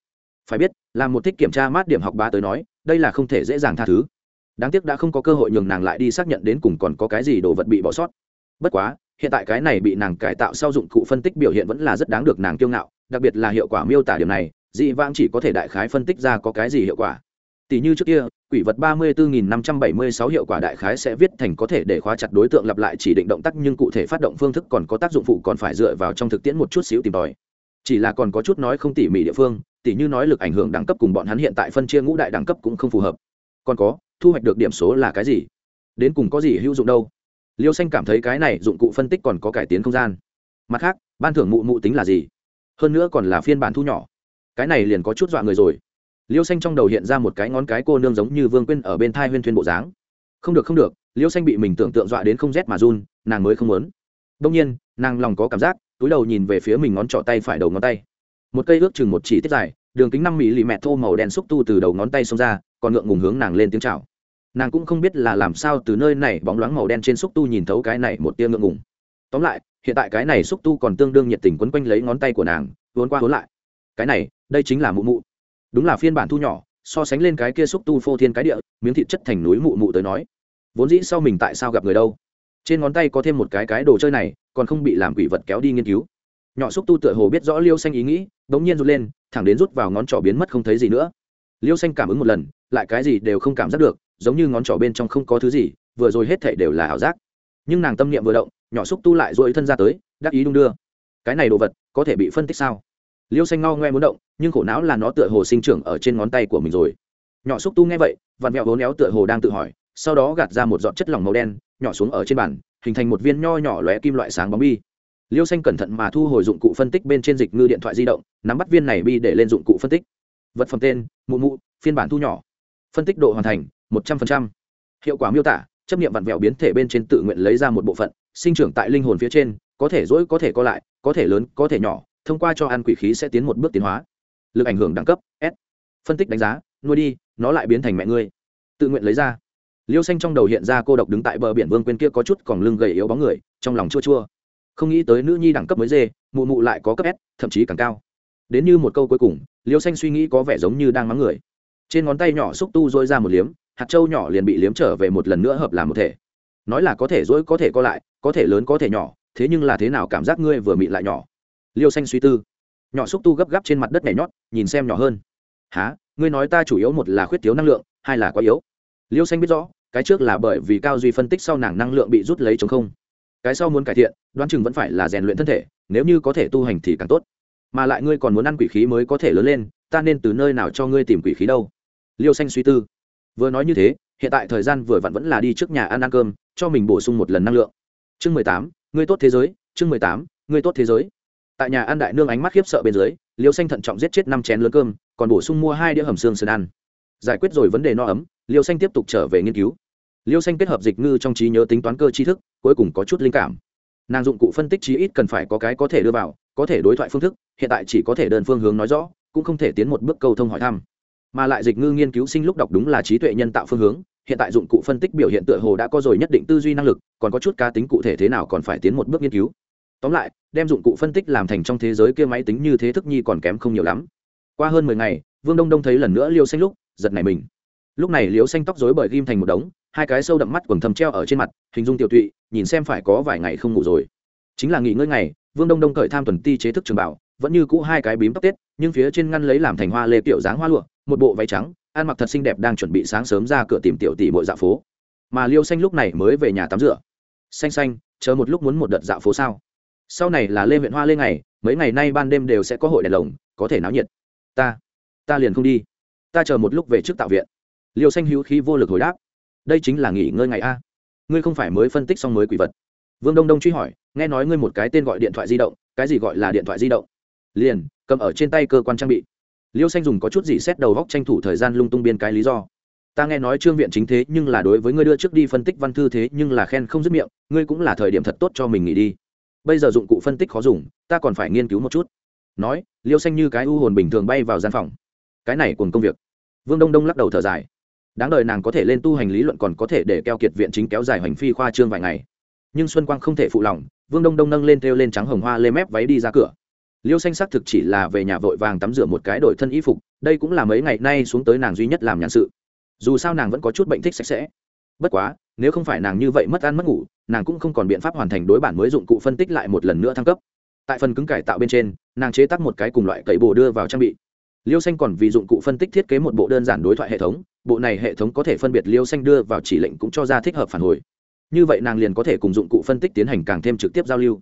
Phải biết, là một thích kiểm tra mát điểm học ba tới nói, đây là không thể dễ dàng tha thứ. Đáng tiếc đã không có cơ hội nhường nàng lại đi xác nhận đến cùng còn có cái gì đồ vật bị bỏ sót. Bất quá hiện tại cái này bị nàng cải tạo sau dụng cụ phân tích biểu hiện vẫn là rất đáng được nàng kiêu ngạo, đặc biệt là hiệu quả miêu tả điểm này, dị vãng chỉ có thể đại khái phân tích ra có cái gì hiệu quả. Tỷ như trước kia, quỷ vật ba mươi bốn năm trăm bảy mươi sáu hiệu quả đại khái sẽ viết thành có thể để khóa chặt đối tượng lặp lại chỉ định động tác nhưng cụ thể phát động phương thức còn có tác dụng phụ còn phải dựa vào trong thực tiễn một chút xíu tìm tòi. Chỉ là còn có chút nói không tỉ mỉ địa phương, tỉ như nói lực ảnh hưởng đẳng cấp cùng bọn hắn hiện tại phân chia ngũ đại đẳng cấp cũng không phù hợp. Còn có, thu hoạch được điểm số là cái gì? Đến cùng có gì hữu dụng đâu? Liêu xanh cảm thấy cái này dụng cụ phân tích còn có cải tiến không gian. Mặt khác, ban thưởng mụ mụ tính là gì? Hơn nữa còn là phiên bản thu nhỏ. Cái này liền có chút dọa người rồi. Liêu xanh trong đầu hiện ra một cái ngón cái cô nương giống như vương quyên ở bên thai huyên thuyên bộ dáng. Không được không được, liêu xanh bị mình tưởng tượng dọa đến không rét mà run, nàng mới không muốn. Đông nhiên, nàng lòng có cảm giác, túi đầu nhìn về phía mình ngón trỏ tay phải đầu ngón tay. Một cây ước chừng một chỉ tiết dài, đường kính năm mỹ lì mẹ thô màu đen xúc tu từ đầu ngón tay xông ra, còn ngượng ngùng hướng nàng lên tiếng chào nàng cũng không biết là làm sao từ nơi này bóng loáng màu đen trên xúc tu nhìn thấu cái này một tia ngượng ngùng. Tóm lại, hiện tại cái này xúc tu còn tương đương nhiệt tình quấn quanh lấy ngón tay của nàng, vốn qua vốn lại. Cái này, đây chính là mụ mụ. Đúng là phiên bản thu nhỏ, so sánh lên cái kia xúc tu phô thiên cái địa, miếng thịt chất thành núi mụ mụ tới nói. Vốn dĩ sau mình tại sao gặp người đâu? Trên ngón tay có thêm một cái cái đồ chơi này, còn không bị làm quỷ vật kéo đi nghiên cứu. Nhỏ xúc tu tựa hồ biết rõ liêu xanh ý nghĩ đ ỗ n g nhiên rút lên, thẳng đến rút vào ngón trỏ biến mất không thấy gì nữa. Liêu xanh cảm ứng một lần, lại cái gì đều không cảm giác được giống như ngón trỏ bên trong không có thứ gì, vừa rồi hết thể đều là ảo giác. Nhưng nàng tâm niệm vừa động, nhỏ xúc tu lại dội thân ra tới, đắc ý đung đưa. Cái này đồ vật, có thể bị phân tích sao? Liêu xanh ngao ngoe muốn động, nhưng khổ não là nó tựa hồ sinh trưởng ở trên ngón tay của mình rồi. Nhỏ xúc tu nghe vậy, vặn mẹo vốn éo tựa hồ đang tự hỏi, sau đó gạt ra một giọt chất lỏng màu đen, nhỏ xuống ở trên bàn, hình thành một viên nho nhỏ lóe kim loại sáng bóng bi. Liêu xanh cẩn thận mà thu hồi dụng cụ phân tích bên trên dịch ngư điện thoại di động, nắm bắt viên này bi để lên dụng cụ phân tích. Vật phẩm tên, mụ mụ, phiên bản thu nhỏ. Phân tích độ hoàn thành một trăm linh hiệu quả miêu tả, chấp nghiệm vặn vẹo biến thể bên trên tự nguyện lấy ra một bộ phận, sinh trưởng tại linh hồn phía trên, có thể dỗi có thể co lại, có thể lớn, có thể nhỏ, thông qua cho ăn quỷ khí sẽ tiến một bước tiến hóa. Lực ảnh hưởng đẳng cấp, s. Phân tích đánh giá, nuôi đi, nó lại biến thành mẹ ngươi. Tự nguyện lấy ra. Liêu xanh trong đầu hiện ra cô độc đứng tại bờ biển vương quên kia có chút còn lưng gầy yếu bóng người, trong lòng chua chua. Không nghĩ tới nữ nhi đẳng cấp mới dê, mụ mụ lại có cấp s, thậm chí càng cao. Đến như một câu cuối cùng, liêu xanh suy nghĩ có vẻ giống như đang mắng người. Trên ngón tay nhỏ xúc tu dôi ra một liếm hạt châu nhỏ liền bị liếm trở về một lần nữa hợp làm một thể. Nói là có thể dỗi có thể co lại, có thể lớn có thể nhỏ, thế nhưng là thế nào cảm giác ngươi vừa mịn lại nhỏ? Liêu xanh suy tư. Nhỏ xúc tu gấp gáp trên mặt đất nhảy nhót, nhìn xem nhỏ hơn. Há ngươi nói ta chủ yếu một là khuyết thiếu năng lượng, hai là quá yếu? Liêu xanh biết rõ, cái trước là bởi vì cao duy phân tích sau nàng năng lượng bị rút lấy chống không. Cái sau muốn cải thiện, đoán chừng vẫn phải là rèn luyện thân thể, nếu như có thể tu hành thì càng tốt. Mà lại ngươi còn muốn ăn quỷ khí mới có thể lớn lên, ta nên từ nơi nào cho ngươi tìm quỷ khí đâu? Liêu xanh suy tư vừa nói như thế, hiện tại thời gian vừa vặn vẫn là đi trước nhà ăn ăn cơm, cho mình bổ sung một lần năng lượng. Chương mười tám ngươi tốt thế giới, chương mười tám ngươi tốt thế giới. Tại nhà ăn đại nương ánh mắt khiếp sợ bên dưới, liêu xanh thận trọng giết chết năm chén lớn cơm, còn bổ sung mua hai đĩa hầm xương sơn ăn. Giải quyết rồi vấn đề no ấm, liêu xanh tiếp tục trở về nghiên cứu. Liêu xanh kết hợp dịch ngư trong trí nhớ tính toán cơ tri thức, cuối cùng có chút linh cảm. Nàng dụng cụ phân tích chí ít cần phải có cái có thể đưa vào, có thể đối thoại phương thức, hiện tại chỉ có thể đơn phương hướng nói rõ, cũng không thể tiến một bước câu thông hỏi thăm mà lại dịch ngư nghiên cứu sinh lúc đọc đúng là trí tuệ nhân tạo phương hướng, hiện tại dụng cụ phân tích biểu hiện tựa hồ đã có rồi nhất định tư duy năng lực, còn có chút cá tính cụ thể thế nào còn phải tiến một bước nghiên cứu. Tóm lại, đem dụng cụ phân tích làm thành trong thế giới kia máy tính như thế thức nhi còn kém không nhiều lắm. Qua hơn mười ngày, vương đông đông thấy lần nữa liêu xanh lúc, giật nảy mình. Lúc này liêu xanh tóc dối bởi ghim thành một đống, hai cái sâu đậm mắt quần thầm treo ở trên mặt, hình dung tiểu tụy, nhìn xem phải có vài ngày không ngủ rồi. Chính là nghỉ ngơi ngày, vương đông đông cởi tham tuần ti chế thức trường bảo, vẫn như cũ hai cái bím tóc tết, nhưng phía trên ngăn lấy làm thành hoa lê kiểu dáng hoa lụa một bộ váy trắng, ăn mặc thật xinh đẹp đang chuẩn bị sáng sớm ra cửa tìm tiểu tỷ bội dạo phố. Mà liêu xanh lúc này mới về nhà tắm rửa. Xanh xanh, chờ một lúc muốn một đợt dạo phố sao? Sau này là lê huyện hoa lê ngày, mấy ngày nay ban đêm đều sẽ có hội đèn lồng, có thể náo nhiệt. Ta ta liền không đi. Ta chờ một lúc về trước tạo viện. Liêu xanh hữu khí vô lực hồi đáp. Đây chính là nghỉ ngơi ngày a. Ngươi không phải mới phân tích xong mới quỷ vật. Vương đông đông truy hỏi, nghe nói ngươi một cái tên gọi điện thoại di động, cái gì gọi là điện thoại di động? Liền, cầm ở trên tay cơ quan trang bị liêu xanh dùng có chút gì xét đầu góc tranh thủ thời gian lung tung biên cái lý do. Ta nghe nói trương viện chính thế nhưng là đối với ngươi đưa trước đi phân tích văn thư thế nhưng là khen không dứt miệng, ngươi cũng là thời điểm thật tốt cho mình nghỉ đi. Bây giờ dụng cụ phân tích khó dùng, ta còn phải nghiên cứu một chút. Nói, liêu xanh như cái u hồn bình thường bay vào gian phòng. Cái này cùng công việc. Vương đông đông lắc đầu thở dài. Đáng đời nàng có thể lên tu hành lý luận còn có thể để keo kiệt viện chính kéo dài hành phi khoa trương vài ngày. Nhưng xuân quang không thể phụ lòng, vương đông đông nâng lên theo lên trắng hồng hoa lê mép váy đi ra cửa liêu xanh xác thực chỉ là về nhà vội vàng tắm rửa một cái đổi thân y phục, đây cũng là mấy ngày nay xuống tới nàng duy nhất làm nhàn sự. Dù sao nàng vẫn có chút bệnh thích sạch sẽ. Bất quá, nếu không phải nàng như vậy mất ăn mất ngủ, nàng cũng không còn biện pháp hoàn thành đối bản mới dụng cụ phân tích lại một lần nữa thăng cấp. Tại phần cứng cải tạo bên trên, nàng chế tác một cái cùng loại cậy bồ đưa vào trang bị. Liêu xanh còn vì dụng cụ phân tích thiết kế một bộ đơn giản đối thoại hệ thống, bộ này hệ thống có thể phân biệt liêu xanh đưa vào chỉ lệnh cũng cho ra thích hợp phản hồi. Như vậy nàng liền có thể cùng dụng cụ phân tích tiến hành càng thêm trực tiếp giao lưu.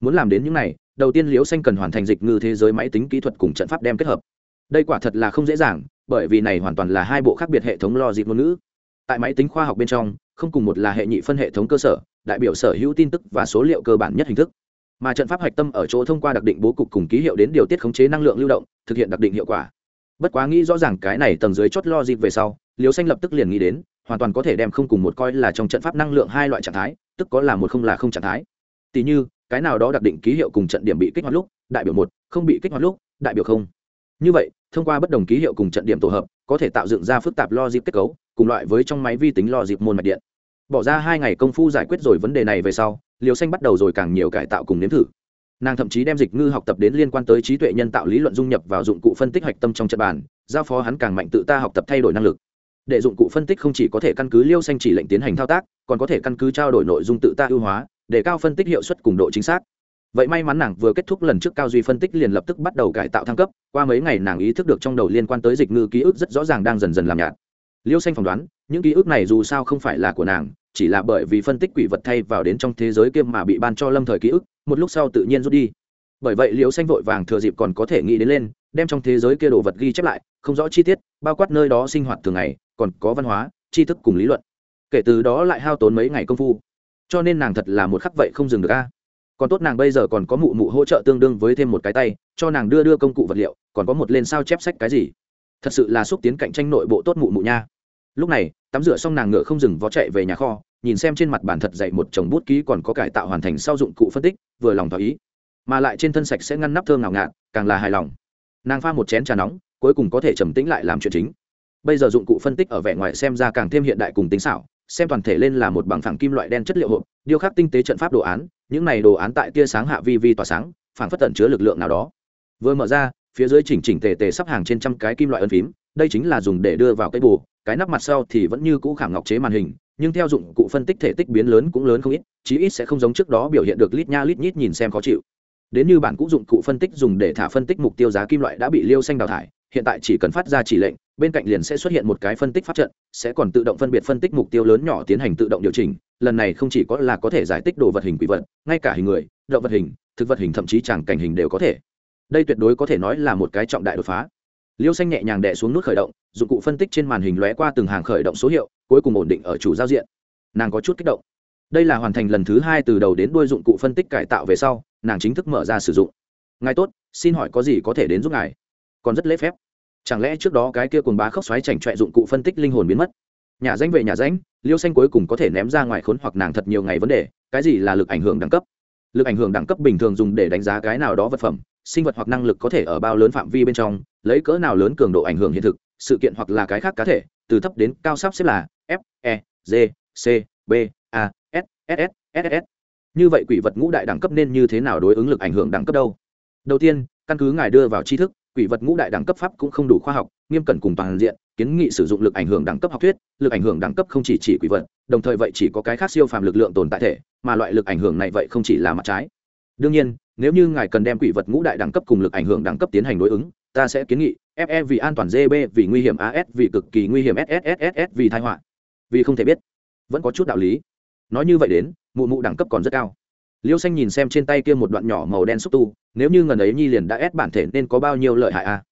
Muốn làm đến những này đầu tiên Liễu xanh cần hoàn thành dịch ngư thế giới máy tính kỹ thuật cùng trận pháp đem kết hợp. Đây quả thật là không dễ dàng, bởi vì này hoàn toàn là hai bộ khác biệt hệ thống lo dịp ngôn ngữ. Tại máy tính khoa học bên trong, không cùng một là hệ nhị phân hệ thống cơ sở, đại biểu sở hữu tin tức và số liệu cơ bản nhất hình thức. Mà trận pháp hạch tâm ở chỗ thông qua đặc định bố cục cùng ký hiệu đến điều tiết khống chế năng lượng lưu động, thực hiện đặc định hiệu quả. Bất quá nghĩ rõ ràng cái này tầng dưới chót lo dịp về sau liều xanh lập tức liền nghĩ đến, hoàn toàn có thể đem không cùng một coi là trong trận pháp năng lượng hai loại trạng thái, tức có là một không là không trạng thái. Tỷ như cái nào đó đặc định ký hiệu cùng trận điểm bị kích hoạt lúc, đại biểu một, không bị kích hoạt lúc, đại biểu không. Như vậy, thông qua bất đồng ký hiệu cùng trận điểm tổ hợp, có thể tạo dựng ra phức tạp lo dịp kết cấu, cùng loại với trong máy vi tính lo dịp môn mạch điện. Bỏ ra hai ngày công phu giải quyết rồi vấn đề này về sau liều xanh bắt đầu rồi càng nhiều cải tạo cùng nếm thử. Nàng thậm chí đem dịch ngư học tập đến liên quan tới trí tuệ nhân tạo lý luận dung nhập vào dụng cụ phân tích hạch tâm trong trận bàn, giao phó hắn càng mạnh tự ta học tập thay đổi năng lực. Để dụng cụ phân tích không chỉ có thể căn cứ liêu xanh chỉ lệnh tiến hành thao tác, còn có thể căn cứ trao đổi nội dung tự ta ưu hóa để cao phân tích hiệu suất cùng độ chính xác. Vậy may mắn nàng vừa kết thúc lần trước cao duy phân tích liền lập tức bắt đầu cải tạo thăng cấp, qua mấy ngày nàng ý thức được trong đầu liên quan tới dịch ngư ký ức rất rõ ràng đang dần dần làm nhạt. Liêu xanh phỏng đoán, những ký ức này dù sao không phải là của nàng, chỉ là bởi vì phân tích quỷ vật thay vào đến trong thế giới kia mà bị ban cho lâm thời ký ức, một lúc sau tự nhiên rút đi. Bởi vậy liêu xanh vội vàng thừa dịp còn có thể nghĩ đến lên, đem trong thế giới kia đồ vật ghi chép lại, không rõ chi tiết, bao quát nơi đó sinh hoạt thường ngày, còn có văn hóa, tri thức cùng lý luận. Kể từ đó lại hao tốn mấy ngày công phu cho nên nàng thật là một khắc vậy không dừng được a. Còn tốt nàng bây giờ còn có mụ mụ hỗ trợ tương đương với thêm một cái tay, cho nàng đưa đưa công cụ vật liệu, còn có một lên sao chép sách cái gì. Thật sự là xúc tiến cạnh tranh nội bộ tốt mụ mụ nha. Lúc này, tắm rửa xong nàng ngựa không dừng vó chạy về nhà kho, nhìn xem trên mặt bản thật dậy một chồng bút ký còn có cải tạo hoàn thành sau dụng cụ phân tích, vừa lòng thỏa ý. Mà lại trên thân sạch sẽ ngăn nắp thơm ngào ngạt, càng là hài lòng. Nàng pha một chén trà nóng, cuối cùng có thể trầm tĩnh lại làm chuyện chính. Bây giờ dụng cụ phân tích ở vẻ ngoài xem ra càng thêm hiện đại cùng tính xảo xem toàn thể lên là một bằng phẳng kim loại đen chất liệu hộp, điêu khắc tinh tế trận pháp đồ án, những này đồ án tại tia sáng hạ vi vi tỏa sáng, phảng phất tẩn chứa lực lượng nào đó. Vừa mở ra, phía dưới chỉnh chỉnh tề tề sắp hàng trên trăm cái kim loại ân phím, đây chính là dùng để đưa vào cây bù, cái nắp mặt sau thì vẫn như cũ khảm ngọc chế màn hình, nhưng theo dụng cụ phân tích thể tích biến lớn cũng lớn không ít, chí ít sẽ không giống trước đó biểu hiện được lít nha lít nhít nhìn xem khó chịu. Đến như bản cũ dụng cụ phân tích dùng để thả phân tích mục tiêu giá kim loại đã bị liêu xanh đào thải hiện tại chỉ cần phát ra chỉ lệnh, bên cạnh liền sẽ xuất hiện một cái phân tích pháp trận, sẽ còn tự động phân biệt phân tích mục tiêu lớn nhỏ tiến hành tự động điều chỉnh. Lần này không chỉ có là có thể giải tích đồ vật hình quỷ vật, ngay cả hình người, động vật hình, thực vật hình, thậm chí chẳng cảnh hình đều có thể. Đây tuyệt đối có thể nói là một cái trọng đại đột phá. Liêu xanh nhẹ nhàng đẻ xuống nút khởi động, dụng cụ phân tích trên màn hình lóe qua từng hàng khởi động số hiệu, cuối cùng ổn định ở chủ giao diện. Nàng có chút kích động. Đây là hoàn thành lần thứ hai từ đầu đến đuôi dụng cụ phân tích cải tạo về sau, nàng chính thức mở ra sử dụng. Ngài tốt, xin hỏi có gì có thể đến giúp ngài? Còn rất lễ phép. Chẳng lẽ trước đó cái kia cùng bá khốc xoáy chảnh chọe dụng cụ phân tích linh hồn biến mất? Nhà danh về nhà danh liêu xanh cuối cùng có thể ném ra ngoài khốn hoặc nàng thật nhiều ngày vấn đề, cái gì là lực ảnh hưởng đẳng cấp? Lực ảnh hưởng đẳng cấp bình thường dùng để đánh giá cái nào đó vật phẩm, sinh vật hoặc năng lực có thể ở bao lớn phạm vi bên trong, lấy cỡ nào lớn cường độ ảnh hưởng hiện thực, sự kiện hoặc là cái khác cá thể, từ thấp đến cao sắp xếp là f e g, c, b, a s s s s s. Như vậy quỷ vật ngũ đại đẳng cấp nên như thế nào đối ứng lực ảnh hưởng đẳng cấp đâu? Đầu tiên, căn cứ ngài đưa vào tri thức quỷ vật ngũ đại đẳng cấp pháp cũng không đủ khoa học, nghiêm cẩn cùng toàn diện, kiến nghị sử dụng lực ảnh hưởng đẳng cấp học thuyết, lực ảnh hưởng đẳng cấp không chỉ chỉ quỷ vật, đồng thời vậy chỉ có cái khác siêu phàm lực lượng tồn tại thể, mà loại lực ảnh hưởng này vậy không chỉ là mặt trái. Đương nhiên, nếu như ngài cần đem quỷ vật ngũ đại đẳng cấp cùng lực ảnh hưởng đẳng cấp tiến hành đối ứng, ta sẽ kiến nghị fe vì an toàn gb vì nguy hiểm as vì cực kỳ nguy hiểm sss vì thái họa. Vì không thể biết, vẫn có chút đạo lý. Nói như vậy đến, mụ mụ đẳng cấp còn rất cao liêu xanh nhìn xem trên tay kia một đoạn nhỏ màu đen xúc tu, nếu như ngần ấy nhi liền đã ép bản thể nên có bao nhiêu lợi hại a à?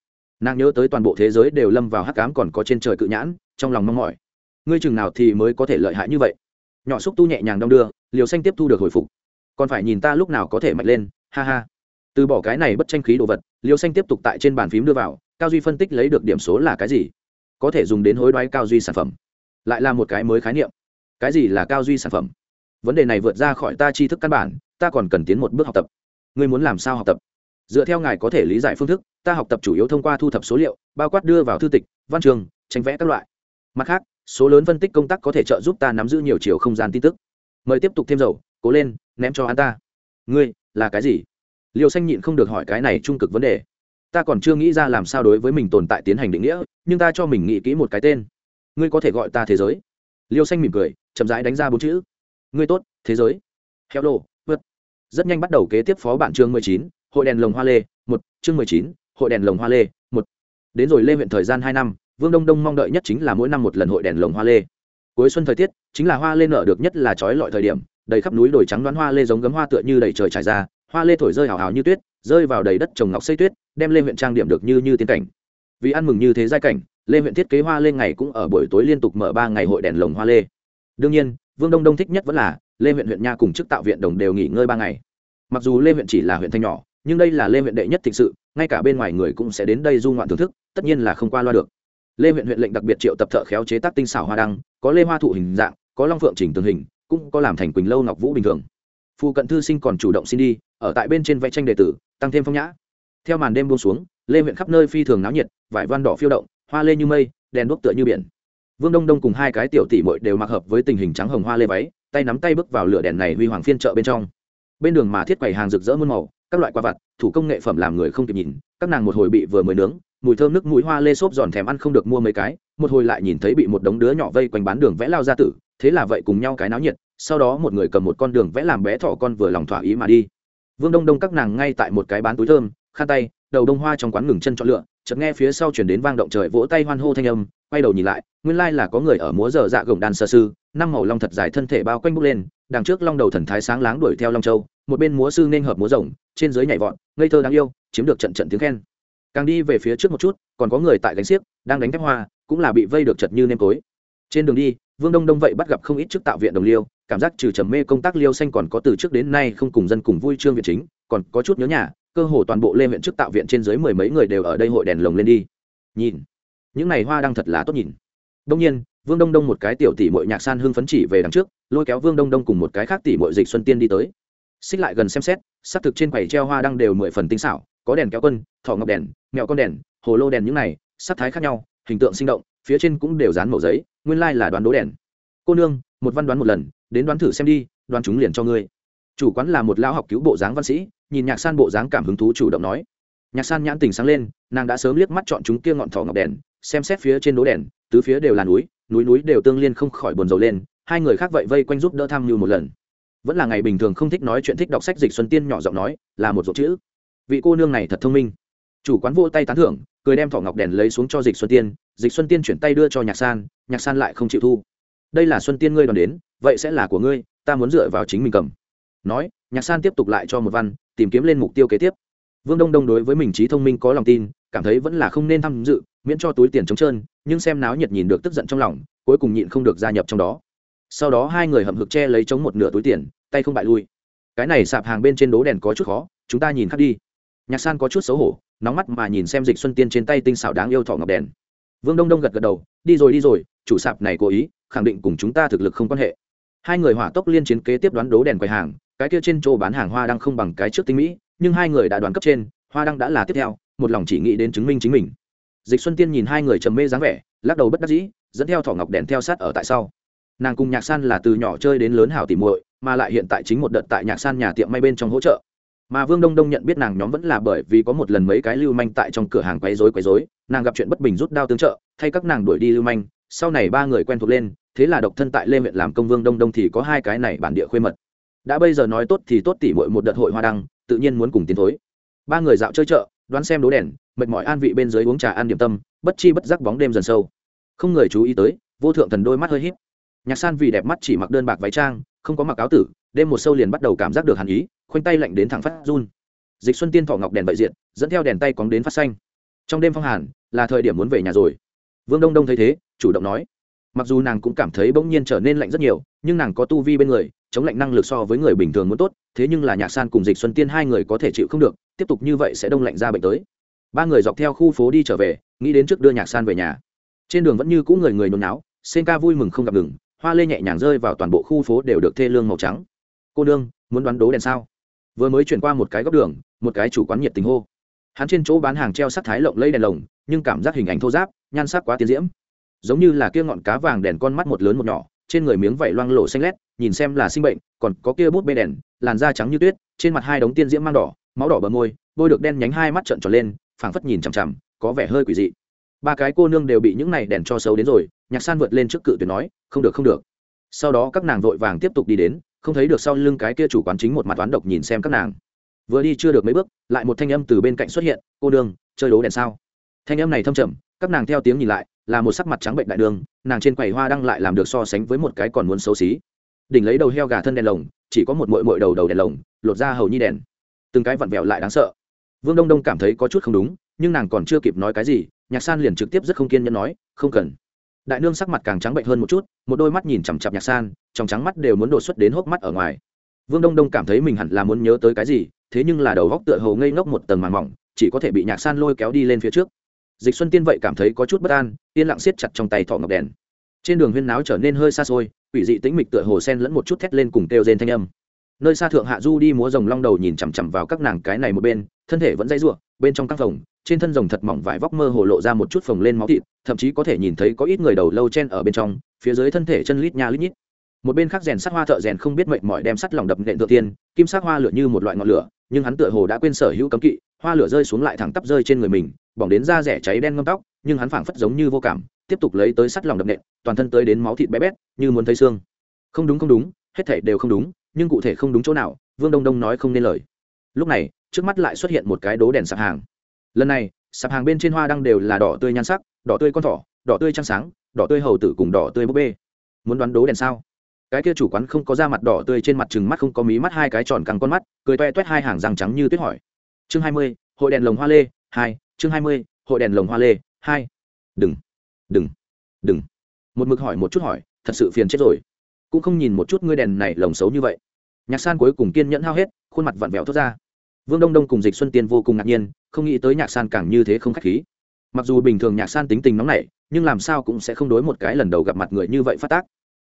nàng nhớ tới toàn bộ thế giới đều lâm vào hắc cám còn có trên trời cự nhãn, trong lòng mong mỏi. Ngươi chừng nào thì mới có thể lợi hại như vậy? Nhỏ xúc tu nhẹ nhàng đong đưa liều xanh tiếp thu được hồi phục. Còn phải nhìn ta lúc nào có thể mạnh lên, ha ha. Từ bỏ cái này bất tranh khí đồ vật liều xanh tiếp tục tại trên bàn phím đưa vào, cao duy phân tích lấy được điểm số là cái gì? Có thể dùng đến hối đoái cao duy sản phẩm. Lại là một cái mới khái niệm. Cái gì là cao duy sản phẩm? Vấn đề này vượt ra khỏi ta tri thức căn bản, ta còn cần tiến một bước học tập. Ngươi muốn làm sao học tập? Dựa theo ngài có thể lý giải phương thức, ta học tập chủ yếu thông qua thu thập số liệu, bao quát đưa vào thư tịch, văn trường, tranh vẽ các loại. Mặt khác, số lớn phân tích công tác có thể trợ giúp ta nắm giữ nhiều chiều không gian tin tức. Mời tiếp tục thêm dầu, cố lên, ném cho hắn ta. Ngươi, là cái gì? Liều xanh nhịn không được hỏi cái này trung cực vấn đề. Ta còn chưa nghĩ ra làm sao đối với mình tồn tại tiến hành định nghĩa, nhưng ta cho mình nghĩ kỹ một cái tên. Ngươi có thể gọi ta thế giới. Liêu xanh mỉm cười, chậm rãi đánh ra bốn chữ ngươi tốt, thế giới. Heo lô, vượt. Rất nhanh bắt đầu kế tiếp phó bản chương mười chín, hội đèn lồng hoa lê, một. Chương mười chín, hội đèn lồng hoa lê, một. Đến rồi lê huyện thời gian hai năm, vương đông đông mong đợi nhất chính là mỗi năm một lần hội đèn lồng hoa lê. Cuối xuân thời tiết, chính là hoa lê nở được nhất là trói lọi thời điểm, đầy khắp núi đồi trắng đoán hoa lê giống gấm hoa tựa như đầy trời trải ra, hoa lê thổi rơi hào hào như tuyết, rơi vào đầy đất trồng ngọc xây tuyết, đem lên huyện trang điểm được như như tiên cảnh. Vì ăn mừng như thế giai cảnh, lê huyện thiết kế hoa lê ngày cũng ở buổi tối liên tục mở ba ngày hội đèn lồng hoa lê. Đương nhiên vương đông đông thích nhất vẫn là lê huyện huyện nha cùng chức tạo viện đồng đều nghỉ ngơi ba ngày. Mặc dù lê huyện chỉ là huyện thanh nhỏ, nhưng đây là lê huyện đệ nhất thực sự, ngay cả bên ngoài người cũng sẽ đến đây du ngoạn thưởng thức, tất nhiên là không qua loa được. Lê huyện huyện lệnh đặc biệt triệu tập thợ khéo chế tác tinh xảo hoa đăng, có lê hoa thụ hình dạng, có long phượng chỉnh tường hình, cũng có làm thành quỳnh lâu ngọc vũ bình thường. Phu cận thư sinh còn chủ động xin đi, ở tại bên trên vẽ tranh đệ tử, tăng thêm phong nhã. Theo màn đêm buông xuống, lê huyện khắp nơi phi thường náo nhiệt, vải văn đỏ phiêu động, hoa lê như mây, đèn đuốc tựa như biển vương đông đông cùng hai cái tiểu tỷ mội đều mặc hợp với tình hình trắng hồng hoa lê váy, tay nắm tay bước vào lửa đèn này huy hoàng phiên chợ bên trong. Bên đường mà thiết quầy hàng rực rỡ muôn màu, các loại quả vặt, thủ công nghệ phẩm làm người không kịp nhìn, các nàng một hồi bị vừa mới nướng, mùi thơm nước mũi hoa lê xốp giòn thèm ăn không được mua mấy cái, một hồi lại nhìn thấy bị một đống đứa nhỏ vây quanh bán đường vẽ lao ra tử, thế là vậy cùng nhau cái náo nhiệt, sau đó một người cầm một con đường vẽ làm bé thỏ con vừa lòng thỏa ý mà đi. Vương đông đông các nàng ngay tại một cái bán túi thơm, khăn tay, đầu đông hoa trong quán ngừng chân chọn lựa, chợt nghe phía sau chuyển đến vang động trời vỗ tay hoan hô thanh âm quay đầu nhìn lại, nguyên lai là có người ở múa giờ dạ gồng đan sơ sư, năm màu long thật dài thân thể bao quanh bốc lên, đằng trước long đầu thần thái sáng láng đuổi theo long châu, một bên múa sư nên hợp múa rồng, trên dưới nhảy vọt, ngây thơ đáng yêu, chiếm được trận trận tiếng khen. Càng đi về phía trước một chút, còn có người tại gánh xiếc, đang đánh thép hoa, cũng là bị vây được chật như nêm tối. Trên đường đi, vương đông đông vậy bắt gặp không ít chức tạo viện đồng liêu, cảm giác trừ trầm mê công tác liêu xanh còn có từ trước đến nay không cùng dân cùng vui trương viện chính, còn có chút nhớ nhà, cơ hồ toàn bộ lê huyện chức tạo viện trên dưới mười mấy người đều ở đây hội đèn lồng lên đi. Nhìn những này hoa đang thật là tốt nhìn. Đông nhiên, vương đông đông một cái tiểu tỷ mội nhạc san hưng phấn chỉ về đằng trước, lôi kéo vương đông đông cùng một cái khác tỷ mội dịch xuân tiên đi tới. Xích lại gần xem xét xác thực trên quầy treo hoa đăng đều mười phần tinh xảo, có đèn kéo quân, thỏ ngọc đèn, mẹo con đèn, hồ lô đèn những này, sắc thái khác nhau, hình tượng sinh động, phía trên cũng đều dán màu giấy, nguyên lai là đoán đố đèn. Cô nương, một văn đoán một lần, đến đoán thử xem đi, đoán chúng liền cho ngươi. Chủ quán là một lão học cứu bộ dáng văn sĩ, nhìn nhạc san bộ dáng cảm hứng thú chủ động nói. Nhạc san nhãn tình sáng lên, nàng đã sớm liếc mắt chọn chúng kia ngọn thỏ ngọc đèn xem xét phía trên đố đèn, tứ phía đều là núi núi núi đều tương liên không khỏi buồn rầu lên, hai người khác vậy vây quanh giúp đỡ tham mưu một lần. Vẫn là ngày bình thường không thích nói chuyện thích đọc sách dịch xuân tiên nhỏ giọng nói, là một dỗ chữ. Vị cô nương này thật thông minh. Chủ quán vô tay tán thưởng, cười đem thỏ ngọc đèn lấy xuống cho dịch xuân tiên, dịch xuân tiên chuyển tay đưa cho nhạc san nhạc san lại không chịu thu. Đây là xuân tiên ngươi đoàn đến, vậy sẽ là của ngươi, ta muốn dựa vào chính mình cầm. Nói, nhạc san tiếp tục lại cho một văn, tìm kiếm lên mục tiêu kế tiếp. Vương đông đông đối với mình trí thông minh có lòng tin cảm thấy vẫn là không nên tham dự, miễn cho túi tiền trống trơn, nhưng xem náo nhiệt nhìn được tức giận trong lòng, cuối cùng nhịn không được gia nhập trong đó. Sau đó hai người hậm hực che lấy chống một nửa túi tiền, tay không bại lui. Cái này sạp hàng bên trên đố đèn có chút khó, chúng ta nhìn khác đi. Nhạc san có chút xấu hổ, nóng mắt mà nhìn xem dịch xuân tiên trên tay tinh xảo đáng yêu thọ ngọc đèn. Vương đông đông gật gật đầu, đi rồi đi rồi, chủ sạp này cố ý, khẳng định cùng chúng ta thực lực không quan hệ. Hai người hỏa tốc liên chiến kế tiếp đoán đố đèn quầy hàng, cái kia trên chỗ bán hàng hoa đang không bằng cái trước tinh mỹ, nhưng hai người đã đoán cấp trên, hoa đăng đã là tiếp theo một lòng chỉ nghĩ đến chứng minh chính mình. Dịch xuân tiên nhìn hai người trầm mê dáng vẻ, lắc đầu bất đắc dĩ, dẫn theo thỏ ngọc đèn theo sát ở tại sau. Nàng cùng nhạc san là từ nhỏ chơi đến lớn hảo tỉ muội, mà lại hiện tại chính một đợt tại nhạc san nhà tiệm may bên trong hỗ trợ. Mà vương đông đông nhận biết nàng nhóm vẫn là bởi vì có một lần mấy cái lưu manh tại trong cửa hàng quấy rối quấy rối, nàng gặp chuyện bất bình rút đao tương trợ, thay các nàng đuổi đi lưu manh, sau này ba người quen thuộc lên, thế là độc thân tại lê huyện làm công vương đông đông thì có hai cái này bản địa khuê mật. Đã bây giờ nói tốt thì tốt tỉ muội một đợt hội hoa đăng, tự nhiên muốn cùng tiến thối. Ba người dạo chơi chợ đoán xem đố đèn, mệt mỏi an vị bên dưới uống trà ăn điểm tâm, bất chi bất giác bóng đêm dần sâu. Không người chú ý tới, vô thượng thần đôi mắt hơi híp. Nhạc san vì đẹp mắt chỉ mặc đơn bạc váy trang, không có mặc áo tử, đêm một sâu liền bắt đầu cảm giác được hàn ý, khoanh tay lạnh đến thẳng phát run. Dịch xuân tiên thọ ngọc đèn bậy diện, dẫn theo đèn tay cóng đến phát xanh. Trong đêm phong hàn, là thời điểm muốn về nhà rồi. Vương đông đông thấy thế, chủ động nói mặc dù nàng cũng cảm thấy bỗng nhiên trở nên lạnh rất nhiều, nhưng nàng có tu vi bên người, chống lạnh năng lực so với người bình thường muốn tốt, thế nhưng là nhạc san cùng dịch xuân tiên hai người có thể chịu không được, tiếp tục như vậy sẽ đông lạnh ra bệnh tới. Ba người dọc theo khu phố đi trở về, nghĩ đến trước đưa nhạc san về nhà. Trên đường vẫn như cũ người người nôn náo, sen ca vui mừng không gặp ngừng, hoa lê nhẹ nhàng rơi vào toàn bộ khu phố đều được thê lương màu trắng. Cô nương, muốn đoán đố đèn sao? Vừa mới chuyển qua một cái góc đường, một cái chủ quán nhiệt tình hô. Hắn trên chỗ bán hàng treo sắc thái lộng lây đèn lồng, nhưng cảm giác hình ảnh thô giáp nhan sắc quá tiến diễm giống như là kia ngọn cá vàng đèn con mắt một lớn một nhỏ, trên người miếng vảy loang lổ xanh lét, nhìn xem là sinh bệnh, còn có kia bút bê đèn, làn da trắng như tuyết, trên mặt hai đống tiên diễm mang đỏ, máu đỏ bờ môi, bôi được đen nhánh hai mắt trợn tròn lên, phảng phất nhìn chằm chằm, có vẻ hơi quỷ dị. Ba cái cô nương đều bị những này đèn cho xấu đến rồi, nhạc san vượt lên trước cự tuyệt nói, không được không được. Sau đó các nàng vội vàng tiếp tục đi đến, không thấy được sau lưng cái kia chủ quán chính một mặt toán độc nhìn xem các nàng. Vừa đi chưa được mấy bước, lại một thanh âm từ bên cạnh xuất hiện, cô đường chơi đố đèn sao? Thanh âm này thâm trầm, các nàng theo tiếng nhìn lại là một sắc mặt trắng bệnh đại đường, nàng trên quầy hoa đang lại làm được so sánh với một cái còn muốn xấu xí. Đỉnh lấy đầu heo gà thân đèn lồng, chỉ có một mội mội đầu đầu đèn lồng, lột ra hầu như đèn. Từng cái vặn vẹo lại đáng sợ. Vương đông đông cảm thấy có chút không đúng, nhưng nàng còn chưa kịp nói cái gì, nhạc san liền trực tiếp rất không kiên nhẫn nói, không cần. Đại nương sắc mặt càng trắng bệnh hơn một chút, một đôi mắt nhìn chằm chặp nhạc san, trong trắng mắt đều muốn đột xuất đến hốc mắt ở ngoài. Vương đông đông cảm thấy mình hẳn là muốn nhớ tới cái gì, thế nhưng là đầu góc tựa hồ ngây ngốc một tầng màn mỏng, chỉ có thể bị nhạc san lôi kéo đi lên phía trước dịch xuân tiên vậy cảm thấy có chút bất an, yên lặng siết chặt trong tay thọ ngọc đèn. Trên đường huyên náo trở nên hơi xa xôi, quỷ dị tĩnh mịch tựa hồ sen lẫn một chút thét lên cùng kêu rên thanh âm. Nơi xa thượng hạ du đi múa rồng long đầu nhìn chằm chằm vào các nàng cái này một bên, thân thể vẫn dãy ruộng bên trong các phòng, trên thân rồng thật mỏng vải vóc mơ hồ lộ ra một chút phồng lên máu thịt, thậm chí có thể nhìn thấy có ít người đầu lâu chen ở bên trong, phía dưới thân thể chân lít nha lít nhít. Một bên khác rèn sắt hoa thợ rèn không biết mệnh mỏi đem sắt lòng đập nện tự tiên, kim sắc hoa lửa như một loại ngọn lửa nhưng hắn tựa hồ đã quên sở hữu cấm kỵ, hoa lửa rơi xuống lại thẳng tắp rơi trên người mình, bỏng đến da rẻ cháy đen ngâm tóc, nhưng hắn phảng phất giống như vô cảm, tiếp tục lấy tới sắt lòng đập nện, toàn thân tới đến máu thịt bé bét, như muốn thấy xương. Không đúng không đúng, hết thể đều không đúng, nhưng cụ thể không đúng chỗ nào, vương đông đông nói không nên lời. Lúc này, trước mắt lại xuất hiện một cái đố đèn sạp hàng. Lần này, sạp hàng bên trên hoa đăng đều là đỏ tươi nhan sắc, đỏ tươi con thỏ, đỏ tươi trăng sáng, đỏ tươi hầu tử cùng đỏ tươi búp bê. Muốn đoán đố đèn sao? Cái kia chủ quán không có da mặt đỏ tươi trên mặt chừng mắt không có mí mắt hai cái tròn căng con mắt, cười toe toét hai hàng răng trắng như tuyết hỏi. Chương hai mươi, hội đèn lồng hoa lê, hai, chương hai mươi, hội đèn lồng hoa lê, hai. Đừng đừng đừng. Một mực hỏi một chút hỏi, thật sự phiền chết rồi. Cũng không nhìn một chút ngươi đèn này lồng xấu như vậy. Nhạc san cuối cùng kiên nhẫn hao hết, khuôn mặt vặn vẹo thốt ra. Vương đông đông cùng dịch xuân tiên vô cùng ngạc nhiên, không nghĩ tới nhạc san càng như thế không k h á c h khí. Mặc dù bình thường nhạc san tính tình nóng nảy, nhưng làm sao cũng sẽ không đối một cái lần đầu gặp mặt người như vậy phát tác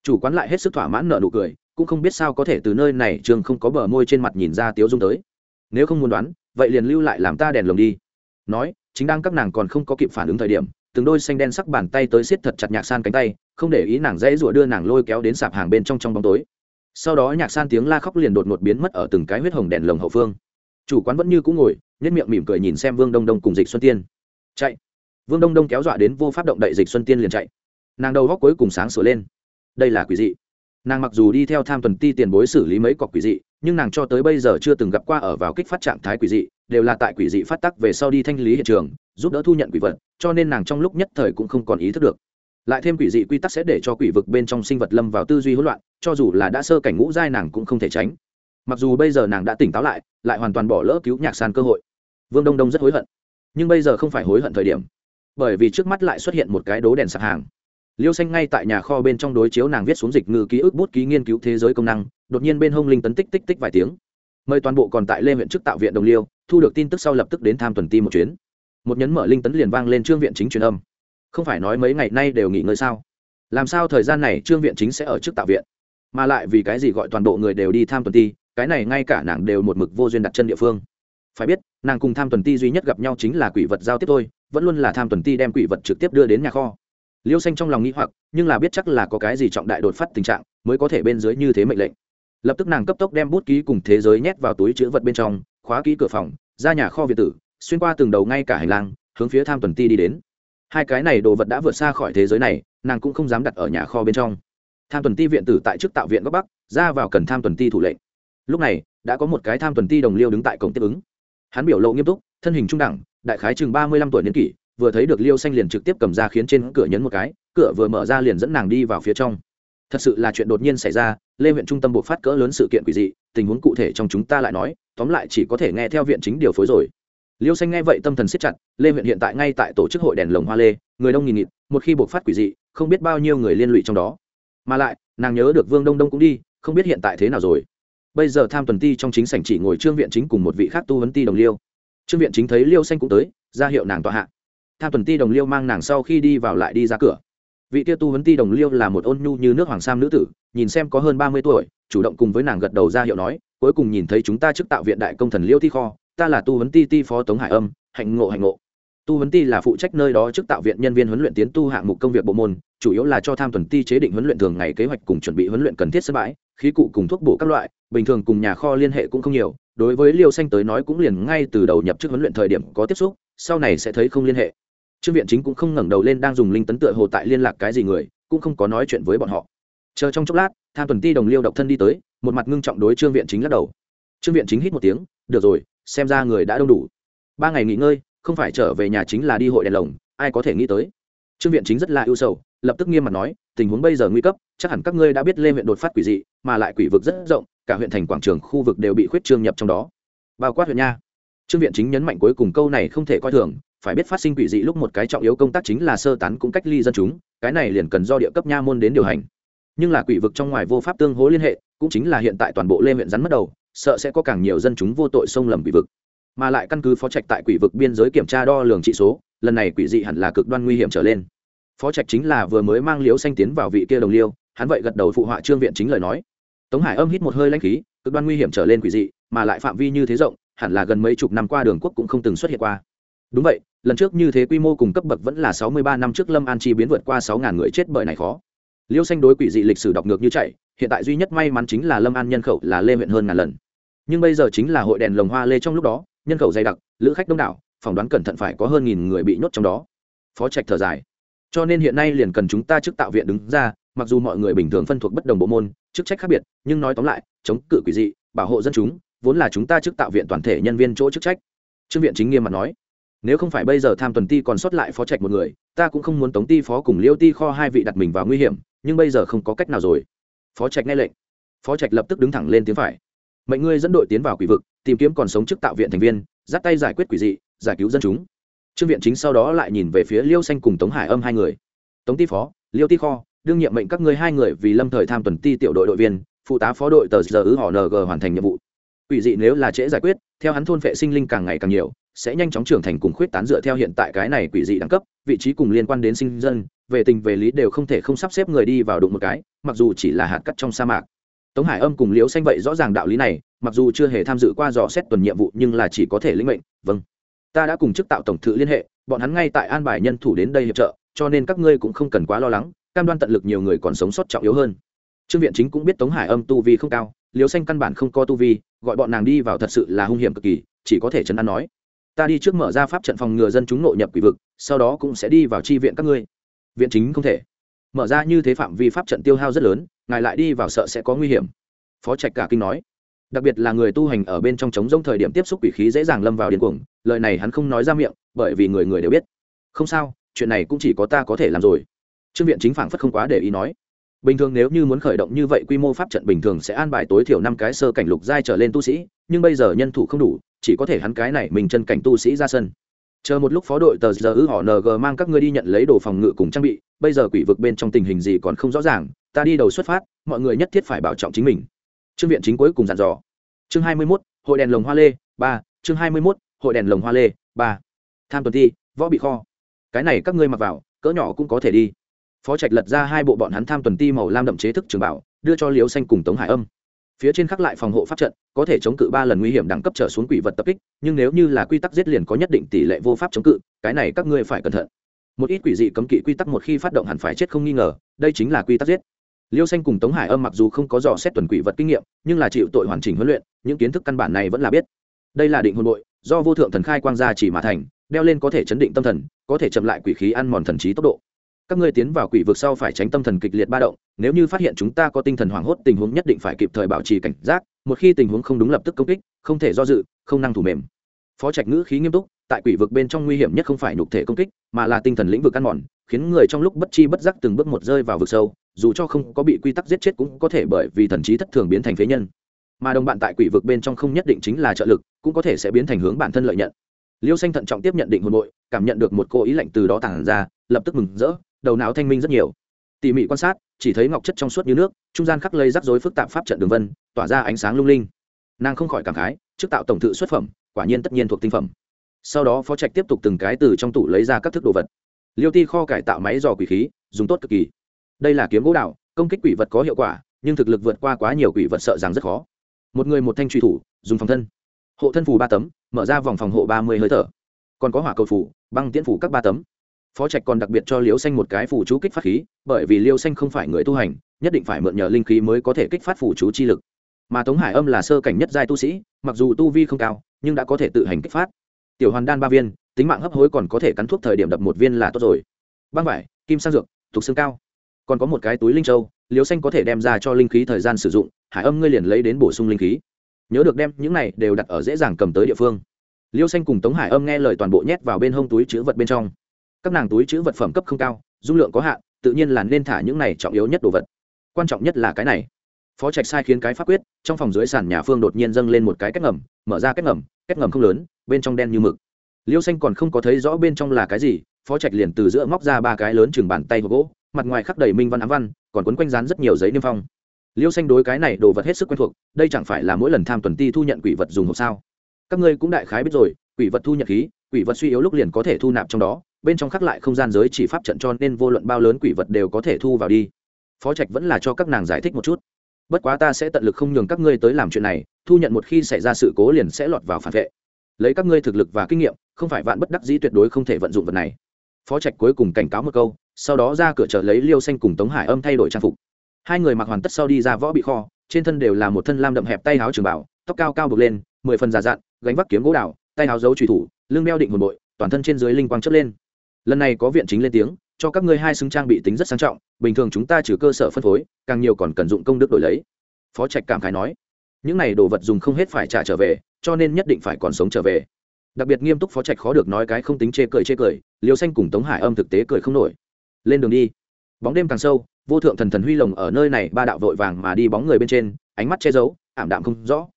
chủ quán lại hết sức thỏa mãn nợ nụ cười, cũng không biết sao có thể từ nơi này trường không có bờ môi trên mặt nhìn ra tiếu dung tới. Nếu không muốn đoán, vậy liền lưu lại làm ta đèn lồng đi. Nói, chính đang các nàng còn không có kịp phản ứng thời điểm, từng đôi xanh đen sắc bàn tay tới siết thật chặt nhạc san cánh tay, không để ý nàng dễ rủa đưa nàng lôi kéo đến sạp hàng bên trong trong bóng tối. Sau đó nhạc san tiếng la khóc liền đột ngột biến mất ở từng cái huyết hồng đèn lồng hậu phương. Chủ quán vẫn như cũ ngồi nhất miệng mỉm cười nhìn xem vương đông đông cùng dịch xuân tiên. Chạy. Vương đông đông kéo dọa đến vô pháp động đậy dịch xuân tiên liền chạy. Nàng đầu góc cuối cùng sáng sửa lên đây là quỷ dị. Nàng mặc dù đi theo tham tuần ti tiền bối xử lý mấy cọc quỷ dị, nhưng nàng cho tới bây giờ chưa từng gặp qua ở vào kích phát trạng thái quỷ dị, đều là tại quỷ dị phát tắc về sau đi thanh lý hiện trường, giúp đỡ thu nhận quỷ vật, cho nên nàng trong lúc nhất thời cũng không còn ý thức được. Lại thêm quỷ dị quy tắc sẽ để cho quỷ vực bên trong sinh vật lâm vào tư duy hỗn loạn, cho dù là đã sơ cảnh ngũ giai nàng cũng không thể tránh. Mặc dù bây giờ nàng đã tỉnh táo lại lại hoàn toàn bỏ lỡ cứu nhạc sàn cơ hội. Vương đông đông rất hối hận, nhưng bây giờ không phải hối hận thời điểm, bởi vì trước mắt lại xuất hiện một cái đố đèn sạc hàng liêu xanh ngay tại nhà kho bên trong đối chiếu nàng viết xuống dịch ngư ký ức bút ký nghiên cứu thế giới công năng, đột nhiên bên hông linh tấn tích tích tích vài tiếng. Mời toàn bộ còn tại lê huyện chức tạo viện đồng liêu, thu được tin tức sau lập tức đến tham tuần ti một chuyến. Một nhấn mở linh tấn liền vang lên trương viện chính truyền âm. Không phải nói mấy ngày nay đều nghỉ ngơi sao? Làm sao thời gian này trương viện chính sẽ ở trước tạo viện? Mà lại vì cái gì gọi toàn bộ người đều đi tham tuần ti, cái này ngay cả nàng đều một mực vô duyên đặt chân địa phương. Phải biết, nàng cùng tham tuần ti duy nhất gặp nhau chính là quỷ vật giao tiếp thôi, vẫn luôn là tham tuần ti đem quỷ vật trực tiếp đưa đến nhà kho liêu xanh trong lòng nghĩ hoặc, nhưng là biết chắc là có cái gì trọng đại đột phát tình trạng, mới có thể bên dưới như thế mệnh lệnh. Lập tức nàng cấp tốc đem bút ký cùng thế giới nhét vào túi chữ vật bên trong, khóa ký cửa phòng, ra nhà kho việt tử, xuyên qua từng đầu ngay cả hành lang, hướng phía tham tuần ti đi đến. Hai cái này đồ vật đã vượt xa khỏi thế giới này, nàng cũng không dám đặt ở nhà kho bên trong. Tham tuần ti viện tử tại chức tạo viện góc bắc, ra vào cần tham tuần ti thủ lệnh. Lúc này, đã có một cái tham tuần ti đồng liêu đứng tại cổng tiếp ứng. Hắn biểu lộ nghiêm túc, thân hình trung đẳng, đại khái chừng ba mươi lăm tuổi niên kỷ vừa thấy được liêu xanh liền trực tiếp cầm ra khiến trên cửa nhấn một cái, cửa vừa mở ra liền dẫn nàng đi vào phía trong. Thật sự là chuyện đột nhiên xảy ra, lê huyện trung tâm buộc phát cỡ lớn sự kiện quỷ dị, tình huống cụ thể trong chúng ta lại nói, tóm lại chỉ có thể nghe theo viện chính điều phối rồi. Liêu xanh nghe vậy tâm thần siết chặt, lê huyện hiện tại ngay tại tổ chức hội đèn lồng hoa lê, người đông nghìn nghịt, một khi buộc phát quỷ dị, không biết bao nhiêu người liên lụy trong đó. Mà lại, nàng nhớ được vương đông đông cũng đi, không biết hiện tại thế nào rồi. Bây giờ tham tuần ti trong chính sảnh chỉ ngồi trương viện chính cùng một vị khác tu vấn ti đồng liêu. Trương viện chính thấy liêu xanh cũng tới, ra hiệu nàng tọa hạ tham tuần ti đồng liêu mang nàng sau khi đi vào lại đi ra cửa. Vị tia tu vấn ti đồng liêu là một ôn nhu như nước hoàng sam nữ tử, nhìn xem có hơn ba mươi tuổi, chủ động cùng với nàng gật đầu ra hiệu nói, cuối cùng nhìn thấy chúng ta trước tạo viện đại công thần liêu thi kho, ta là tu vấn ti ti phó tống hải âm, hạnh ngộ hạnh ngộ. Tu vấn ti là phụ trách nơi đó trước tạo viện nhân viên huấn luyện tiến tu hạng mục công việc bộ môn, chủ yếu là cho tham tuần ti chế định huấn luyện thường ngày kế hoạch cùng chuẩn bị huấn luyện cần thiết sân bãi, khí cụ cùng thuốc bổ các loại, bình thường cùng nhà kho liên hệ cũng không nhiều, đối với liêu xanh tới nói cũng liền ngay từ đầu nhập chức huấn luyện thời điểm có tiếp xúc, sau này sẽ thấy không liên hệ trương viện chính cũng không ngẩng đầu lên đang dùng linh tấn tựa hồ tại liên lạc cái gì người, cũng không có nói chuyện với bọn họ. Chờ trong chốc lát, tham tuần ti đồng liêu độc thân đi tới, một mặt ngưng trọng đối trương viện chính lắc đầu. Trương viện chính hít một tiếng, được rồi, xem ra người đã đông đủ. Ba ngày nghỉ ngơi, không phải trở về nhà chính là đi hội đèn lồng, ai có thể nghĩ tới? Trương viện chính rất là ưu sầu, lập tức nghiêm mặt nói, tình huống bây giờ nguy cấp, chắc hẳn các ngươi đã biết lê huyện đột phát quỷ dị, mà lại quỷ vực rất rộng, cả huyện thành quảng trường khu vực đều bị khuyết trương nhập trong đó. Bao quát huyện nha. Trương viện chính nhấn mạnh cuối cùng câu này không thể coi thường phải biết phát sinh quỷ dị lúc một cái trọng yếu công tác chính là sơ tán cũng cách ly dân chúng, cái này liền cần do địa cấp nha môn đến điều hành. Nhưng là quỷ vực trong ngoài vô pháp tương hố liên hệ, cũng chính là hiện tại toàn bộ lê huyện rắn mất đầu, sợ sẽ có càng nhiều dân chúng vô tội xông lầm quỷ vực. Mà lại căn cứ phó trạch tại quỷ vực biên giới kiểm tra đo lường trị số, lần này quỷ dị hẳn là cực đoan nguy hiểm trở lên. Phó trạch chính là vừa mới mang liếu xanh tiến vào vị kia đồng liêu, hắn vậy gật đầu phụ họa trương viện chính lời nói. Tống hải âm hít một hơi lãnh khí, cực đoan nguy hiểm trở lên quỷ dị, mà lại phạm vi như thế rộng, hẳn là gần mấy chục năm qua đường quốc cũng không từng xuất hiện qua. Đúng vậy lần trước như thế quy mô cùng cấp bậc vẫn là sáu mươi ba năm trước lâm an chi biến vượt qua sáu ngàn người chết bởi này khó. Liêu xanh đối quỷ dị lịch sử đọc ngược như chạy, hiện tại duy nhất may mắn chính là lâm an nhân khẩu là lê huyện hơn ngàn lần. Nhưng bây giờ chính là hội đèn lồng hoa lê trong lúc đó, nhân khẩu dày đặc, lữ khách đông đảo, phỏng đoán cẩn thận phải có hơn nghìn người bị nhốt trong đó. Phó trạch thở dài. Cho nên hiện nay liền cần chúng ta trước tạo viện đứng ra, mặc dù mọi người bình thường phân thuộc bất đồng bộ môn, chức trách khác biệt, nhưng nói tóm lại, chống cự quỷ dị, bảo hộ dân chúng, vốn là chúng ta trước tạo viện toàn thể nhân viên chỗ chức trách. Trương viện chính nghiêm mặt nói nếu không phải bây giờ tham tuần ti còn sót lại phó trạch một người, ta cũng không muốn tống ti phó cùng liêu ti kho hai vị đặt mình vào nguy hiểm, nhưng bây giờ không có cách nào rồi. Phó trạch nghe lệnh. Phó trạch lập tức đứng thẳng lên tiếng phải. Mệnh ngươi dẫn đội tiến vào quỷ vực, tìm kiếm còn sống trước tạo viện thành viên dắt tay giải quyết quỷ dị, giải cứu dân chúng. Trương viện chính sau đó lại nhìn về phía liêu xanh cùng tống hải âm hai người. Tống ti phó, liêu ti kho, đương nhiệm mệnh các ngươi hai người vì lâm thời tham tuần ti tiểu đội đội viên, phụ tá phó đội tờ giờ ứ họ ng hoàn thành nhiệm vụ quỷ dị nếu là trễ giải quyết, theo hắn thôn vệ sinh linh càng ngày càng nhiều, sẽ nhanh chóng trưởng thành cùng khuyết tán dựa theo hiện tại cái này quỷ dị đẳng cấp, vị trí cùng liên quan đến sinh dân, về tình về lý đều không thể không sắp xếp người đi vào đụng một cái, mặc dù chỉ là hạt cắt trong sa mạc. Tống hải âm cùng liễu xanh vậy rõ ràng đạo lý này, mặc dù chưa hề tham dự qua dò xét tuần nhiệm vụ nhưng là chỉ có thể lĩnh mệnh vâng. Ta đã cùng chức tạo tổng thự liên hệ, bọn hắn ngay tại an bài nhân thủ đến đây hiệp trợ, cho nên các ngươi cũng không cần quá lo lắng, cam đoan tận lực nhiều người còn sống sót trọng yếu hơn. Trương viện chính cũng biết tống hải âm tu vi không cao liều xanh căn bản không có tu vi gọi bọn nàng đi vào thật sự là hung hiểm cực kỳ, chỉ có thể chấn an nói. Ta đi trước mở ra pháp trận phòng ngừa dân chúng nội nhập quỷ vực, sau đó cũng sẽ đi vào tri viện các ngươi. Viện chính không thể. Mở ra như thế phạm vi pháp trận tiêu hao rất lớn, ngài lại đi vào sợ sẽ có nguy hiểm. Phó trạch cả kinh nói. Đặc biệt là người tu hành ở bên trong chống rông thời điểm tiếp xúc quỷ khí dễ dàng lâm vào điên cuồng, lời này hắn không nói ra miệng, bởi vì người người đều biết. Không sao, chuyện này cũng chỉ có ta có thể làm rồi. Trương viện chính phảng phất không quá để ý nói bình thường nếu như muốn khởi động như vậy quy mô pháp trận bình thường sẽ an bài tối thiểu năm cái sơ cảnh lục giai trở lên tu sĩ nhưng bây giờ nhân thủ không đủ chỉ có thể hắn cái này mình chân cảnh tu sĩ ra sân. Chờ một lúc phó đội tờ giờ ư họ ng mang các ngươi đi nhận lấy đồ phòng ngự cùng trang bị bây giờ quỷ vực bên trong tình hình gì còn không rõ ràng ta đi đầu xuất phát mọi người nhất thiết phải bảo trọng chính mình. Trương viện chính cuối cùng dặn dò. Chương hai mươi 21, hội đèn lồng hoa lê ba. Chương hai mươi 21, hội đèn lồng hoa lê ba. Tham tuần thi võ bị kho. Cái này các ngươi mặc vào cỡ nhỏ cũng có thể đi phó trạch lật ra hai bộ bọn hắn tham tuần ti màu lam đậm chế thức trường bảo, đưa cho Liêu xanh cùng tống hải âm. Phía trên khắc lại phòng hộ pháp trận, có thể chống cự ba lần nguy hiểm đẳng cấp trở xuống quỷ vật tập kích, nhưng nếu như là quy tắc giết liền có nhất định tỷ lệ vô pháp chống cự, cái này các ngươi phải cẩn thận. Một ít quỷ dị cấm kỵ quy tắc một khi phát động hẳn phải chết không nghi ngờ, đây chính là quy tắc giết. Liêu xanh cùng tống hải âm mặc dù không có dò xét tuần quỷ vật kinh nghiệm, nhưng là chịu tội hoàn chỉnh huấn luyện, những kiến thức căn bản này vẫn là biết. Đây là định hồn bội, do vô thượng thần khai quang gia chỉ mà thành, đeo lên có thể chấn định tâm thần, có thể chậm lại quỷ khí ăn mòn thần trí tốc độ các ngươi tiến vào quỷ vực sau phải tránh tâm thần kịch liệt ba động, nếu như phát hiện chúng ta có tinh thần hoảng hốt, tình huống nhất định phải kịp thời bảo trì cảnh giác, một khi tình huống không đúng lập tức công kích, không thể do dự, không năng thủ mềm. Phó trạch ngữ khí nghiêm túc, tại quỷ vực bên trong nguy hiểm nhất không phải nhục thể công kích, mà là tinh thần lĩnh vực ăn mòn, khiến người trong lúc bất chi bất giác từng bước một rơi vào vực sâu, dù cho không có bị quy tắc giết chết cũng có thể bởi vì thần trí thất thường biến thành phế nhân. Mà đồng bạn tại quỷ vực bên trong không nhất định chính là trợ lực, cũng có thể sẽ biến thành hướng bản thân lợi nhận. Liêu xanh thận trọng tiếp nhận định hồn bội, cảm nhận được một cô ý lạnh từ đó tản ra, lập tức mừng rỡ đầu não thanh minh rất nhiều. Tỉ mỉ quan sát, chỉ thấy ngọc chất trong suốt như nước, trung gian khắc lây rắc rối phức tạp pháp trận đường vân, tỏa ra ánh sáng lung linh. Nàng không khỏi cảm khái, trước tạo tổng thự xuất phẩm, quả nhiên tất nhiên thuộc tinh phẩm. Sau đó phó trạch tiếp tục từng cái từ trong tủ lấy ra các thức đồ vật. Liêu ti kho cải tạo máy dò quỷ khí, dùng tốt cực kỳ. Đây là kiếm gỗ đạo công kích quỷ vật có hiệu quả, nhưng thực lực vượt qua quá nhiều quỷ vật sợ rằng rất khó. Một người một thanh truy thủ, dùng phòng thân. Hộ thân phù ba tấm, mở ra vòng phòng hộ ba mươi hơi thở. Còn có hỏa cầu phủ băng tiễn phủ các ba tấm phó trạch còn đặc biệt cho liêu xanh một cái phủ chú kích phát khí, bởi vì liêu xanh không phải người tu hành, nhất định phải mượn nhờ linh khí mới có thể kích phát phủ chú chi lực. Mà tống hải âm là sơ cảnh nhất giai tu sĩ, mặc dù tu vi không cao, nhưng đã có thể tự hành kích phát. Tiểu hoàn đan ba viên, tính mạng hấp hối còn có thể cắn thuốc thời điểm đập một viên là tốt rồi. Băng vải, kim sang dược, thuộc xương cao. Còn có một cái túi linh châu liêu xanh có thể đem ra cho linh khí thời gian sử dụng, hải âm ngươi liền lấy đến bổ sung linh khí. Nhớ được đem những này đều đặt ở dễ dàng cầm tới địa phương. Liêu xanh cùng tống hải âm nghe lời toàn bộ nhét vào bên hông túi chữ vật bên trong các nàng túi chữ vật phẩm cấp không cao, dung lượng có hạn, tự nhiên là nên thả những này trọng yếu nhất đồ vật. Quan trọng nhất là cái này. Phó trạch sai khiến cái pháp quyết, trong phòng dưới sàn nhà phương đột nhiên dâng lên một cái cách ngầm, mở ra cách ngầm cách ngầm không lớn, bên trong đen như mực. Liêu xanh còn không có thấy rõ bên trong là cái gì, phó trạch liền từ giữa móc ra ba cái lớn chừng bàn tay hộp gỗ, mặt ngoài khắc đầy minh văn ám văn, còn quấn quanh rán rất nhiều giấy niêm phong. Liêu xanh đối cái này đồ vật hết sức quen thuộc, đây chẳng phải là mỗi lần tham tuần ti thu nhận quỷ vật dùng hộp sao? Các ngươi cũng đại khái biết rồi, quỷ vật thu nhận khí, quỷ vật suy yếu lúc liền có thể thu nạp trong đó bên trong khắc lại không gian giới chỉ pháp trận cho nên vô luận bao lớn quỷ vật đều có thể thu vào đi. Phó trạch vẫn là cho các nàng giải thích một chút. Bất quá ta sẽ tận lực không nhường các ngươi tới làm chuyện này, thu nhận một khi xảy ra sự cố liền sẽ lọt vào phản vệ. Lấy các ngươi thực lực và kinh nghiệm, không phải vạn bất đắc dĩ tuyệt đối không thể vận dụng vật này. Phó trạch cuối cùng cảnh cáo một câu, sau đó ra cửa chợ lấy liêu xanh cùng tống hải âm thay đổi trang phục. Hai người mặc hoàn tất sau đi ra võ bị kho, trên thân đều là một thân lam đậm hẹp tay áo trường bảo, tóc cao cao bực lên, mười phần già dặn, gánh vác kiếm gỗ đào tay áo giấu trùy thủ, lưng đeo định hồn bội, toàn thân trên dưới linh quang chất lên lần này có viện chính lên tiếng, cho các ngươi hai xứng trang bị tính rất sang trọng, bình thường chúng ta trừ cơ sở phân phối, càng nhiều còn cần dụng công đức đổi lấy. Phó trạch cảm khái nói. Những này đồ vật dùng không hết phải trả trở về, cho nên nhất định phải còn sống trở về. Đặc biệt nghiêm túc phó trạch khó được nói cái không tính chê cười chê cười liều xanh cùng tống hải âm thực tế cười không nổi. Lên đường đi. Bóng đêm càng sâu, vô thượng thần thần huy lồng ở nơi này ba đạo vội vàng mà đi bóng người bên trên, ánh mắt che giấu, ảm đạm không rõ.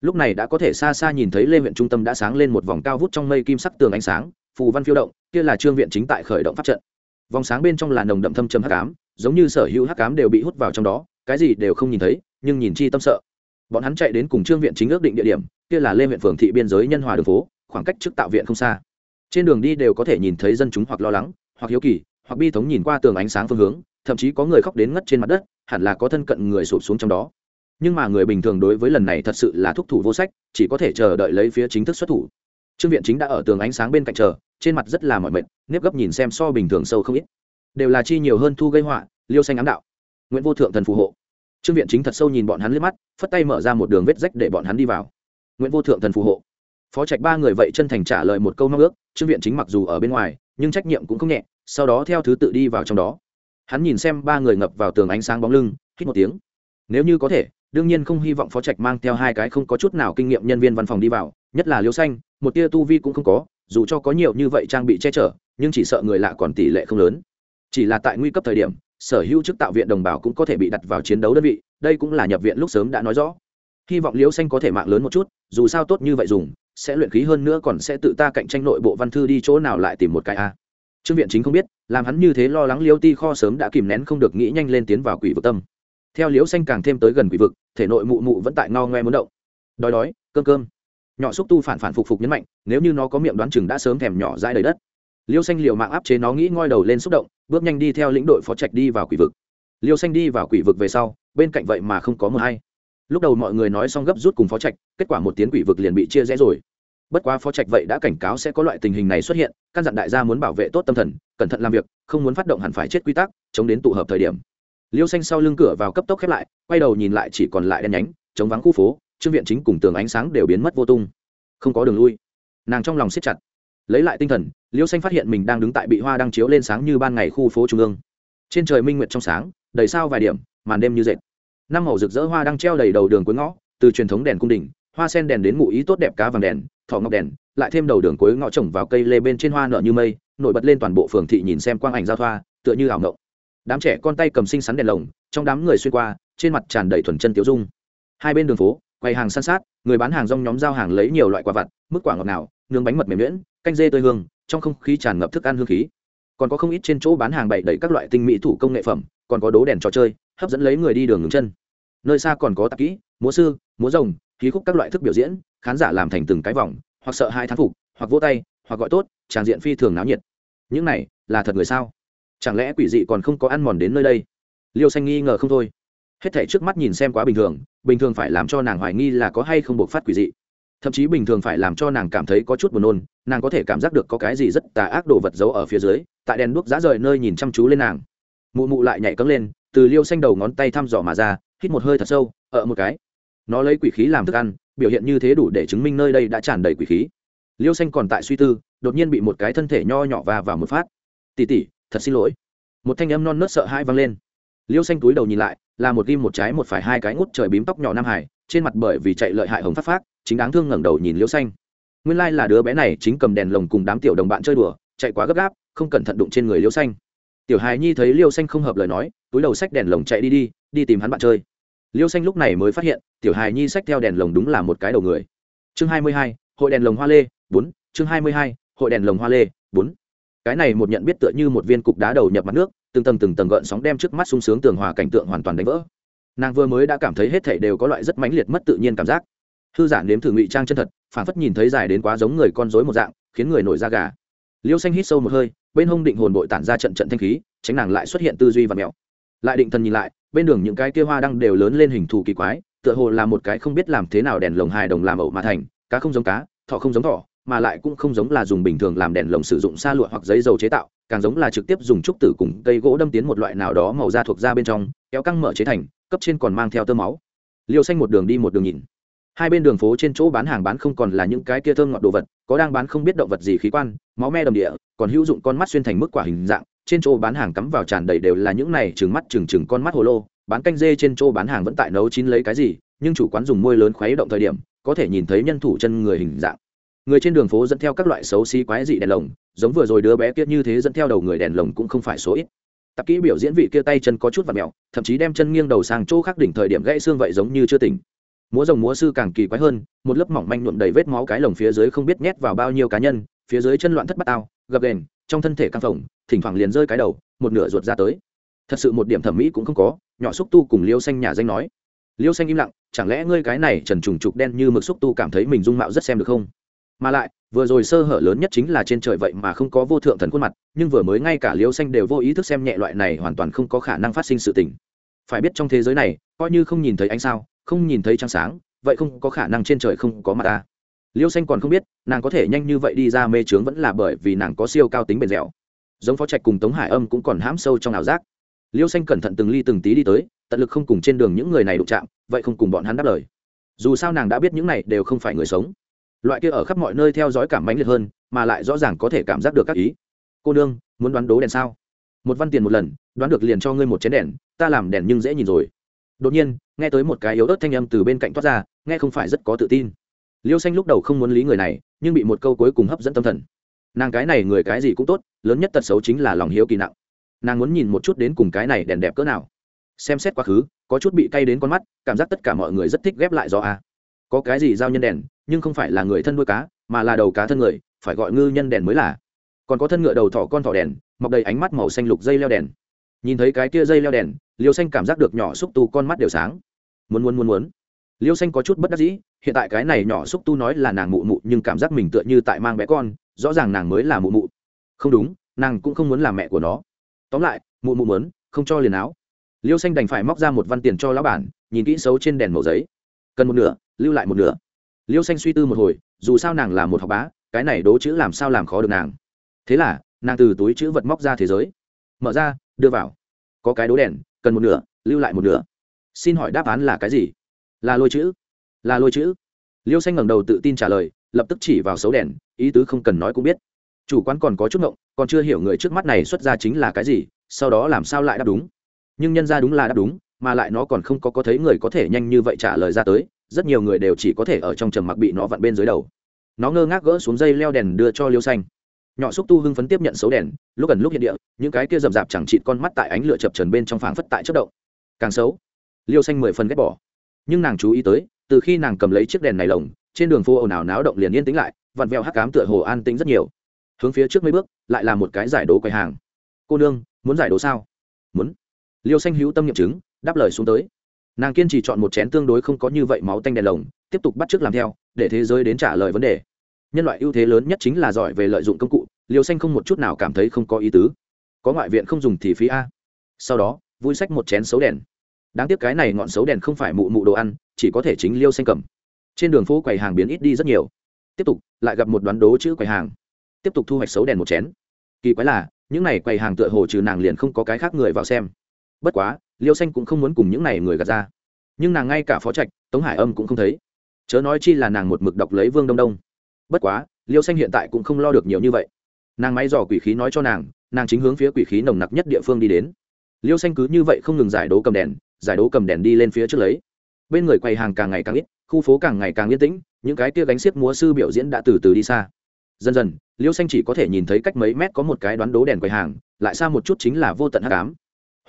Lúc này đã có thể xa xa nhìn thấy lê huyện trung tâm đã sáng lên một vòng cao vút trong mây kim sắc tường ánh sáng phù văn phiêu động, kia là trương viện chính tại khởi động pháp trận. Vòng sáng bên trong là nồng đậm thâm trầm hắc ám, giống như sở hữu hắc ám đều bị hút vào trong đó, cái gì đều không nhìn thấy, nhưng nhìn chi tâm sợ. Bọn hắn chạy đến cùng trương viện chính ước định địa điểm, kia là lê huyện phường thị biên giới nhân hòa đường phố, khoảng cách trước tạo viện không xa. Trên đường đi đều có thể nhìn thấy dân chúng hoặc lo lắng, hoặc hiếu kỳ, hoặc bi thống nhìn qua tường ánh sáng phương hướng, thậm chí có người khóc đến ngất trên mặt đất, hẳn là có thân cận người sụp xuống trong đó. Nhưng mà người bình thường đối với lần này thật sự là thúc thủ vô sách, chỉ có thể chờ đợi lấy phía chính thức xuất thủ trương viện chính đã ở tường ánh sáng bên cạnh chờ, trên mặt rất là mỏi mệt, nếp gấp nhìn xem so bình thường sâu không ít. Đều là chi nhiều hơn thu gây họa, liêu xanh ám đạo. Nguyễn vô thượng thần phù hộ. Trương viện chính thật sâu nhìn bọn hắn liếc mắt, phất tay mở ra một đường vết rách để bọn hắn đi vào. Nguyễn vô thượng thần phù hộ. Phó trạch ba người vậy chân thành trả lời một câu mong ước, trương viện chính mặc dù ở bên ngoài, nhưng trách nhiệm cũng không nhẹ, sau đó theo thứ tự đi vào trong đó. Hắn nhìn xem ba người ngập vào tường ánh sáng bóng lưng, hít một tiếng. Nếu như có thể, đương nhiên không hy vọng phó trạch mang theo hai cái không có chút nào kinh nghiệm nhân viên văn phòng đi vào nhất là liêu xanh, một tia tu vi cũng không có, dù cho có nhiều như vậy trang bị che chở, nhưng chỉ sợ người lạ còn tỷ lệ không lớn. Chỉ là tại nguy cấp thời điểm, sở hữu chức tạo viện đồng bào cũng có thể bị đặt vào chiến đấu đơn vị, đây cũng là nhập viện lúc sớm đã nói rõ. Hy vọng liêu xanh có thể mạng lớn một chút, dù sao tốt như vậy dùng, sẽ luyện khí hơn nữa còn sẽ tự ta cạnh tranh nội bộ văn thư đi chỗ nào lại tìm một cái a. Trương viện chính không biết, làm hắn như thế lo lắng liêu ti kho sớm đã kìm nén không được nghĩ nhanh lên tiến vào quỷ vực tâm. Theo liễu xanh càng thêm tới gần quỷ vực, thể nội mụ mụ vẫn tại ngao ngoe muốn động. Đói đói, cơm cơm nhỏ xúc tu phản phản phục phục nhấn mạnh, nếu như nó có miệng đoán chừng đã sớm thèm nhỏ dãi đầy đất. Liêu xanh liều mạng áp chế nó nghĩ ngoi đầu lên xúc động, bước nhanh đi theo lĩnh đội phó trạch đi vào quỷ vực. Liêu xanh đi vào quỷ vực về sau, bên cạnh vậy mà không có mờ hay. Lúc đầu mọi người nói xong gấp rút cùng phó trạch, kết quả một tiếng quỷ vực liền bị chia rẽ rồi. Bất quá phó trạch vậy đã cảnh cáo sẽ có loại tình hình này xuất hiện, căn dặn đại gia muốn bảo vệ tốt tâm thần, cẩn thận làm việc, không muốn phát động hẳn phải chết quy tắc, chống đến tụ hợp thời điểm. Liêu xanh sau lưng cửa vào cấp tốc khép lại, quay đầu nhìn lại chỉ còn lại đen nhánh chống vắng khu phố trương viện chính cùng tường ánh sáng đều biến mất vô tung. Không có đường lui. Nàng trong lòng siết chặt. Lấy lại tinh thần, liêu xanh phát hiện mình đang đứng tại bị hoa đang chiếu lên sáng như ban ngày khu phố trung ương. Trên trời minh nguyệt trong sáng, đầy sao vài điểm, màn đêm như dệt. Năm màu rực rỡ hoa đang treo đầy đầu đường cuối ngõ, từ truyền thống đèn cung đình hoa sen đèn đến ngụ ý tốt đẹp cá vàng đèn, thỏ ngọc đèn, lại thêm đầu đường cuối ngõ trồng vào cây lê bên trên hoa nở như mây, nổi bật lên toàn bộ phường thị nhìn xem quang ảnh giao thoa, tựa như ảo ngộng. Đám trẻ con tay cầm xinh xắn đèn lồng, trong đám người xuyên qua, trên mặt tràn đầy thuần chân tiểu dung. Hai bên đường phố quầy hàng san sát, người bán hàng rong nhóm giao hàng lấy nhiều loại quả vặt, mức quả ngọt nào, nướng bánh mật mềm nhuyễn, canh dê tươi hương, trong không khí tràn ngập thức ăn hương khí. Còn có không ít trên chỗ bán hàng bày đầy các loại tinh mỹ thủ công nghệ phẩm, còn có đố đèn trò chơi, hấp dẫn lấy người đi đường ngừng chân. Nơi xa còn có tạp kỹ, múa sư, múa rồng khí khúc các loại thức biểu diễn, khán giả làm thành từng cái vòng, hoặc sợ hai thán phục, hoặc vỗ tay, hoặc gọi tốt, tràng diện phi thường náo nhiệt. Những này là thật người sao? Chẳng lẽ quỷ dị còn không có ăn mòn đến nơi đây? Liêu xanh nghi ngờ không thôi hết thể trước mắt nhìn xem quá bình thường bình thường phải làm cho nàng hoài nghi là có hay không buộc phát quỷ dị. Thậm chí bình thường phải làm cho nàng cảm thấy có chút buồn nôn, nàng có thể cảm giác được có cái gì rất tà ác đồ vật giấu ở phía dưới, tại đèn đuốc giá rời nơi nhìn chăm chú lên nàng. Mụ mụ lại nhảy cấm lên, từ liêu xanh đầu ngón tay thăm dò mà ra, hít một hơi thật sâu ở một cái. Nó lấy quỷ khí làm thức ăn, biểu hiện như thế đủ để chứng minh nơi đây đã tràn đầy quỷ khí. Liêu xanh còn tại suy tư, đột nhiên bị một cái thân thể nho nhỏ và vào một phát. Tỉ tỉ thật xin lỗi. Một thanh âm non nớt sợ hai vang lên liêu xanh túi đầu nhìn lại, là một ghim một trái một phải hai cái ngút trời bím tóc nhỏ nam hải, trên mặt bởi vì chạy lợi hại hồng phát phát, chính đáng thương ngẩng đầu nhìn liêu xanh. Nguyên lai là đứa bé này chính cầm đèn lồng cùng đám tiểu đồng bạn chơi đùa, chạy quá gấp gáp, không cẩn thận đụng trên người liêu xanh. Tiểu hài nhi thấy liêu xanh không hợp lời nói, túi đầu xách đèn lồng chạy đi đi đi tìm hắn bạn chơi. Liêu xanh lúc này mới phát hiện, tiểu hài nhi xách theo đèn lồng đúng là một cái đầu người. Chương hai mươi hai, hội đèn lồng hoa lê, bốn, chương hai mươi hai, hội đèn lồng hoa lê, bốn cái này một nhận biết tựa như một viên cục đá đầu nhập mặt nước, từng tầng từng tầng gợn sóng đem trước mắt sung sướng tường hòa cảnh tượng hoàn toàn đánh vỡ. Nàng vừa mới đã cảm thấy hết thảy đều có loại rất mãnh liệt mất tự nhiên cảm giác. Thư giản nếm thử ngụy trang chân thật, phản phất nhìn thấy dài đến quá giống người con rối một dạng, khiến người nổi da gà. Liêu xanh hít sâu một hơi, bên hông định hồn bội tản ra trận trận thanh khí, tránh nàng lại xuất hiện tư duy và mèo lại định thần nhìn lại, bên đường những cái kia hoa đang đều lớn lên hình thù kỳ quái, tựa hồ là một cái không biết làm thế nào đèn lồng hài đồng làm ẩu mà thành, cá không giống cá thọ không giống thọ mà lại cũng không giống là dùng bình thường làm đèn lồng sử dụng sa lụa hoặc giấy dầu chế tạo, càng giống là trực tiếp dùng trúc tử cùng cây gỗ đâm tiến một loại nào đó màu da thuộc da bên trong, kéo căng mở chế thành, cấp trên còn mang theo tơ máu. Liêu xanh một đường đi một đường nhìn. Hai bên đường phố trên chỗ bán hàng bán không còn là những cái kia thơm ngọt đồ vật, có đang bán không biết động vật gì khí quan, máu me đầm địa, còn hữu dụng con mắt xuyên thành mức quả hình dạng, trên chỗ bán hàng cắm vào tràn đầy đều là những này trừng mắt trừng trừng con mắt hồ lô, bán canh dê trên chỗ bán hàng vẫn tại nấu chín lấy cái gì, nhưng chủ quán dùng môi lớn khuấy động thời điểm, có thể nhìn thấy nhân thủ chân người hình dạng người trên đường phố dẫn theo các loại xấu xí quái dị đèn lồng, giống vừa rồi đứa bé kia như thế dẫn theo đầu người đèn lồng cũng không phải số ít. Tập kỹ biểu diễn vị kia tay chân có chút và mèo, thậm chí đem chân nghiêng đầu sang chỗ khác đỉnh thời điểm gãy xương vậy giống như chưa tỉnh. Múa rồng múa sư càng kỳ quái hơn, một lớp mỏng manh nhuộm đầy vết máu cái lồng phía dưới không biết nhét vào bao nhiêu cá nhân, phía dưới chân loạn thất bát ao gập đèn trong thân thể căng phồng, thỉnh thoảng liền rơi cái đầu, một nửa ruột ra tới. Thật sự một điểm thẩm mỹ cũng không có, nhỏ xúc tu cùng liêu xanh nhà danh nói. Liêu xanh im lặng, chẳng lẽ ngươi cái này trần trùng trục đen như mực xúc tu cảm thấy mình dung mạo rất xem được không? Mà lại, vừa rồi sơ hở lớn nhất chính là trên trời vậy mà không có vô thượng thần khuôn mặt, nhưng vừa mới ngay cả liêu xanh đều vô ý thức xem nhẹ loại này hoàn toàn không có khả năng phát sinh sự tình. Phải biết trong thế giới này, coi như không nhìn thấy ánh sao, không nhìn thấy trăng sáng, vậy không có khả năng trên trời không có mặt ta. Liêu xanh còn không biết, nàng có thể nhanh như vậy đi ra mê trướng vẫn là bởi vì nàng có siêu cao tính bền dẻo. Giống phó trạch cùng tống hải âm cũng còn hãm sâu trong ảo giác. Liêu xanh cẩn thận từng ly từng tí đi tới, tận lực không cùng trên đường những người này đụng chạm, vậy không cùng bọn hắn đáp lời. Dù sao nàng đã biết những này đều không phải người sống loại kia ở khắp mọi nơi theo dõi cảm mãnh liệt hơn, mà lại rõ ràng có thể cảm giác được các ý. Cô nương, muốn đoán đố đèn sao? Một văn tiền một lần, đoán được liền cho ngươi một chén đèn, ta làm đèn nhưng dễ nhìn rồi. Đột nhiên, nghe tới một cái yếu ớt thanh âm từ bên cạnh toát ra, nghe không phải rất có tự tin. Liêu xanh lúc đầu không muốn lý người này, nhưng bị một câu cuối cùng hấp dẫn tâm thần. Nàng cái này người cái gì cũng tốt, lớn nhất tật xấu chính là lòng hiếu kỳ nặng. Nàng muốn nhìn một chút đến cùng cái này đèn đẹp cỡ nào. Xem xét quá khứ, có chút bị cay đến con mắt, cảm giác tất cả mọi người rất thích ghép lại do a có cái gì giao nhân đèn, nhưng không phải là người thân nuôi cá, mà là đầu cá thân người, phải gọi ngư nhân đèn mới là. Còn có thân ngựa đầu thỏ con thỏ đèn, mọc đầy ánh mắt màu xanh lục dây leo đèn. Nhìn thấy cái kia dây leo đèn, liêu xanh cảm giác được nhỏ xúc tu con mắt đều sáng. Muốn muốn muốn muốn. Liêu xanh có chút bất đắc dĩ, hiện tại cái này nhỏ xúc tu nói là nàng mụ mụ, nhưng cảm giác mình tựa như tại mang bé con, rõ ràng nàng mới là mụ mụ. Không đúng, nàng cũng không muốn làm mẹ của nó. Tóm lại, mụ mụ muốn, không cho liền áo. Liêu xanh đành phải móc ra một văn tiền cho lão bản, nhìn kỹ xấu trên đèn màu giấy. Cần một nửa lưu lại một nửa. Liêu xanh suy tư một hồi, dù sao nàng là một học bá, cái này đố chữ làm sao làm khó được nàng. Thế là, nàng từ túi chữ vật móc ra thế giới. Mở ra, đưa vào. Có cái đố đèn, cần một nửa, lưu lại một nửa. Xin hỏi đáp án là cái gì? Là lôi chữ. Là lôi chữ. Liêu xanh ngẩng đầu tự tin trả lời, lập tức chỉ vào xấu đèn, ý tứ không cần nói cũng biết. Chủ quán còn có chút ngộng, còn chưa hiểu người trước mắt này xuất ra chính là cái gì, sau đó làm sao lại đáp đúng. Nhưng nhân ra đúng là đáp đúng, mà lại nó còn không có có thấy người có thể nhanh như vậy trả lời ra tới rất nhiều người đều chỉ có thể ở trong trầm mặc bị nó vặn bên dưới đầu. Nó ngơ ngác gỡ xuống dây leo đèn đưa cho liêu xanh. Nhỏ xúc tu hưng phấn tiếp nhận xấu đèn, lúc gần lúc hiện địa, những cái kia rậm rạp chẳng chịt con mắt tại ánh lửa chập trần bên trong phảng phất tại chất động. Càng xấu, liêu xanh mười phần ghét bỏ. Nhưng nàng chú ý tới, từ khi nàng cầm lấy chiếc đèn này lồng, trên đường phố ồn ào náo động liền yên tĩnh lại, vặn vẹo hắc cám tựa hồ an tĩnh rất nhiều. Hướng phía trước mấy bước, lại là một cái giải đố quầy hàng. Cô nương, muốn giải đố sao? Muốn. Liêu xanh hữu tâm nghiệm chứng, đáp lời xuống tới nàng kiên trì chọn một chén tương đối không có như vậy máu tanh đèn lồng, tiếp tục bắt t r ư ớ c làm theo, để thế giới đến trả lời vấn đề. Nhân loại ưu thế lớn nhất chính là giỏi về lợi dụng công cụ liều xanh không một chút nào cảm thấy không có ý tứ. Có ngoại viện không dùng thì phí a. Sau đó, vui sách một chén xấu đèn. Đáng tiếc cái này ngọn xấu đèn không phải mụ mụ đồ ăn, chỉ có thể chính liêu xanh cầm. Trên đường phố quầy hàng biến ít đi rất nhiều. Tiếp tục, lại gặp một đoán đố chữ quầy hàng. Tiếp tục thu hoạch xấu đèn một chén. Kỳ quái là, những này quầy hàng tựa hồ trừ nàng liền không có cái khác người vào xem. Bất quá liêu xanh cũng không muốn cùng những này người gạt ra. Nhưng nàng ngay cả phó trạch, tống hải âm cũng không thấy. Chớ nói chi là nàng một mực đọc lấy vương đông đông. Bất quá, liêu xanh hiện tại cũng không lo được nhiều như vậy. Nàng máy dò quỷ khí nói cho nàng nàng chính hướng phía quỷ khí nồng nặc nhất địa phương đi đến. Liêu xanh cứ như vậy không ngừng giải đố cầm đèn, giải đố cầm đèn đi lên phía trước lấy. Bên người quầy hàng càng ngày càng ít, khu phố càng ngày càng yên tĩnh, những cái kia gánh xiếc múa sư biểu diễn đã từ từ đi xa. Dần dần, liêu xanh chỉ có thể nhìn thấy cách mấy mét có một cái đoán đố đèn quầy hàng, lại xa một chút chính là vô tận hát cám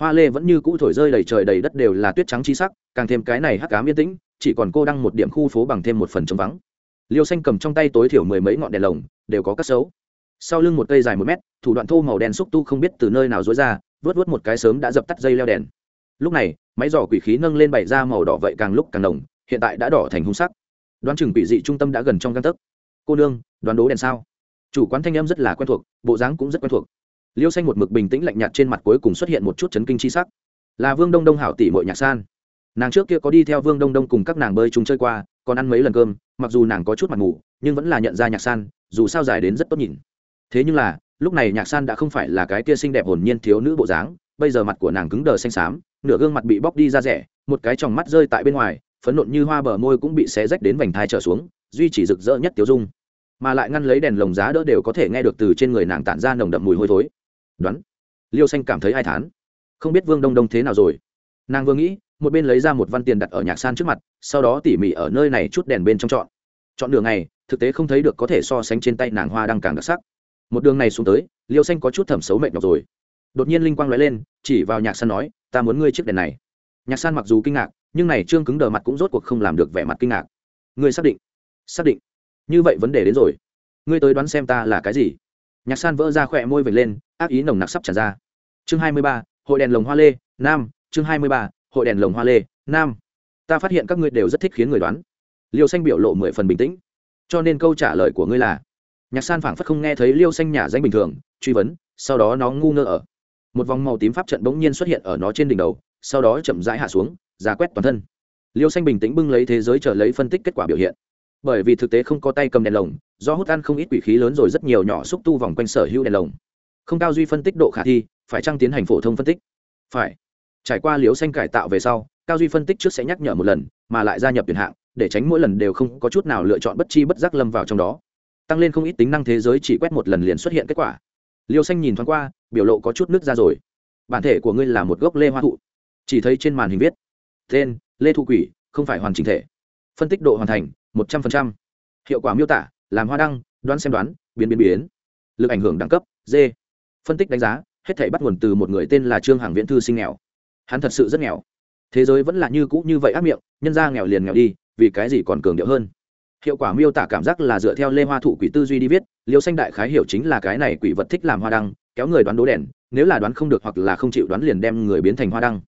hoa lê vẫn như cũ thổi rơi đầy trời đầy đất đều là tuyết trắng chi sắc, càng thêm cái này hắc cám yên tĩnh, chỉ còn cô đăng một điểm khu phố bằng thêm một phần trống vắng. Liêu xanh cầm trong tay tối thiểu mười mấy ngọn đèn lồng, đều có cất xấu. Sau lưng một cây dài một mét, thủ đoạn thô màu đen xúc tu không biết từ nơi nào dối ra, vớt vớt một cái sớm đã dập tắt dây leo đèn. Lúc này, máy giỏ quỷ khí nâng lên bảy da màu đỏ vậy càng lúc càng nồng, hiện tại đã đỏ thành hung sắc. Đoán chừng quỷ dị trung tâm đã gần trong găng tấc. Cô nương, đoán đố đèn sao? Chủ quán thanh em rất là quen thuộc, bộ dáng cũng rất quen thuộc liêu xanh một mực bình tĩnh lạnh nhạt trên mặt cuối cùng xuất hiện một chút chấn kinh c h i sắc. Là vương đông đông hảo tỷ mội nhạc san. Nàng trước kia có đi theo vương đông đông cùng các nàng bơi chung chơi qua, còn ăn mấy lần cơm, mặc dù nàng có chút mặt ngủ nhưng vẫn là nhận ra nhạc san, dù sao dài đến rất tốt nhìn. Thế nhưng là, lúc này nhạc san đã không phải là cái kia xinh đẹp hồn nhiên thiếu nữ bộ dáng, bây giờ mặt của nàng cứng đờ xanh xám, nửa gương mặt bị bóc đi ra rẻ, một cái tròng mắt rơi tại bên ngoài, phấn nộn như hoa bờ môi cũng bị xé rách đến vành thai trở xuống, duy chỉ rực rỡ nhất tiêu dung. Mà lại ngăn lấy đèn lồng giá đỡ đều có thể nghe được từ trên người nàng tản ra nồng đậm mùi hôi thối đoán. Liêu xanh cảm thấy ai thán. Không biết vương đông đông thế nào rồi. Nàng vừa nghĩ, một bên lấy ra một văn tiền đặt ở nhạc san trước mặt, sau đó tỉ mỉ ở nơi này chút đèn bên trong chọn. Chọn đường này thực tế không thấy được có thể so sánh trên tay nàng hoa đang càng đặc sắc. Một đường này xuống tới, liêu xanh có chút thẩm xấu mệt nhọc rồi. Đột nhiên linh quang nói lên, chỉ vào nhạc san nói, ta muốn ngươi chiếc đèn này. Nhạc san mặc dù kinh ngạc, nhưng này trương cứng đờ mặt cũng rốt cuộc không làm được vẻ mặt kinh ngạc. Ngươi xác định xác định. Như vậy vấn đề đến rồi. Ngươi tới đoán xem ta là cái gì? Nhạc san vỡ ra khỏe môi vệt lên, ác ý nồng nặc sắp tràn ra. Chương hai mươi ba, hội đèn lồng hoa lê, nam. Chương hai mươi ba, hội đèn lồng hoa lê, nam. Ta phát hiện các ngươi đều rất thích khiến người đoán. Liêu xanh biểu lộ mười phần bình tĩnh. Cho nên câu trả lời của ngươi là, nhạc san phảng phất không nghe thấy liêu xanh nhả danh bình thường, truy vấn, sau đó nó ngu ngơ ở. Một vòng màu tím pháp trận bỗng nhiên xuất hiện ở nó trên đỉnh đầu, sau đó chậm rãi hạ xuống giá quét toàn thân. Liêu xanh bình tĩnh bưng lấy thế giới trở lấy phân tích kết quả biểu hiện bởi vì thực tế không có tay cầm đèn lồng, do hút ăn không ít quỷ khí lớn rồi rất nhiều nhỏ xúc tu vòng quanh sở hữu đèn lồng. Không cao duy phân tích độ khả thi, phải chăng tiến hành phổ thông phân tích? Phải. Trải qua liều xanh cải tạo về sau, cao duy phân tích trước sẽ nhắc nhở một lần, mà lại gia nhập tuyển hạng, để tránh mỗi lần đều không có chút nào lựa chọn bất chi bất giác lâm vào trong đó. Tăng lên không ít tính năng thế giới chỉ quét một lần liền xuất hiện kết quả. Liêu xanh nhìn thoáng qua, biểu lộ có chút nước ra rồi. Bản thể của ngươi là một gốc lê hoa thụ. Chỉ thấy trên màn hình viết, tên, lê thụ quỷ, không phải hoàn chỉnh thể. Phân tích độ hoàn thành một trăm linh hiệu quả miêu tả, làm hoa đăng, đoán xem đoán, biến biến biến. Lực ảnh hưởng đẳng cấp, d. Phân tích đánh giá, hết thể bắt nguồn từ một người tên là trương hàng viễn thư sinh nghèo. Hắn thật sự rất nghèo. Thế giới vẫn là như cũ như vậy ác miệng, nhân ra nghèo liền nghèo đi, vì cái gì còn cường điệu hơn? Hiệu quả miêu tả cảm giác là dựa theo lê hoa thụ quỷ tư duy đi viết, liêu xanh đại khái hiểu chính là cái này quỷ vật thích làm hoa đăng, kéo người đoán đố đèn, nếu là đoán không được hoặc là không chịu đoán liền đem người biến thành hoa đăng.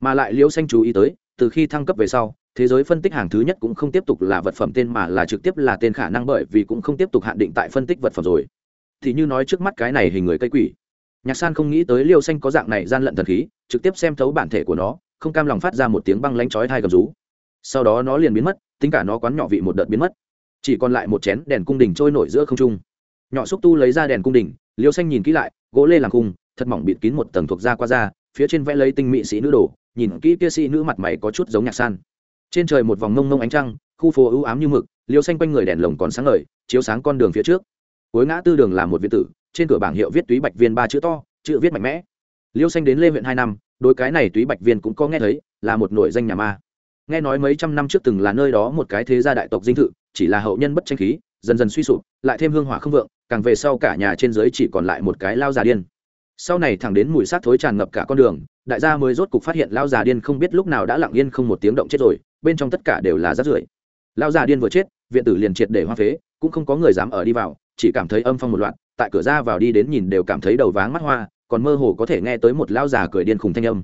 Mà lại liêu xanh chú ý tới, từ khi thăng cấp về sau thế giới phân tích hàng thứ nhất cũng không tiếp tục là vật phẩm tên mà là trực tiếp là tên khả năng bởi vì cũng không tiếp tục hạn định tại phân tích vật phẩm rồi. Thì như nói trước mắt cái này hình người cây quỷ. Nhạc san không nghĩ tới liêu xanh có dạng này gian lận thần khí, trực tiếp xem thấu bản thể của nó, không cam lòng phát ra một tiếng băng lanh chói thai gầm rú. Sau đó nó liền biến mất, tính cả nó quán nhỏ vị một đợt biến mất. Chỉ còn lại một chén đèn cung đình trôi nổi giữa không trung. Nhỏ xúc tu lấy ra đèn cung đình, liêu xanh nhìn kỹ lại, gỗ lê làm cung, thật mỏng bịt kín một tầng thuộc da qua da, phía trên vẽ lấy tinh mỹ sĩ nữ đồ, nhìn kỹ kia sĩ nữ mặt mày có chút giống nhạc san trên trời một vòng mông mông ánh trăng, khu phố ưu ám như mực, liêu xanh quanh người đèn lồng còn sáng ngời, chiếu sáng con đường phía trước. Cuối ngã tư đường là một viện tử, trên cửa bảng hiệu viết túy bạch viên ba chữ to, chữ viết mạnh mẽ. Liêu xanh đến lê huyện hai năm đôi cái này túy bạch viên cũng có nghe thấy, là một nội danh nhà ma. Nghe nói mấy trăm năm trước từng là nơi đó một cái thế gia đại tộc dinh thự, chỉ là hậu nhân bất tranh khí, dần dần suy sụp, lại thêm hương hỏa không vượng, càng về sau cả nhà trên dưới chỉ còn lại một cái lao già điên. Sau này thẳng đến mùi xác thối tràn ngập cả con đường, đại gia mới rốt cục phát hiện lao già điên không biết lúc nào đã lặng yên không một tiếng động chết rồi bên trong tất cả đều là rác rưởi. Lão già điên vừa chết, viện tử liền triệt để hoa phế, cũng không có người dám ở đi vào, chỉ cảm thấy âm phong một loạt, tại cửa ra vào đi đến nhìn đều cảm thấy đầu váng mắt hoa, còn mơ hồ có thể nghe tới một lão già cười điên khùng thanh âm.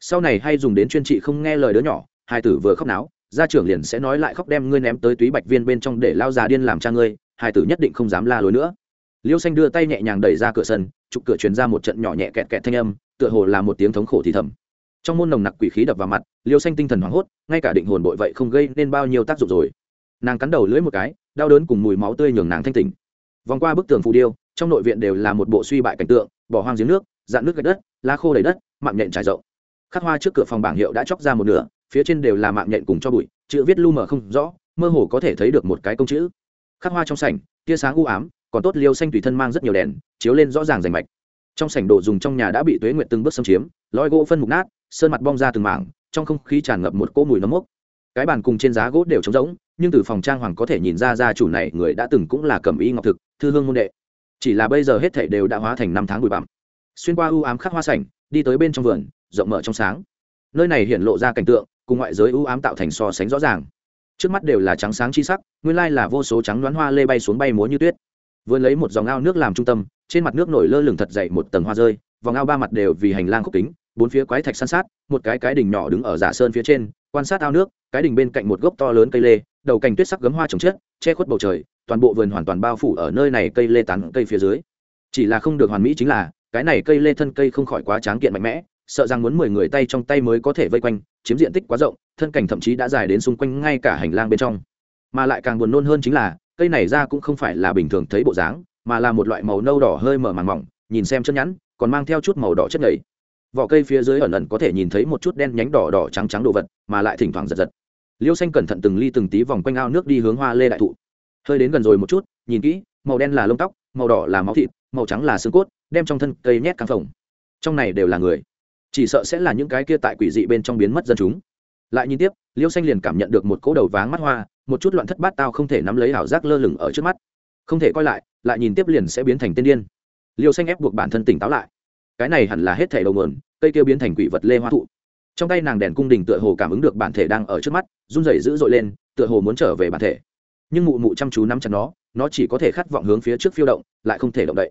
Sau này hay dùng đến chuyên trị không nghe lời đứa nhỏ, hai tử vừa khóc náo, gia trưởng liền sẽ nói lại khóc đem ngươi ném tới túy bạch viên bên trong để lao già điên làm cha ngươi, hai tử nhất định không dám la lối nữa. Liêu xanh đưa tay nhẹ nhàng đẩy ra cửa sân trục cửa truyền ra một trận nhỏ nhẹ kẹt kẹt thanh âm, tựa hồ là một tiếng thống khổ thì thầm trong môn nồng nặc quỷ khí đập vào mặt, liêu xanh tinh thần hoảng hốt, ngay cả định hồn bội vậy không gây nên bao nhiêu tác dụng rồi. Nàng cắn đầu lưỡi một cái, đau đớn cùng mùi máu tươi nhường nàng thanh tỉnh. Vòng qua bức tường phù điêu, trong nội viện đều là một bộ suy bại cảnh tượng, bỏ hoang giếng nước, dạn nước gạch đất, lá khô đầy đất, mạng nhện trải rộng. Khắc hoa trước cửa phòng bảng hiệu đã chóc ra một nửa, phía trên đều là mạng nhện cùng cho bụi, chữ viết lu mờ không rõ, mơ hồ có thể thấy được một cái công chữ. Khắc hoa trong sảnh, tia sáng u ám, còn tốt liêu xanh tùy thân mang rất nhiều đèn, chiếu lên rõ ràng rành mạch. Trong sảnh đồ dùng trong nhà đã bị tuế nguyện từng bước xâm chiếm lói gỗ phân mục nát sơn mặt bong ra từng mảng, trong không khí tràn ngập một cỗ mùi nấm mốc. Cái bàn cùng trên giá gỗ đều trống rỗng, nhưng từ phòng trang hoàng có thể nhìn ra gia chủ này người đã từng cũng là cẩm y ngọc thực, thư hương môn đệ. Chỉ là bây giờ hết thảy đều đã hóa thành năm tháng bụi bặm. Xuyên qua u ám khắc hoa sảnh, đi tới bên trong vườn, rộng mở trong sáng. Nơi này hiện lộ ra cảnh tượng, cùng ngoại giới u ám tạo thành so sánh rõ ràng. Trước mắt đều là trắng sáng chi sắc, nguyên lai là vô số trắng đoán hoa lê bay xuống bay múa như tuyết. Vươn lấy một dòng ao nước làm trung tâm, trên mặt nước nổi lơ lửng thật dậy một tầng hoa rơi, vòng ao ba mặt đều vì hành lang khúc kính bốn phía quái thạch san sát, một cái cái đỉnh nhỏ đứng ở giả sơn phía trên, quan sát ao nước, cái đỉnh bên cạnh một gốc to lớn cây lê, đầu cành tuyết sắc gấm hoa trồng chết che khuất bầu trời, toàn bộ vườn hoàn toàn bao phủ ở nơi này cây lê tán cây phía dưới. Chỉ là không được hoàn mỹ chính là, cái này cây lê thân cây không khỏi quá tráng kiện mạnh mẽ, sợ rằng muốn mười người tay trong tay mới có thể vây quanh, chiếm diện tích quá rộng, thân cảnh thậm chí đã dài đến xung quanh ngay cả hành lang bên trong. Mà lại càng buồn nôn hơn chính là, cây này ra cũng không phải là bình thường thấy bộ dáng, mà là một loại màu nâu đỏ hơi mở màng mỏng, nhìn xem chân nhẵn, còn mang theo chút màu đỏ chất nhầy vỏ cây phía dưới ẩn ẩn có thể nhìn thấy một chút đen nhánh đỏ đỏ trắng trắng đồ vật, mà lại thỉnh thoảng giật giật. Liêu xanh cẩn thận từng ly từng tí vòng quanh ao nước đi hướng hoa lê đại thụ. Hơi đến gần rồi một chút, nhìn kỹ, màu đen là lông tóc, màu đỏ là máu thịt, màu trắng là xương cốt, đem trong thân cây nhét căng phồng. Trong này đều là người. Chỉ sợ sẽ là những cái kia tại quỷ dị bên trong biến mất dân chúng. Lại nhìn tiếp, liêu xanh liền cảm nhận được một cỗ đầu váng mắt hoa, một chút loạn thất bát tao không thể nắm lấy ảo giác lơ lửng ở trước mắt. Không thể coi lại lại nhìn tiếp liền sẽ biến thành tiên điên. Liêu xanh ép buộc bản thân tỉnh táo lại cái này hẳn là hết thể đầu mườn, cây kia biến thành quỷ vật lê hoa thụ. Trong tay nàng đèn cung đình tựa hồ cảm ứng được bản thể đang ở trước mắt, run rẩy dữ dội lên, tựa hồ muốn trở về bản thể. Nhưng mụ mụ chăm chú nắm chặt nó nó chỉ có thể khát vọng hướng phía trước phiêu động, lại không thể động đậy.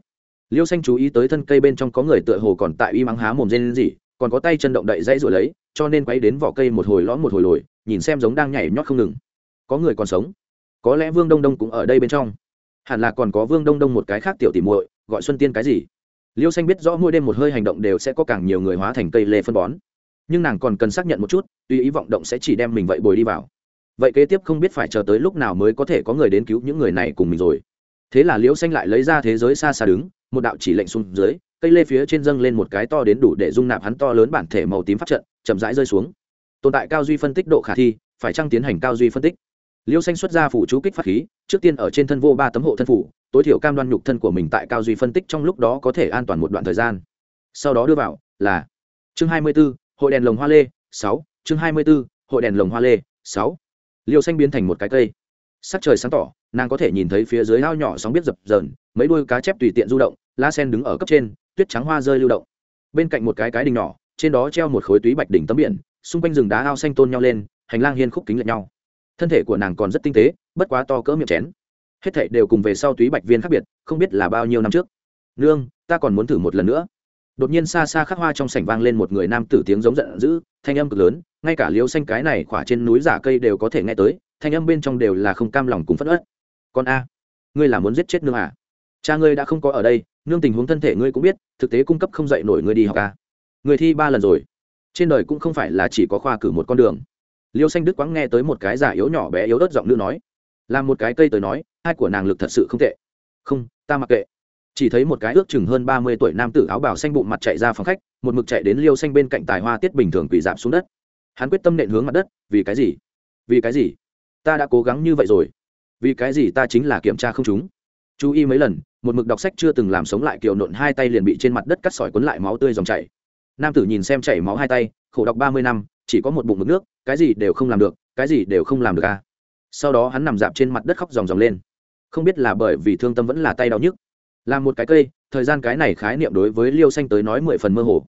Liêu xanh chú ý tới thân cây bên trong có người tựa hồ còn tại uy mắng há mồm rên gì còn có tay chân động đậy dãy rồi lấy, cho nên quay đến vỏ cây một hồi lõm một hồi lồi, nhìn xem giống đang nhảy nhót không ngừng. Có người còn sống. Có lẽ vương đông đông cũng ở đây bên trong. Hẳn là còn có vương đông đông một cái khác tiểu tỉ muội, gọi xuân tiên cái gì? Liêu xanh biết rõ mỗi đêm một hơi hành động đều sẽ có càng nhiều người hóa thành cây lê phân bón. Nhưng nàng còn cần xác nhận một chút tuy ý vọng động sẽ chỉ đem mình vậy bồi đi vào. Vậy kế tiếp không biết phải chờ tới lúc nào mới có thể có người đến cứu những người này cùng mình rồi. Thế là liễu xanh lại lấy ra thế giới xa xa đứng, một đạo chỉ lệnh xuống dưới, cây lê phía trên dâng lên một cái to đến đủ để dung nạp hắn to lớn bản thể màu tím phát trận, chậm rãi rơi xuống. Tồn tại cao duy phân tích độ khả thi, phải chăng tiến hành cao duy phân tích? Liêu xanh xuất ra phủ chú kích phát khí trước tiên ở trên thân vô ba tấm hộ thân phủ tối thiểu cam đoan nhục thân của mình tại cao duy phân tích trong lúc đó có thể an toàn một đoạn thời gian. Sau đó đưa vào là chương hai mươi 24, hội đèn lồng hoa lê sáu chương hai mươi 24, hội đèn lồng hoa lê sáu. Liêu xanh biến thành một cái cây. Sắc trời sáng tỏ nàng có thể nhìn thấy phía dưới ao nhỏ sóng biết dập dờn mấy đuôi cá chép tùy tiện du động lá sen đứng ở cấp trên tuyết trắng hoa rơi lưu động. Bên cạnh một cái cái đình nhỏ trên đó treo một khối túy bạch đỉnh tấm biển xung quanh rừng đá ao xanh tôn nhau lên hành lang hiên khúc kính lệch nhau thân thể của nàng còn rất tinh tế, bất quá to cỡ miệng chén. Hết thảy đều cùng về sau túy bạch viên khác biệt, không biết là bao nhiêu năm trước. Nương, ta còn muốn thử một lần nữa. Đột nhiên xa xa khắc hoa trong sảnh vang lên một người nam tử tiếng giống giận dữ, thanh âm cực lớn, ngay cả liêu xanh cái này khỏa trên núi giả cây đều có thể nghe tới, thanh âm bên trong đều là không cam lòng cùng phất ớt con a, ngươi là muốn giết chết nương à? Cha ngươi đã không có ở đây, nương tình huống thân thể ngươi cũng biết, thực tế cung cấp không dạy nổi ngươi đi học à? a người thi ba lần rồi, trên đời cũng không phải là chỉ có khoa cử một con đường liêu xanh đức quãng nghe tới một cái giả yếu nhỏ bé yếu ớt giọng nữ nói. Là một cái cây tới nói, hai của nàng lực thật sự không tệ. Không, ta mặc kệ. Chỉ thấy một cái ước chừng hơn ba mươi tuổi nam tử áo bào xanh bụng mặt chạy ra phòng khách, một mực chạy đến liêu xanh bên cạnh tài hoa tiết bình thường quỳ giảm xuống đất. Hắn quyết tâm nện hướng mặt đất, vì cái gì? Vì cái gì? Ta đã cố gắng như vậy rồi. Vì cái gì ta chính là kiểm tra không chúng chú ý mấy lần, một mực đọc sách chưa từng làm sống lại kiều nộn hai tay liền bị trên mặt đất cắt sỏi cuốn lại máu tươi dòng chảy. Nam tử nhìn xem chảy máu hai tay, khổ đọc ba mươi năm chỉ có một bụng mực nước, cái gì đều không làm được, cái gì đều không làm được à. Sau đó hắn nằm dạp trên mặt đất khóc ròng ròng lên. Không biết là bởi vì thương tâm vẫn là tay đau nhức. Là một cái cây, thời gian cái này khái niệm đối với liêu xanh tới nói mười phần mơ hồ.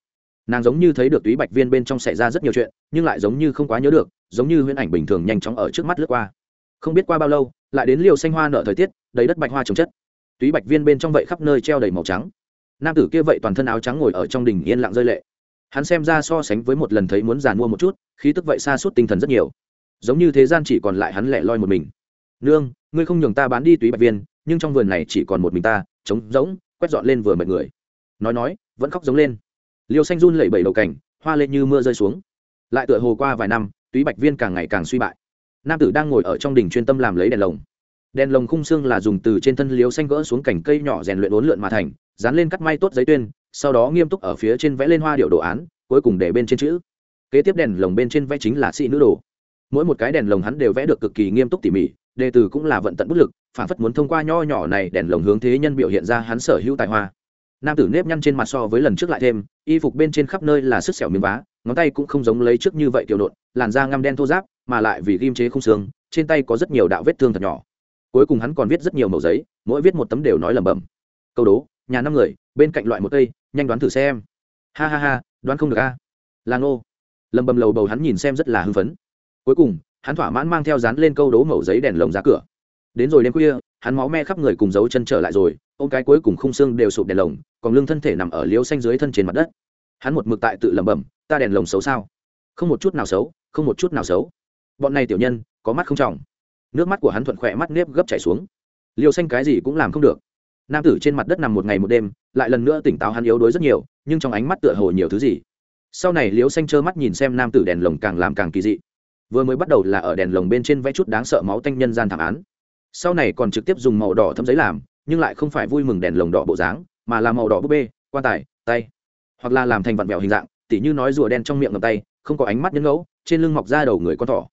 Nàng giống như thấy được túy bạch viên bên trong xảy ra rất nhiều chuyện, nhưng lại giống như không quá nhớ được, giống như huyễn ảnh bình thường nhanh chóng ở trước mắt lướt qua. Không biết qua bao lâu, lại đến liêu xanh hoa nở thời tiết, đầy đất bạch hoa trồng chất. Túy bạch viên bên trong vậy khắp nơi treo đầy màu trắng. Nam tử kia vậy toàn thân áo trắng ngồi ở trong đình yên lặng rơi lệ hắn xem ra so sánh với một lần thấy muốn giàn mua một chút, khí tức vậy xa suốt tinh thần rất nhiều. Giống như thế gian chỉ còn lại hắn lẻ loi một mình. Nương, ngươi không nhường ta bán đi túy bạch viên, nhưng trong vườn này chỉ còn một mình ta, trống rỗng, quét dọn lên vừa mệt người. Nói nói, vẫn khóc giống lên. Liêu xanh run lẩy bẩy đầu cảnh, hoa lên như mưa rơi xuống. Lại tựa hồ qua vài năm, túy bạch viên càng ngày càng suy bại. Nam tử đang ngồi ở trong đình chuyên tâm làm lấy đèn lồng. Đèn lồng khung xương là dùng từ trên thân liều xanh gỡ xuống cành cây nhỏ rèn luyện uốn lượn mà thành, dán lên cắt may tốt giấy tuyên sau đó nghiêm túc ở phía trên vẽ lên hoa điệu đồ án, cuối cùng để bên trên chữ. Kế tiếp đèn lồng bên trên vẽ chính là sĩ nữ đồ. Mỗi một cái đèn lồng hắn đều vẽ được cực kỳ nghiêm túc tỉ mỉ, đề từ cũng là vận tận bút lực, phản phất muốn thông qua nho nhỏ này đèn lồng hướng thế nhân biểu hiện ra hắn sở hữu tài hoa. Nam tử nếp nhăn trên mặt so với lần trước lại thêm, y phục bên trên khắp nơi là sức xẻo miếng vá, ngón tay cũng không giống lấy trước như vậy tiểu nộn làn da ngăm đen thô giáp mà lại vì ghim chế không xương, trên tay có rất nhiều đạo vết thương thật nhỏ. Cuối cùng hắn còn viết rất nhiều màu giấy, mỗi viết một tấm đều nói lẩm bẩm. Câu đố, nhà năm người, bên cạnh loại một cây nhanh đoán thử xem. Ha ha ha, đoán không được a. À? là ngô. Lầm bầm lầu bầu hắn nhìn xem rất là hưng phấn. Cuối cùng, hắn thỏa mãn mang theo dán lên câu đố mẩu giấy đèn lồng ra cửa. Đến rồi đêm khuya, hắn máu me khắp người cùng dấu chân trở lại rồi ô cái cuối cùng khung xương đều sụp đèn lồng, còn lưng thân thể nằm ở liếu xanh dưới thân trên mặt đất. Hắn một mực tại tự lẩm bẩm, ta đèn lồng xấu sao? Không một chút nào xấu, không một chút nào xấu. Bọn này tiểu nhân, có mắt không trọng. Nước mắt của hắn thuận khỏe mắt nếp gấp chảy xuống. Liều xanh cái gì cũng làm không được nam tử trên mặt đất nằm một ngày một đêm, lại lần nữa tỉnh táo hắn yếu đuối rất nhiều, nhưng trong ánh mắt tựa hồ nhiều thứ gì. Sau này liếu xanh trơ mắt nhìn xem nam tử đèn lồng càng làm càng kỳ dị. Vừa mới bắt đầu là ở đèn lồng bên trên vẽ chút đáng sợ máu tanh nhân gian thảm án. Sau này còn trực tiếp dùng màu đỏ thấm giấy làm, nhưng lại không phải vui mừng đèn lồng đỏ bộ dáng, mà là màu đỏ búp bê, quan tài, tay. Hoặc là làm thành vặn vẹo hình dạng, tỉ như nói rùa đen trong miệng ngầm tay, không có ánh mắt nhân ngẫu trên lưng mọc ra đầu người con thỏ.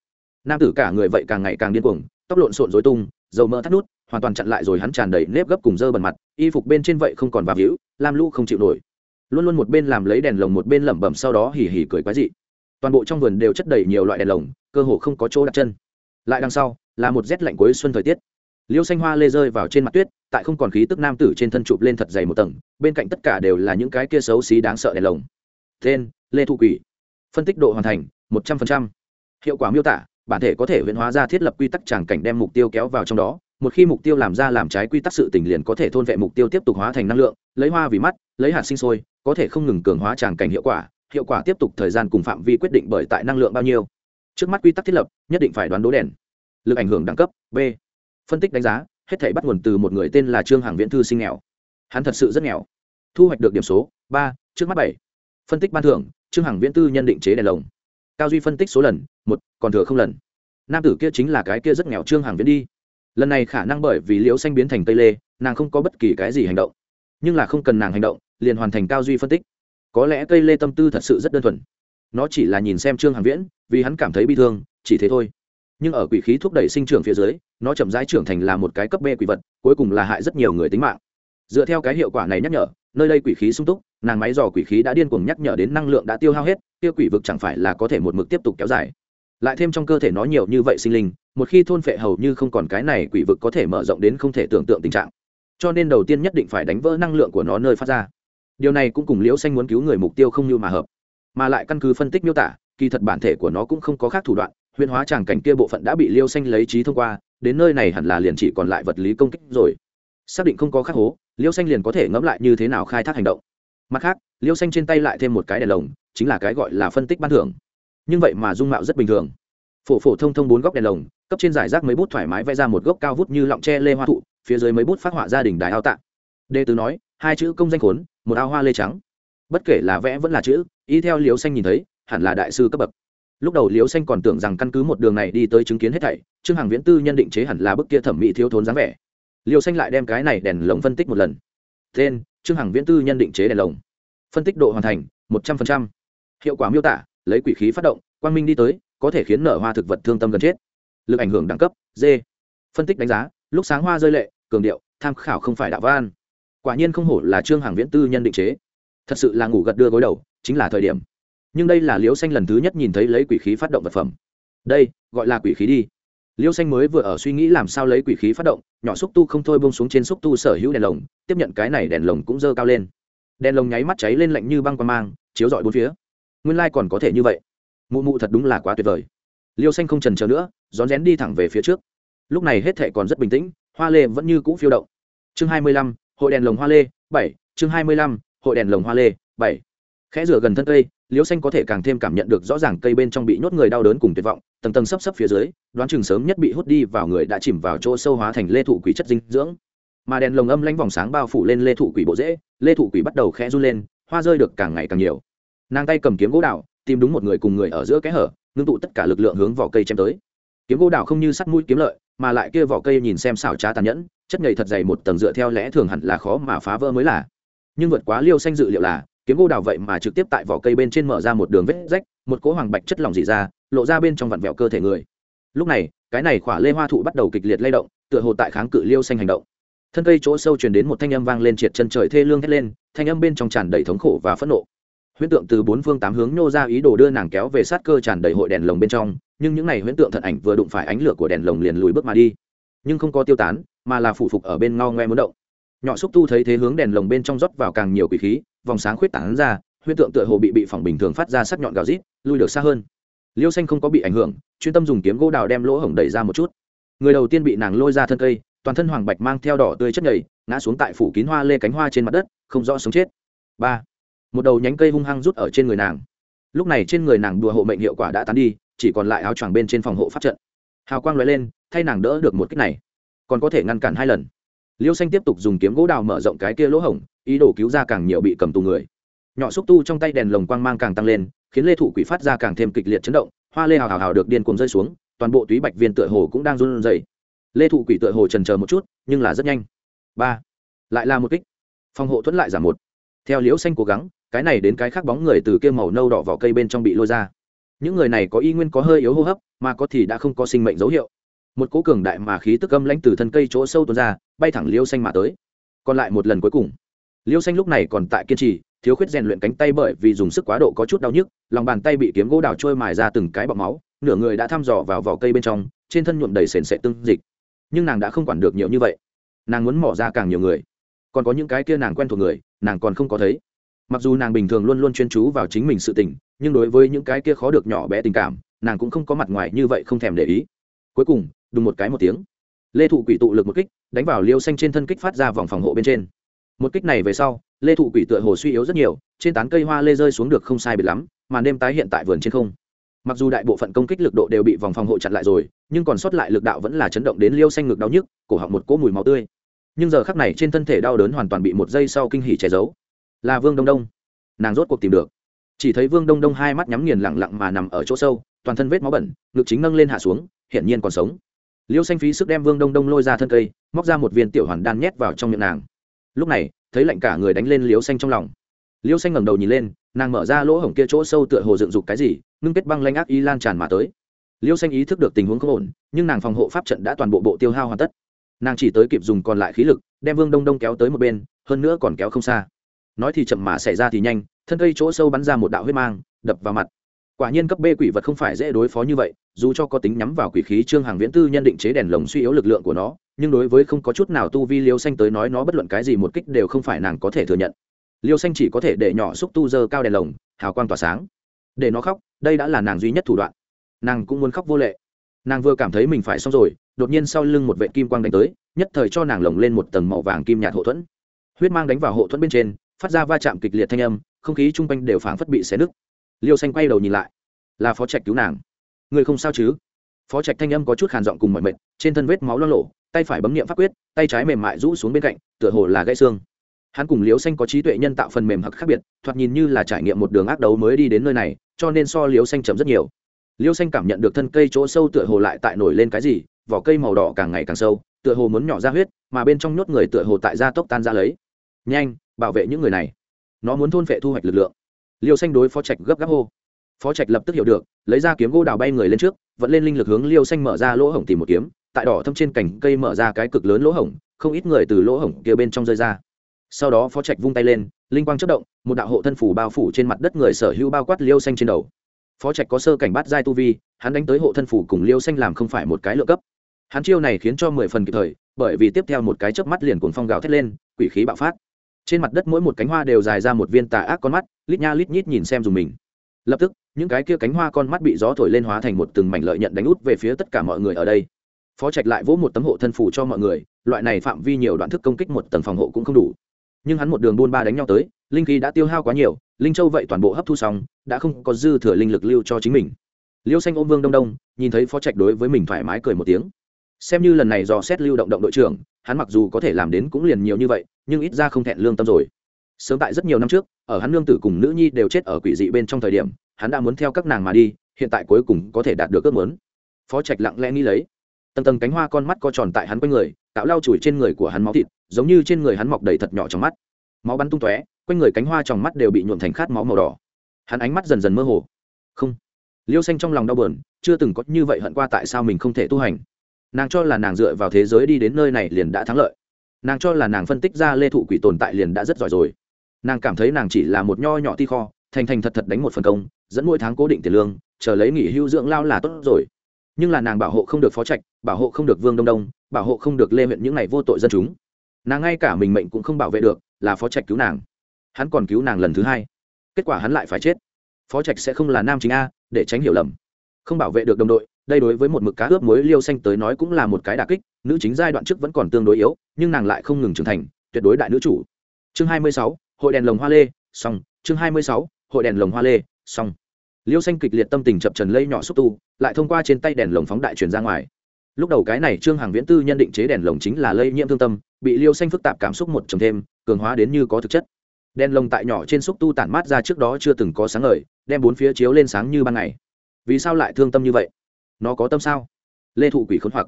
Nam tử cả người vậy càng ngày càng điên cuồng, tóc lộn xộn dối tung, dầu mỡ thắt nút hoàn toàn chặn lại rồi hắn tràn đầy nếp gấp cùng dơ bẩn mặt, y phục bên trên vậy không còn vào hữu lam lũ không chịu nổi. Luôn luôn một bên làm lấy đèn lồng một bên lẩm bẩm sau đó hỉ hỉ cười quái dị. Toàn bộ trong vườn đều chất đầy nhiều loại đèn lồng, cơ hồ không có chỗ đặt chân. Lại đằng sau, là một rét lạnh cuối xuân thời tiết. Liêu xanh hoa lê rơi vào trên mặt tuyết, tại không còn khí tức nam tử trên thân chụp lên thật dày một tầng, bên cạnh tất cả đều là những cái kia xấu xí đáng sợ đèn lồng. Tên, lê thu quỷ. Phân tích độ hoàn thành, một trăm linh hiệu quả miêu tả, bản thể có thể huyễn hóa ra thiết lập quy tắc tràng cảnh đem mục tiêu kéo vào trong đó một khi mục tiêu làm ra làm trái quy tắc sự tình liền có thể thôn vệ mục tiêu tiếp tục hóa thành năng lượng, lấy hoa vì mắt, lấy hạt sinh sôi, có thể không ngừng cường hóa tràng cảnh hiệu quả hiệu quả tiếp tục thời gian cùng phạm vi quyết định bởi tại năng lượng bao nhiêu. Trước mắt quy tắc thiết lập, nhất định phải đoán đố đèn. Lực ảnh hưởng đẳng cấp, b. Phân tích đánh giá, hết thể bắt nguồn từ một người tên là trương hàng viễn thư sinh nghèo. Hắn thật sự rất nghèo. Thu hoạch được điểm số, ba, trước mắt bảy. Phân tích ban thưởng, trương hằng viễn tư nhân định chế đèn lồng. Cao duy phân tích số lần, một, còn thừa không lần. Nam tử kia chính là cái kia rất nghèo trương hàng viễn đi lần này khả năng bởi vì liễu xanh biến thành tây lê, nàng không có bất kỳ cái gì hành động. Nhưng là không cần nàng hành động, liền hoàn thành cao duy phân tích. Có lẽ cây lê tâm tư thật sự rất đơn thuần. Nó chỉ là nhìn xem trương hàm viễn, vì hắn cảm thấy bi thương, chỉ thế thôi. Nhưng ở quỷ khí thúc đẩy sinh trưởng phía dưới, nó chậm rãi trưởng thành là một cái cấp b quỷ vật, cuối cùng là hại rất nhiều người tính mạng. Dựa theo cái hiệu quả này nhắc nhở, nơi đây quỷ khí sung túc, nàng máy dò quỷ khí đã điên cuồng nhắc nhở đến năng lượng đã tiêu hao hết, kia quỷ vực chẳng phải là có thể một mực tiếp tục kéo dài lại thêm trong cơ thể nó nhiều như vậy sinh linh, một khi thôn phệ hầu như không còn cái này quỷ vực có thể mở rộng đến không thể tưởng tượng tình trạng. Cho nên đầu tiên nhất định phải đánh vỡ năng lượng của nó nơi phát ra. Điều này cũng cùng liễu xanh muốn cứu người mục tiêu không như mà hợp. Mà lại căn cứ phân tích miêu tả, kỳ thật bản thể của nó cũng không có khác thủ đoạn, huyền hóa tràng cảnh kia bộ phận đã bị liêu xanh lấy trí thông qua, đến nơi này hẳn là liền chỉ còn lại vật lý công kích rồi. Xác định không có khắc hố liêu xanh liền có thể ngẫm lại như thế nào khai thác hành động. Mặt khác liêu xanh trên tay lại thêm một cái đèn lồng, chính là cái gọi là phân tích ban thưởng nhưng vậy mà dung mạo rất bình thường. Phổ phổ thông thông bốn góc đèn lồng, cấp trên giải rác mấy bút thoải mái vẽ ra một gốc cao vút như lọng tre lê hoa thụ, phía dưới mấy bút phát họa gia đình đài ao tạ. Đê tứ nói, hai chữ công danh khốn, một ao hoa lê trắng. Bất kể là vẽ vẫn là chữ ý theo liều xanh nhìn thấy, hẳn là đại sư cấp bậc. Lúc đầu liều xanh còn tưởng rằng căn cứ một đường này đi tới chứng kiến hết thảy, trương hằng viễn tư nhân định chế hẳn là bức kia thẩm mỹ thiếu thốn dáng vẻ. Liều xanh lại đem cái này đèn lồng phân tích một lần. Tên, trương hằng viễn tư nhân định chế đèn lồng. Phân tích độ hoàn thành, một trăm linh hiệu quả miêu tả lấy quỷ khí phát động, quang minh đi tới, có thể khiến nở hoa thực vật thương tâm gần chết. Lực ảnh hưởng đẳng cấp, d. Phân tích đánh giá, lúc sáng hoa rơi lệ, cường điệu, tham khảo không phải đạo văn. Quả nhiên không hổ là trương hàng viễn tư nhân định chế. Thật sự là ngủ gật đưa gối đầu, chính là thời điểm. Nhưng đây là liễu xanh lần thứ nhất nhìn thấy lấy quỷ khí phát động vật phẩm. Đây, gọi là quỷ khí đi. Liễu xanh mới vừa ở suy nghĩ làm sao lấy quỷ khí phát động, nhỏ xúc tu không thôi bông xuống trên xúc tu sở hữu đèn lồng, tiếp nhận cái này đèn lồng cũng dơ cao lên. Đèn lồng nháy mắt cháy lên lạnh như băng qua mang, chiếu rọi bốn phía nguyên lai、like、còn có thể như vậy. Mụ mụ thật đúng là quá tuyệt vời. Liêu xanh không trần chờ nữa, rón rén đi thẳng về phía trước. Lúc này hết thệ còn rất bình tĩnh, hoa lê vẫn như cũ phiêu động. Chương hai mươi lăm, hội đèn lồng hoa lê, bảy. Chương hai mươi lăm, hội đèn lồng hoa lê, bảy. Khẽ rửa gần thân cây, liêu xanh có thể càng thêm cảm nhận được rõ ràng cây bên trong bị nhốt người đau đớn cùng tuyệt vọng, tầng tầng sấp sấp phía dưới, đoán chừng sớm nhất bị hút đi vào người đã chìm vào chỗ sâu hóa thành lê thụ quỷ chất dinh dưỡng. Mà đèn lồng âm lanh vòng sáng bao phủ lên lê thụ quỷ bộ dễ lê thụ quỷ bắt đầu khẽ run lên, hoa rơi được càng ngày càng nhiều nàng tay cầm kiếm gỗ đào, tìm đúng một người cùng người ở giữa kẽ hở ngưng tụ tất cả lực lượng hướng vỏ cây chém tới. Kiếm gỗ đào không như sắt mũi kiếm lợi mà lại kia vỏ cây nhìn xem xảo trá tàn nhẫn chất nhầy thật dày một tầng dựa theo lẽ thường hẳn là khó mà phá vỡ mới là. Nhưng vượt quá liêu xanh dự liệu là kiếm gỗ đào vậy mà trực tiếp tại vỏ cây bên trên mở ra một đường vết rách một cỗ hoàng bạch chất lỏng dị ra lộ ra bên trong vặn vẹo cơ thể người. Lúc này cái này khỏa lê hoa thụ bắt đầu kịch liệt lay động tựa hồ tại kháng cự liêu xanh hành động. Thân cây chỗ sâu truyền đến một thanh âm vang lên triệt chân trời thê lương hét lên thanh âm bên trong tràn đầy thống khổ và phẫn nộ huyễn tượng từ bốn phương tám hướng nhô ra ý đồ đưa nàng kéo về sát cơ tràn đầy hội đèn lồng bên trong, nhưng những n à y huyễn tượng thận ảnh vừa đụng phải ánh lửa của đèn lồng liền lùi bước mà đi. Nhưng không có tiêu tán, mà là phụ phục ở bên ngao ngoe muốn động. Nhỏ xúc tu thấy thế hướng đèn lồng bên trong rót vào càng nhiều quỷ khí, vòng sáng khuyết tảng ra, huyễn tượng tựa hồ bị bị phỏng bình thường phát ra sắc nhọn gào rít, lui được xa hơn. Liêu xanh không có bị ảnh hưởng, chuyên tâm dùng kiếm gỗ đào đem lỗ hổng đẩy ra một chút. Người đầu tiên bị nàng lôi ra thân cây, toàn thân hoàng bạch mang theo đỏ tươi chất nhầy, ngã xuống tại phủ kín hoa lê cánh hoa trên mặt đất, không rõ sống chết. Ba một đầu nhánh cây hung hăng rút ở trên người nàng. Lúc này trên người nàng đùa hộ mệnh hiệu quả đã tán đi, chỉ còn lại áo choàng bên trên phòng hộ pháp trận. Hào quang l lên, thay nàng đỡ được một cách này. Còn có thể ngăn cản hai lần. Liêu xanh tiếp tục dùng kiếm gỗ đào mở rộng cái kia lỗ hổng, ý đồ cứu ra càng nhiều bị cầm tù người. Nhỏ xúc tu trong tay đèn lồng quang mang càng tăng lên, khiến lê thụ quỷ phát ra càng thêm kịch liệt chấn động, hoa lê hào hào hào được điên cuồng rơi xuống, toàn bộ túy bạch viên tựa hồ cũng đang run rẩy. Lê thụ quỷ tựa hồ trần chờ một chút, nhưng là rất nhanh. Ba. Lại là một kích. Phòng hộ thuẫn lại giảm một. Theo liễu xanh cố gắng cái này đến cái khác bóng người từ kia màu nâu đỏ vỏ cây bên trong bị lôi ra. Những người này có y nguyên có hơi yếu hô hấp, mà có thì đã không có sinh mệnh dấu hiệu. Một cố cường đại mà khí tức âm lãnh từ thân cây chỗ sâu tuôn ra, bay thẳng liêu xanh mà tới. Còn lại một lần cuối cùng. Liêu xanh lúc này còn tại kiên trì, thiếu khuyết rèn luyện cánh tay bởi vì dùng sức quá độ có chút đau nhức, lòng bàn tay bị kiếm gỗ đào trôi mài ra từng cái bọc máu, nửa người đã thăm dò vào vỏ cây bên trong, trên thân nhuộm đầy sền sệ tương dịch. Nhưng nàng đã không quản được nhiều như vậy. Nàng muốn mỏ ra càng nhiều người. Còn có những cái kia nàng quen thuộc người, nàng còn không có thấy mặc dù nàng bình thường luôn luôn chuyên chú vào chính mình sự tình, nhưng đối với những cái kia khó được nhỏ bé tình cảm, nàng cũng không có mặt ngoài như vậy không thèm để ý. Cuối cùng, đùng một cái một tiếng. Lê thụ quỷ tụ lực một kích, đánh vào liêu xanh trên thân kích phát ra vòng phòng hộ bên trên. Một kích này về sau, lê thụ quỷ tựa hồ suy yếu rất nhiều, trên tán cây hoa lê rơi xuống được không sai biệt lắm, mà đêm tái hiện tại vườn trên không. Mặc dù đại bộ phận công kích lực độ đều bị vòng phòng hộ chặn lại rồi, nhưng còn sót lại lực đạo vẫn là chấn động đến liêu xanh ngực đau nhức, cổ họng một cỗ mùi máu tươi. Nhưng giờ khắc này trên thân thể đau đớn hoàn toàn bị một giây sau kinh hỉ che giấu là vương đông đông. Nàng rốt cuộc tìm được. Chỉ thấy vương đông đông hai mắt nhắm nghiền lẳng lặng mà nằm ở chỗ sâu, toàn thân vết máu bẩn, ngực chính nâng lên hạ xuống, hiển nhiên còn sống. Liêu xanh phí sức đem vương đông đông lôi ra thân cây, móc ra một viên tiểu hoàn đan nhét vào trong miệng nàng. Lúc này, thấy lạnh cả người đánh lên liêu xanh trong lòng. Liêu xanh ngẩng đầu nhìn lên, nàng mở ra lỗ hổng kia chỗ sâu tựa hồ dựng dục cái gì, ngưng kết băng lanh ác y lan tràn mà tới. Liêu xanh ý thức được tình huống không ổn, nhưng nàng phòng hộ pháp trận đã toàn bộ bộ tiêu hao hoàn tất. Nàng chỉ tới kịp dùng còn lại khí lực, đem vương đông đông kéo tới một bên, hơn nữa còn kéo không xa nói thì chậm mà xảy ra thì nhanh, thân cây chỗ sâu bắn ra một đạo huyết mang, đập vào mặt. Quả nhiên cấp b quỷ vật không phải dễ đối phó như vậy, dù cho có tính nhắm vào quỷ khí, trương hàng viễn tư nhân định chế đèn lồng suy yếu lực lượng của nó, nhưng đối với không có chút nào tu vi liêu xanh tới nói nó bất luận cái gì một kích đều không phải nàng có thể thừa nhận. Liêu xanh chỉ có thể để nhỏ xúc tu dơ cao đèn lồng, hào quang tỏa sáng. Để nó khóc, đây đã là nàng duy nhất thủ đoạn. Nàng cũng muốn khóc vô lệ. Nàng vừa cảm thấy mình phải xong rồi, đột nhiên sau lưng một vệ kim quang đánh tới, nhất thời cho nàng lồng lên một tầng màu vàng kim nhạt hộ thuẫn. Huyết mang đánh vào hộ thuẫn bên trên phát ra va chạm kịch liệt thanh âm, không khí chung quanh đều phảng phất bị xé nứt. Liêu xanh quay đầu nhìn lại. Là phó trạch cứu nàng. Người không sao chứ? Phó trạch thanh âm có chút hàn giọng cùng mọi mệt, trên thân vết máu lo lộ, tay phải bấm nghiệm pháp quyết, tay trái mềm mại rũ xuống bên cạnh, tựa hồ là gãy xương. Hắn cùng liếu xanh có trí tuệ nhân tạo phần mềm hặc khác biệt, thoạt nhìn như là trải nghiệm một đường ác đấu mới đi đến nơi này, cho nên so liếu xanh chấm rất nhiều. Liêu xanh cảm nhận được thân cây chỗ sâu tựa hồ lại tại nổi lên cái gì, vỏ cây màu đỏ càng ngày càng sâu, tựa hồ muốn nhỏ ra huyết, mà bên trong nhốt người tựa hồ tại gia tốc tan ra lấy. Nhanh bảo vệ những người này. Nó muốn thôn vệ thu hoạch lực lượng. Liêu xanh đối phó trạch gấp gáp hô. Phó trạch lập tức hiểu được, lấy ra kiếm gỗ đào bay người lên trước vẫn lên linh lực hướng liêu xanh mở ra lỗ hổng tìm một kiếm, tại đỏ thâm trên cành cây mở ra cái cực lớn lỗ hổng, không ít người từ lỗ hổng kia bên trong rơi ra. Sau đó phó trạch vung tay lên, linh quang chất động, một đạo hộ thân phủ bao phủ trên mặt đất người sở hữu bao quát liêu xanh trên đầu. Phó trạch có sơ cảnh bắt giai tu vi, hắn đánh tới hộ thân phủ cùng liêu xanh làm không phải một cái lựa cấp. Hắn chiêu này khiến cho mười phần kịp thời, bởi vì tiếp theo một cái chớp mắt liền cuồng phong gào thét lên, quỷ khí bạo phát trên mặt đất mỗi một cánh hoa đều dài ra một viên tà ác con mắt, lít nha lít nhít nhìn xem dùng mình. Lập tức, những cái kia cánh hoa con mắt bị gió thổi lên hóa thành một từng mảnh lợi nhận đánh út về phía tất cả mọi người ở đây. Phó trạch lại vỗ một tấm hộ thân phủ cho mọi người, loại này phạm vi nhiều đoạn thức công kích một tầng phòng hộ cũng không đủ. Nhưng hắn một đường buôn ba đánh nhau tới, linh khí đã tiêu hao quá nhiều, linh châu vậy toàn bộ hấp thu xong, đã không có dư thừa linh lực lưu cho chính mình. Liêu xanh ôm vương đông đông, nhìn thấy phó trạch đối với mình thoải mái cười một tiếng. Xem như lần này dò xét lưu động động đội trưởng hắn mặc dù có thể làm đến cũng liền nhiều như vậy, nhưng ít ra không thẹn lương tâm rồi. Sớm tại rất nhiều năm trước, ở hắn lương tử cùng nữ nhi đều chết ở quỷ dị bên trong thời điểm, hắn đã muốn theo các nàng mà đi, hiện tại cuối cùng có thể đạt được ước muốn. Phó trạch lặng lẽ nghĩ lấy. Tầng tầng cánh hoa con mắt co tròn tại hắn quanh người tạo lau chùi trên người của hắn máu thịt, giống như trên người hắn mọc đầy thật nhỏ trong mắt. Máu bắn tung tóe, quanh người cánh hoa trong mắt đều bị nhuộm thành khát máu màu đỏ. Hắn ánh mắt dần dần mơ hồ. Không. Liêu xanh trong lòng đau buồn, chưa từng có như vậy hận qua tại sao mình không thể tu hành nàng cho là nàng dựa vào thế giới đi đến nơi này liền đã thắng lợi. Nàng cho là nàng phân tích ra lê thụ quỷ tồn tại liền đã rất giỏi rồi. Nàng cảm thấy nàng chỉ là một nho nhỏ ti kho, thành thành thật thật đánh một phần công, dẫn mỗi tháng cố định tiền lương, chờ lấy nghỉ hưu dưỡng lao là tốt rồi. Nhưng là nàng bảo hộ không được phó trạch, bảo hộ không được vương đông đông, bảo hộ không được lê huyện những ngày vô tội dân chúng. Nàng ngay cả mình mệnh cũng không bảo vệ được, là phó trạch cứu nàng. Hắn còn cứu nàng lần thứ hai. Kết quả hắn lại phải chết. Phó trạch sẽ không là nam chính a, để tránh hiểu lầm. Không bảo vệ được đồng đội đây đối với một mực cá ướp muối liêu xanh tới nói cũng là một cái đà kích nữ chính giai đoạn trước vẫn còn tương đối yếu nhưng nàng lại không ngừng trưởng thành tuyệt đối đại nữ chủ. Chương 26, hội đèn lồng hoa lê xong. Chương 26, hội đèn lồng hoa lê xong. Liêu xanh kịch liệt tâm tình chập trần lây nhỏ xúc tu lại thông qua trên tay đèn lồng phóng đại truyền ra ngoài. Lúc đầu cái này trương hàng viễn tư nhân định chế đèn lồng chính là lây nhiễm thương tâm bị liêu xanh phức tạp cảm xúc một trồng thêm cường hóa đến như có thực chất. Đèn lồng tại nhỏ trên xúc tu tản mát ra trước đó chưa từng có sáng ngời đem bốn phía chiếu lên sáng như ban ngày. Vì sao lại thương tâm như vậy? Nó có tâm sao? Lê thụ quỷ khốn hoặc.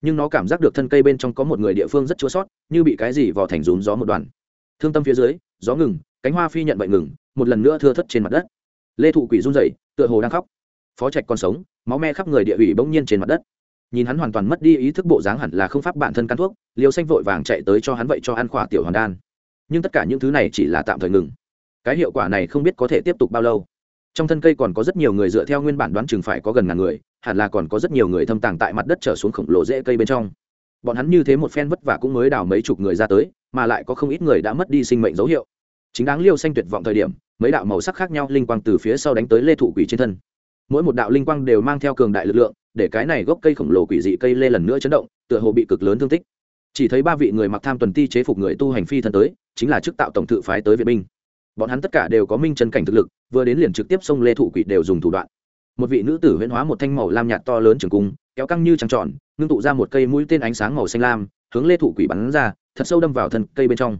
Nhưng nó cảm giác được thân cây bên trong có một người địa phương rất chua sót, như bị cái gì vò thành rún gió một đoàn. Thương tâm phía dưới, gió ngừng, cánh hoa phi nhận vậy ngừng, một lần nữa thưa thất trên mặt đất. Lê thụ quỷ run rẩy, tựa hồ đang khóc. Phó trạch còn sống, máu me khắp người địa ủy bỗng nhiên trên mặt đất. Nhìn hắn hoàn toàn mất đi ý thức bộ dáng hẳn là không pháp bản thân căn thuốc liều xanh vội vàng chạy tới cho hắn vậy cho ăn khỏa tiểu hoàn đan. Nhưng tất cả những thứ này chỉ là tạm thời ngừng. Cái hiệu quả này không biết có thể tiếp tục bao lâu. Trong thân cây còn có rất nhiều người dựa theo nguyên bản đoán chừng phải có gần ngàn người hẳn là còn có rất nhiều người thâm tàng tại mặt đất trở xuống khổng lồ rễ cây bên trong. Bọn hắn như thế một phen vất vả cũng mới đào mấy chục người ra tới, mà lại có không ít người đã mất đi sinh mệnh dấu hiệu. Chính đáng liêu xanh tuyệt vọng thời điểm, mấy đạo màu sắc khác nhau linh quang từ phía sau đánh tới lê thụ quỷ trên thân. Mỗi một đạo linh quang đều mang theo cường đại lực lượng, để cái này gốc cây khổng lồ quỷ dị cây lê lần nữa chấn động, tựa hồ bị cực lớn thương tích. Chỉ thấy ba vị người mặc tham tuần ti chế phục người tu hành phi thân tới, chính là chức tạo tổng thự phái tới viện binh. Bọn hắn tất cả đều có minh chân cảnh thực lực, vừa đến liền trực tiếp xông lê thụ quỷ đều dùng thủ đoạn một vị nữ tử huyễn hóa một thanh màu lam nhạt to lớn trường cung, kéo căng như trăng tròn, ngưng tụ ra một cây mũi tên ánh sáng màu xanh lam, hướng lê thụ quỷ bắn ra, thật sâu đâm vào thân cây bên trong.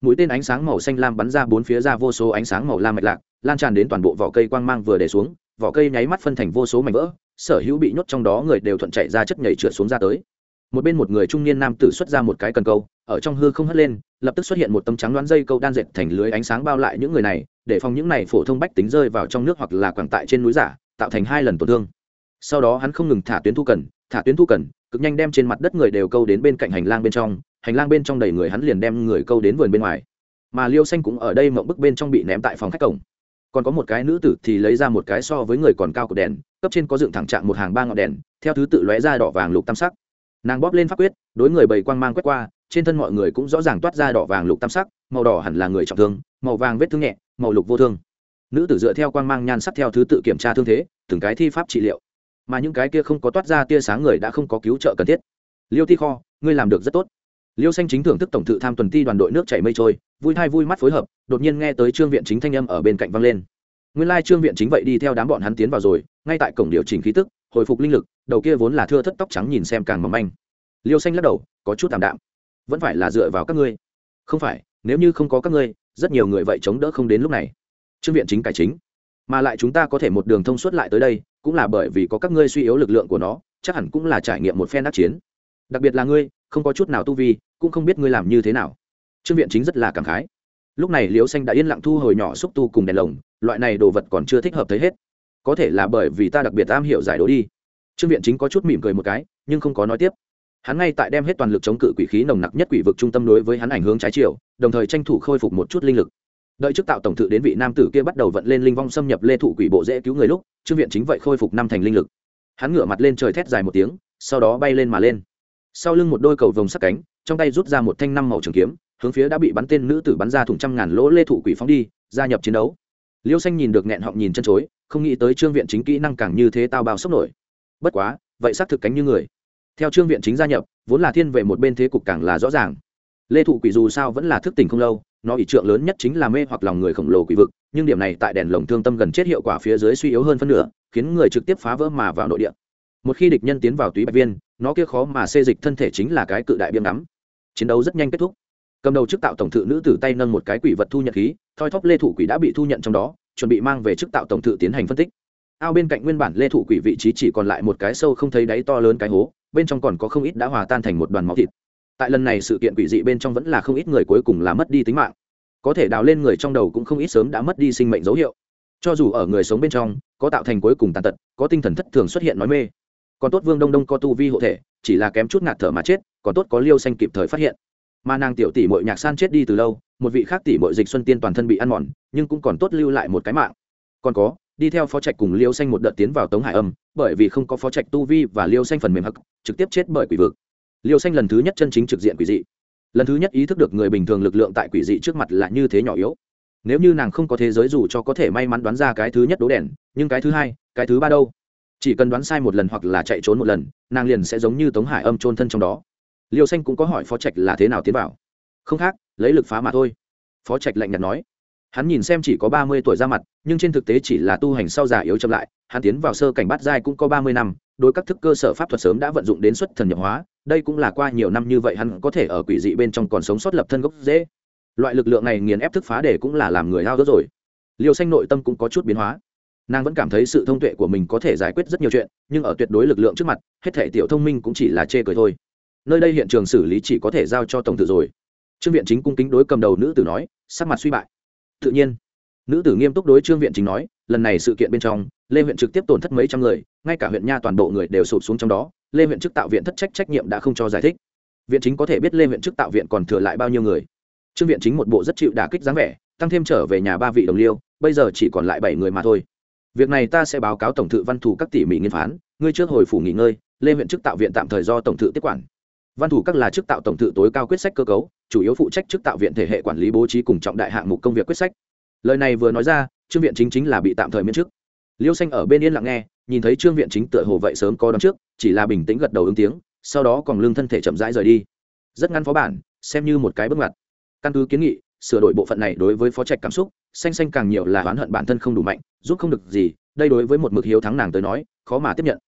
Mũi tên ánh sáng màu xanh lam bắn ra bốn phía ra vô số ánh sáng màu lam mạch lạc, lan tràn đến toàn bộ vỏ cây quang mang vừa để xuống, vỏ cây nháy mắt phân thành vô số mảnh vỡ, sở hữu bị nhốt trong đó người đều thuận chạy ra chất nhảy trượt xuống ra tới. Một bên một người trung niên nam tử xuất ra một cái cần câu, ở trong hư không hất lên, lập tức xuất hiện một tấm trắng đoán dây câu đan dệt thành lưới ánh sáng bao lại những người này, để phòng những này phổ thông bách tính rơi vào trong nước hoặc là quảng tại trên núi giả tạo thành hai lần tổn thương. Sau đó hắn không ngừng thả tuyến thu cần, thả tuyến thu cần, cực nhanh đem trên mặt đất người đều câu đến bên cạnh hành lang bên trong, hành lang bên trong đầy người hắn liền đem người câu đến vườn bên ngoài. Mà liêu xanh cũng ở đây mộng bức bên trong bị ném tại phòng khách cổng. Còn có một cái nữ tử thì lấy ra một cái so với người còn cao của đèn, cấp trên có dựng thẳng trạng một hàng ba ngọn đèn, theo thứ tự lóe ra đỏ vàng lục tam sắc. Nàng bóp lên pháp quyết, đối người bầy quang mang quét qua, trên thân mọi người cũng rõ ràng toát ra đỏ vàng lục tam sắc, màu đỏ hẳn là người trọng thương, màu vàng vết thương nhẹ, màu lục vô thương nữ tử dựa theo quang mang nhan sắc theo thứ tự kiểm tra thương thế, từng cái thi pháp trị liệu. Mà những cái kia không có toát ra tia sáng người đã không có cứu trợ cần thiết. Liêu thi kho, ngươi làm được rất tốt. Liêu xanh chính thưởng thức tổng thự tham tuần ti đoàn đội nước chảy mây trôi, vui thai vui mắt phối hợp, đột nhiên nghe tới trương viện chính thanh âm ở bên cạnh vang lên. Nguyên lai trương viện chính vậy đi theo đám bọn hắn tiến vào rồi, ngay tại cổng điều chỉnh khí tức, hồi phục linh lực, đầu kia vốn là thưa thất tóc trắng nhìn xem càng mỏng manh. Liêu xanh lắc đầu, có chút tạm đạm. Vẫn phải là dựa vào các ngươi. Không phải, nếu như không có các ngươi, rất nhiều người vậy chống đỡ không đến lúc này trương viện chính cải chính. Mà lại chúng ta có thể một đường thông suốt lại tới đây, cũng là bởi vì có các ngươi suy yếu lực lượng của nó, chắc hẳn cũng là trải nghiệm một phen đắc chiến. Đặc biệt là ngươi, không có chút nào tu vi, cũng không biết ngươi làm như thế nào. Trương viện chính rất là cảm khái. Lúc này liễu xanh đã yên lặng thu hồi nhỏ xúc tu cùng đèn lồng, loại này đồ vật còn chưa thích hợp thấy hết. Có thể là bởi vì ta đặc biệt am hiểu giải đố đi. Trương viện chính có chút mỉm cười một cái, nhưng không có nói tiếp. Hắn ngay tại đem hết toàn lực chống cự quỷ khí nồng nặc nhất quỷ vực trung tâm đối với hắn ảnh hướng trái chiều, đồng thời tranh thủ khôi phục một chút linh lực đợi trước tạo tổng thự đến vị nam tử kia bắt đầu vận lên linh vong xâm nhập lê thụ quỷ bộ dễ cứu người lúc, trương viện chính vậy khôi phục năm thành linh lực. Hắn ngửa mặt lên trời thét dài một tiếng, sau đó bay lên mà lên. Sau lưng một đôi cầu vồng sắc cánh, trong tay rút ra một thanh năm màu trường kiếm, hướng phía đã bị bắn tên nữ tử bắn ra thủng trăm ngàn lỗ lê thụ quỷ phóng đi, gia nhập chiến đấu. Liêu xanh nhìn được nghẹn họng nhìn chân chối, không nghĩ tới trương viện chính kỹ năng càng như thế tao bao sốc nổi. Bất quá, vậy xác thực cánh như người. Theo trương viện chính gia nhập, vốn là thiên về một bên thế cục càng là rõ ràng. Lê thụ quỷ dù sao vẫn là thức tỉnh không lâu nó ỷ trượng lớn nhất chính là mê hoặc lòng người khổng lồ quỷ vực, nhưng điểm này tại đèn lồng thương tâm gần chết hiệu quả phía dưới suy yếu hơn phân nửa, khiến người trực tiếp phá vỡ mà vào nội địa. Một khi địch nhân tiến vào túy bạch viên, nó kia khó mà xê dịch thân thể chính là cái cự đại biếm ngắm. Chiến đấu rất nhanh kết thúc. Cầm đầu chức tạo tổng thự nữ tử tay nâng một cái quỷ vật thu nhận khí, thoi thóp lê thủ quỷ đã bị thu nhận trong đó, chuẩn bị mang về chức tạo tổng thự tiến hành phân tích. Ao bên cạnh nguyên bản lê thủ quỷ vị trí chỉ còn lại một cái sâu không thấy đáy to lớn cái hố, bên trong còn có không ít đã hòa tan thành một đoàn máu thịt tại lần này sự kiện quỷ dị bên trong vẫn là không ít người cuối cùng là mất đi tính mạng. Có thể đào lên người trong đầu cũng không ít sớm đã mất đi sinh mệnh dấu hiệu. Cho dù ở người sống bên trong, có tạo thành cuối cùng tàn tật, có tinh thần thất thường xuất hiện nói mê. Còn tốt vương đông đông có tu vi hộ thể, chỉ là kém chút ngạt thở mà chết, còn tốt có liêu xanh kịp thời phát hiện. Mà nàng tiểu tỷ mội nhạc san chết đi từ lâu, một vị khác tỷ mội dịch xuân tiên toàn thân bị ăn mòn, nhưng cũng còn tốt lưu lại một cái mạng. Còn có, đi theo phó trạch cùng liêu xanh một đợt tiến vào tống hải âm, bởi vì không có phó trạch tu vi và liêu xanh phần mềm hắc, trực tiếp chết bởi quỷ vực liêu xanh lần thứ nhất chân chính trực diện quỷ dị. Lần thứ nhất ý thức được người bình thường lực lượng tại quỷ dị trước mặt là như thế nhỏ yếu. Nếu như nàng không có thế giới dù cho có thể may mắn đoán ra cái thứ nhất đố đèn, nhưng cái thứ hai, cái thứ ba đâu? Chỉ cần đoán sai một lần hoặc là chạy trốn một lần, nàng liền sẽ giống như tống hải âm trôn thân trong đó. Liêu xanh cũng có hỏi phó trạch là thế nào tiến vào. Không khác, lấy lực phá mà thôi. Phó trạch lạnh nhạt nói. Hắn nhìn xem chỉ có ba mươi tuổi ra mặt, nhưng trên thực tế chỉ là tu hành sau già yếu chậm lại, hắn tiến vào sơ cảnh bát giai cũng có ba mươi năm, đối các thức cơ sở pháp thuật sớm đã vận dụng đến xuất thần nhập hóa đây cũng là qua nhiều năm như vậy hắn có thể ở quỷ dị bên trong còn sống sót lập thân gốc dễ. Loại lực lượng này nghiền ép thức phá để cũng là làm người hao đốt rồi. Liêu xanh nội tâm cũng có chút biến hóa. Nàng vẫn cảm thấy sự thông tuệ của mình có thể giải quyết rất nhiều chuyện, nhưng ở tuyệt đối lực lượng trước mặt, hết thể tiểu thông minh cũng chỉ là chê cười thôi. Nơi đây hiện trường xử lý chỉ có thể giao cho tổng tử rồi. Trương viện chính cung kính đối cầm đầu nữ tử nói, sắc mặt suy bại. Tự nhiên, nữ tử nghiêm túc đối trương viện chính nói, lần này sự kiện bên trong, lê huyện trực tiếp tổn thất mấy trăm người, ngay cả huyện nha toàn bộ người đều sụp xuống trong đó lê huyện chức tạo viện thất trách trách nhiệm đã không cho giải thích. Viện chính có thể biết lê huyện chức tạo viện còn thừa lại bao nhiêu người. Trương viện chính một bộ rất chịu đả kích dáng vẻ, tăng thêm trở về nhà ba vị đồng liêu, bây giờ chỉ còn lại bảy người mà thôi. Việc này ta sẽ báo cáo tổng thự văn thủ các tỉ mỉ nghiên phán, ngươi trước hồi phủ nghỉ ngơi, lê huyện chức tạo viện tạm thời do tổng thự tiếp quản. Văn thủ các là chức tạo tổng thự tối cao quyết sách cơ cấu, chủ yếu phụ trách chức tạo viện thể hệ quản lý bố trí cùng trọng đại hạng mục công việc quyết sách. Lời này vừa nói ra, trương viện chính chính là bị tạm thời miễn chức liêu xanh ở bên yên lặng nghe, nhìn thấy trương viện chính tựa hồ vậy sớm có đón trước chỉ là bình tĩnh gật đầu ứng tiếng, sau đó còn lương thân thể chậm rãi rời đi. Rất ngắn phó bản, xem như một cái bước ngoặt. Căn cứ kiến nghị, sửa đổi bộ phận này đối với phó trạch cảm xúc, xanh xanh càng nhiều là oán hận bản thân không đủ mạnh, giúp không được gì, đây đối với một mực hiếu thắng nàng tới nói, khó mà tiếp nhận.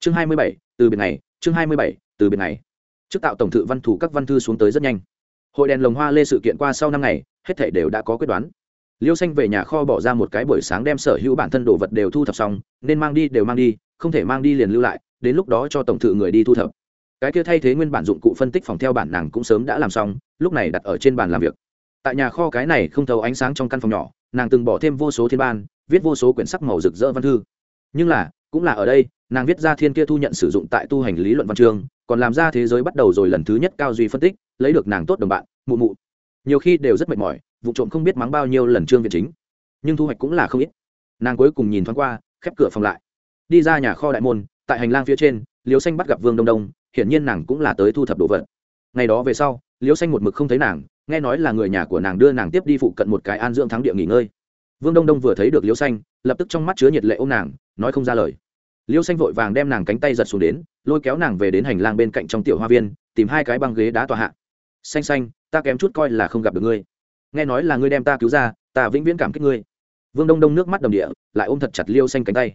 Chương hai mươi bảy, từ biệt này chương hai mươi bảy, từ biệt này trước tạo tổng thự văn thủ các văn thư xuống tới rất nhanh. Hội đèn lồng hoa lê sự kiện qua sau năm ngày, hết thể đều đã có quyết đoán. Liêu xanh về nhà kho bỏ ra một cái buổi sáng đem sở hữu bản thân đồ vật đều thu thập xong, nên mang đi đều mang đi, không thể mang đi liền lưu lại đến lúc đó cho tổng thự người đi thu thập. Cái kia thay thế nguyên bản dụng cụ phân tích phòng theo bản nàng cũng sớm đã làm xong, lúc này đặt ở trên bàn làm việc. Tại nhà kho cái này không thấu ánh sáng trong căn phòng nhỏ, nàng từng bỏ thêm vô số thiên ban, viết vô số quyển sắc màu rực rỡ văn thư. Nhưng là, cũng là ở đây, nàng viết ra thiên kia thu nhận sử dụng tại tu hành lý luận văn chương còn làm ra thế giới bắt đầu rồi lần thứ nhất cao duy phân tích, lấy được nàng tốt đồng bạn, mụ mụ. Nhiều khi đều rất mệt mỏi, vụ trộm không biết mắng bao nhiêu lần trương viện chính. Nhưng thu hoạch cũng là không ít. Nàng cuối cùng nhìn thoáng qua, khép cửa phòng lại. Đi ra nhà kho đại môn tại hành lang phía trên liều xanh bắt gặp vương đông đông, hiển nhiên nàng cũng là tới thu thập đồ vật. Ngày đó về sau liều xanh một mực không thấy nàng, nghe nói là người nhà của nàng đưa nàng tiếp đi phụ cận một cái an dưỡng thắng địa nghỉ ngơi. Vương đông đông vừa thấy được liêu xanh, lập tức trong mắt chứa nhiệt lệ ô m nàng, nói không ra lời. Liêu xanh vội vàng đem nàng cánh tay giật xuống đến, lôi kéo nàng về đến hành lang bên cạnh trong tiểu hoa viên, tìm hai cái băng ghế đá tòa hạ. Xanh xanh, ta kém chút coi là không gặp được ngươi. Nghe nói là ngươi đem ta cứu ra, ta vĩnh viễn cảm kích ngươi. Vương đông đông nước mắt đầm địa, lại ôm thật chặt liêu xanh cánh tay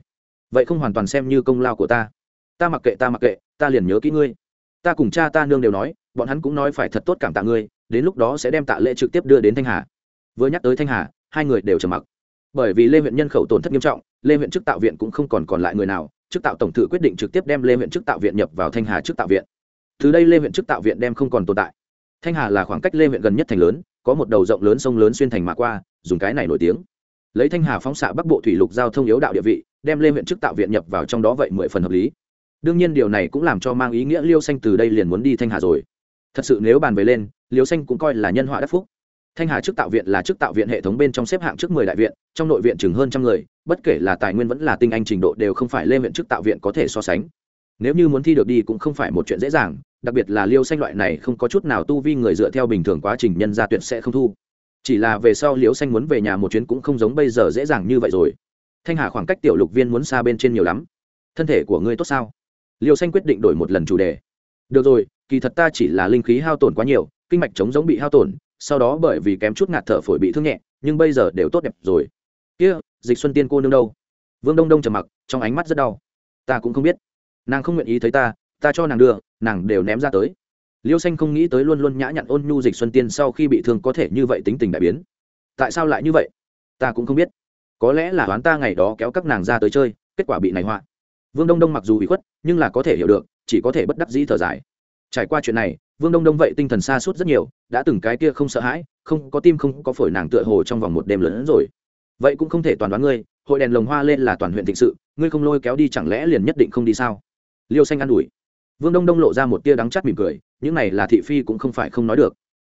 vậy không hoàn toàn xem như công lao của ta. Ta mặc kệ, ta mặc kệ, ta liền nhớ kỹ ngươi. Ta cùng cha ta nương đều nói, bọn hắn cũng nói phải thật tốt cảm tạ ngươi, đến lúc đó sẽ đem tạ lễ trực tiếp đưa đến thanh hà. Vừa nhắc tới thanh hà, hai người đều trầm mặc. Bởi vì lê huyện nhân khẩu tổn thất nghiêm trọng, lê huyện chức tạo viện cũng không còn còn lại người nào, chức tạo tổng thự quyết định trực tiếp đem lê huyện chức tạo viện nhập vào thanh hà chức tạo viện. Từ đây lê huyện chức tạo viện đem không còn tồn tại. Thanh hà là khoảng cách lê huyện gần nhất thành lớn, có một đầu rộng lớn sông lớn xuyên thành mà qua, dùng cái này nổi tiếng. Lấy thanh hà phóng xạ bắc bộ thủy lục giao thông yếu đạo địa vị đem lê huyện chức tạo viện nhập vào trong đó vậy mười phần hợp lý. Đương nhiên điều này cũng làm cho mang ý nghĩa liêu xanh từ đây liền muốn đi thanh hà rồi. Thật sự nếu bàn về lên, liêu xanh cũng coi là nhân họa đắc phúc. Thanh hà chức tạo viện là chức tạo viện hệ thống bên trong xếp hạng trước mười đại viện, trong nội viện chừng hơn trăm người, bất kể là tài nguyên vẫn là tinh anh trình độ đều không phải lê huyện chức tạo viện có thể so sánh. Nếu như muốn thi được đi cũng không phải một chuyện dễ dàng, đặc biệt là liêu xanh loại này không có chút nào tu vi người dựa theo bình thường quá trình nhân gia tuyển sẽ không thu. Chỉ là về sau liêu xanh muốn về nhà một chuyến cũng không giống bây giờ dễ dàng như vậy rồi thanh hà khoảng cách tiểu lục viên muốn xa bên trên nhiều lắm. Thân thể của ngươi tốt sao? Liều xanh quyết định đổi một lần chủ đề. Được rồi, kỳ thật ta chỉ là linh khí hao tổn quá nhiều, kinh mạch chống giống bị hao tổn, sau đó bởi vì kém chút ngạt thở phổi bị thương nhẹ, nhưng bây giờ đều tốt đẹp rồi. Kia, dịch xuân tiên cô nương đâu? Vương đông đông trầm mặc, trong ánh mắt rất đau. Ta cũng không biết. Nàng không nguyện ý thấy ta ta cho nàng đưa, nàng đều ném ra tới. Liêu xanh không nghĩ tới luôn luôn nhã nhặn ôn nhu dịch xuân tiên sau khi bị thương có thể như vậy tính tình đại biến. Tại sao lại như vậy? Ta cũng không biết có lẽ là đoán ta ngày đó kéo các nàng ra tới chơi, kết quả bị này họa. Vương đông đông mặc dù bị khuất, nhưng là có thể hiểu được, chỉ có thể bất đắc dĩ thở dài. Trải qua chuyện này, vương đông đông vậy tinh thần xa suốt rất nhiều, đã từng cái kia không sợ hãi, không có tim không có phổi nàng tựa hồ trong vòng một đêm lớn hơn rồi. Vậy cũng không thể toàn đoán ngươi, hội đèn lồng hoa lên là toàn huyện thịnh sự, ngươi không lôi kéo đi chẳng lẽ liền nhất định không đi sao? Liêu xanh ăn ủi. Vương đông đông lộ ra một tia đắng chắt mỉm cười, những này là thị phi cũng không phải không nói được.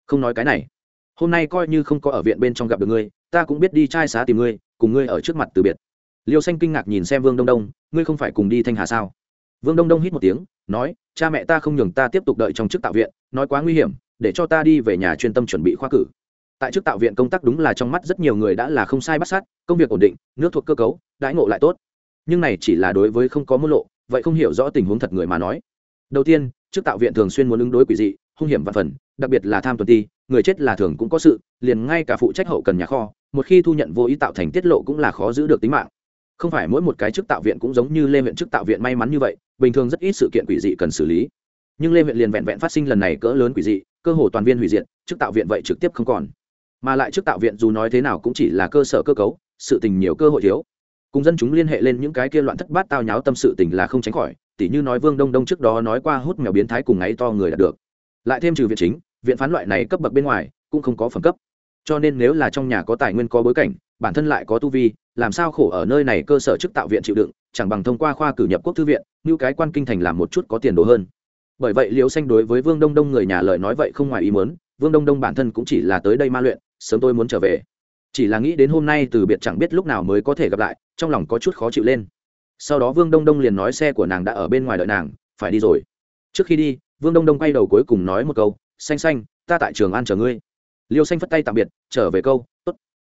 Không nói cái này. Hôm nay coi như không có ở viện bên trong gặp được ngươi, ta cũng biết đi trai xá tìm ngươi cùng ngươi ở trước mặt từ biệt. Liêu xanh kinh ngạc nhìn xem vương đông đông, ngươi không phải cùng đi thanh hà sao? Vương đông đông hít một tiếng, nói, cha mẹ ta không nhường ta tiếp tục đợi trong chức tạo viện, nói quá nguy hiểm, để cho ta đi về nhà chuyên tâm chuẩn bị khoa cử. Tại chức tạo viện công tác đúng là trong mắt rất nhiều người đã là không sai bắt sát, công việc ổn định, nước thuộc cơ cấu, đãi ngộ lại tốt. Nhưng này chỉ là đối với không có môn lộ, vậy không hiểu rõ tình huống thật người mà nói. Đầu tiên, chức tạo viện thường xuyên muốn ứng đối quỷ dị, hung hiểm và phần đặc biệt là tham tuần ti người chết là thường cũng có sự, liền ngay cả phụ trách hậu cần nhà kho, một khi thu nhận vô ý tạo thành tiết lộ cũng là khó giữ được tính mạng. Không phải mỗi một cái chức tạo viện cũng giống như lê huyện chức tạo viện may mắn như vậy, bình thường rất ít sự kiện quỷ dị cần xử lý. Nhưng lê huyện liền vẹn vẹn phát sinh lần này cỡ lớn quỷ dị, cơ hồ toàn viên hủy diệt, chức tạo viện vậy trực tiếp không còn. Mà lại chức tạo viện dù nói thế nào cũng chỉ là cơ sở cơ cấu, sự tình nhiều cơ hội thiếu. Cùng dân chúng liên hệ lên những cái kia loạn thất bát tao nháo tâm sự tình là không tránh khỏi, tỉ như nói vương đông đông trước đó nói qua hút mèo biến thái cùng ngáy to người đạt được lại thêm trừ viện chính, viện phán loại này cấp bậc bên ngoài, cũng không có phẩm cấp. Cho nên nếu là trong nhà có tài nguyên có bối cảnh, bản thân lại có tu vi, làm sao khổ ở nơi này cơ sở chức tạo viện chịu đựng, chẳng bằng thông qua khoa cử nhập quốc thư viện, như cái quan kinh thành làm một chút có tiền đồ hơn. Bởi vậy liễu xanh đối với vương đông đông người nhà lời nói vậy không ngoài ý muốn, vương đông đông bản thân cũng chỉ là tới đây ma luyện, sớm tôi muốn trở về. Chỉ là nghĩ đến hôm nay từ biệt chẳng biết lúc nào mới có thể gặp lại, trong lòng có chút khó chịu lên. Sau đó vương đông đông liền nói xe của nàng đã ở bên ngoài đợi nàng, phải đi rồi. Trước khi đi vương đông đông quay đầu cuối cùng nói một câu, xanh xanh, ta tại trường an chờ ngươi. Liêu xanh phất tay tạm biệt, trở về câu, tốt.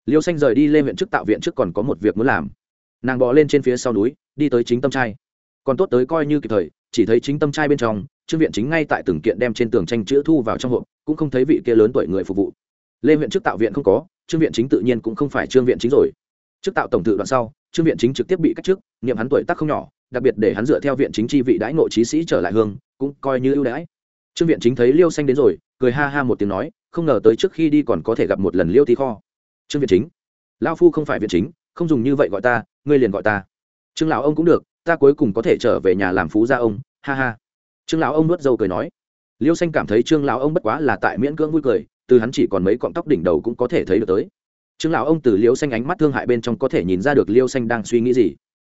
Liêu xanh rời đi lên huyện chức tạo viện trước còn có một việc muốn làm. Nàng bò lên trên phía sau núi, đi tới chính tâm trai. Còn tốt tới coi như kịp thời, chỉ thấy chính tâm trai bên trong, trương viện chính ngay tại từng kiện đem trên tường tranh chữ thu vào trong hộp, cũng không thấy vị kia lớn tuổi người phục vụ. Lê huyện chức tạo viện không có, trương viện chính tự nhiên cũng không phải trương viện chính rồi. Chức tạo tổng tự đoạn sau, trương viện chính trực tiếp bị cách chức nghiệm hắn tuổi tác không nhỏ, đặc biệt để hắn dựa theo viện chính chi vị đãi ngộ trí sĩ trở lại hương cũng coi như ưu đãi. Trương viện chính thấy liêu xanh đến rồi, cười ha ha một tiếng nói, không ngờ tới trước khi đi còn có thể gặp một lần liêu thi kho. Trương viện chính lao phu không phải viện chính, không dùng như vậy gọi ta, ngươi liền gọi ta. Trương lão ông cũng được, ta cuối cùng có thể trở về nhà làm phú gia ông, ha ha. Trương lão ông nuốt dâu cười nói. Liêu xanh cảm thấy trương lão ông bất quá là tại miễn cưỡng vui cười, từ hắn chỉ còn mấy cọng tóc đỉnh đầu cũng có thể thấy được tới. Trương lão ông từ liêu xanh ánh mắt thương hại bên trong có thể nhìn ra được liêu xanh đang suy nghĩ gì.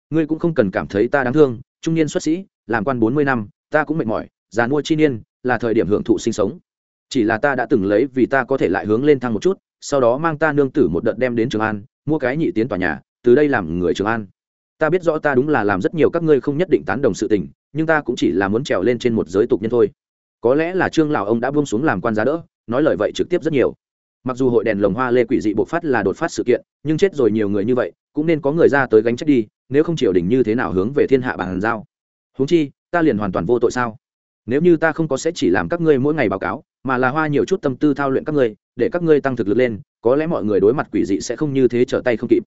Ngươi cũng không cần cảm thấy ta đáng thương, trung niên xuất sĩ, làm quan bốn mươi năm ta cũng mệt mỏi, già mua chi niên, là thời điểm hưởng thụ sinh sống. Chỉ là ta đã từng lấy vì ta có thể lại hướng lên thăng một chút, sau đó mang ta nương tử một đợt đem đến trường an, mua cái nhị tiến tòa nhà, từ đây làm người trường an. Ta biết rõ ta đúng là làm rất nhiều các ngươi không nhất định tán đồng sự tình, nhưng ta cũng chỉ là muốn trèo lên trên một giới tục nhân thôi. Có lẽ là trương lão ông đã buông xuống làm quan giá đỡ, nói lời vậy trực tiếp rất nhiều. Mặc dù hội đèn lồng hoa lê quỷ dị bộc phát là đột phát sự kiện, nhưng chết rồi nhiều người như vậy, cũng nên có người ra tới gánh trách đi, nếu không triều đình như thế nào hướng về thiên hạ bàn giao. Huống chi ta liền hoàn toàn vô tội sao? Nếu như ta không có sẽ chỉ làm các ngươi mỗi ngày báo cáo, mà là hoa nhiều chút tâm tư thao luyện các ngươi, để các ngươi tăng thực lực lên, có lẽ mọi người đối mặt quỷ dị sẽ không như thế trở tay không kịp.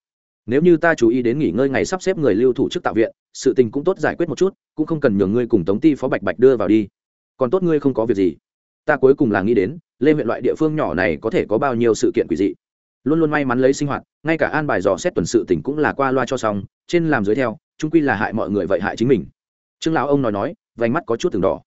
Nếu như ta chú ý đến nghỉ ngơi ngày sắp xếp người lưu thủ chức tạo viện, sự tình cũng tốt giải quyết một chút, cũng không cần nhường ngươi cùng tống ty phó bạch bạch đưa vào đi. Còn tốt ngươi không có việc gì. Ta cuối cùng là nghĩ đến, lê huyện loại địa phương nhỏ này có thể có bao nhiêu sự kiện quỷ dị. Luôn luôn may mắn lấy sinh hoạt, ngay cả an bài dò xét tuần sự tỉnh cũng là qua loa cho xong, trên làm dưới theo trung quy là hại mọi người vậy hại chính mình trương lão ông nói nói, vành mắt có chút từng đỏ.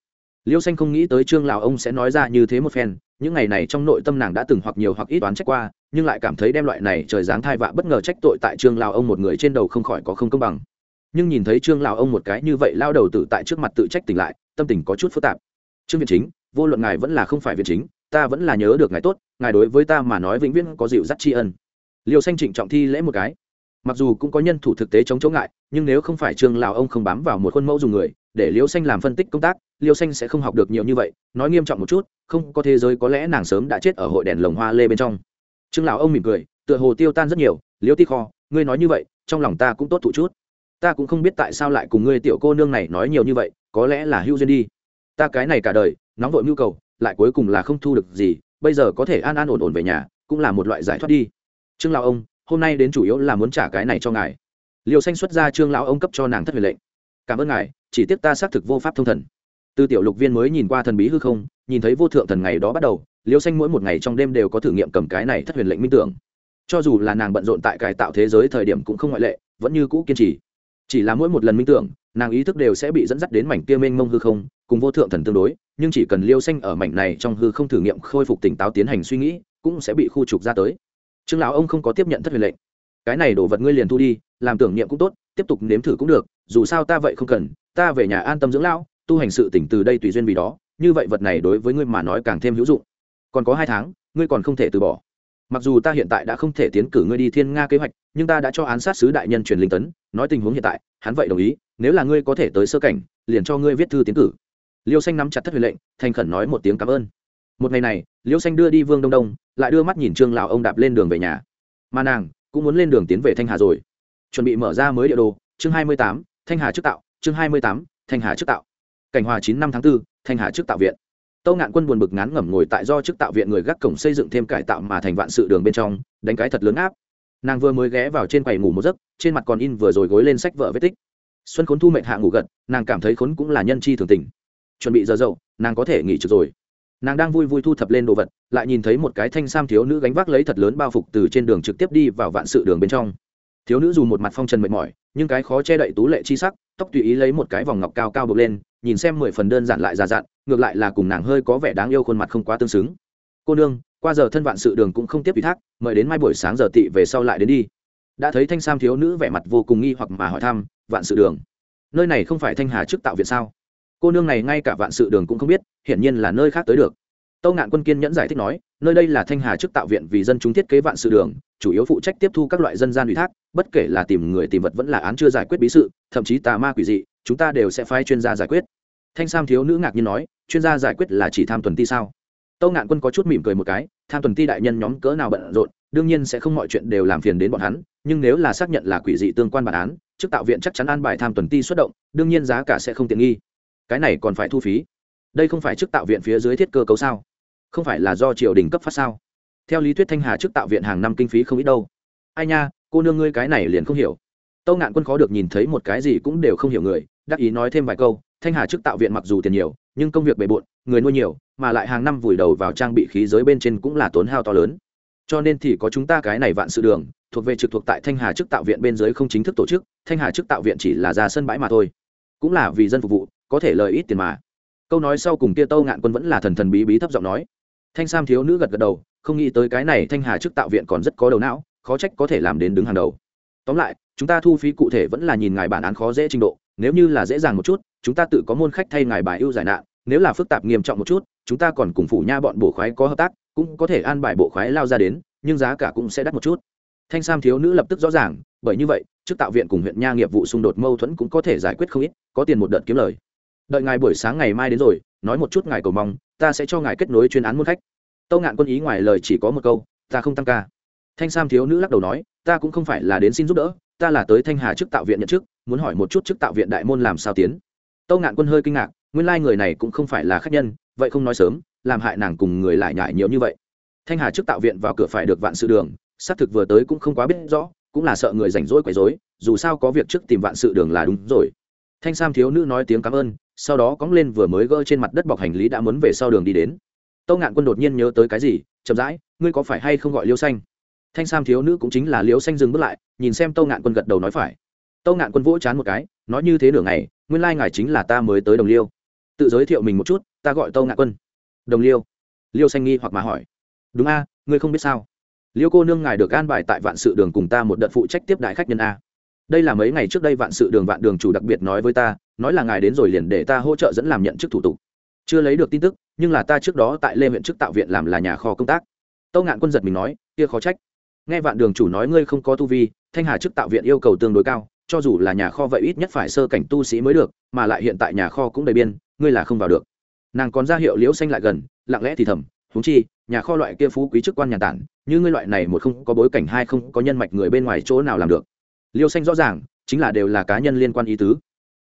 Liêu xanh không nghĩ tới trương lão ông sẽ nói ra như thế một phen, những ngày này trong nội tâm nàng đã từng hoặc nhiều hoặc ít đoán trách qua, nhưng lại cảm thấy đem loại này trời dáng thai vạ bất ngờ trách tội tại trương lão ông một người trên đầu không khỏi có không công bằng. Nhưng nhìn thấy trương lão ông một cái như vậy lao đầu tự tại trước mặt tự trách tỉnh lại, tâm tình có chút phức tạp. Trương viện chính, vô luận ngài vẫn là không phải viện chính, ta vẫn là nhớ được ngài tốt, ngài đối với ta mà nói vĩnh viễn có dịu dắt tri ân. Liêu xanh trịnh trọng thi lễ một cái mặc dù cũng có nhân thủ thực tế chống chống ngại, nhưng nếu không phải trương lào ông không bám vào một khuôn mẫu dùng người, để liêu xanh làm phân tích công tác liêu xanh sẽ không học được nhiều như vậy, nói nghiêm trọng một chút, không có thế giới có lẽ nàng sớm đã chết ở hội đèn lồng hoa lê bên trong. Trương lào ông mỉm cười, tựa hồ tiêu tan rất nhiều liêu ti kho, ngươi nói như vậy, trong lòng ta cũng tốt thụ chút. Ta cũng không biết tại sao lại cùng ngươi tiểu cô nương này nói nhiều như vậy, có lẽ là hưu duyên đi. Ta cái này cả đời, nóng vội nhu cầu, lại cuối cùng là không thu được gì, bây giờ có thể an an ổn ổn về nhà, cũng là một loại giải thoát đi. Trương lão ông hôm nay đến chủ yếu là muốn trả cái này cho ngài. Liều xanh xuất ra trương lão ông cấp cho nàng thất huyền lệnh. Cảm ơn ngài, chỉ tiếc ta xác thực vô pháp thông thần. Từ tiểu lục viên mới nhìn qua thần bí hư không, nhìn thấy vô thượng thần ngày đó bắt đầu liều xanh mỗi một ngày trong đêm đều có thử nghiệm cầm cái này thất huyền lệnh minh tưởng. Cho dù là nàng bận rộn tại cải tạo thế giới thời điểm cũng không ngoại lệ, vẫn như cũ kiên trì. Chỉ là mỗi một lần minh tưởng, nàng ý thức đều sẽ bị dẫn dắt đến mảnh kia mênh mông hư không, cùng vô thượng thần tương đối, nhưng chỉ cần liêu xanh ở mảnh này trong hư không thử nghiệm khôi phục tỉnh táo tiến hành suy nghĩ, cũng sẽ bị khu trục ra tới trương lão ông không có tiếp nhận thất huyền lệnh. Cái này đổ vật ngươi liền thu đi, làm tưởng niệm cũng tốt, tiếp tục nếm thử cũng được, dù sao ta vậy không cần, ta về nhà an tâm dưỡng lão, tu hành sự tỉnh từ đây tùy duyên vì đó, như vậy vật này đối với ngươi mà nói càng thêm hữu dụng. Còn có hai tháng, ngươi còn không thể từ bỏ. Mặc dù ta hiện tại đã không thể tiến cử ngươi đi thiên nga kế hoạch, nhưng ta đã cho án sát sứ đại nhân truyền linh tấn, nói tình huống hiện tại, hắn vậy đồng ý, nếu là ngươi có thể tới sơ cảnh, liền cho ngươi viết thư tiến cử. Liêu xanh nắm chặt thất huyền lệnh, thành khẩn nói một tiếng cảm ơn. Một ngày này, liêu xanh đưa đi vương đông đông lại đưa mắt nhìn trương lão ông đạp lên đường về nhà. Mà nàng cũng muốn lên đường tiến về thanh hà rồi. Chuẩn bị mở ra mới địa đồ chương hai mươi tám thanh hà trước tạo chương hai mươi tám thanh hà trước tạo. Cảnh hòa chín năm tháng 4, thanh hà trước tạo viện. Tâu ngạn quân buồn bực ngán ngẩm ngồi tại do trước tạo viện người gác cổng xây dựng thêm cải tạo mà thành vạn sự đường bên trong đánh cái thật lớn áp. Nàng vừa mới ghé vào trên quầy ngủ một giấc trên mặt còn in vừa rồi gối lên sách vợ vết tích. Xuân khốn thu mệnh hạ ngủ gật nàng cảm thấy khốn cũng là nhân chi thường tình. Chuẩn bị giờ dậu nàng có thể nghỉ trực rồi nàng đang vui vui thu thập lên đồ vật, lại nhìn thấy một cái thanh sam thiếu nữ gánh vác lấy thật lớn bao phục từ trên đường trực tiếp đi vào vạn sự đường bên trong. Thiếu nữ dù một mặt phong trần mệt mỏi, nhưng cái khó che đậy tú lệ chi sắc, tóc tùy ý lấy một cái vòng ngọc cao cao bực lên, nhìn xem mười phần đơn giản lại già dặn, ngược lại là cùng nàng hơi có vẻ đáng yêu khuôn mặt không quá tương xứng. Cô nương, qua giờ thân vạn sự đường cũng không tiếp ủy thác, mời đến mai buổi sáng giờ tị về sau lại đến đi. Đã thấy thanh sam thiếu nữ vẻ mặt vô cùng nghi hoặc mà hỏi thăm, vạn sự đường, nơi này không phải thanh hà trước tạo viện sao? Cô nương này ngay cả vạn sự đường cũng không biết, hiển nhiên là nơi khác tới được. Tâu ngạn quân kiên nhẫn giải thích nói, nơi đây là thanh hà chức tạo viện vì dân chúng thiết kế vạn sự đường, chủ yếu phụ trách tiếp thu các loại dân gian ủy thác, bất kể là tìm người tìm vật vẫn là án chưa giải quyết bí sự, thậm chí tà ma quỷ dị, chúng ta đều sẽ phái chuyên gia giải quyết. Thanh sam thiếu nữ ngạc nhiên nói, chuyên gia giải quyết là chỉ tham tuần ti sao? Tâu ngạn quân có chút mỉm cười một cái, tham tuần ti đại nhân nhóm cỡ nào bận rộn, đương nhiên sẽ không mọi chuyện đều làm phiền đến bọn hắn, nhưng nếu là xác nhận là quỷ dị tương quan bản án chức tạo viện chắc chắn an bài tham tuần ti xuất động, đương nhiên giá cả sẽ không tiện nghi cái này còn phải thu phí. Đây không phải trước tạo viện phía dưới thiết cơ cấu sao? Không phải là do triều đình cấp phát sao? Theo lý thuyết thanh hà trước tạo viện hàng năm kinh phí không ít đâu. Ai nha, cô nương ngươi cái này liền không hiểu. Tâu ngạn quân khó được nhìn thấy một cái gì cũng đều không hiểu người, đắc ý nói thêm vài câu, thanh hà trước tạo viện mặc dù tiền nhiều, nhưng công việc bề bộn, người nuôi nhiều, mà lại hàng năm vùi đầu vào trang bị khí giới bên trên cũng là tốn hao to lớn. Cho nên thì có chúng ta cái này vạn sự đường, thuộc về trực thuộc tại thanh hà chức tạo viện bên dưới không chính thức tổ chức, thanh hà chức tạo viện chỉ là ra sân bãi mà thôi. Cũng là vì dân phục vụ có thể lời ít tiền mà. Câu nói sau cùng kia tâu ngạn quân vẫn là thần thần bí bí thấp giọng nói. Thanh sam thiếu nữ gật gật đầu, không nghĩ tới cái này thanh hà chức tạo viện còn rất có đầu não, khó trách có thể làm đến đứng hàng đầu. Tóm lại, chúng ta thu phí cụ thể vẫn là nhìn ngài bản án khó dễ trình độ, nếu như là dễ dàng một chút, chúng ta tự có môn khách thay ngài bài ưu giải nạn, nếu là phức tạp nghiêm trọng một chút, chúng ta còn cùng phủ nha bọn bộ khoái có hợp tác, cũng có thể an bài bộ khoái lao ra đến, nhưng giá cả cũng sẽ đắt một chút. Thanh sam thiếu nữ lập tức rõ ràng, bởi như vậy, trước tạo viện cùng huyện nha nghiệp vụ xung đột mâu thuẫn cũng có thể giải quyết không ít, có tiền một đợt kiếm lời đợi ngài buổi sáng ngày mai đến rồi, nói một chút ngài cầu mong, ta sẽ cho ngài kết nối chuyên án muôn khách. Tâu ngạn quân ý ngoài lời chỉ có một câu, ta không tăng ca. Thanh sam thiếu nữ lắc đầu nói, ta cũng không phải là đến xin giúp đỡ, ta là tới thanh hà chức tạo viện nhận chức, muốn hỏi một chút chức tạo viện đại môn làm sao tiến. Tâu ngạn quân hơi kinh ngạc, nguyên lai người này cũng không phải là khách nhân, vậy không nói sớm, làm hại nàng cùng người lại nhại nhiều như vậy. Thanh hà chức tạo viện vào cửa phải được vạn sự đường, xác thực vừa tới cũng không quá biết rõ, cũng là sợ người rảnh rỗi quấy rối, dù sao có việc trước tìm vạn sự đường là đúng rồi. Thanh sam thiếu nữ nói tiếng cảm ơn sau đó cóng lên vừa mới gỡ trên mặt đất bọc hành lý đã muốn về sau đường đi đến. Tâu ngạn quân đột nhiên nhớ tới cái gì, chậm rãi, ngươi có phải hay không gọi liêu xanh? Thanh sam thiếu nữ cũng chính là liêu xanh dừng bước lại, nhìn xem tâu ngạn quân gật đầu nói phải. Tâu ngạn quân vỗ chán một cái, nói như thế nửa ngày, nguyên lai ngài chính là ta mới tới đồng liêu. Tự giới thiệu mình một chút, ta gọi tâu ngạn quân. Đồng liêu? Liêu xanh nghi hoặc mà hỏi. Đúng a, ngươi không biết sao? Liêu cô nương ngài được an bài tại vạn sự đường cùng ta một đợt phụ trách tiếp đại khách nhân a. Đây là mấy ngày trước đây vạn sự đường vạn đường chủ đặc biệt nói với ta nói là ngài đến rồi liền để ta hỗ trợ dẫn làm nhận chức thủ tục. Chưa lấy được tin tức, nhưng là ta trước đó tại lê huyện chức tạo viện làm là nhà kho công tác. Tâu ngạn quân giật mình nói, kia khó trách. Nghe vạn đường chủ nói ngươi không có tu vi, thanh hà chức tạo viện yêu cầu tương đối cao, cho dù là nhà kho vậy ít nhất phải sơ cảnh tu sĩ mới được, mà lại hiện tại nhà kho cũng đầy biên, ngươi là không vào được. Nàng còn ra hiệu liễu xanh lại gần, lặng lẽ thì thầm thúng chi, nhà kho loại kia phú quý chức quan nhà tản, như ngươi loại này một không có bối cảnh hai không có nhân mạch người bên ngoài chỗ nào làm được? Liêu xanh rõ ràng, chính là đều là cá nhân liên quan ý tứ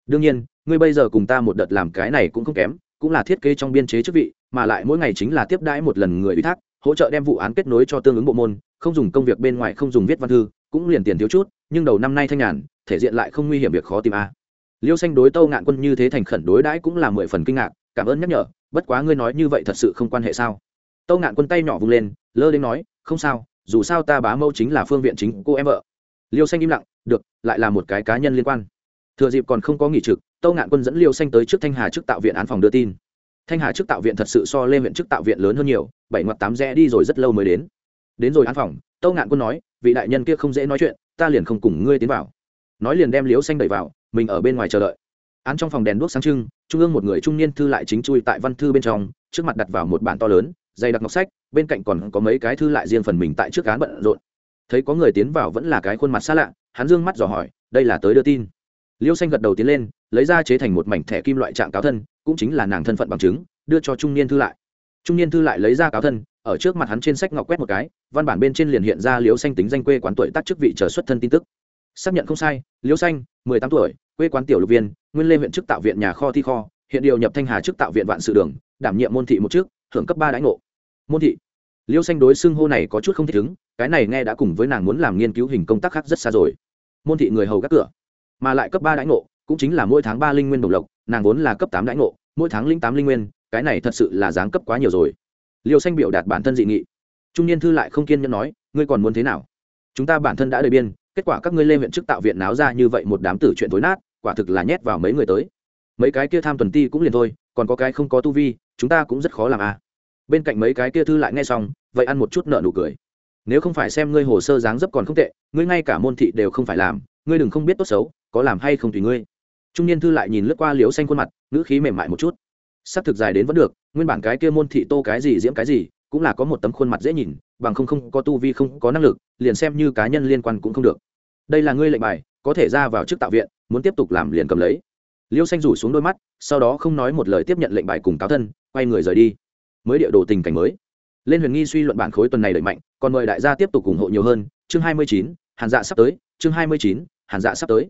đương nhiên, ngươi bây giờ cùng ta một đợt làm cái này cũng không kém, cũng là thiết kế trong biên chế chức vị, mà lại mỗi ngày chính là tiếp đãi một lần người ủy thác, hỗ trợ đem vụ án kết nối cho tương ứng bộ môn, không dùng công việc bên ngoài, không dùng viết văn thư, cũng liền tiền thiếu chút, nhưng đầu năm nay thanh nhàn, thể diện lại không nguy hiểm việc khó tìm a. Liêu xanh đối tâu ngạn quân như thế thành khẩn đối đãi cũng là mười phần kinh ngạc, cảm ơn nhắc nhở, bất quá ngươi nói như vậy thật sự không quan hệ sao? Tâu ngạn quân tay nhỏ vung lên, lơ đến nói, không sao, dù sao ta bá mâu chính là phương viện chính, cô em vợ. Liêu xanh im lặng, được, lại là một cái cá nhân liên quan thừa dịp còn không có nghỉ trực, tâu ngạn quân dẫn liêu xanh tới trước thanh hà trước tạo viện án phòng đưa tin. Thanh hà trước tạo viện thật sự so lên huyện trước tạo viện lớn hơn nhiều, bảy ngoặt tám rẽ đi rồi rất lâu mới đến. Đến rồi án phòng, tâu ngạn quân nói, vị đại nhân kia không dễ nói chuyện, ta liền không cùng ngươi tiến vào. Nói liền đem liêu xanh đẩy vào, mình ở bên ngoài chờ đợi. Án trong phòng đèn đuốc sáng trưng, trung ương một người trung niên thư lại chính chui tại văn thư bên trong, trước mặt đặt vào một bản to lớn, dày đặc ngọc sách, bên cạnh còn có mấy cái thư lại riêng phần mình tại trước án bận rộn. Thấy có người tiến vào vẫn là cái khuôn mặt xa lạ, hắn dương mắt dò hỏi, đây là tới đưa tin? Liêu xanh gật đầu tiến lên, lấy ra chế thành một mảnh thẻ kim loại trạng cáo thân, cũng chính là nàng thân phận bằng chứng, đưa cho trung niên thư lại. Trung niên thư lại lấy ra cáo thân, ở trước mặt hắn trên sách ngọc quét một cái, văn bản bên trên liền hiện ra liêu xanh tính danh quê quán tuổi tác chức vị chờ xuất thân tin tức. Xác nhận không sai, liêu xanh, mười tám tuổi, quê quán tiểu lục viên, nguyên lê huyện chức tạo viện nhà kho thi kho, hiện điều nhập thanh hà chức tạo viện vạn sự đường, đảm nhiệm môn thị một trước thưởng cấp ba đãi ngộ. Môn thị. Liêu xanh đối xưng hô này có chút không thích ứng, cái này nghe đã cùng với nàng muốn làm nghiên cứu hình công tác khác rất xa rồi. Môn thị người hầu gác cửa mà lại cấp ba đãi ngộ, cũng chính là mỗi tháng ba linh nguyên đồng lộc, nàng vốn là cấp tám đãi ngộ, mỗi tháng linh tám linh nguyên, cái này thật sự là giáng cấp quá nhiều rồi. Liêu xanh biểu đạt bản thân dị nghị. Trung niên thư lại không kiên nhẫn nói, ngươi còn muốn thế nào? Chúng ta bản thân đã đầy biên, kết quả các ngươi lên huyện chức tạo viện náo ra như vậy một đám tử chuyện tối nát, quả thực là nhét vào mấy người tới. Mấy cái kia tham tuần ti cũng liền thôi, còn có cái không có tu vi, chúng ta cũng rất khó làm à. Bên cạnh mấy cái kia thư lại nghe xong, vậy ăn một chút nợ nụ cười. Nếu không phải xem ngươi hồ sơ dáng dấp còn không tệ, ngươi ngay cả môn thị đều không phải làm, ngươi đừng không biết tốt xấu có làm hay không tùy ngươi. Trung niên thư lại nhìn lướt qua liếu xanh khuôn mặt, ngữ khí mềm mại một chút. S ắ c thực dài đến vẫn được, nguyên bản cái kia môn thị tô cái gì diễm cái gì, cũng là có một tấm khuôn mặt dễ nhìn, bằng không không có tu vi, không có năng lực, liền xem như cá nhân liên quan cũng không được. Đây là ngươi lệnh bài, có thể ra vào chức tạo viện, muốn tiếp tục làm liền cầm lấy. Liêu xanh rủ xuống đôi mắt, sau đó không nói một lời tiếp nhận lệnh bài cùng cáo thân, quay người rời đi. Mới địa đồ tình cảnh mới. Lên huyền nghi suy luận bản khối tuần này đẩy mạnh, còn mời đại gia tiếp tục ủng hộ nhiều hơn. Chương hai mươi chín, hàn dạ sắp tới, chương hai mươi chín, hàn dạ sắp tới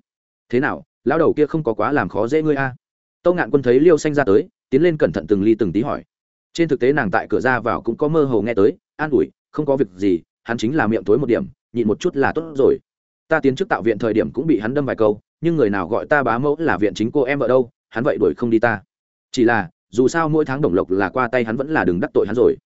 thế nào, lão đầu kia không có quá làm khó dễ ngươi a? À? tâu ngạn quân thấy liêu xanh ra tới, tiến lên cẩn thận từng ly từng tí hỏi. Trên thực tế nàng tại cửa ra vào cũng có mơ hồ nghe tới, an ủi, không có việc gì, hắn chính là miệng tối một điểm, nhịn một chút là tốt rồi. Ta tiến trước tạo viện thời điểm cũng bị hắn đâm vài câu, nhưng người nào gọi ta bá mẫu là viện chính cô em ở đâu, hắn vậy đuổi không đi ta. Chỉ là, dù sao mỗi tháng đồng lộc là qua tay hắn vẫn là đừng đắc tội hắn rồi.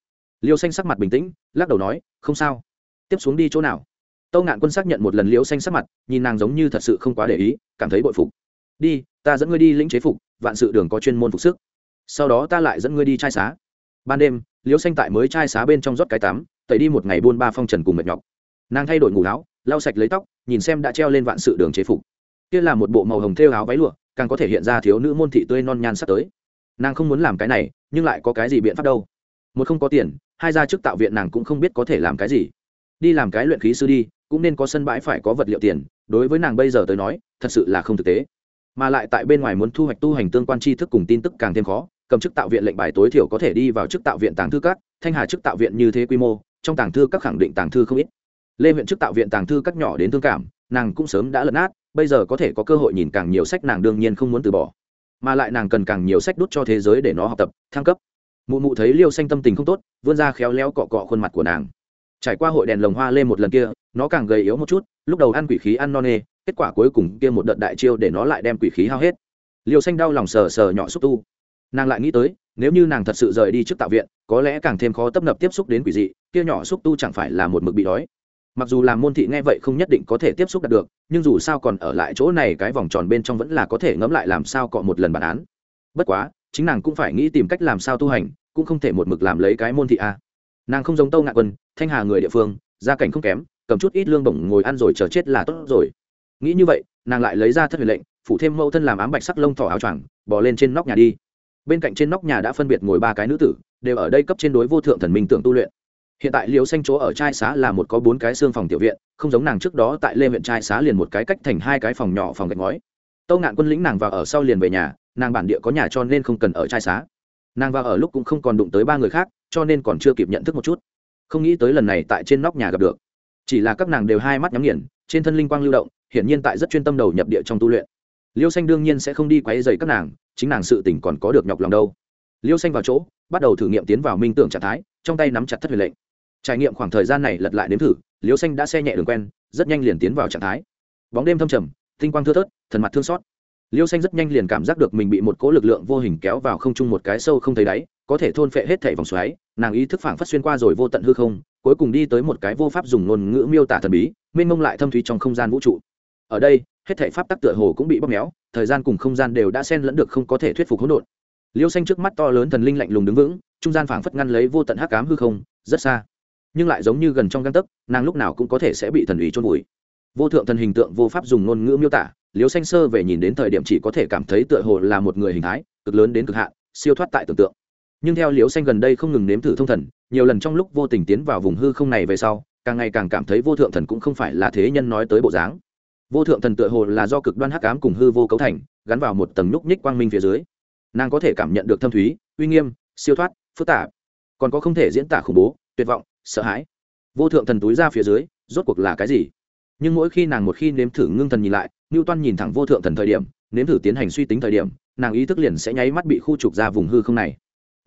Liêu xanh sắc mặt bình tĩnh, lắc đầu nói, không sao. Tiếp xuống đi chỗ nào? Tâu ngạn quân xác nhận một lần liễu xanh sắc mặt, nhìn nàng giống như thật sự không quá để ý, cảm thấy bội phục. Đi, ta dẫn ngươi đi lĩnh chế phục, vạn sự đường có chuyên môn phục sức. Sau đó ta lại dẫn ngươi đi trai xá. Ban đêm, liễu xanh tại mới trai xá bên trong rót cái tắm, tẩy đi một ngày buôn ba phong trần cùng mệt nhọc. Nàng thay đổi ngủ áo, lau sạch lấy tóc, nhìn xem đã treo lên vạn sự đường chế phục. Kia là một bộ màu hồng thêu áo váy lụa, càng có thể hiện ra thiếu nữ môn thị tươi non nhan sắp tới. Nàng không muốn làm cái này, nhưng lại có cái gì biện pháp đâu? Một không có tiền, hai ra chức tạo viện nàng cũng không biết có thể làm cái gì. Đi làm cái luyện khí sư đi cũng nên có sân bãi phải có vật liệu tiền, đối với nàng bây giờ tới nói, thật sự là không thực tế. Mà lại tại bên ngoài muốn thu hoạch tu hành tương quan tri thức cùng tin tức càng thêm khó, cầm chức tạo viện lệnh bài tối thiểu có thể đi vào chức tạo viện tàng thư các, thanh hà chức tạo viện như thế quy mô, trong tàng thư các khẳng định tàng thư không ít. Lê huyện chức tạo viện tàng thư các nhỏ đến thương cảm, nàng cũng sớm đã lấn át bây giờ có thể có cơ hội nhìn càng nhiều sách nàng đương nhiên không muốn từ bỏ. Mà lại nàng cần càng nhiều sách đút cho thế giới để nó học tập, thăng cấp. Mụ mụ thấy liêu xanh tâm tình không tốt, vươn ra khéo léo cọ cọ khuôn mặt của nàng trải qua hội đèn lồng hoa lên một lần kia, nó càng gầy yếu một chút, lúc đầu ăn quỷ khí ăn non nê, kết quả cuối cùng kia một đợt đại chiêu để nó lại đem quỷ khí hao hết. Liều xanh đau lòng sờ sờ nhỏ xúc tu. Nàng lại nghĩ tới, nếu như nàng thật sự rời đi trước tạo viện, có lẽ càng thêm khó tấp nập tiếp xúc đến quỷ dị, kia nhỏ xúc tu chẳng phải là một mực bị đói. Mặc dù làm môn thị nghe vậy không nhất định có thể tiếp xúc đạt được, nhưng dù sao còn ở lại chỗ này cái vòng tròn bên trong vẫn là có thể ngẫm lại làm sao cọ một lần bản án. Bất quá, chính nàng cũng phải nghĩ tìm cách làm sao tu hành, cũng không thể một mực làm lấy cái môn thị a. Nàng không giống tâu ngạ quân thanh hà người địa phương, gia cảnh không kém, cầm chút ít lương bổng ngồi ăn rồi chờ chết là tốt rồi. Nghĩ như vậy, nàng lại lấy ra thất huyền lệnh phụ thêm mẫu thân làm ám bạch sắc lông thỏ áo choàng bỏ lên trên nóc nhà đi. Bên cạnh trên nóc nhà đã phân biệt ngồi ba cái nữ tử, đều ở đây cấp trên đối vô thượng thần minh tưởng tu luyện. Hiện tại liều xanh chỗ ở trai xá là một có bốn cái xương phòng tiểu viện, không giống nàng trước đó tại lê huyện trai xá liền một cái cách thành hai cái phòng nhỏ phòng gạch ngói. Tâu ngạn quân lĩnh nàng vào ở sau liền về nhà, nàng bản địa có nhà cho nên không cần ở trai xá. Nàng vào ở lúc cũng không còn đụng tới ba người khác, cho nên còn chưa kịp nhận thức một chút không nghĩ tới lần này tại trên nóc nhà gặp được. Chỉ là các nàng đều hai mắt nhắm nghiền, trên thân linh quang lưu động, hiển nhiên tại rất chuyên tâm đầu nhập địa trong tu luyện. Liêu xanh đương nhiên sẽ không đi quấy dày các nàng, chính nàng sự tỉnh còn có được nhọc lòng đâu. Liêu xanh vào chỗ, bắt đầu thử nghiệm tiến vào minh tưởng trạng thái, trong tay nắm chặt thất huyền lệnh. Trải nghiệm khoảng thời gian này lật lại nếm thử, liêu xanh đã xe nhẹ đường quen, rất nhanh liền tiến vào trạng thái. Bóng đêm thâm trầm, tinh quang thưa thớt, thần mặt thương xót. Liêu xanh rất nhanh liền cảm giác được mình bị một cỗ lực lượng vô hình kéo vào không trung một cái sâu không thấy đáy có thể thôn phệ hết thảy vòng xoáy, nàng ý thức phảng phất xuyên qua rồi vô tận hư không, cuối cùng đi tới một cái vô pháp dùng ngôn ngữ miêu tả thần bí, mênh mông lại thâm thúy trong không gian vũ trụ. Ở đây, hết thảy pháp tắc tựa hồ cũng bị bóp méo, thời gian cùng không gian đều đã xen lẫn được không có thể thuyết phục hỗn độn. Liêu xanh trước mắt to lớn thần linh lạnh lùng đứng vững, trung gian phảng phất ngăn lấy vô tận hắc ám hư không, rất xa. Nhưng lại giống như gần trong gang tấc, nàng lúc nào cũng có thể sẽ bị thần ủy trôn vùi. Vô thượng thần hình tượng vô pháp dùng ngôn ngữ miêu tả, liêu xanh sơ về nhìn đến thời điểm chỉ có thể cảm thấy tựa hồ là một người hình thái, cực lớn đến cực hạn, siêu thoát tại tưởng tượng nhưng theo Liễu xanh gần đây không ngừng nếm thử thông thần, nhiều lần trong lúc vô tình tiến vào vùng hư không này về sau, càng ngày càng cảm thấy vô thượng thần cũng không phải là thế nhân nói tới bộ dáng. Vô thượng thần tựa hồ là do cực đoan hắc ám cùng hư vô cấu thành, gắn vào một tầng nhúc nhích quang minh phía dưới. Nàng có thể cảm nhận được thâm thúy, uy nghiêm, siêu thoát, phức tạp. Còn có không thể diễn tả khủng bố, tuyệt vọng, sợ hãi. Vô thượng thần túi ra phía dưới, rốt cuộc là cái gì? Nhưng mỗi khi nàng một khi nếm thử ngưng thần nhìn lại, ngưu toan nhìn thẳng vô thượng thần thời điểm, nếm thử tiến hành suy tính thời điểm, nàng ý thức liền sẽ nháy mắt bị khu trục ra vùng hư không này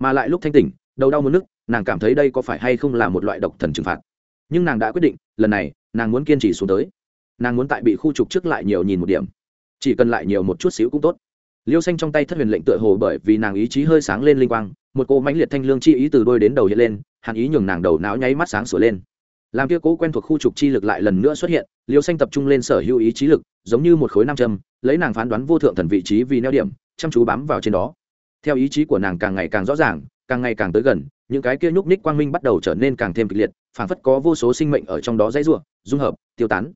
mà lại lúc thanh tỉnh, đầu đau mất nước nàng cảm thấy đây có phải hay không là một loại độc thần trừng phạt. Nhưng nàng đã quyết định, lần này, nàng muốn kiên trì xuống tới. Nàng muốn tại bị khu trục trước lại nhiều nhìn một điểm. Chỉ cần lại nhiều một chút xíu cũng tốt. Liêu xanh trong tay thất huyền lệnh tựa hồ bởi vì nàng ý chí hơi sáng lên linh quang, một cô mãnh liệt thanh lương chi ý từ đôi đến đầu hiện lên, hàn ý nhường nàng đầu não nháy mắt sáng sửa lên. Làm kia cố quen thuộc khu trục chi lực lại lần nữa xuất hiện, liêu xanh tập trung lên sở hữu ý chí lực, giống như một khối nam châm, lấy nàng phán đoán vô thượng thần vị trí vì neo điểm, chăm chú bám vào trên đó theo ý chí của nàng càng ngày càng rõ ràng, càng ngày càng tới gần, những cái kia nhúc ních quang minh bắt đầu trở nên càng thêm kịch liệt, phảng phất có vô số sinh mệnh ở trong đó dãy ruộng dung hợp, tiêu tán.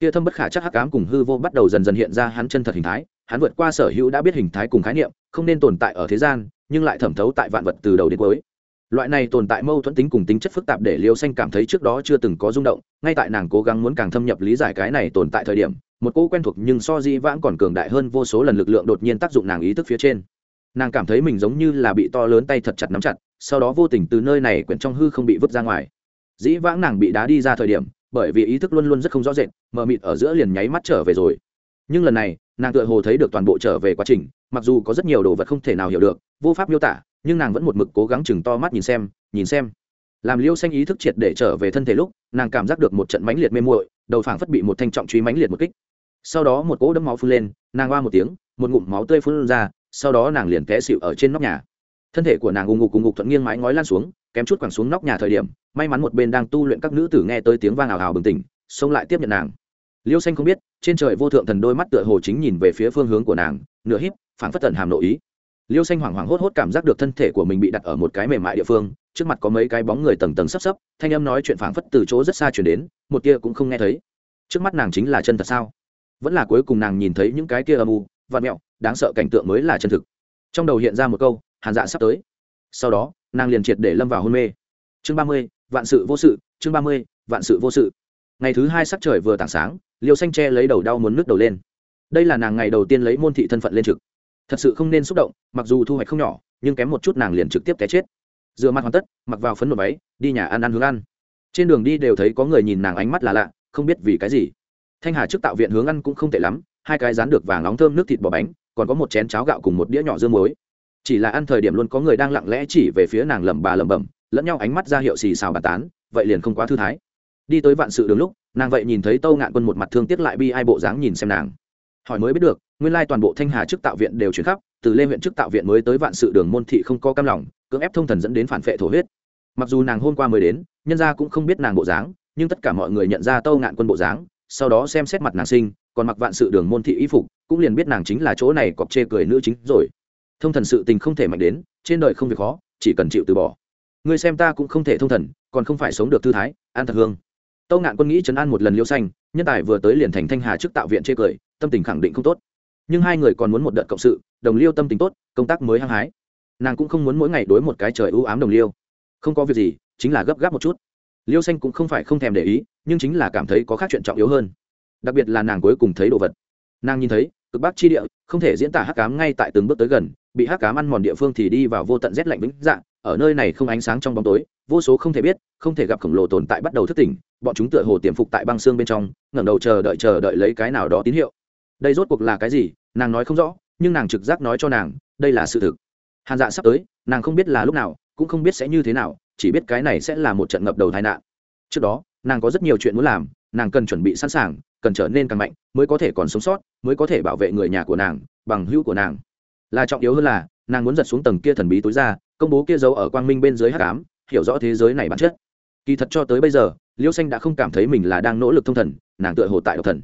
Kia thâm bất khả chắc hắc ám cùng hư vô bắt đầu dần dần hiện ra hắn chân thật hình thái, hắn vượt qua sở hữu đã biết hình thái cùng khái niệm, không nên tồn tại ở thế gian, nhưng lại thẩm thấu tại vạn vật từ đầu đến cuối. Loại này tồn tại mâu thuẫn tính cùng tính chất phức tạp để liêu xanh cảm thấy trước đó chưa từng có rung động, ngay tại nàng cố gắng muốn càng thâm nhập lý giải cái này tồn tại thời điểm, một cô quen thuộc nhưng so di vãng còn cường đại hơn vô số lần lực lượng đột nhiên tác dụng nàng ý thức phía trên nàng cảm thấy mình giống như là bị to lớn tay thật chặt nắm chặt, sau đó vô tình từ nơi này quyển trong hư không bị vứt ra ngoài. Dĩ vãng nàng bị đá đi ra thời điểm, bởi vì ý thức luôn luôn rất không rõ rệt, mờ mịt ở giữa liền nháy mắt trở về rồi. Nhưng lần này, nàng tựa hồ thấy được toàn bộ trở về quá trình, mặc dù có rất nhiều đồ vật không thể nào hiểu được, vô pháp miêu tả, nhưng nàng vẫn một mực cố gắng chừng to mắt nhìn xem nhìn xem. Làm liêu xanh ý thức triệt để trở về thân thể lúc, nàng cảm giác được một trận mãnh liệt mê muội, đầu phảng phất bị một thanh trọng truy mãnh liệt một kích. Sau đó một cỗ đấm máu phun lên, nàng oa một tiếng, một ngụm máu tươi phun ra sau đó nàng liền té xịu ở trên nóc nhà. Thân thể của nàng ung ngục cùng ngục thuận nghiêng mái ngói lan xuống, kém chút quẳng xuống nóc nhà thời điểm, may mắn một bên đang tu luyện các nữ tử nghe tới tiếng vang ào ào bừng tỉnh, xông lại tiếp nhận nàng. Liêu xanh không biết, trên trời vô thượng thần đôi mắt tựa hồ chính nhìn về phía phương hướng của nàng, nửa híp, phảng phất tần hàm nội ý. Liêu xanh hoảng hoảng hốt hốt cảm giác được thân thể của mình bị đặt ở một cái mềm mại địa phương, trước mặt có mấy cái bóng người tầng tầng sấp sấp, thanh âm nói chuyện phảng phất từ chỗ rất xa chuyển đến, một kia cũng không nghe thấy. Trước mắt nàng chính là chân thật sao? Vẫn là cuối cùng nàng nhìn thấy những cái kia âm u và mẹo đáng sợ cảnh tượng mới là chân thực. Trong đầu hiện ra một câu, hàn dạ sắp tới. Sau đó, nàng liền triệt để lâm vào hôn mê. Chương ba mươi, vạn sự vô sự, chương ba mươi, vạn sự vô sự. Ngày thứ hai sắc trời vừa tảng sáng, liêu xanh Tre lấy đầu đau muốn nước đầu lên. Đây là nàng ngày đầu tiên lấy môn thị thân phận lên trực. Thật sự không nên xúc động, mặc dù thu hoạch không nhỏ, nhưng kém một chút nàng liền trực tiếp té chết. Dựa mặt hoàn tất, mặc vào phấn một váy, đi nhà ăn ăn hướng ăn. Trên đường đi đều thấy có người nhìn nàng ánh mắt là lạ, không biết vì cái gì. Thanh hà trước tạo viện hướng ăn cũng không tệ lắm, hai cái rán được vàng nóng thơm nước thịt bò bánh còn có một chén cháo gạo cùng một đĩa nhỏ dương muối. Chỉ là ăn thời điểm luôn có người đang lặng lẽ chỉ về phía nàng lẩm bà lẩm bẩm, lẫn nhau ánh mắt ra hiệu xì xào bà tán, vậy liền không quá thư thái. Đi tới vạn sự đường lúc, nàng vậy nhìn thấy tâu ngạn quân một mặt thương tiếc lại bi ai bộ dáng nhìn xem nàng. Hỏi mới biết được, nguyên lai toàn bộ thanh hà chức tạo viện đều chuyển khắp, từ lê huyện chức tạo viện mới tới vạn sự đường môn thị không có cam lòng, cưỡng ép thông thần dẫn đến phản vệ thổ huyết. Mặc dù nàng hôm qua mới đến, nhân gia cũng không biết nàng bộ dáng, nhưng tất cả mọi người nhận ra tâu ngạn quân bộ dáng, sau đó xem xét mặt nàng sinh, còn mặc vạn sự đường môn thị y phục cũng liền biết nàng chính là chỗ này cọp chê cười nữ chính rồi. Thông thần sự tình không thể mạnh đến, trên đời không việc khó, chỉ cần chịu từ bỏ. Ngươi xem ta cũng không thể thông thần, còn không phải sống được thư thái, an thật hương. Tâu ngạn quân nghĩ trấn an một lần liêu xanh, nhân tài vừa tới liền thành thanh hà trước tạo viện chê cười, tâm tình khẳng định không tốt. Nhưng hai người còn muốn một đợt cộng sự, đồng liêu tâm tình tốt, công tác mới hăng hái. Nàng cũng không muốn mỗi ngày đối một cái trời ưu ám đồng liêu. Không có việc gì, chính là gấp gáp một chút. Liêu xanh cũng không phải không thèm để ý, nhưng chính là cảm thấy có khác chuyện trọng yếu hơn. Đặc biệt là nàng cuối cùng thấy đồ vật. Nàng nhìn thấy cực bắc chi địa, không thể diễn tả hắc cám ngay tại từng bước tới gần, bị hắc cám ăn mòn địa phương thì đi vào vô tận rét lạnh vĩnh dạng ở nơi này không ánh sáng trong bóng tối, vô số không thể biết, không thể gặp khổng lồ tồn tại bắt đầu thức tỉnh, bọn chúng tựa hồ tiềm phục tại băng xương bên trong, ngẩng đầu chờ đợi chờ đợi lấy cái nào đó tín hiệu. Đây rốt cuộc là cái gì? Nàng nói không rõ, nhưng nàng trực giác nói cho nàng, đây là sự thực. Hàn dạ sắp tới, nàng không biết là lúc nào, cũng không biết sẽ như thế nào, chỉ biết cái này sẽ là một trận ngập đầu tai nạn. Trước đó, nàng có rất nhiều chuyện muốn làm, nàng cần chuẩn bị sẵn sàng cần trở nên càng mạnh, mới có thể còn sống sót, mới có thể bảo vệ người nhà của nàng, bằng hữu của nàng. Là trọng yếu hơn là, nàng muốn giật xuống tầng kia thần bí tối ra, công bố kia giấu ở quang minh bên dưới hắc ám, hiểu rõ thế giới này bản chất. Kỳ thật cho tới bây giờ, liêu xanh đã không cảm thấy mình là đang nỗ lực thông thần, nàng tựa hồ tại độc thần.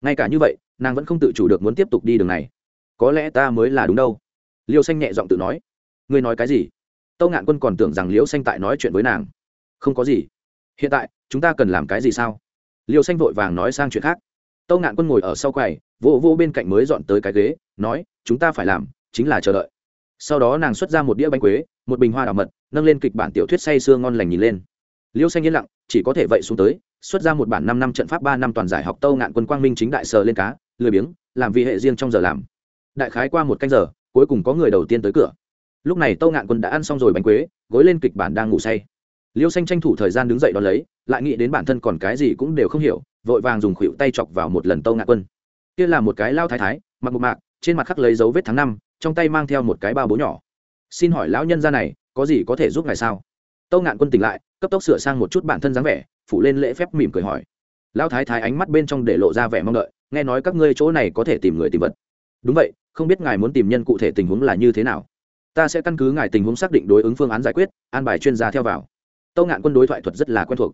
Ngay cả như vậy, nàng vẫn không tự chủ được muốn tiếp tục đi đường này. Có lẽ ta mới là đúng đâu? Liêu xanh nhẹ giọng tự nói. Ngươi nói cái gì? Tâu ngạn quân còn tưởng rằng liêu xanh tại nói chuyện với nàng. Không có gì. Hiện tại, chúng ta cần làm cái gì sao? Liêu xanh vội vàng nói sang chuyện khác. Tâu ngạn quân ngồi ở sau quầy, vô vô bên cạnh mới dọn tới cái ghế, nói, chúng ta phải làm, chính là chờ đợi. Sau đó nàng xuất ra một đĩa bánh quế, một bình hoa đào mật, nâng lên kịch bản tiểu thuyết say sưa ngon lành nhìn lên. Liêu xanh yên lặng, chỉ có thể vậy xuống tới, xuất ra một bản năm năm trận pháp ba năm toàn giải học tâu ngạn quân quang minh chính đại sờ lên cá, lười biếng, làm vị hệ riêng trong giờ làm. Đại khái qua một canh giờ, cuối cùng có người đầu tiên tới cửa. Lúc này tâu ngạn quân đã ăn xong rồi bánh quế, gối lên kịch bản đang ngủ say liêu xanh tranh thủ thời gian đứng dậy đón lấy, lại nghĩ đến bản thân còn cái gì cũng đều không hiểu, vội vàng dùng khuỷu tay chọc vào một lần tâu ngạn quân. Kia là một cái lao thái thái, mặc một mạc, trên mặt khắc lấy dấu vết tháng năm, trong tay mang theo một cái bao bố nhỏ. Xin hỏi lão nhân gia này, có gì có thể giúp ngài sao? Tâu ngạn quân tỉnh lại, cấp tốc sửa sang một chút bản thân dáng vẻ, phủ lên lễ phép mỉm cười hỏi. Lão thái thái ánh mắt bên trong để lộ ra vẻ mong đợi, nghe nói các ngươi chỗ này có thể tìm người tìm vật. Đúng vậy, không biết ngài muốn tìm nhân cụ thể tình huống là như thế nào. Ta sẽ căn cứ ngài tình huống xác định đối ứng phương án giải quyết, an bài chuyên gia theo vào tâu ngạn quân đối thoại thuật rất là quen thuộc.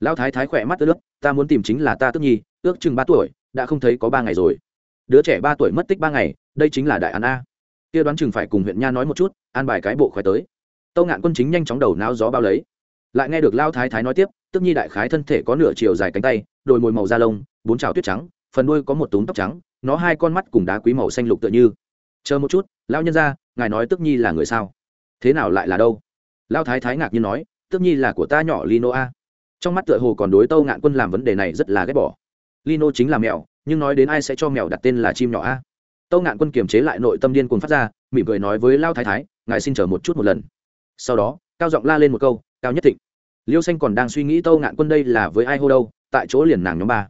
Lão thái thái khỏe mắt ướt nước ta muốn tìm chính là ta tức nhi, ước chừng ba tuổi, đã không thấy có ba ngày rồi. Đứa trẻ ba tuổi mất tích ba ngày, đây chính là đại án a. Kia đoán chừng phải cùng huyện nha nói một chút, an bài cái bộ khoái tới. Tâu ngạn quân chính nhanh chóng đầu náo gió bao lấy. Lại nghe được lao thái thái nói tiếp, tức nhi đại khái thân thể có nửa chiều dài cánh tay đồi mồi màu da lông, bốn trào tuyết trắng, phần đuôi có một túm tóc trắng, nó hai con mắt cùng đá quý màu xanh lục tựa như. Chờ một chút lao nhân ra ngài nói tức nhi là người sao? Thế nào lại là đâu? Lao thái thái ngạc nhiên nói tức nhi là của ta nhỏ lino a. Trong mắt tựa hồ còn đối tâu ngạn quân làm vấn đề này rất là ghét bỏ. Lino chính là mèo, nhưng nói đến ai sẽ cho mèo đặt tên là chim nhỏ a. Tâu ngạn quân kiềm chế lại nội tâm điên cuồng phát ra, mỉm cười nói với lao thái thái, ngài xin chờ một chút một lần. Sau đó, cao giọng la lên một câu, cao nhất thịnh. Liêu xanh còn đang suy nghĩ tâu ngạn quân đây là với ai hô đâu, tại chỗ liền nàng nhóm ba.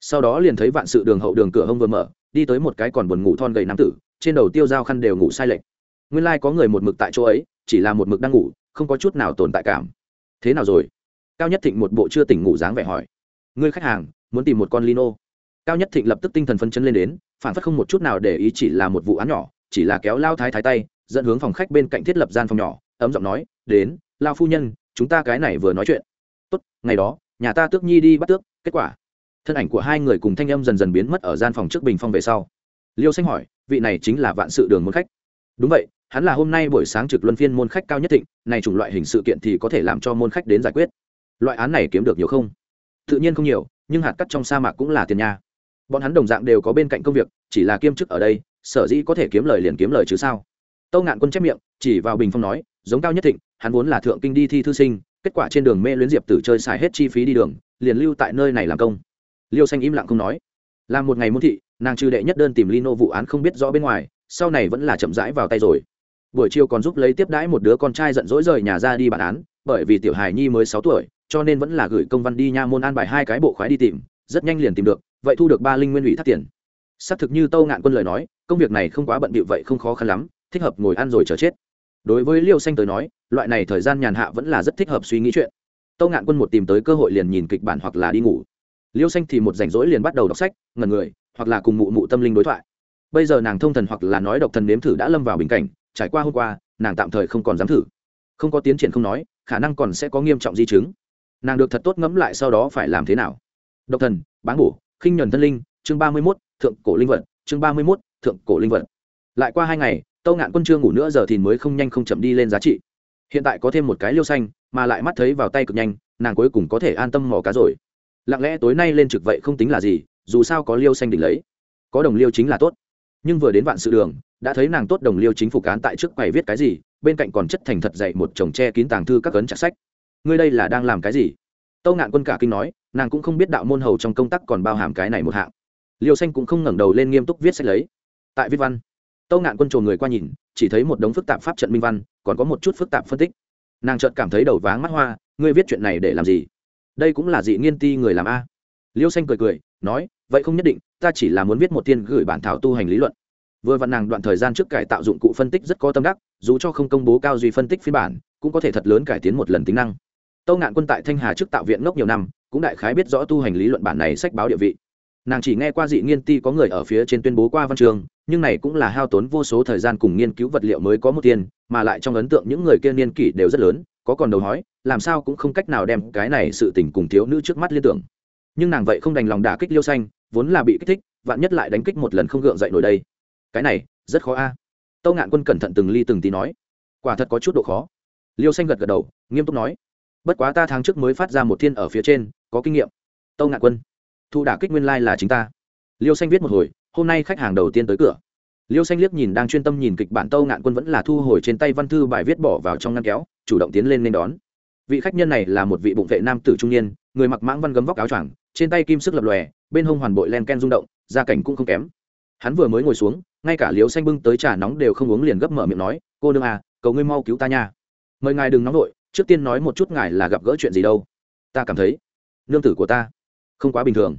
Sau đó liền thấy vạn sự đường hậu đường cửa hông vừa mở, đi tới một cái còn buồn ngủ thon gầy nam tử, trên đầu tiêu dao khăn đều ngủ sai lệch. Nguyên lai、like、có người một mực tại chỗ ấy, chỉ là một mực đang ngủ, không có chút nào tồn tại cảm thế nào rồi? Cao nhất thịnh một bộ chưa tỉnh ngủ dáng vẻ hỏi. Ngươi khách hàng, muốn tìm một con lino. Cao nhất thịnh lập tức tinh thần phấn chấn lên đến, phản phất không một chút nào để ý chỉ là một vụ án nhỏ, chỉ là kéo lao thái thái tay, dẫn hướng phòng khách bên cạnh thiết lập gian phòng nhỏ, ấm giọng nói, đến, lao phu nhân, chúng ta cái này vừa nói chuyện. Tốt, ngày đó, nhà ta tước nhi đi bắt tước, kết quả. Thân ảnh của hai người cùng thanh âm dần dần biến mất ở gian phòng trước bình phong về sau. Liêu xanh hỏi, vị này chính là vạn sự đường môn khách. Đúng vậy hắn là hôm nay buổi sáng trực luân phiên môn khách cao nhất thịnh, này chủng loại hình sự kiện thì có thể làm cho môn khách đến giải quyết. Loại án này kiếm được nhiều không? Tự nhiên không nhiều, nhưng hạt cắt trong sa mạc cũng là tiền nha. Bọn hắn đồng dạng đều có bên cạnh công việc, chỉ là kiêm chức ở đây, sở dĩ có thể kiếm lời liền kiếm lời chứ sao? Tâu ngạn quân chép miệng, chỉ vào bình phong nói, giống cao nhất thịnh, hắn vốn là thượng kinh đi thi thư sinh, kết quả trên đường mê luyến diệp tử chơi xài hết chi phí đi đường, liền lưu tại nơi này làm công. Liêu xanh im lặng không nói. Làm một ngày môn thị, nàng trừ đệ nhất đơn tìm lino vụ án không biết rõ bên ngoài, sau này vẫn là chậm rãi vào tay rồi buổi chiều còn giúp lấy tiếp đãi một đứa con trai giận dỗi rời nhà ra đi bản án, bởi vì tiểu hài nhi mới sáu tuổi, cho nên vẫn là gửi công văn đi nha môn an bài hai cái bộ khoái đi tìm, rất nhanh liền tìm được, vậy thu được ba linh nguyên ủy thắt tiền. Xác thực như tâu ngạn quân lời nói, công việc này không quá bận bịu vậy không khó khăn lắm, thích hợp ngồi ăn rồi chờ chết. Đối với liêu xanh tới nói, loại này thời gian nhàn hạ vẫn là rất thích hợp suy nghĩ chuyện. Tâu ngạn quân một tìm tới cơ hội liền nhìn kịch bản hoặc là đi ngủ. Liêu xanh thì một rảnh rỗi liền bắt đầu đọc sách ngần người, hoặc là cùng mụ mụ tâm linh đối thoại. Bây giờ nàng thông thần hoặc là nói độc thần nếm thử đã lâm vào bình cảnh trải qua hôm qua, nàng tạm thời không còn dám thử. Không có tiến triển không nói, khả năng còn sẽ có nghiêm trọng di chứng. Nàng được thật tốt ngẫm lại sau đó phải làm thế nào? Độc thần bán bổ, khinh nhuần thân linh, chương ba mươi mốt, thượng cổ linh vật, chương ba mươi mốt, thượng cổ linh vật. Lại qua hai ngày, tâu ngạn quân chưa ngủ nữa giờ thì mới không nhanh không chậm đi lên giá trị. Hiện tại có thêm một cái liêu xanh, mà lại mắt thấy vào tay cực nhanh, nàng cuối cùng có thể an tâm mò cá rồi. Lặng lẽ tối nay lên trực vậy không tính là gì, dù sao có liêu xanh đỉnh lấy. Có đồng liêu chính là tốt nhưng vừa đến vạn sự đường, đã thấy nàng tốt đồng liêu chính phủ cán tại trước quầy viết cái gì, bên cạnh còn chất thành thật dạy một chồng tre kín tàng thư các cấn chặt sách. Ngươi đây là đang làm cái gì? Tâu ngạn quân cả kinh nói, nàng cũng không biết đạo môn hầu trong công tác còn bao hàm cái này một hạng. Liêu xanh cũng không ngẩng đầu lên nghiêm túc viết sách lấy. Tại viết văn, tâu ngạn quân trồn người qua nhìn, chỉ thấy một đống phức tạp pháp trận minh văn, còn có một chút phức tạp phân tích. Nàng chợt cảm thấy đầu váng mắt hoa, ngươi viết chuyện này để làm gì? Đây cũng là dị nghiên ti người làm a. Liêu xanh cười cười, nói, vậy không nhất định ta chỉ là muốn viết một tiên gửi bản thảo tu hành lý luận. Vừa vặn nàng đoạn thời gian trước cải tạo dụng cụ phân tích rất có tâm đắc, dù cho không công bố cao duy phân tích phiên bản, cũng có thể thật lớn cải tiến một lần tính năng. Tâu ngạn quân tại thanh hà trước tạo viện ngốc nhiều năm, cũng đại khái biết rõ tu hành lý luận bản này sách báo địa vị. Nàng chỉ nghe qua dị nghiên ti có người ở phía trên tuyên bố qua văn trường, nhưng này cũng là hao tốn vô số thời gian cùng nghiên cứu vật liệu mới có một tiền, mà lại trong ấn tượng những người kia niên kỷ đều rất lớn, có còn đầu hói, làm sao cũng không cách nào đem cái này sự tình cùng thiếu nữ trước mắt liên tưởng nhưng nàng vậy không đành lòng đả kích liêu xanh, vốn là bị kích thích, vạn nhất lại đánh kích một lần không gượng dậy nổi đây. Cái này, rất khó a. À. tâu ngạn quân cẩn thận từng ly từng tí nói. Quả thật có chút độ khó. Liêu xanh gật gật đầu, nghiêm túc nói. Bất quá ta tháng trước mới phát ra một thiên ở phía trên, có kinh nghiệm. Tâu ngạn quân, thu đả kích nguyên lai、like、là chính ta. Liêu xanh viết một hồi, hôm nay khách hàng đầu tiên tới cửa. Liêu xanh liếc nhìn đang chuyên tâm nhìn kịch bản tâu ngạn quân vẫn là thu hồi trên tay văn thư bài viết bỏ vào trong ngăn kéo, chủ động tiến lên nên đón. Vị khách nhân này là một vị bụng vệ nam tử trung niên, người mặc mãng văn gấm vóc áo choàng trên tay kim sức lập lòe, bên hông hoàn bội len ken rung động, gia cảnh cũng không kém. Hắn vừa mới ngồi xuống, ngay cả liều xanh bưng tới trà nóng đều không uống liền gấp mở miệng nói, cô nương à cầu ngươi mau cứu ta nha. Mời ngài đừng nóng vội, trước tiên nói một chút ngài là gặp gỡ chuyện gì đâu. Ta cảm thấy, nương tử của ta không quá bình thường.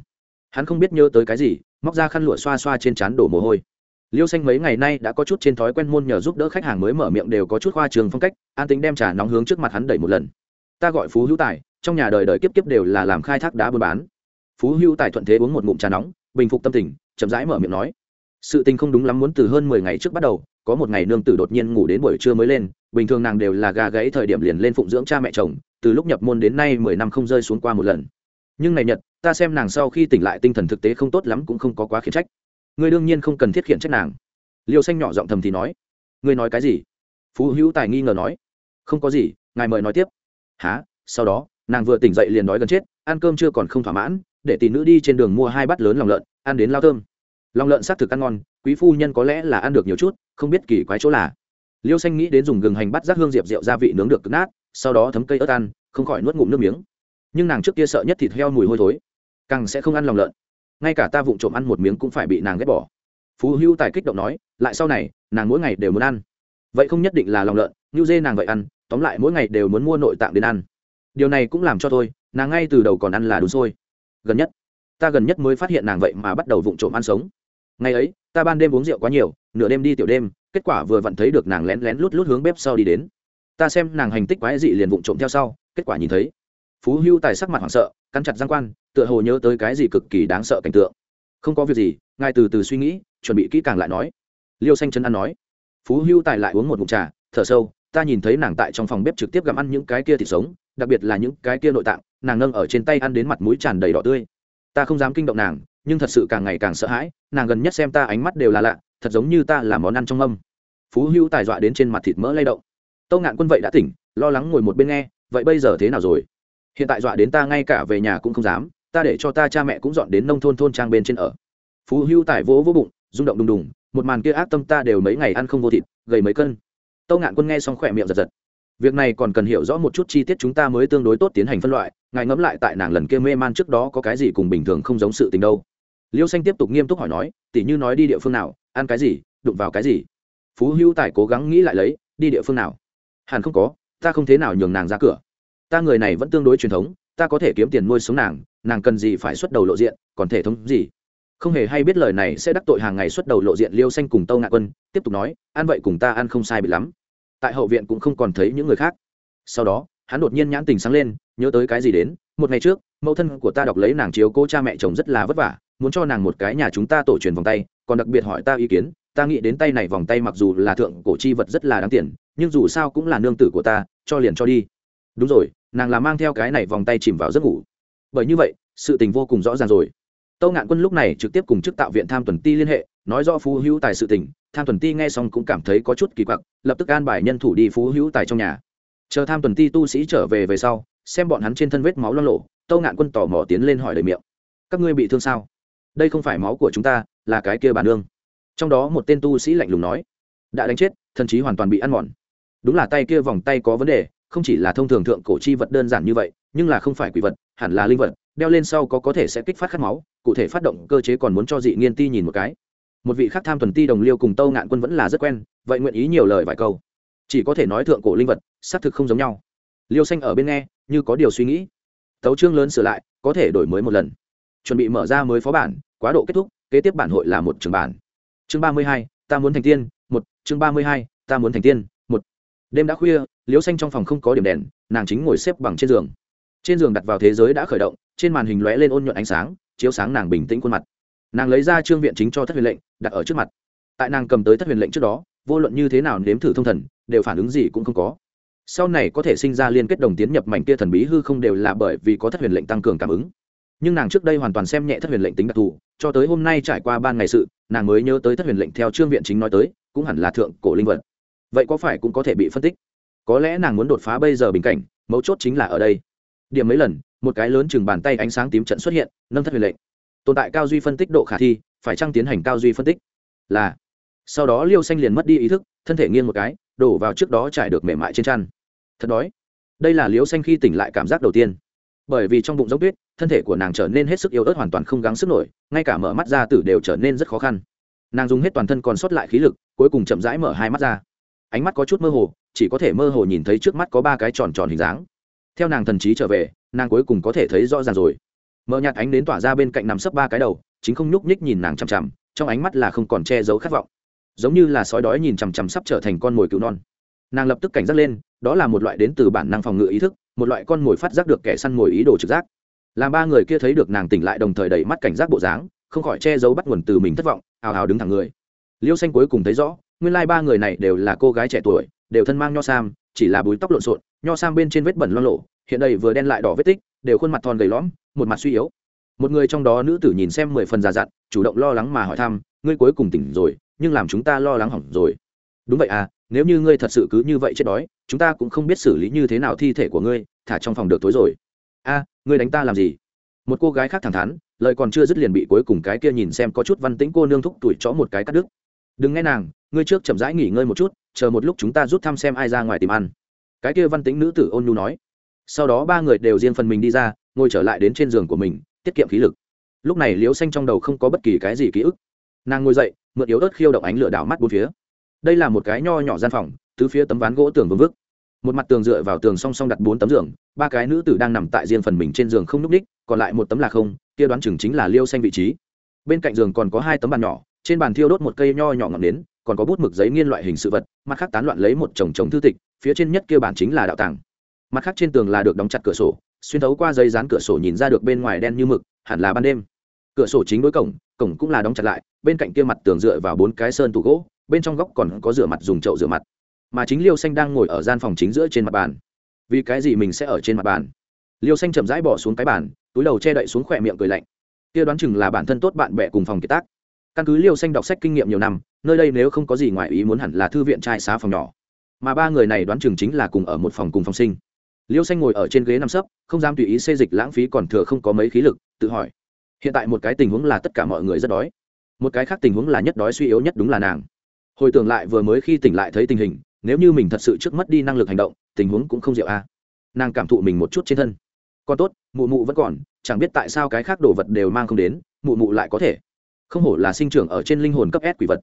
Hắn không biết nhớ tới cái gì, móc ra khăn lụa xoa xoa trên trán đổ mồ hôi. Liêu xanh mấy ngày nay đã có chút trên thói quen môn nhờ giúp đỡ khách hàng mới mở miệng đều có chút khoa trường phong cách, an tính đem trà nóng hướng trước mặt hắn đẩy một lần. Ta gọi phú hữu tài, trong nhà đời đời kiếp kiếp đều là làm khai thác đá buôn bán phú hữu tài thuận thế uống một ngụm trà nóng, bình phục tâm tình, chậm rãi mở miệng nói. Sự tình không đúng lắm muốn từ hơn mười ngày trước bắt đầu, có một ngày nương tử đột nhiên ngủ đến buổi trưa mới lên, bình thường nàng đều là gà gãy thời điểm liền lên phụng dưỡng cha mẹ chồng, từ lúc nhập môn đến nay mười năm không rơi xuống qua một lần. Nhưng này nhật, ta xem nàng sau khi tỉnh lại tinh thần thực tế không tốt lắm cũng không có quá khiển trách. Ngươi đương nhiên không cần thiết khiển trách nàng. Liêu xanh nhỏ giọng thầm thì nói. Ngươi nói cái gì? Phú hữu tài nghi ngờ nói. Không có gì, ngài mời nói tiếp. Há sau đó, nàng vừa tỉnh dậy liền nói gần chết, ăn cơm chưa còn không thỏa mãn để tỷ nữ đi trên đường mua hai bát lớn lòng lợn, ăn đến lao thơm. Lòng lợn xác thực ăn ngon, quý phu nhân có lẽ là ăn được nhiều chút, không biết kỳ quái chỗ là. Liêu xanh nghĩ đến dùng gừng hành bắt rác hương diệp rượu gia vị nướng được cứng nát, sau đó thấm cây ớt ăn, không khỏi nuốt ngụm nước miếng. Nhưng nàng trước kia sợ nhất thịt heo mùi hôi thối, càng sẽ không ăn lòng lợn. Ngay cả ta vụng trộm ăn một miếng cũng phải bị nàng ghét bỏ. Phú hữu tài kích động nói, lại sau này, nàng mỗi ngày đều muốn ăn. Vậy không nhất định là lòng lợn, như dê nàng vậy ăn, tóm lại mỗi ngày đều muốn mua nội tạng đến ăn. Điều này cũng làm cho tôi nàng ngay từ đầu còn ăn là đúng xôi gần nhất. Ta gần nhất mới phát hiện nàng vậy mà bắt đầu vụng trộm ăn sống. Ngày ấy, ta ban đêm uống rượu quá nhiều, nửa đêm đi tiểu đêm, kết quả vừa vặn thấy được nàng lén lén lút lút hướng bếp sau đi đến. Ta xem nàng hành tích quái dị liền vụng trộm theo sau, kết quả nhìn thấy. Phú hưu tài sắc mặt hoảng sợ, cắn chặt giang quan, tựa hồ nhớ tới cái gì cực kỳ đáng sợ cảnh tượng. Không có việc gì, ngài từ từ suy nghĩ, chuẩn bị kỹ càng lại nói. Liêu xanh chân ăn nói. Phú hưu tài lại uống một mụn trà, thở sâu, ta nhìn thấy nàng tại trong phòng bếp trực tiếp gặm ăn những cái kia thịt sống, đặc biệt là những cái kia nội tạng nàng nâng ở trên tay ăn đến mặt mũi tràn đầy đỏ tươi. Ta không dám kinh động nàng, nhưng thật sự càng ngày càng sợ hãi, nàng gần nhất xem ta ánh mắt đều là lạ, thật giống như ta là món ăn trong âm phú hữu tài dọa đến trên mặt thịt mỡ lay động. Tâu ngạn quân vậy đã tỉnh, lo lắng ngồi một bên nghe, vậy bây giờ thế nào rồi? Hiện tại dọa đến ta ngay cả về nhà cũng không dám, ta để cho ta cha mẹ cũng dọn đến nông thôn thôn trang bên trên ở. Phú hữu tài vỗ vỗ bụng, rung động đùng đùng, một màn kia ác tâm ta đều mấy ngày ăn không vô thịt, gầy mấy cân. Tâu ngạn quân nghe xong khỏe miệng giật giật việc này còn cần hiểu rõ một chút chi tiết chúng ta mới tương đối tốt tiến hành phân loại, ngài ngẫm lại tại nàng lần kia mê man trước đó có cái gì cùng bình thường không giống sự tình đâu. Liêu xanh tiếp tục nghiêm túc hỏi nói tỉ như nói đi địa phương nào, ăn cái gì, đụng vào cái gì? Phú hữu tài cố gắng nghĩ lại lấy, đi địa phương nào? Hẳn không có, ta không thế nào nhường nàng ra cửa. Ta người này vẫn tương đối truyền thống, ta có thể kiếm tiền nuôi sống nàng nàng cần gì phải xuất đầu lộ diện, còn thể thống gì? Không hề hay biết lời này sẽ đắc tội hàng ngày xuất đầu lộ diện liêu xanh cùng tâu ngạ quân, tiếp tục nói, ăn vậy cùng ta ăn không sai bị lắm tại hậu viện cũng không còn thấy những người khác. Sau đó, hắn đột nhiên nhãn tình sáng lên, nhớ tới cái gì đến? Một ngày trước, mẫu thân của ta đọc lấy nàng chiếu cô cha mẹ chồng rất là vất vả, muốn cho nàng một cái nhà chúng ta tổ truyền vòng tay, còn đặc biệt hỏi ta ý kiến, ta nghĩ đến tay này vòng tay mặc dù là thượng cổ chi vật rất là đáng tiền, nhưng dù sao cũng là nương tử của ta, cho liền cho đi. Đúng rồi, nàng là mang theo cái này vòng tay chìm vào giấc ngủ. Bởi như vậy, sự tình vô cùng rõ ràng rồi. Tâu ngạn quân lúc này trực tiếp cùng chức tạo viện tham tuần ti liên hệ nói rõ phú hữu tài sự tình, tham tuần ti nghe xong cũng cảm thấy có chút kỳ quặc, lập tức an bài nhân thủ đi phú hữu tài trong nhà. Chờ tham tuần ti tu sĩ trở về về sau, xem bọn hắn trên thân vết máu lo lộ, tâu ngạn quân tò mò tiến lên hỏi đầy miệng. Các ngươi bị thương sao? Đây không phải máu của chúng ta, là cái kia bản nương. Trong đó một tên tu sĩ lạnh lùng nói. Đã đánh chết, thần chí hoàn toàn bị ăn mòn. Đúng là tay kia vòng tay có vấn đề, không chỉ là thông thường thượng cổ chi vật đơn giản như vậy, nhưng là không phải quỷ vật, hẳn là linh vật, đeo lên sau có có thể sẽ kích phát khát máu, cụ thể phát động cơ chế còn muốn cho dị nghiên ti nhìn một cái một vị khác tham tuần ti đồng liêu cùng tâu ngạn quân vẫn là rất quen, vậy nguyện ý nhiều lời vài câu. Chỉ có thể nói thượng cổ linh vật, xác thực không giống nhau. Liêu xanh ở bên nghe, như có điều suy nghĩ. Tấu chương lớn sửa lại, có thể đổi mới một lần. Chuẩn bị mở ra mới phó bản, quá độ kết thúc, kế tiếp bản hội là một trường bản. Chương ba mươi hai, ta muốn thành tiên, một, chương ba mươi hai, ta muốn thành tiên, một. Đêm đã khuya, liêu xanh trong phòng không có điểm đèn, nàng chính ngồi xếp bằng trên giường. Trên giường đặt vào thế giới đã khởi động, trên màn hình lóe lên ôn nhuận ánh sáng, chiếu sáng nàng bình tĩnh khuôn mặt nàng lấy ra trương viện chính cho thất huyền lệnh, đặt ở trước mặt. Tại nàng cầm tới thất huyền lệnh trước đó, vô luận như thế nào nếm thử thông thần, đều phản ứng gì cũng không có. Sau này có thể sinh ra liên kết đồng tiến nhập mảnh kia thần bí hư không đều là bởi vì có thất huyền lệnh tăng cường cảm ứng. Nhưng nàng trước đây hoàn toàn xem nhẹ thất huyền lệnh tính đặc thù, cho tới hôm nay trải qua ban ngày sự, nàng mới nhớ tới thất huyền lệnh theo trương viện chính nói tới, cũng hẳn là thượng cổ linh vật. Vậy có phải cũng có thể bị phân tích? Có lẽ nàng muốn đột phá bây giờ bình cảnh, mấu chốt chính là ở đây. Điểm mấy lần, một cái lớn chừng bàn tay ánh sáng tím trận xuất hiện, nâng thất huyền lệnh tồn tại cao duy phân tích độ khả thi, phải chăng tiến hành cao duy phân tích? Là. Sau đó liêu xanh liền mất đi ý thức, thân thể nghiêng một cái, đổ vào trước đó trải được mềm mại trên chăn. Thật đói. Đây là liêu xanh khi tỉnh lại cảm giác đầu tiên. Bởi vì trong bụng giống tuyết, thân thể của nàng trở nên hết sức yếu ớt hoàn toàn không gắng sức nổi, ngay cả mở mắt ra tử đều trở nên rất khó khăn. Nàng dùng hết toàn thân còn sót lại khí lực, cuối cùng chậm rãi mở hai mắt ra. Ánh mắt có chút mơ hồ, chỉ có thể mơ hồ nhìn thấy trước mắt có ba cái tròn tròn hình dáng. Theo nàng thần trí trở về, nàng cuối cùng có thể thấy rõ ràng rồi mờ nhạt ánh đến tỏa ra bên cạnh nằm sấp ba cái đầu, chính không nhúc nhích nhìn nàng chằm chằm, trong ánh mắt là không còn che giấu khát vọng. Giống như là sói đói nhìn chằm chằm sắp trở thành con mồi cựu non. Nàng lập tức cảnh giác lên, đó là một loại đến từ bản năng phòng ngự ý thức, một loại con mồi phát giác được kẻ săn mồi ý đồ trực giác. Làm ba người kia thấy được nàng tỉnh lại đồng thời đẩy mắt cảnh giác bộ dáng, không khỏi che giấu bắt nguồn từ mình thất vọng, hào hào đứng thẳng người. Liêu xanh cuối cùng thấy rõ, nguyên lai ba người này đều là cô gái trẻ tuổi, đều thân mang nho sam, chỉ là búi tóc lộn xộn, nho sam bên trên vết bẩn loang lộ hiện đây vừa đen lại đỏ vết tích, đều khuôn mặt thon gầy lõm, một mặt suy yếu. Một người trong đó nữ tử nhìn xem mười phần già dặn, chủ động lo lắng mà hỏi thăm, ngươi cuối cùng tỉnh rồi, nhưng làm chúng ta lo lắng hỏng rồi. Đúng vậy à nếu như ngươi thật sự cứ như vậy chết đói, chúng ta cũng không biết xử lý như thế nào thi thể của ngươi, thả trong phòng được tối rồi. A, ngươi đánh ta làm gì? Một cô gái khác thẳng thắn, lời còn chưa dứt liền bị cuối cùng cái kia nhìn xem có chút văn tĩnh cô nương thúc tuổi chó một cái cắt đứt. Đừng nghe nàng, ngươi trước chậm rãi nghỉ ngơi một chút, chờ một lúc chúng ta rút thăm xem ai ra ngoài tìm ăn. Cái kia văn tĩnh nữ tử ôn nhu nói sau đó ba người đều riêng phần mình đi ra, ngồi trở lại đến trên giường của mình, tiết kiệm khí lực. Lúc này liễu xanh trong đầu không có bất kỳ cái gì ký ức. Nàng ngồi dậy, mượn yếu ớt khiêu động ánh lửa đảo mắt bốn phía. Đây là một cái nho nhỏ gian phòng, tứ phía tấm ván gỗ tường vương vức. Một mặt tường dựa vào tường song song đặt bốn tấm giường, ba cái nữ tử đang nằm tại riêng phần mình trên giường không n ú c ních, còn lại một tấm là không, kia đoán chừng chính là liêu xanh vị trí. Bên cạnh giường còn có hai tấm bàn nhỏ, trên bàn thiêu đốt một cây nho nhỏ ngọn nến, còn có bút mực giấy nghiên loại hình sự vật, mặt khác tán loạn lấy một chồng chồng thư tịch, phía trên nhất kia bản chính là đạo tàng mặt khác trên tường là được đóng chặt cửa sổ, xuyên thấu qua giấy dán cửa sổ nhìn ra được bên ngoài đen như mực, hẳn là ban đêm. Cửa sổ chính đối cổng cổng cũng là đóng chặt lại, bên cạnh kia mặt tường dựa vào bốn cái sơn tủ gỗ, bên trong góc còn có rửa mặt dùng chậu rửa mặt. Mà chính liêu xanh đang ngồi ở gian phòng chính giữa trên mặt bàn. Vì cái gì mình sẽ ở trên mặt bàn? Liêu xanh chậm rãi bỏ xuống cái bàn, túi đầu che đậy xuống khỏe miệng cười lạnh. Kia đoán chừng là bản thân tốt bạn bè cùng phòng kiệt tác. Căn cứ liêu xanh đọc sách kinh nghiệm nhiều năm, nơi đây nếu không có gì ngoài ý muốn hẳn là thư viện trai xá phòng nhỏ. Mà ba người này đoán chừng chính là cùng ở một phòng cùng phòng sinh liêu xanh ngồi ở trên ghế nằm sấp, không dám tùy ý xê dịch lãng phí còn thừa không có mấy khí lực, tự hỏi, hiện tại một cái tình huống là tất cả mọi người rất đói, một cái khác tình huống là nhất đói suy yếu nhất đúng là nàng. Hồi tưởng lại vừa mới khi tỉnh lại thấy tình hình, nếu như mình thật sự trước mất đi năng lực hành động, tình huống cũng không diệu a. Nàng cảm thụ mình một chút trên thân. Còn tốt, mụ mụ vẫn còn, chẳng biết tại sao cái khác đồ vật đều mang không đến, mụ mụ lại có thể. Không hổ là sinh trưởng ở trên linh hồn cấp s quỷ vật.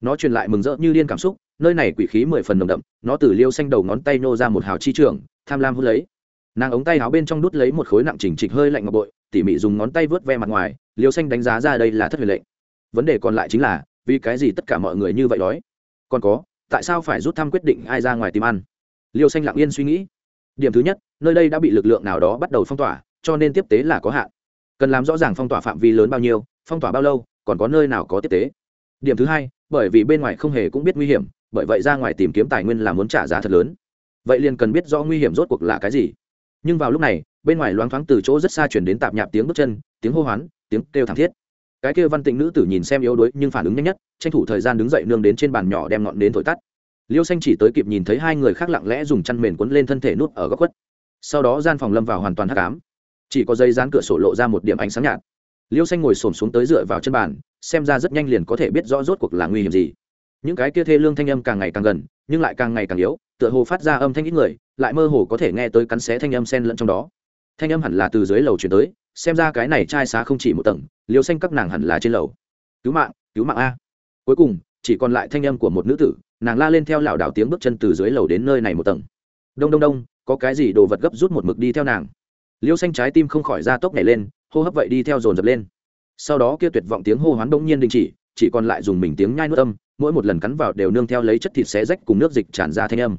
Nó truyền lại mừng rỡ như điên cảm xúc, nơi này quỷ khí mười phần nồng đậm, nó từ liêu xanh đầu ngón tay nô ra một hào chi trường tham lam hút lấy. Nàng ống tay áo bên trong đút lấy một khối nặng chỉnh trịch hơi lạnh ngọc bội, tỉ mỉ dùng ngón tay vớt ve mặt ngoài, liêu xanh đánh giá ra đây là thất huyền lệnh. Vấn đề còn lại chính là, vì cái gì tất cả mọi người như vậy đói? Còn có, tại sao phải rút thăm quyết định ai ra ngoài tìm ăn? Liêu xanh lặng yên suy nghĩ. Điểm thứ nhất, nơi đây đã bị lực lượng nào đó bắt đầu phong tỏa, cho nên tiếp tế là có hạn. Cần làm rõ ràng phong tỏa phạm vi lớn bao nhiêu, phong tỏa bao lâu, còn có nơi nào có tiếp tế. Điểm thứ hai, bởi vì bên ngoài không hề cũng biết nguy hiểm, bởi vậy ra ngoài tìm kiếm tài nguyên là muốn trả giá thật lớn vậy liền cần biết rõ nguy hiểm rốt cuộc là cái gì. Nhưng vào lúc này, bên ngoài loáng thoáng từ chỗ rất xa chuyển đến tạp nhạp tiếng bước chân, tiếng hô hoán, tiếng kêu thảm thiết. Cái kia văn tịnh nữ tử nhìn xem yếu đuối nhưng phản ứng nhanh nhất, tranh thủ thời gian đứng dậy nương đến trên bàn nhỏ đem ngọn đến thổi tắt. Liêu xanh chỉ tới kịp nhìn thấy hai người khác lặng lẽ dùng chăn mền quấn lên thân thể nút ở góc khuất. Sau đó gian phòng lâm vào hoàn toàn hắc ám. Chỉ có dây dán cửa sổ lộ ra một điểm ánh sáng nhạt. Liêu xanh ngồi xổm xuống tới dựa vào chân bàn, xem ra rất nhanh liền có thể biết rõ rốt cuộc là nguy hiểm gì. Những cái kia thê lương thanh âm càng ngày càng gần, nhưng lại càng ngày càng yếu tựa hồ phát ra âm thanh ít người, lại mơ hồ có thể nghe tới cắn xé thanh âm sen lẫn trong đó. Thanh âm hẳn là từ dưới lầu chuyển tới, xem ra cái này trai xá không chỉ một tầng, liều xanh các nàng hẳn là trên lầu. Cứu mạng cứu mạng a. Cuối cùng, chỉ còn lại thanh âm của một nữ tử, nàng la lên theo lảo đảo tiếng bước chân từ dưới lầu đến nơi này một tầng. Đông đông đông, có cái gì đồ vật gấp rút một mực đi theo nàng? Liêu xanh trái tim không khỏi ra tốc nhảy lên, hô hấp vậy đi theo dồn dập lên. Sau đó kia tuyệt vọng tiếng hô hoán đông nhiên đình chỉ chỉ còn lại dùng mình tiếng nhai nuốt âm, mỗi một lần cắn vào đều nương theo lấy chất thịt xé rách cùng nước dịch tràn ra thanh âm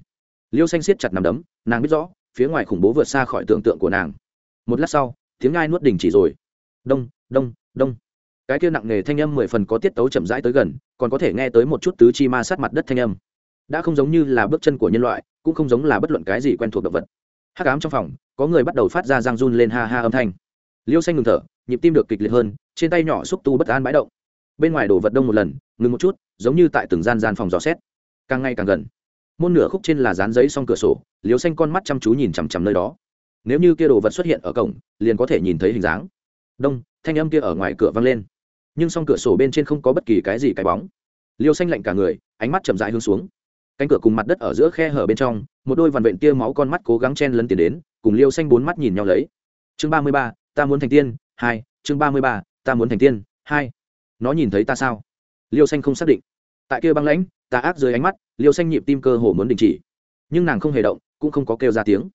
liêu xanh siết chặt nằm đấm, nàng biết rõ, phía ngoài khủng bố vượt xa khỏi tưởng tượng của nàng. Một lát sau, tiếng nhai nuốt đình chỉ rồi. Đông đông đông. Cái kia nặng nề thanh âm mười phần có tiết tấu chậm rãi tới gần, còn có thể nghe tới một chút tứ chi ma sát mặt đất thanh âm. Đã không giống như là bước chân của nhân loại, cũng không giống là bất luận cái gì quen thuộc động vật. Hắc ám trong phòng, có người bắt đầu phát ra răng run lên ha ha âm thanh. Liêu xanh ngừng thở, nhịp tim được kịch liệt hơn, trên tay nhỏ xúc tu bất an bãi động. Bên ngoài đổ vật đông một lần, ngừng một chút, giống như tại từng gian gian phòng dò xét. Càng ngày càng gần môn nửa khúc trên là dán giấy xong cửa sổ liêu xanh con mắt chăm chú nhìn chằm chằm nơi đó. Nếu như kia đồ vật xuất hiện ở cổng, liền có thể nhìn thấy hình dáng. Đông, thanh âm kia ở ngoài cửa vang lên. Nhưng song cửa sổ bên trên không có bất kỳ cái gì cái bóng. Liêu xanh lạnh cả người, ánh mắt chậm rãi hướng xuống. Cánh cửa cùng mặt đất ở giữa khe hở bên trong, một đôi vằn vện tia máu con mắt cố gắng chen lấn tiền đến, cùng liêu xanh bốn mắt nhìn nhau lấy. Chương ba mươi ba, ta muốn thành tiên, hai, chương ba mươi ba, ta muốn thành tiên, hai. Nó nhìn thấy ta sao? Liêu xanh không xác định tại kia băng lãnh, tà ác dưới ánh mắt, liêu xanh nhịp tim cơ hồ muốn đình chỉ. Nhưng nàng không hề động, cũng không có kêu ra tiếng.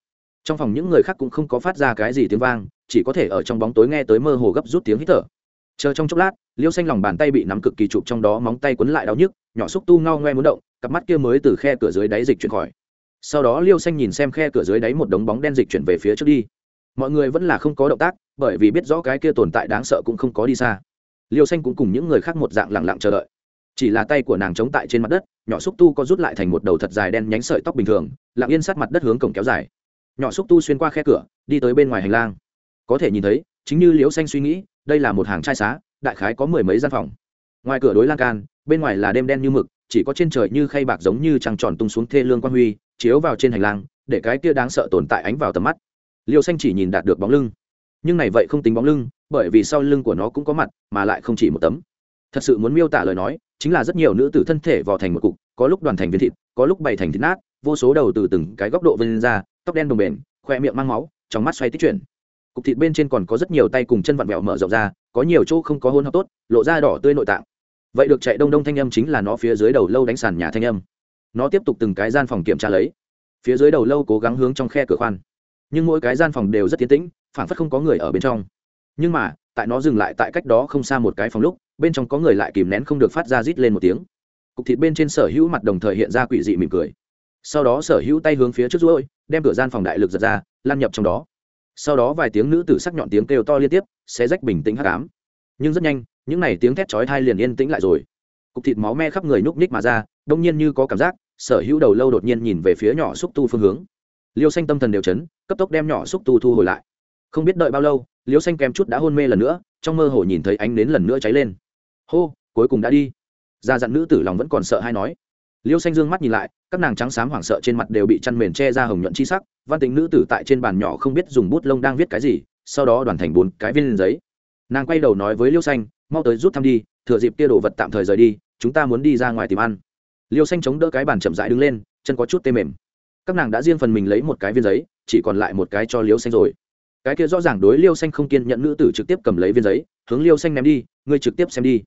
Trong phòng những người khác cũng không có phát ra cái gì tiếng vang, chỉ có thể ở trong bóng tối nghe tới mơ hồ gấp rút tiếng hít thở. Chờ trong chốc lát, liêu xanh lòng bàn tay bị nắm cực kỳ chụp trong đó móng tay quấn lại đau nhức, nhỏ xúc tu ngao ngoe muốn động, cặp mắt kia mới từ khe cửa dưới đáy dịch chuyển khỏi. Sau đó liêu xanh nhìn xem khe cửa dưới đáy một đống bóng đen dịch chuyển về phía trước đi. Mọi người vẫn là không có động tác, bởi vì biết rõ cái kia tồn tại đáng sợ cũng không có đi xa. Liêu xanh cũng cùng những người khác một dạng lẳng lặng chờ đợi chỉ là tay của nàng chống tại trên mặt đất, nhỏ xúc tu có rút lại thành một đầu thật dài đen nhánh sợi tóc bình thường, lặng yên sát mặt đất hướng cổng kéo dài. Nhỏ xúc tu xuyên qua khe cửa, đi tới bên ngoài hành lang. Có thể nhìn thấy, chính như liễu xanh suy nghĩ, đây là một hàng trai xá, đại khái có mười mấy gian phòng. Ngoài cửa đối lan can, bên ngoài là đêm đen như mực, chỉ có trên trời như khay bạc giống như trăng tròn tung xuống thê lương quan huy, chiếu vào trên hành lang, để cái kia đáng sợ tồn tại ánh vào tầm mắt. Liêu xanh chỉ nhìn đạt được bóng lưng. Nhưng này vậy không tính bóng lưng, bởi vì sau lưng của nó cũng có mặt, mà lại không chỉ một tấm thật sự muốn miêu tả lời nói, chính là rất nhiều nữ tử thân thể vò thành một cục, có lúc đoàn thành viên thịt, có lúc bày thành thịt nát, vô số đầu từ từng cái góc độ vươn ra, tóc đen đồng bền khoe miệng mang máu, trong mắt xoay tích chuyển. Cục thịt bên trên còn có rất nhiều tay cùng chân vặn vẹo mở rộng ra, có nhiều chỗ không có hôn hợp tốt, lộ ra đỏ tươi nội tạng. Vậy được chạy đông đông thanh âm chính là nó phía dưới đầu lâu đánh sàn nhà thanh âm. Nó tiếp tục từng cái gian phòng kiểm tra lấy. Phía dưới đầu lâu cố gắng hướng trong khe cửa khoan. Nhưng mỗi cái gian phòng đều rất tiến tĩnh phản phất không có người ở bên trong. Nhưng mà, tại nó dừng lại tại cách đó không xa một cái phòng lúc bên trong có người lại kìm nén không được phát ra rít lên một tiếng. Cục thịt bên trên sở hữu mặt đồng thời hiện ra quỷ dị mỉm cười. Sau đó sở hữu tay hướng phía trước ruôi đem cửa gian phòng đại lực giật ra, lan nhập trong đó. Sau đó vài tiếng nữ tử sắc nhọn tiếng kêu to liên tiếp sẽ rách bình tĩnh hắc ám. Nhưng rất nhanh, những n à y tiếng thét chói thai liền yên tĩnh lại rồi. Cục thịt máu me khắp người nhúc ních mà ra, đông nhiên như có cảm giác, sở hữu đầu lâu đột nhiên nhìn về phía nhỏ xúc tu phương hướng. Liêu xanh tâm thần đều chấn, cấp tốc đem nhỏ xúc tu thu hồi lại. Không biết đợi bao lâu, liêu xanh kém chút đã hôn mê lần nữa, trong mơ hồ nhìn thấy ánh nến lần nữa cháy lên hô, cuối cùng đã đi. Ra dặn nữ tử lòng vẫn còn sợ hay nói. Liêu xanh dương mắt nhìn lại, các nàng trắng xám hoảng sợ trên mặt đều bị chăn mền che ra hồng nhuận chi sắc, văn tính nữ tử tại trên bàn nhỏ không biết dùng bút lông đang viết cái gì, sau đó đoàn thành bốn cái viên giấy. Nàng quay đầu nói với liêu xanh, mau tới rút thăm đi, thừa dịp kia đồ vật tạm thời rời đi, chúng ta muốn đi ra ngoài tìm ăn. Liêu xanh chống đỡ cái bàn chậm rãi đứng lên, chân có chút tê mềm. Các nàng đã riêng phần mình lấy một cái viên giấy, chỉ còn lại một cái cho liêu xanh rồi. Cái kia rõ ràng đối liêu xanh không kiên nhận nữ tử trực tiếp cầm lấy viên giấy, hướng liêu xanh ném đi, ngươi trực tiếp xem đi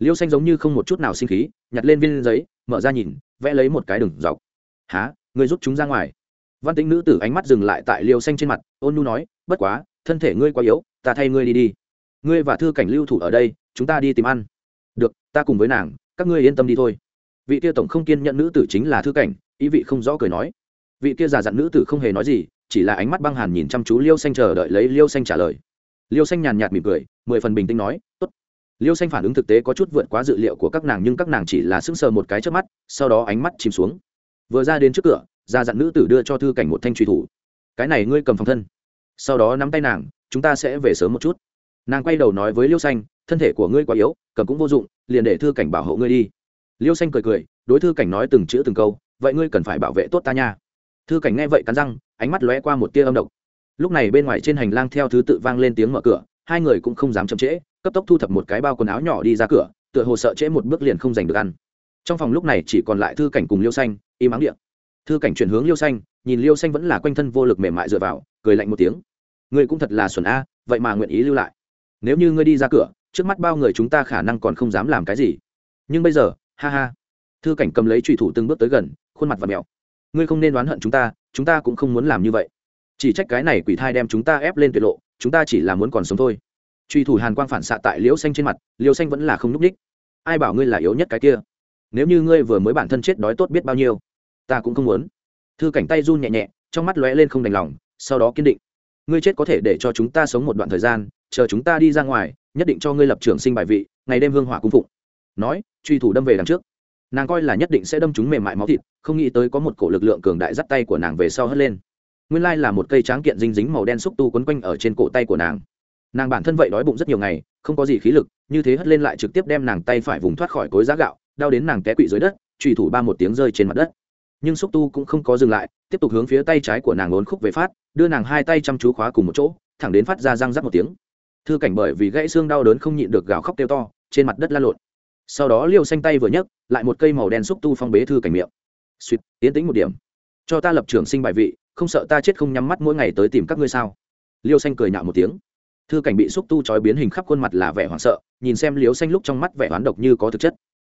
liêu xanh giống như không một chút nào sinh khí, nhặt lên viên giấy, mở ra nhìn, vẽ lấy một cái đường dọc. Há ngươi rút chúng ra ngoài? Văn tính nữ tử ánh mắt dừng lại tại liêu xanh trên mặt, ôn nu nói, bất quá, thân thể ngươi quá yếu, ta thay ngươi đi đi. Ngươi và thư cảnh lưu thủ ở đây, chúng ta đi tìm ăn. Được, ta cùng với nàng, các ngươi yên tâm đi thôi. Vị kia tổng không kiên nhận nữ tử chính là thư cảnh, ý vị không rõ cười nói. Vị kia già dặn nữ tử không hề nói gì, chỉ là ánh mắt băng hàn nhìn chăm chú liêu xanh chờ đợi lấy liêu xanh trả lời. Liêu xanh nhàn nhạt mỉm cười, mười phần bình tĩnh nói, tốt liêu xanh phản ứng thực tế có chút vượt quá dự liệu của các nàng, nhưng các nàng chỉ là sững sờ một cái trước mắt, sau đó ánh mắt chìm xuống. Vừa ra đến trước cửa, ra dặn nữ tử đưa cho thư cảnh một thanh truy thủ. Cái này ngươi cầm phòng thân. Sau đó nắm tay nàng, chúng ta sẽ về sớm một chút. Nàng quay đầu nói với liêu xanh, thân thể của ngươi quá yếu, cầm cũng vô dụng, liền để thư cảnh bảo hộ ngươi đi. Liêu xanh cười cười, đối thư cảnh nói từng chữ từng câu, vậy ngươi cần phải bảo vệ tốt ta nha. Thư cảnh nghe vậy cắn răng, ánh mắt lóe qua một tia âm độc. Lúc này bên ngoài trên hành lang theo thứ tự vang lên tiếng mở cửa, hai người cũng không dám chậm trễ cấp tốc thu thập một cái bao quần áo nhỏ đi ra cửa, tựa hồ sợ trễ một bước liền không giành được ăn. Trong phòng lúc này chỉ còn lại thư cảnh cùng liêu xanh, im ắng điện thư cảnh chuyển hướng liêu xanh, nhìn liêu xanh vẫn là quanh thân vô lực mềm mại dựa vào, cười lạnh một tiếng. Ngươi cũng thật là xuẩn a, vậy mà nguyện ý lưu lại. Nếu như ngươi đi ra cửa, trước mắt bao người chúng ta khả năng còn không dám làm cái gì. Nhưng bây giờ, ha ha. Thư cảnh cầm lấy trùy thủ từng bước tới gần, khuôn mặt và mèo ngươi không nên đoán hận chúng ta chúng ta cũng không muốn làm như vậy. Chỉ trách cái này quỷ thai đem chúng ta ép lên tuyệt lộ, chúng ta chỉ là muốn còn sống thôi truy thủ hàn quang phản xạ tại liễu xanh trên mặt, liễu xanh vẫn là không núp ních ai bảo ngươi là yếu nhất cái kia? Nếu như ngươi vừa mới bản thân chết đói tốt biết bao nhiêu, ta cũng không muốn. Thư cảnh tay run nhẹ nhẹ, trong mắt lóe lên không đành lòng, sau đó kiên định. Ngươi chết có thể để cho chúng ta sống một đoạn thời gian, chờ chúng ta đi ra ngoài, nhất định cho ngươi lập trường sinh bài vị, ngày đêm hương hỏa cung phụng. Nói, truy thủ đâm về đằng trước. Nàng coi là nhất định sẽ đâm chúng mềm mại máu thịt, không nghĩ tới có một cổ lực lượng cường đại dắt tay của nàng về sau hất lên. Nguyên lai là một cây tráng kiện dinh dính màu đen xúc tu quấn quanh ở trên cổ tay của nàng nàng bản thân vậy đói bụng rất nhiều ngày, không có gì khí lực, như thế hất lên lại trực tiếp đem nàng tay phải vùng thoát khỏi cối giá gạo, đau đến nàng té quỵ dưới đất trùy thủ ba một tiếng rơi trên mặt đất. Nhưng xúc tu cũng không có dừng lại, tiếp tục hướng phía tay trái của nàng ốn khúc về phát, đưa nàng hai tay chăm chú khóa cùng một chỗ, thẳng đến phát ra răng rắc một tiếng. Thư cảnh bởi vì gãy xương đau đớn không nhịn được gào khóc kêu to, trên mặt đất la lộn. Sau đó liêu xanh tay vừa nhấc, lại một cây màu đen xúc tu phong bế thư cảnh miệng. Suýt tiến tĩnh một điểm. Cho ta lập trường sinh bài vị, không sợ ta chết không nhắm mắt mỗi ngày tới tìm các ngươi sao? Liêu xanh cười nhạo một tiếng thư cảnh bị xúc tu trói biến hình khắp khuôn mặt là vẻ hoảng sợ, nhìn xem liêu xanh lúc trong mắt vẻ hoán độc như có thực chất.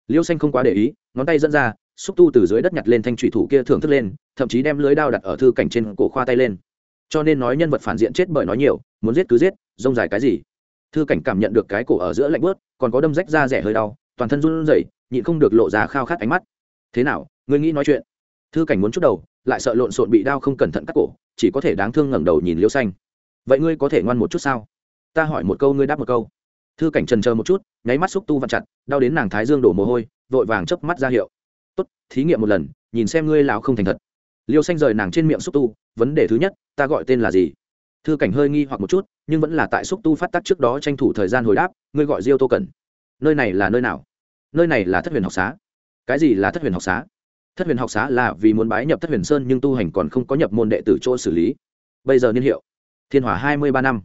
Liêu xanh không quá để ý, ngón tay dẫn ra, xúc tu từ dưới đất nhặt lên thanh thủy thủ kia thưởng thức lên, thậm chí đem lưới đao đặt ở thư cảnh trên cổ khoa tay lên. Cho nên nói nhân vật phản diện chết bởi nói nhiều, muốn giết cứ giết, rông dài cái gì. Thư cảnh cảm nhận được cái cổ ở giữa lạnh bớt còn có đâm rách da rẻ hơi đau, toàn thân run rẩy, nhịn không được lộ ra khao khát ánh mắt. Thế nào, ngươi nghĩ nói chuyện? Thư cảnh muốn chút đầu, lại sợ lộn xộn bị đau không cẩn thận cắt cổ, chỉ có thể đáng thương ngẩng đầu nhìn liêu xanh. Vậy ngươi có thể ngoan một chút sao? Ta hỏi một câu, ngươi đáp một câu. Thư cảnh trần chờ một chút, nháy mắt xúc tu vặn chặt, đau đến nàng thái dương đổ mồ hôi, vội vàng chớp mắt ra hiệu. Tốt, thí nghiệm một lần, nhìn xem ngươi lào không thành thật. Liêu xanh rời nàng trên miệng xúc tu, vấn đề thứ nhất, ta gọi tên là gì? Thư cảnh hơi nghi hoặc một chút, nhưng vẫn là tại xúc tu phát tác trước đó tranh thủ thời gian hồi đáp, ngươi gọi diêu tô cần nơi này là nơi nào? Nơi này là thất huyền học xá. Cái gì là thất huyền học xá? Thất huyền học xá là vì muốn bái nhập thất huyền sơn nhưng tu hành còn không có nhập môn đệ tử chỗ xử lý. Bây giờ niên hiệu, thiên hỏa hai mươi ba năm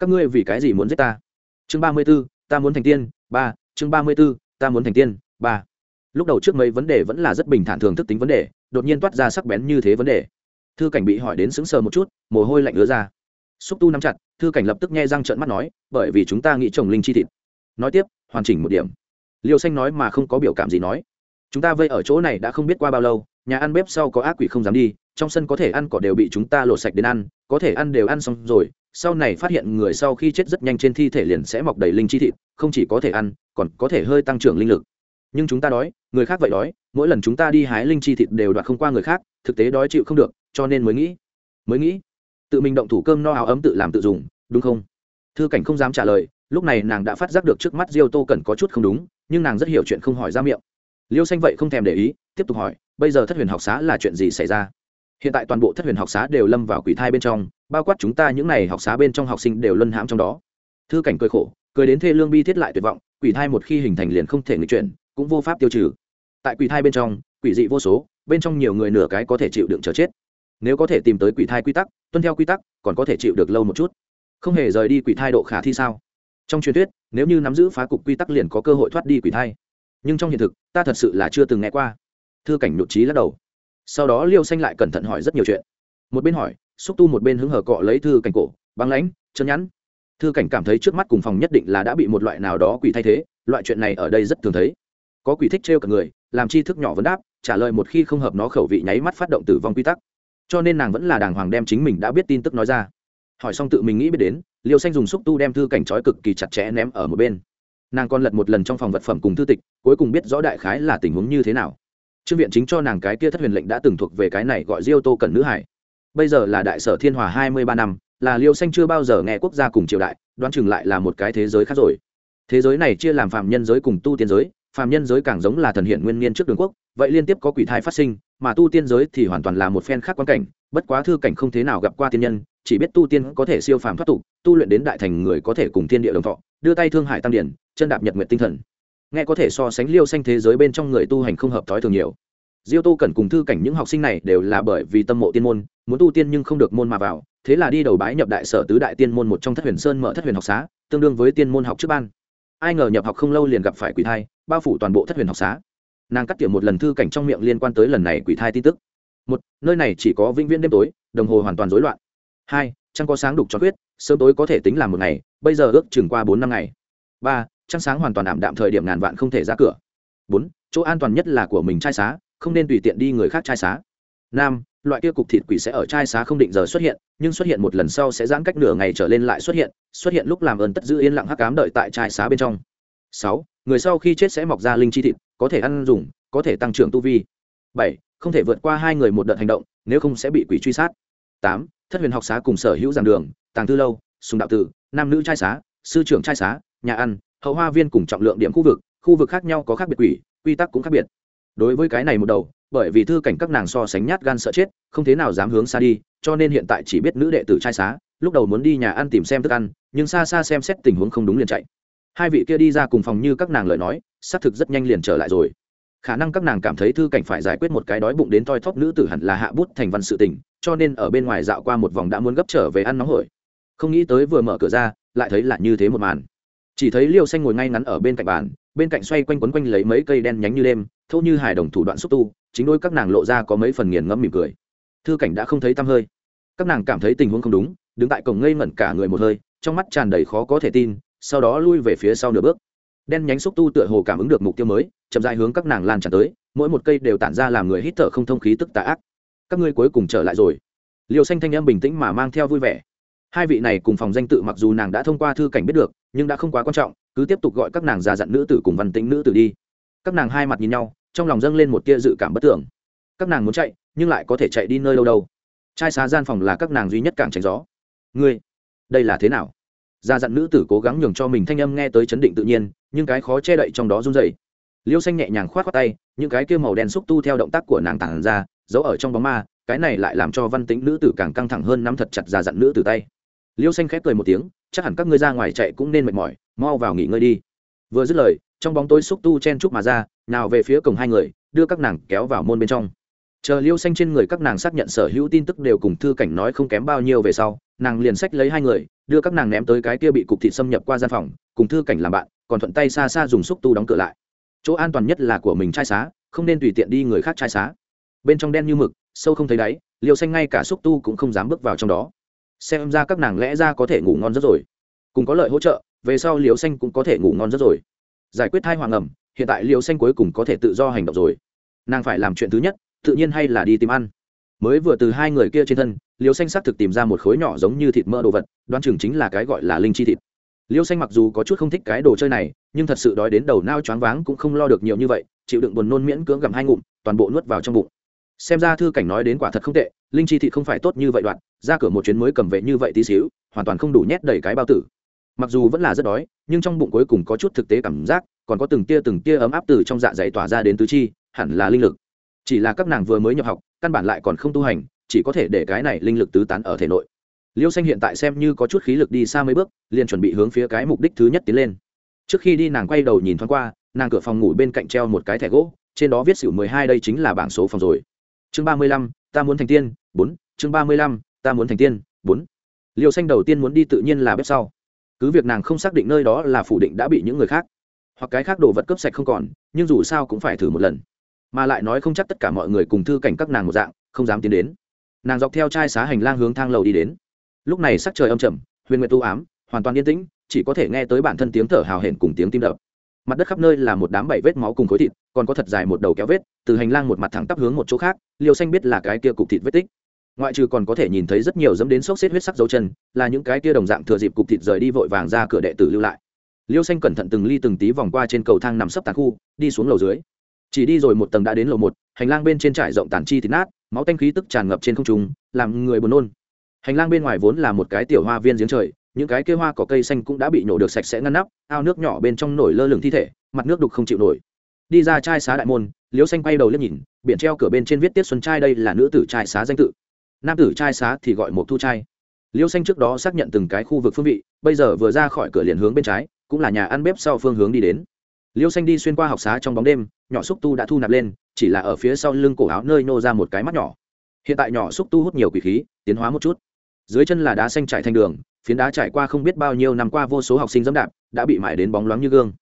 các ngươi vì cái gì muốn giết ta? Chương ba mươi b ố ta muốn thành tiên, ba, chương ba mươi b ố ta muốn thành tiên, ba. Lúc đầu trước mấy vấn đề vẫn là rất bình thản thường thức tính vấn đề, đột nhiên toát ra sắc bén như thế vấn đề. Thư cảnh bị hỏi đến sững sờ một chút, mồ hôi lạnh ứa ra. Xúc tu nắm chặt, thư cảnh lập tức nghe răng trợn mắt nói, bởi vì chúng ta nghĩ trồng linh chi thịt. Nói tiếp, hoàn chỉnh một điểm. Liêu xanh nói mà không có biểu cảm gì nói. Chúng ta vây ở chỗ này đã không biết qua bao lâu, nhà ăn bếp sau có ác quỷ không dám đi, trong sân có thể ăn cỏ đều bị chúng ta lột sạch đến ăn, có thể ăn đều ăn xong rồi sau này phát hiện người sau khi chết rất nhanh trên thi thể liền sẽ mọc đầy linh chi thịt, không chỉ có thể ăn, còn có thể hơi tăng trưởng linh lực. Nhưng chúng ta đói, người khác vậy đói, mỗi lần chúng ta đi hái linh chi thịt đều đoạt không qua người khác, thực tế đói chịu không được, cho nên mới nghĩ mới nghĩ, tự mình động thủ cơm no áo ấm tự làm tự dùng, đúng không? Thư cảnh không dám trả lời, lúc này nàng đã phát giác được trước mắt diêu tô cần có chút không đúng, nhưng nàng rất hiểu chuyện không hỏi ra miệng. Liêu xanh vậy không thèm để ý, tiếp tục hỏi, bây giờ thất huyền học xá là chuyện gì xảy ra? Hiện tại toàn bộ thất huyền học xá đều lâm vào quỷ thai bên trong, bao quát chúng ta những n à y học xá bên trong học sinh đều luân hãm trong đó. Thư cảnh cười khổ, cười đến thê lương bi thiết lại tuyệt vọng, quỷ thai một khi hình thành liền không thể nghịch chuyển, cũng vô pháp tiêu trừ. Tại quỷ thai bên trong, quỷ dị vô số, bên trong nhiều người nửa cái có thể chịu đựng chờ chết. Nếu có thể tìm tới quỷ thai quy tắc, tuân theo quy tắc, còn có thể chịu được lâu một chút. Không hề rời đi quỷ thai độ khả thi sao? Trong truyền thuyết, nếu như nắm giữ phá cục quy tắc liền có cơ hội thoát đi quỷ thai. Nhưng trong hiện thực, ta thật sự là chưa từng nghe qua. Thư cảnh nhụt trí lắc đầu sau đó liêu xanh lại cẩn thận hỏi rất nhiều chuyện một bên hỏi xúc tu một bên hứng hở cọ lấy thư cảnh cổ băng lãnh chân nhắn thư cảnh cảm thấy trước mắt cùng phòng nhất định là đã bị một loại nào đó quỷ thay thế loại chuyện này ở đây rất thường thấy có quỷ thích trêu cả người làm chi thức nhỏ vấn đáp trả lời một khi không hợp nó khẩu vị nháy mắt phát động tử vong quy tắc cho nên nàng vẫn là đàng hoàng đem chính mình đã biết tin tức nói ra hỏi xong tự mình nghĩ biết đến liêu xanh dùng xúc tu đem thư cảnh trói cực kỳ chặt chẽ ném ở một bên nàng còn lật một lần trong phòng vật phẩm cùng thư tịch cuối cùng biết rõ đại khái là tình huống như thế nào trương viện chính cho nàng cái kia thất huyền lệnh đã từng thuộc về cái này gọi diêu tô cẩn nữ hải. Bây giờ là đại sở thiên hòa hai mươi ba năm, là liêu xanh chưa bao giờ nghe quốc gia cùng triều đại, đoán chừng lại là một cái thế giới khác rồi. Thế giới này chia làm phạm nhân giới cùng tu tiên giới, phạm nhân giới càng giống là thần hiện nguyên niên trước đường quốc, vậy liên tiếp có quỷ thai phát sinh, mà tu tiên giới thì hoàn toàn là một phen khác quan cảnh, bất quá thư cảnh không thế nào gặp qua tiên nhân, chỉ biết tu tiên có thể siêu phàm thoát tục, tu luyện đến đại thành người có thể cùng thiên địa đồng thọ, đưa tay thương hải tăng điển, chân đạp nhật nguyện tinh thần nghe có thể so sánh liêu xanh thế giới bên trong người tu hành không hợp thói thường nhiều. Diêu tô cần cùng thư cảnh những học sinh này đều là bởi vì tâm mộ tiên môn muốn tu tiên nhưng không được môn mà vào thế là đi đầu bái nhập đại sở tứ đại tiên môn một trong thất huyền sơn mở thất huyền học xá tương đương với tiên môn học trước ban. Ai ngờ nhập học không lâu liền gặp phải quỷ thai bao phủ toàn bộ thất huyền học xá. Nàng cắt tiệm một lần thư cảnh trong miệng liên quan tới lần này quỷ thai tin tức. Một nơi này chỉ có vĩnh viễn đêm tối đồng hồ hoàn toàn rối loạn. Hai trăng có sáng đục cho huyết, sớm tối có thể tính là một ngày bây giờ ước chừng qua bốn năm ngày. Ba trăng sáng hoàn toàn ảm đạm thời điểm ngàn vạn không thể ra cửa. Bốn, chỗ an toàn nhất là của mình trai xá, không nên tùy tiện đi người khác trai xá. Năm, loại kia cục thịt quỷ sẽ ở trai xá không định giờ xuất hiện, nhưng xuất hiện một lần sau sẽ giãn cách nửa ngày trở lên lại xuất hiện xuất hiện lúc làm ơn tất giữ yên lặng hắc cám đợi tại trai xá bên trong. Sáu, người sau khi chết sẽ mọc ra linh chi thịt, có thể ăn dùng, có thể tăng trưởng tu vi. Bảy, không thể vượt qua hai người một đợt hành động, nếu không sẽ bị quỷ truy sát. Tám, thất huyền học xá cùng sở hữu giảng đường, tàng thư lâu, sùng đạo tử, nam nữ trai xá, sư trưởng trai xá, nhà ăn hậu hoa viên cùng trọng lượng điểm khu vực khu vực khác nhau có khác biệt quỷ, quy tắc cũng khác biệt. Đối với cái này một đầu, bởi vì thư cảnh các nàng so sánh nhát gan sợ chết, không thế nào dám hướng xa đi, cho nên hiện tại chỉ biết nữ đệ tử trai xá, lúc đầu muốn đi nhà ăn tìm xem thức ăn, nhưng xa xa xem xét tình huống không đúng liền chạy. Hai vị kia đi ra cùng phòng như các nàng lời nói, xác thực rất nhanh liền trở lại rồi. Khả năng các nàng cảm thấy thư cảnh phải giải quyết một cái đói bụng đến toi thóp nữ tử hẳn là hạ bút thành văn sự tình, cho nên ở bên ngoài dạo qua một vòng đã muốn gấp trở về ăn nóng hổi. Không nghĩ tới vừa mở cửa ra, lại thấy là như thế một màn chỉ thấy liêu xanh ngồi ngay ngắn ở bên cạnh bàn, bên cạnh xoay quanh quấn quanh lấy mấy cây đen nhánh như đêm, thô như hài đồng thủ đoạn xúc tu, chính đôi các nàng lộ ra có mấy phần nghiền ngẫm mỉm cười. Thư cảnh đã không thấy tăm hơi. Các nàng cảm thấy tình huống không đúng, đứng tại cổng ngây ngẩn cả người một hơi, trong mắt tràn đầy khó có thể tin, sau đó lui về phía sau nửa bước. Đen nhánh xúc tu tựa hồ cảm ứng được mục tiêu mới, chậm dài hướng các nàng lan tràn tới, mỗi một cây đều tản ra làm người hít thở không thông khí tức tà ác. Các ngươi cuối cùng trở lại rồi. Liều xanh thanh âm bình tĩnh mà mang theo vui vẻ. Hai vị này cùng phòng danh tự mặc dù nàng đã thông qua thư cảnh biết được nhưng đã không quá quan trọng, cứ tiếp tục gọi các nàng già dặn nữ tử cùng văn tính nữ tử đi. Các nàng hai mặt nhìn nhau, trong lòng dâng lên một tia dự cảm bất tưởng. Các nàng muốn chạy, nhưng lại có thể chạy đi nơi đâu đâu. Trai xá gian phòng là các nàng duy nhất càng tránh gió. Ngươi, đây là thế nào? Già dặn nữ tử cố gắng nhường cho mình thanh âm nghe tới chấn định tự nhiên, nhưng cái khó che đậy trong đó run dày liêu xanh nhẹ nhàng k h o á t khoác tay, những cái kia màu đen xúc tu theo động tác của nàng tản ra, giấu ở trong bóng ma, cái này lại làm cho văn tính nữ tử càng căng thẳng hơn nắm thật chặt già dặn nữ tử tay liêu xanh khép cười một tiếng, chắc hẳn các ngươi ra ngoài chạy cũng nên mệt mỏi, mau vào nghỉ ngơi đi. Vừa dứt lời, trong bóng tối xúc tu chen chúc mà ra, nào về phía cổng hai người, đưa các nàng kéo vào môn bên trong. Chờ liêu xanh trên người các nàng xác nhận sở hữu tin tức đều cùng thư cảnh nói không kém bao nhiêu về sau, nàng liền sách lấy hai người, đưa các nàng ném tới cái kia bị cục thịt xâm nhập qua gian phòng, cùng thư cảnh làm bạn, còn thuận tay xa xa dùng xúc tu đóng cửa lại. Chỗ an toàn nhất là của mình trai xá, không nên tùy tiện đi người khác trai xá. Bên trong đen như mực, sâu không thấy đáy, liêu xanh ngay cả xúc tu cũng không dám bước vào trong đó xem ra các nàng lẽ ra có thể ngủ ngon rất rồi. Cùng có lợi hỗ trợ, về sau liều xanh cũng có thể ngủ ngon rất rồi. Giải quyết thai hoàng ẩm, hiện tại liều xanh cuối cùng có thể tự do hành động rồi. Nàng phải làm chuyện thứ nhất, tự nhiên hay là đi tìm ăn. Mới vừa từ hai người kia trên thân liều xanh xác thực tìm ra một khối nhỏ giống như thịt mỡ đồ vật đoan chừng chính là cái gọi là linh chi thịt. Liêu xanh mặc dù có chút không thích cái đồ chơi này, nhưng thật sự đói đến đầu nao choáng váng cũng không lo được nhiều như vậy, chịu đựng buồn nôn miễn cưỡng gặm hai ngụm, toàn bộ nuốt vào trong bụng xem ra thư cảnh nói đến quả thật không tệ, linh chi thị không phải tốt như vậy đoạn, ra cửa một chuyến mới cầm vệ như vậy tí xíu, hoàn toàn không đủ nhét đầy cái bao tử. Mặc dù vẫn là rất đói, nhưng trong bụng cuối cùng có chút thực tế cảm giác, còn có từng tia từng tia ấm áp từ trong dạ dày tỏa ra đến tứ chi, hẳn là linh lực. Chỉ là các nàng vừa mới nhập học, căn bản lại còn không tu hành, chỉ có thể để cái này linh lực tứ tán ở thể nội. Liêu xanh hiện tại xem như có chút khí lực đi xa mấy bước, liền chuẩn bị hướng phía cái mục đích thứ nhất tiến lên. Trước khi đi nàng quay đầu nhìn thoáng qua, nàng cửa phòng ngủ bên cạnh treo một cái thẻ gỗ, trên đó viết xỉu mười hai đây chính là bảng số phòng rồi chương ba mươi lăm, ta muốn thành tiên, bốn, chương ba mươi lăm, ta muốn thành tiên, bốn. Liêu xanh đầu tiên muốn đi tự nhiên là bếp sau. Cứ việc nàng không xác định nơi đó là phủ định đã bị những người khác hoặc cái khác đồ vật cướp sạch không còn, nhưng dù sao cũng phải thử một lần. Mà lại nói không chắc tất cả mọi người cùng thư cảnh các nàng một dạng, không dám tiến đến. Nàng dọc theo trai xá hành lang hướng thang lầu đi đến. Lúc này sắc trời âm trầm, huyền nguyệt tu ám, hoàn toàn yên tĩnh, chỉ có thể nghe tới bản thân tiếng thở hào hển cùng tiếng tim đập mặt đất khắp nơi là một đám bảy vết máu cùng khối thịt, còn có thật dài một đầu kéo vết, từ hành lang một mặt thẳng tắp hướng một chỗ khác liều xanh biết là cái kia cục thịt vết tích. Ngoại trừ còn có thể nhìn thấy rất nhiều dẫm đến sốc xếp huyết sắc dấu chân, là những cái kia đồng dạng thừa dịp cục thịt rời đi vội vàng ra cửa đệ tử lưu lại. Liêu xanh cẩn thận từng ly từng tí vòng qua trên cầu thang nằm sấp tàn khu, đi xuống lầu dưới. Chỉ đi rồi một tầng đã đến lầu một, hành lang bên trên trải rộng tàn chi thịt nát, máu tanh khí tức tràn ngập trên không trung, làm người buồn nôn. Hành lang bên ngoài vốn là một cái tiểu hoa viên giếng trời những cái cây hoa có cây xanh cũng đã bị nhổ được sạch sẽ ngăn nắp, ao nước nhỏ bên trong nổi lơ lửng thi thể, mặt nước đục không chịu nổi. Đi ra trai xá đại môn, liễu xanh quay đầu liếc nhìn, biển treo cửa bên trên viết tiết xuân trai đây là nữ tử trai xá danh tự. Nam tử trai xá thì gọi một thu trai. Liễu xanh trước đó xác nhận từng cái khu vực phương vị, bây giờ vừa ra khỏi cửa liền hướng bên trái, cũng là nhà ăn bếp sau phương hướng đi đến. Liễu xanh đi xuyên qua học xá trong bóng đêm, nhỏ xúc tu đã thu nạp lên, chỉ là ở phía sau lưng cổ áo nơi nô ra một cái mắt nhỏ. Hiện tại nhỏ xúc tu hút nhiều quỷ khí, tiến hóa một chút. Dưới chân là đá xanh trải thành đường phiến đá trải qua không biết bao nhiêu năm qua vô số học sinh dẫm đạp, đã bị mãi đến bóng loáng như gương.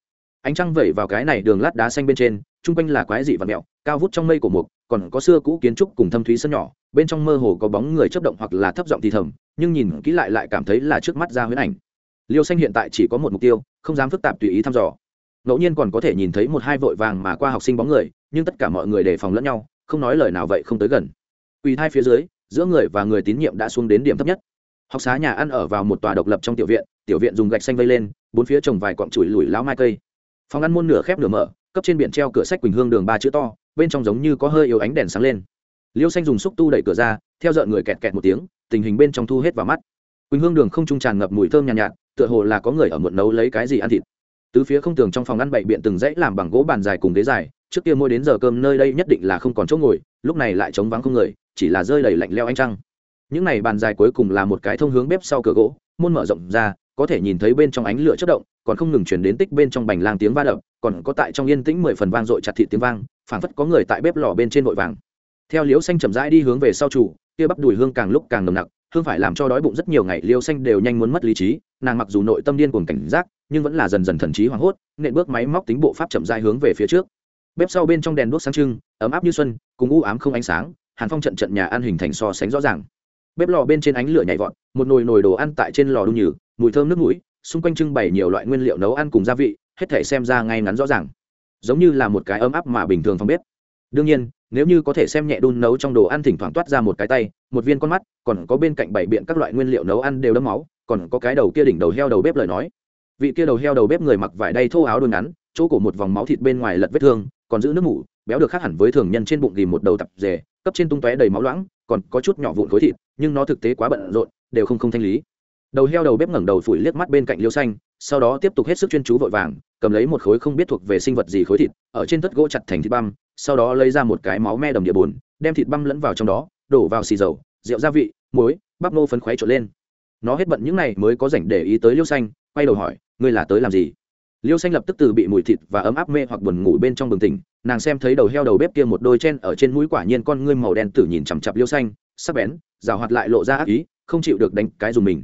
Ánh trăng vẩy vào cái này đường lát đá xanh bên trên, chung quanh là quái dị và mẹo, cao vút trong mây của mục, còn có xưa cũ kiến trúc cùng thâm thúy sân nhỏ, bên trong mơ hồ có bóng người chấp động hoặc là thấp giọng thì thầm, nhưng nhìn kỹ lại lại cảm thấy là trước mắt ra huyễn ảnh. Liêu xanh hiện tại chỉ có một mục tiêu, không dám phức tạp tùy ý thăm dò. Ngẫu nhiên còn có thể nhìn thấy một hai vội vàng mà qua học sinh bóng người, nhưng tất cả mọi người đề phòng lẫn nhau, không nói lời nào vậy không tới gần. Quỳ thai phía dưới, giữa người và người tín nhiệm đã xuống đến điểm thấp nhất học xá nhà ăn ở vào một tòa độc lập trong tiểu viện tiểu viện dùng gạch xanh vây lên bốn phía trồng vài cọng chùi lùi láo mai cây. Phòng ăn môn nửa khép nửa mở cấp trên biển treo cửa sách quỳnh hương đường ba chữ to bên trong giống như có hơi yếu ánh đèn sáng lên. Liêu xanh dùng xúc tu đẩy cửa ra theo dợn người kẹt kẹt một tiếng tình hình bên trong thu hết vào mắt. Quỳnh hương đường không trung tràn ngập mùi thơm nhàn nhạt, nhạt tựa hồ là có người ở muộn nấu lấy cái gì ăn thịt. Tứ phía không tường trong phòng ăn bậy biện từng dãy làm bằng gỗ bàn dài cùng ghế dài trước kia mỗi đến giờ cơm nơi đây nhất định là không còn chỗ ngồi lúc này lại trống vắng không người chỉ là rơi đầy lạnh leo ánh trăng những này bàn dài cuối cùng là một cái thông hướng bếp sau cửa gỗ, môn mở rộng ra, có thể nhìn thấy bên trong ánh lửa chất động, còn không ngừng chuyển đến tích bên trong bành lang tiếng va đập, còn có tại trong yên tĩnh mười phần vang dội chặt thị tiếng vang, phảng phất có người tại bếp lò bên trên vội vàng. Theo liễu xanh chậm rãi đi hướng về sau chủ, kia bắp đùi hương càng lúc càng nồng nặc, hương phải làm cho đói bụng rất nhiều ngày liêu xanh đều nhanh muốn mất lý trí, nàng mặc dù nội tâm điên cuồng cảnh giác, nhưng vẫn là dần dần thần trí hoảng hốt, nện bước máy móc tính bộ pháp chậm rãi hướng về phía trước. Bếp sau bên trong đèn đuốc sáng trưng, ấm áp như xuân, cùng u ám không ánh sáng, hàn phong trận trận nhà ăn hình thành so sánh rõ ràng bếp lò bên trên ánh lửa nhảy vọt, một nồi nồi đồ ăn tại trên lò đun nhừ, mùi thơm nước mũi, xung quanh trưng bày nhiều loại nguyên liệu nấu ăn cùng gia vị, hết thể xem ra ngay ngắn rõ ràng. Giống như là một cái ấm áp mà bình thường phòng bếp. Đương nhiên, nếu như có thể xem nhẹ đun nấu trong đồ ăn thỉnh thoảng toát ra một cái tay, một viên con mắt, còn có bên cạnh bảy biện các loại nguyên liệu nấu ăn đều đẫm máu, còn có cái đầu kia đỉnh đầu heo đầu bếp lời nói. Vị kia đầu heo đầu bếp người mặc vải đay thô áo đôi ngắn, chỗ cổ một vòng máu thịt bên ngoài lật vết thương, còn giữ nước mủ, béo được khác hẳn với thường nhân trên bụng ghìm một đầu tập rề, cấp trên tung tóe đầy máu loãng còn có chút nhỏ vụn khối thịt, nhưng nó thực tế quá bận rộn, đều không không thanh lý. Đầu heo đầu bếp ngẩng đầu phủi liếc mắt bên cạnh liêu xanh, sau đó tiếp tục hết sức chuyên chú vội vàng, cầm lấy một khối không biết thuộc về sinh vật gì khối thịt, ở trên tất gỗ chặt thành thịt băm, sau đó lấy ra một cái máu me đồng địa bùn, đem thịt băm lẫn vào trong đó, đổ vào xì dầu, rượu gia vị, muối, bắp nô phấn khoáy trộn lên. Nó hết bận những này mới có rảnh để ý tới liêu xanh, quay đầu hỏi, ngươi là tới làm gì? Liêu xanh lập tức từ bị mùi thịt và ấm áp mê hoặc buồn ngủ bên trong bừng tỉnh, nàng xem thấy đầu heo đầu bếp kia một đôi chen ở trên mũi quả nhiên con ngươi màu đen tử nhìn chằm chặp liêu xanh, sắc bén, rào hoạt lại lộ ra ác ý, không chịu được đánh cái dùng mình.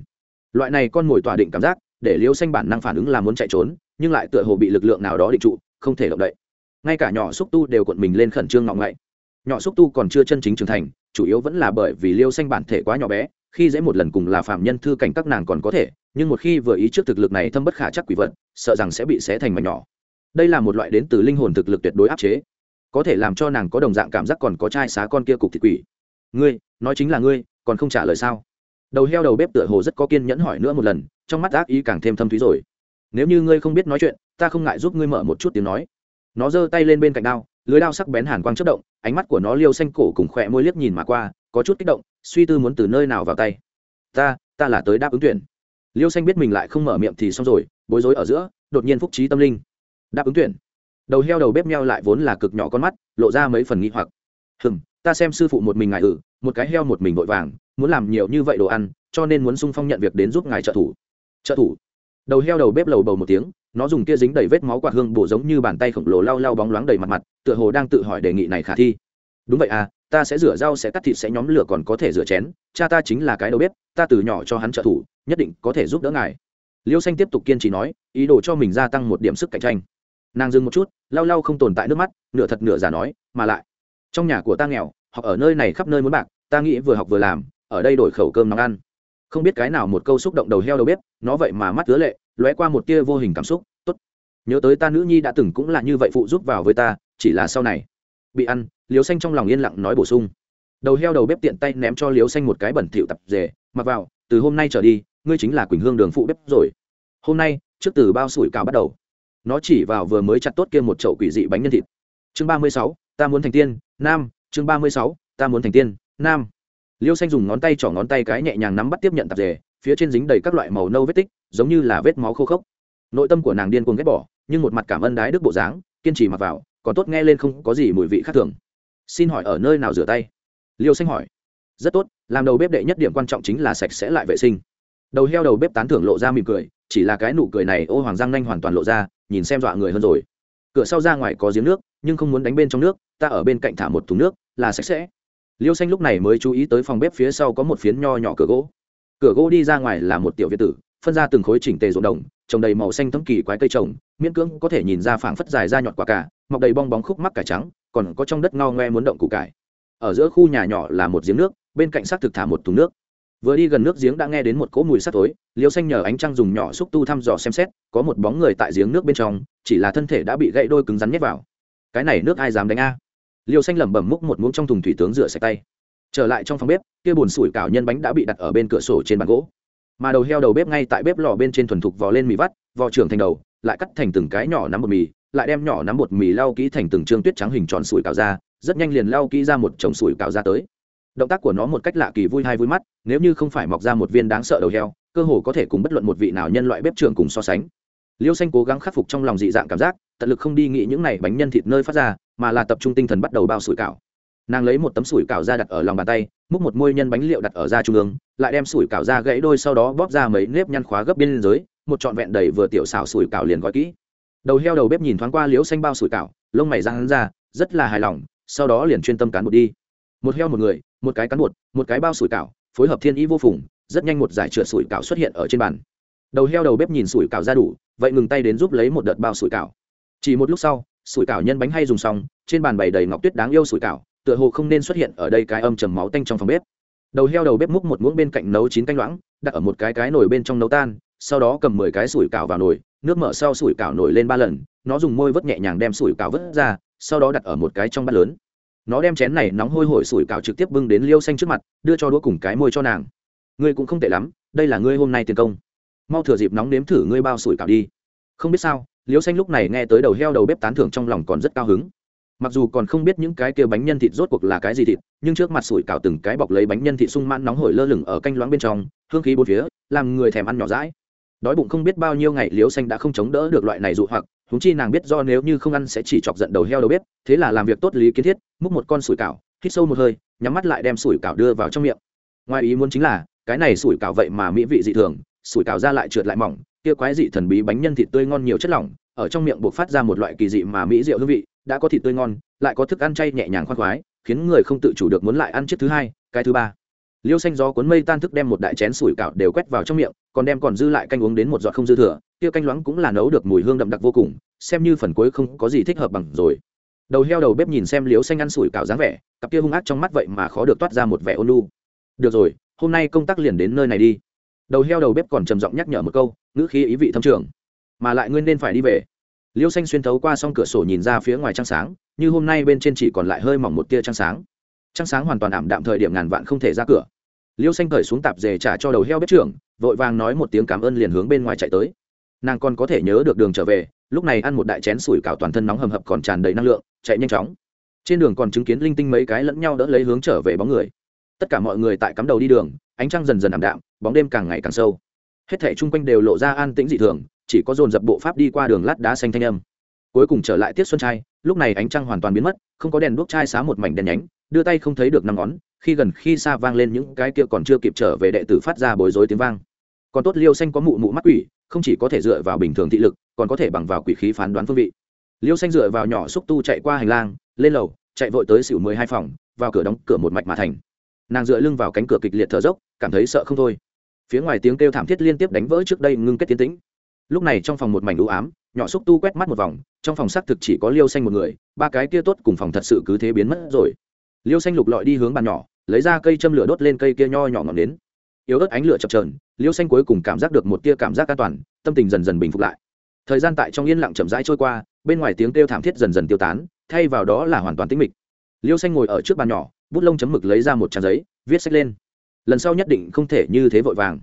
Loại này con mồi tỏa định cảm giác, để liêu xanh bản năng phản ứng là muốn chạy trốn, nhưng lại tựa hồ bị lực lượng nào đó định trụ, không thể động đậy. Ngay cả nhỏ xúc tu đều cuộn mình lên khẩn trương ngọng ngậy. Nhỏ xúc tu còn chưa chân chính trưởng thành, chủ yếu vẫn là bởi vì liêu xanh bản thể quá nhỏ bé, khi dễ một lần cùng là phạm nhân thư cảnh các nàng còn có thể, nhưng một khi vừa ý trước thực lực này thâm bất khả chắc quỷ vật sợ rằng sẽ bị xé thành mảnh nhỏ. Đây là một loại đến từ linh hồn thực lực tuyệt đối áp chế. Có thể làm cho nàng có đồng dạng cảm giác còn có trai xá con kia cục thịt quỷ. Ngươi, nói chính là ngươi, còn không trả lời sao? Đầu heo đầu bếp tựa hồ rất có kiên nhẫn hỏi nữa một lần, trong mắt ác ý càng thêm thâm thúy rồi. Nếu như ngươi không biết nói chuyện, ta không ngại giúp ngươi mở một chút tiếng nói. Nó giơ tay lên bên cạnh đao, lưới đao sắc bén hàn quang chất động, ánh mắt của nó liêu xanh cổ cùng khỏe môi liếc nhìn mà qua, có chút kích động, suy tư muốn từ nơi nào vào tay. Ta ta là tới đáp ứng tuyển liêu xanh biết mình lại không mở miệng thì xong rồi, bối rối ở giữa, đột nhiên phúc trí tâm linh. Đáp ứng tuyển. Đầu heo đầu bếp meo lại vốn là cực nhỏ con mắt, lộ ra mấy phần nghi hoặc. Hừng ta xem sư phụ một mình ngài ử một cái heo một mình vội vàng, muốn làm nhiều như vậy đồ ăn, cho nên muốn sung phong nhận việc đến giúp ngài trợ thủ. Trợ thủ? Đầu heo đầu bếp lầu bầu một tiếng, nó dùng kia dính đầy vết máu quạt hương bổ giống như bàn tay khổng lồ lau lau bóng loáng đầy mặt mặt, tựa hồ đang tự hỏi đề nghị này khả thi. Đúng vậy à ta sẽ rửa rau, sẽ cắt thịt, sẽ nhóm lửa còn có thể rửa chén, cha ta chính là cái đầu bếp, ta từ nhỏ cho hắn trợ thủ nhất định có thể giúp đỡ ngài. Liêu xanh tiếp tục kiên trì nói, ý đồ cho mình gia tăng một điểm sức cạnh tranh. Nàng dừng một chút, lau lau không tồn tại nước mắt, nửa thật nửa giả nói, mà lại, trong nhà của ta nghèo, học ở nơi này khắp nơi muốn bạc, ta nghĩ vừa học vừa làm, ở đây đổi khẩu cơm nóng ăn. Không biết cái nào một câu xúc động đầu heo đầu bếp, nó vậy mà mắt ứa lệ, lóe qua một tia vô hình cảm xúc. Tốt, nhớ tới ta nữ nhi đã từng cũng là như vậy phụ giúp vào với ta, chỉ là sau này. Bị ăn liều xanh trong lòng yên lặng nói bổ sung. Đầu heo đầu bếp tiện tay ném cho liều xanh một cái bẩn thỉu tập rể, mặc vào, từ hôm nay trở đi ngươi chính là quỳnh hương đường phụ bếp rồi. Hôm nay, trước từ bao sủi cào bắt đầu. Nó chỉ vào vừa mới chặt tốt kia một chậu quỷ dị bánh nhân thịt. Chương ba mươi sáu, ta muốn thành tiên, nam, chương ba mươi sáu, ta muốn thành tiên, nam. Liêu xanh dùng ngón tay trỏ ngón tay cái nhẹ nhàng nắm bắt tiếp nhận tạp dề, phía trên dính đầy các loại màu nâu vết tích, giống như là vết máu khô khốc. Nội tâm của nàng điên cuồng ghét bỏ, nhưng một mặt cảm ơn đái đức bộ dáng, kiên trì mặc vào, còn tốt nghe lên không có gì mùi vị khác thường. Xin hỏi ở nơi nào rửa tay? Liêu xanh hỏi. Rất tốt, làm đầu bếp đệ nhất điểm quan trọng chính là sạch sẽ lại vệ sinh đầu heo đầu bếp tán thưởng lộ ra mỉm cười, chỉ là cái nụ cười này ô hoàng giang nhanh hoàn toàn lộ ra, nhìn xem dọa người hơn rồi. Cửa sau ra ngoài có giếng nước, nhưng không muốn đánh bên trong nước, ta ở bên cạnh thả một thùng nước, là sạch sẽ. Liêu xanh lúc này mới chú ý tới phòng bếp phía sau có một phiến nho nhỏ cửa gỗ. Cửa gỗ đi ra ngoài là một tiểu việt tử, phân ra từng khối chỉnh tề ruộng đồng, trồng đầy màu xanh thấm kỳ quái cây trồng, miễn cưỡng có thể nhìn ra phảng phất dài ra nhọt quả cả, mọc đầy bong bóng khúc mắc cải trắng, còn có trong đất ngao ngoe muốn động củ cải. Ở giữa khu nhà nhỏ là một giếng nước, bên cạnh xác thực thả một thùng nước vừa đi gần nước giếng đã nghe đến một cỗ mùi sắt tối liêu xanh nhờ ánh trăng dùng nhỏ xúc tu thăm dò xem xét, có một bóng người tại giếng nước bên trong, chỉ là thân thể đã bị gãy đôi cứng rắn nhét vào. Cái này nước ai dám đánh a? Liêu xanh lẩm bẩm múc một muỗng trong thùng thủy tướng rửa sạch tay. Trở lại trong phòng bếp, kia bùn sủi cảo nhân bánh đã bị đặt ở bên cửa sổ trên bàn gỗ. Mà đầu heo đầu bếp ngay tại bếp lò bên trên thuần thục vò lên mì vắt, vò trưởng thành đầu, lại cắt thành từng cái nhỏ nắm bột mì, lại đem nhỏ nắm bột mì lau kỹ thành từng trương tuyết trắng hình tròn sủi cảo ra, rất nhanh liền lau kỹ ra một chồng sủi cảo ra tới động tác của nó một cách lạ kỳ vui hay vui mắt, nếu như không phải mọc ra một viên đáng sợ đầu heo, cơ hồ có thể cùng bất luận một vị nào nhân loại bếp trưởng cùng so sánh. Liêu xanh cố gắng khắc phục trong lòng dị dạng cảm giác, tận lực không đi nghĩ những này bánh nhân thịt nơi phát ra, mà là tập trung tinh thần bắt đầu bao sủi cảo. Nàng lấy một tấm sủi cảo ra đặt ở lòng bàn tay, múc một môi nhân bánh liệu đặt ở da trung ương, lại đem sủi cảo ra gãy đôi sau đó bóp ra mấy nếp nhăn khóa gấp biên giới một trọn vẹn đầy vừa tiểu xào sủi cảo liền gói kỹ. Đầu heo đầu bếp nhìn thoáng qua liêu xanh bao sủi cảo, lông mày ra hắn ra, rất là hài lòng, sau đó liền chuyên tâm cán bột đi. Một heo một người một cái cán bột, một cái bao sủi cảo, phối hợp thiên ý vô phùng, rất nhanh một giải trượt sủi cảo xuất hiện ở trên bàn. Đầu heo đầu bếp nhìn sủi cảo ra đủ, vậy ngừng tay đến giúp lấy một đợt bao sủi cảo. Chỉ một lúc sau, sủi cảo nhân bánh hay dùng xong, trên bàn bày đầy ngọc tuyết đáng yêu sủi cảo, tựa hồ không nên xuất hiện ở đây cái âm trầm máu tanh trong phòng bếp. Đầu heo đầu bếp múc một muỗng bên cạnh nấu chín canh loãng, đặt ở một cái cái nồi bên trong nấu tan, sau đó cầm mười cái sủi cảo vào nồi, nước mở sau sủi cảo nổi lên ba lần, nó dùng môi vớt nhẹ nhàng đem sủi cảo vớt ra, sau đó đặt ở một cái trong bát lớn nó đem chén này nóng hôi hổi sủi cảo trực tiếp bưng đến liêu xanh trước mặt, đưa cho đũa cùng cái môi cho nàng. Ngươi cũng không tệ lắm, đây là ngươi hôm nay tiền công. Mau thừa dịp nóng nếm thử ngươi bao sủi cảo đi. Không biết sao, liêu xanh lúc này nghe tới đầu heo đầu bếp tán thưởng trong lòng còn rất cao hứng. Mặc dù còn không biết những cái kia bánh nhân thịt rốt cuộc là cái gì thịt, nhưng trước mặt sủi cảo từng cái bọc lấy bánh nhân thịt sung mãn nóng hổi lơ lửng ở canh loáng bên trong, hương khí bốn phía, làm người thèm ăn nhỏ rãi đói bụng không biết bao nhiêu ngày liêu xanh đã không chống đỡ được loại này dụ hoặc húng chi nàng biết do nếu như không ăn sẽ chỉ chọc giận đầu heo đầu bếp, thế là làm việc tốt lý kiến thiết, múc một con sủi cảo, hít sâu một hơi, nhắm mắt lại đem sủi cảo đưa vào trong miệng. Ngoài ý muốn chính là, cái này sủi cảo vậy mà mỹ vị dị thường, sủi cảo ra lại trượt lại mỏng, kia quái dị thần bí bánh nhân thịt tươi ngon nhiều chất lỏng, ở trong miệng buộc phát ra một loại kỳ dị mà mỹ rượu hương vị, đã có thịt tươi ngon, lại có thức ăn chay nhẹ nhàng khoan khoái, khiến người không tự chủ được muốn lại ăn chiếc thứ hai, cái thứ ba liêu xanh gió cuốn mây tan thức đem một đại chén sủi cảo đều quét vào trong miệng, còn đem còn dư lại canh uống đến một giọt không dư thừa, kia canh loãng cũng là nấu được mùi hương đậm đặc vô cùng, xem như phần cuối không có gì thích hợp bằng rồi. Đầu heo đầu bếp nhìn xem liêu xanh ăn sủi cảo dáng vẻ, cặp kia hung ác trong mắt vậy mà khó được toát ra một vẻ ôn lu được rồi, hôm nay công tác liền đến nơi này đi. Đầu heo đầu bếp còn trầm giọng nhắc nhở một câu, ngữ khí ý vị thâm trường. Mà lại nguyên nên phải đi về. Liêu xanh xuyên thấu qua s cửa sổ nhìn ra phía ngoài trăng sáng, như hôm nay bên trên chỉ còn lại hơi mỏng một tia trăng sáng trăng sáng hoàn toàn ảm đạm thời điểm ngàn vạn không thể ra cửa. Liêu xanh cởi xuống tạp dề trả cho đầu heo bếp trưởng, vội vàng nói một tiếng cảm ơn liền hướng bên ngoài chạy tới. Nàng còn có thể nhớ được đường trở về, lúc này ăn một đại chén sủi cảo toàn thân nóng hầm hập còn tràn đầy năng lượng, chạy nhanh chóng. Trên đường còn chứng kiến linh tinh mấy cái lẫn nhau đỡ lấy hướng trở về bóng người. Tất cả mọi người tại cắm đầu đi đường, ánh trăng dần dần ảm đạm, bóng đêm càng ngày càng sâu. Hết thảy chung quanh đều lộ ra an tĩnh dị thường, chỉ có dồn dập bộ pháp đi qua đường lát đá xanh thanh âm. Cuối cùng trở lại tiết xuân trai, lúc này ánh trăng hoàn toàn biến mất, không có đèn đuốc chai xá một mảnh đèn nhánh đưa tay không thấy được năm ngón, khi gần khi xa vang lên những cái kia còn chưa kịp trở về đệ tử phát ra bối rối tiếng vang. Còn tốt liêu xanh có mụ mụ mắt quỷ, không chỉ có thể dựa vào bình thường thị lực, còn có thể bằng vào quỷ khí phán đoán phương vị. Liêu xanh dựa vào nhỏ xúc tu chạy qua hành lang, lên lầu, chạy vội tới xỉu mười hai phòng, vào cửa đóng cửa một mạch mà thành. Nàng dựa lưng vào cánh cửa kịch liệt thở dốc, cảm thấy sợ không thôi. Phía ngoài tiếng kêu thảm thiết liên tiếp đánh vỡ trước đây ngưng kết tiến tĩnh. Lúc này trong phòng một mảnh u ám, nhỏ xúc tu quét mắt một vòng, trong phòng xác thực chỉ có liêu xanh một người, ba cái kia tốt cùng phòng thật sự cứ thế biến mất rồi liêu xanh lục lọi đi hướng bàn nhỏ, lấy ra cây châm lửa đốt lên cây kia nho nhỏ ngọn đến yếu ớt ánh lửa chập trờn liêu xanh cuối cùng cảm giác được một tia cảm giác an toàn, tâm tình dần dần bình phục lại. Thời gian tại trong yên lặng chậm rãi trôi qua, bên ngoài tiếng kêu thảm thiết dần dần tiêu tán, thay vào đó là hoàn toàn tĩnh mịch. Liêu xanh ngồi ở trước bàn nhỏ, bút lông chấm mực lấy ra một trang giấy, viết sách lên. Lần sau nhất định không thể như thế vội vàng.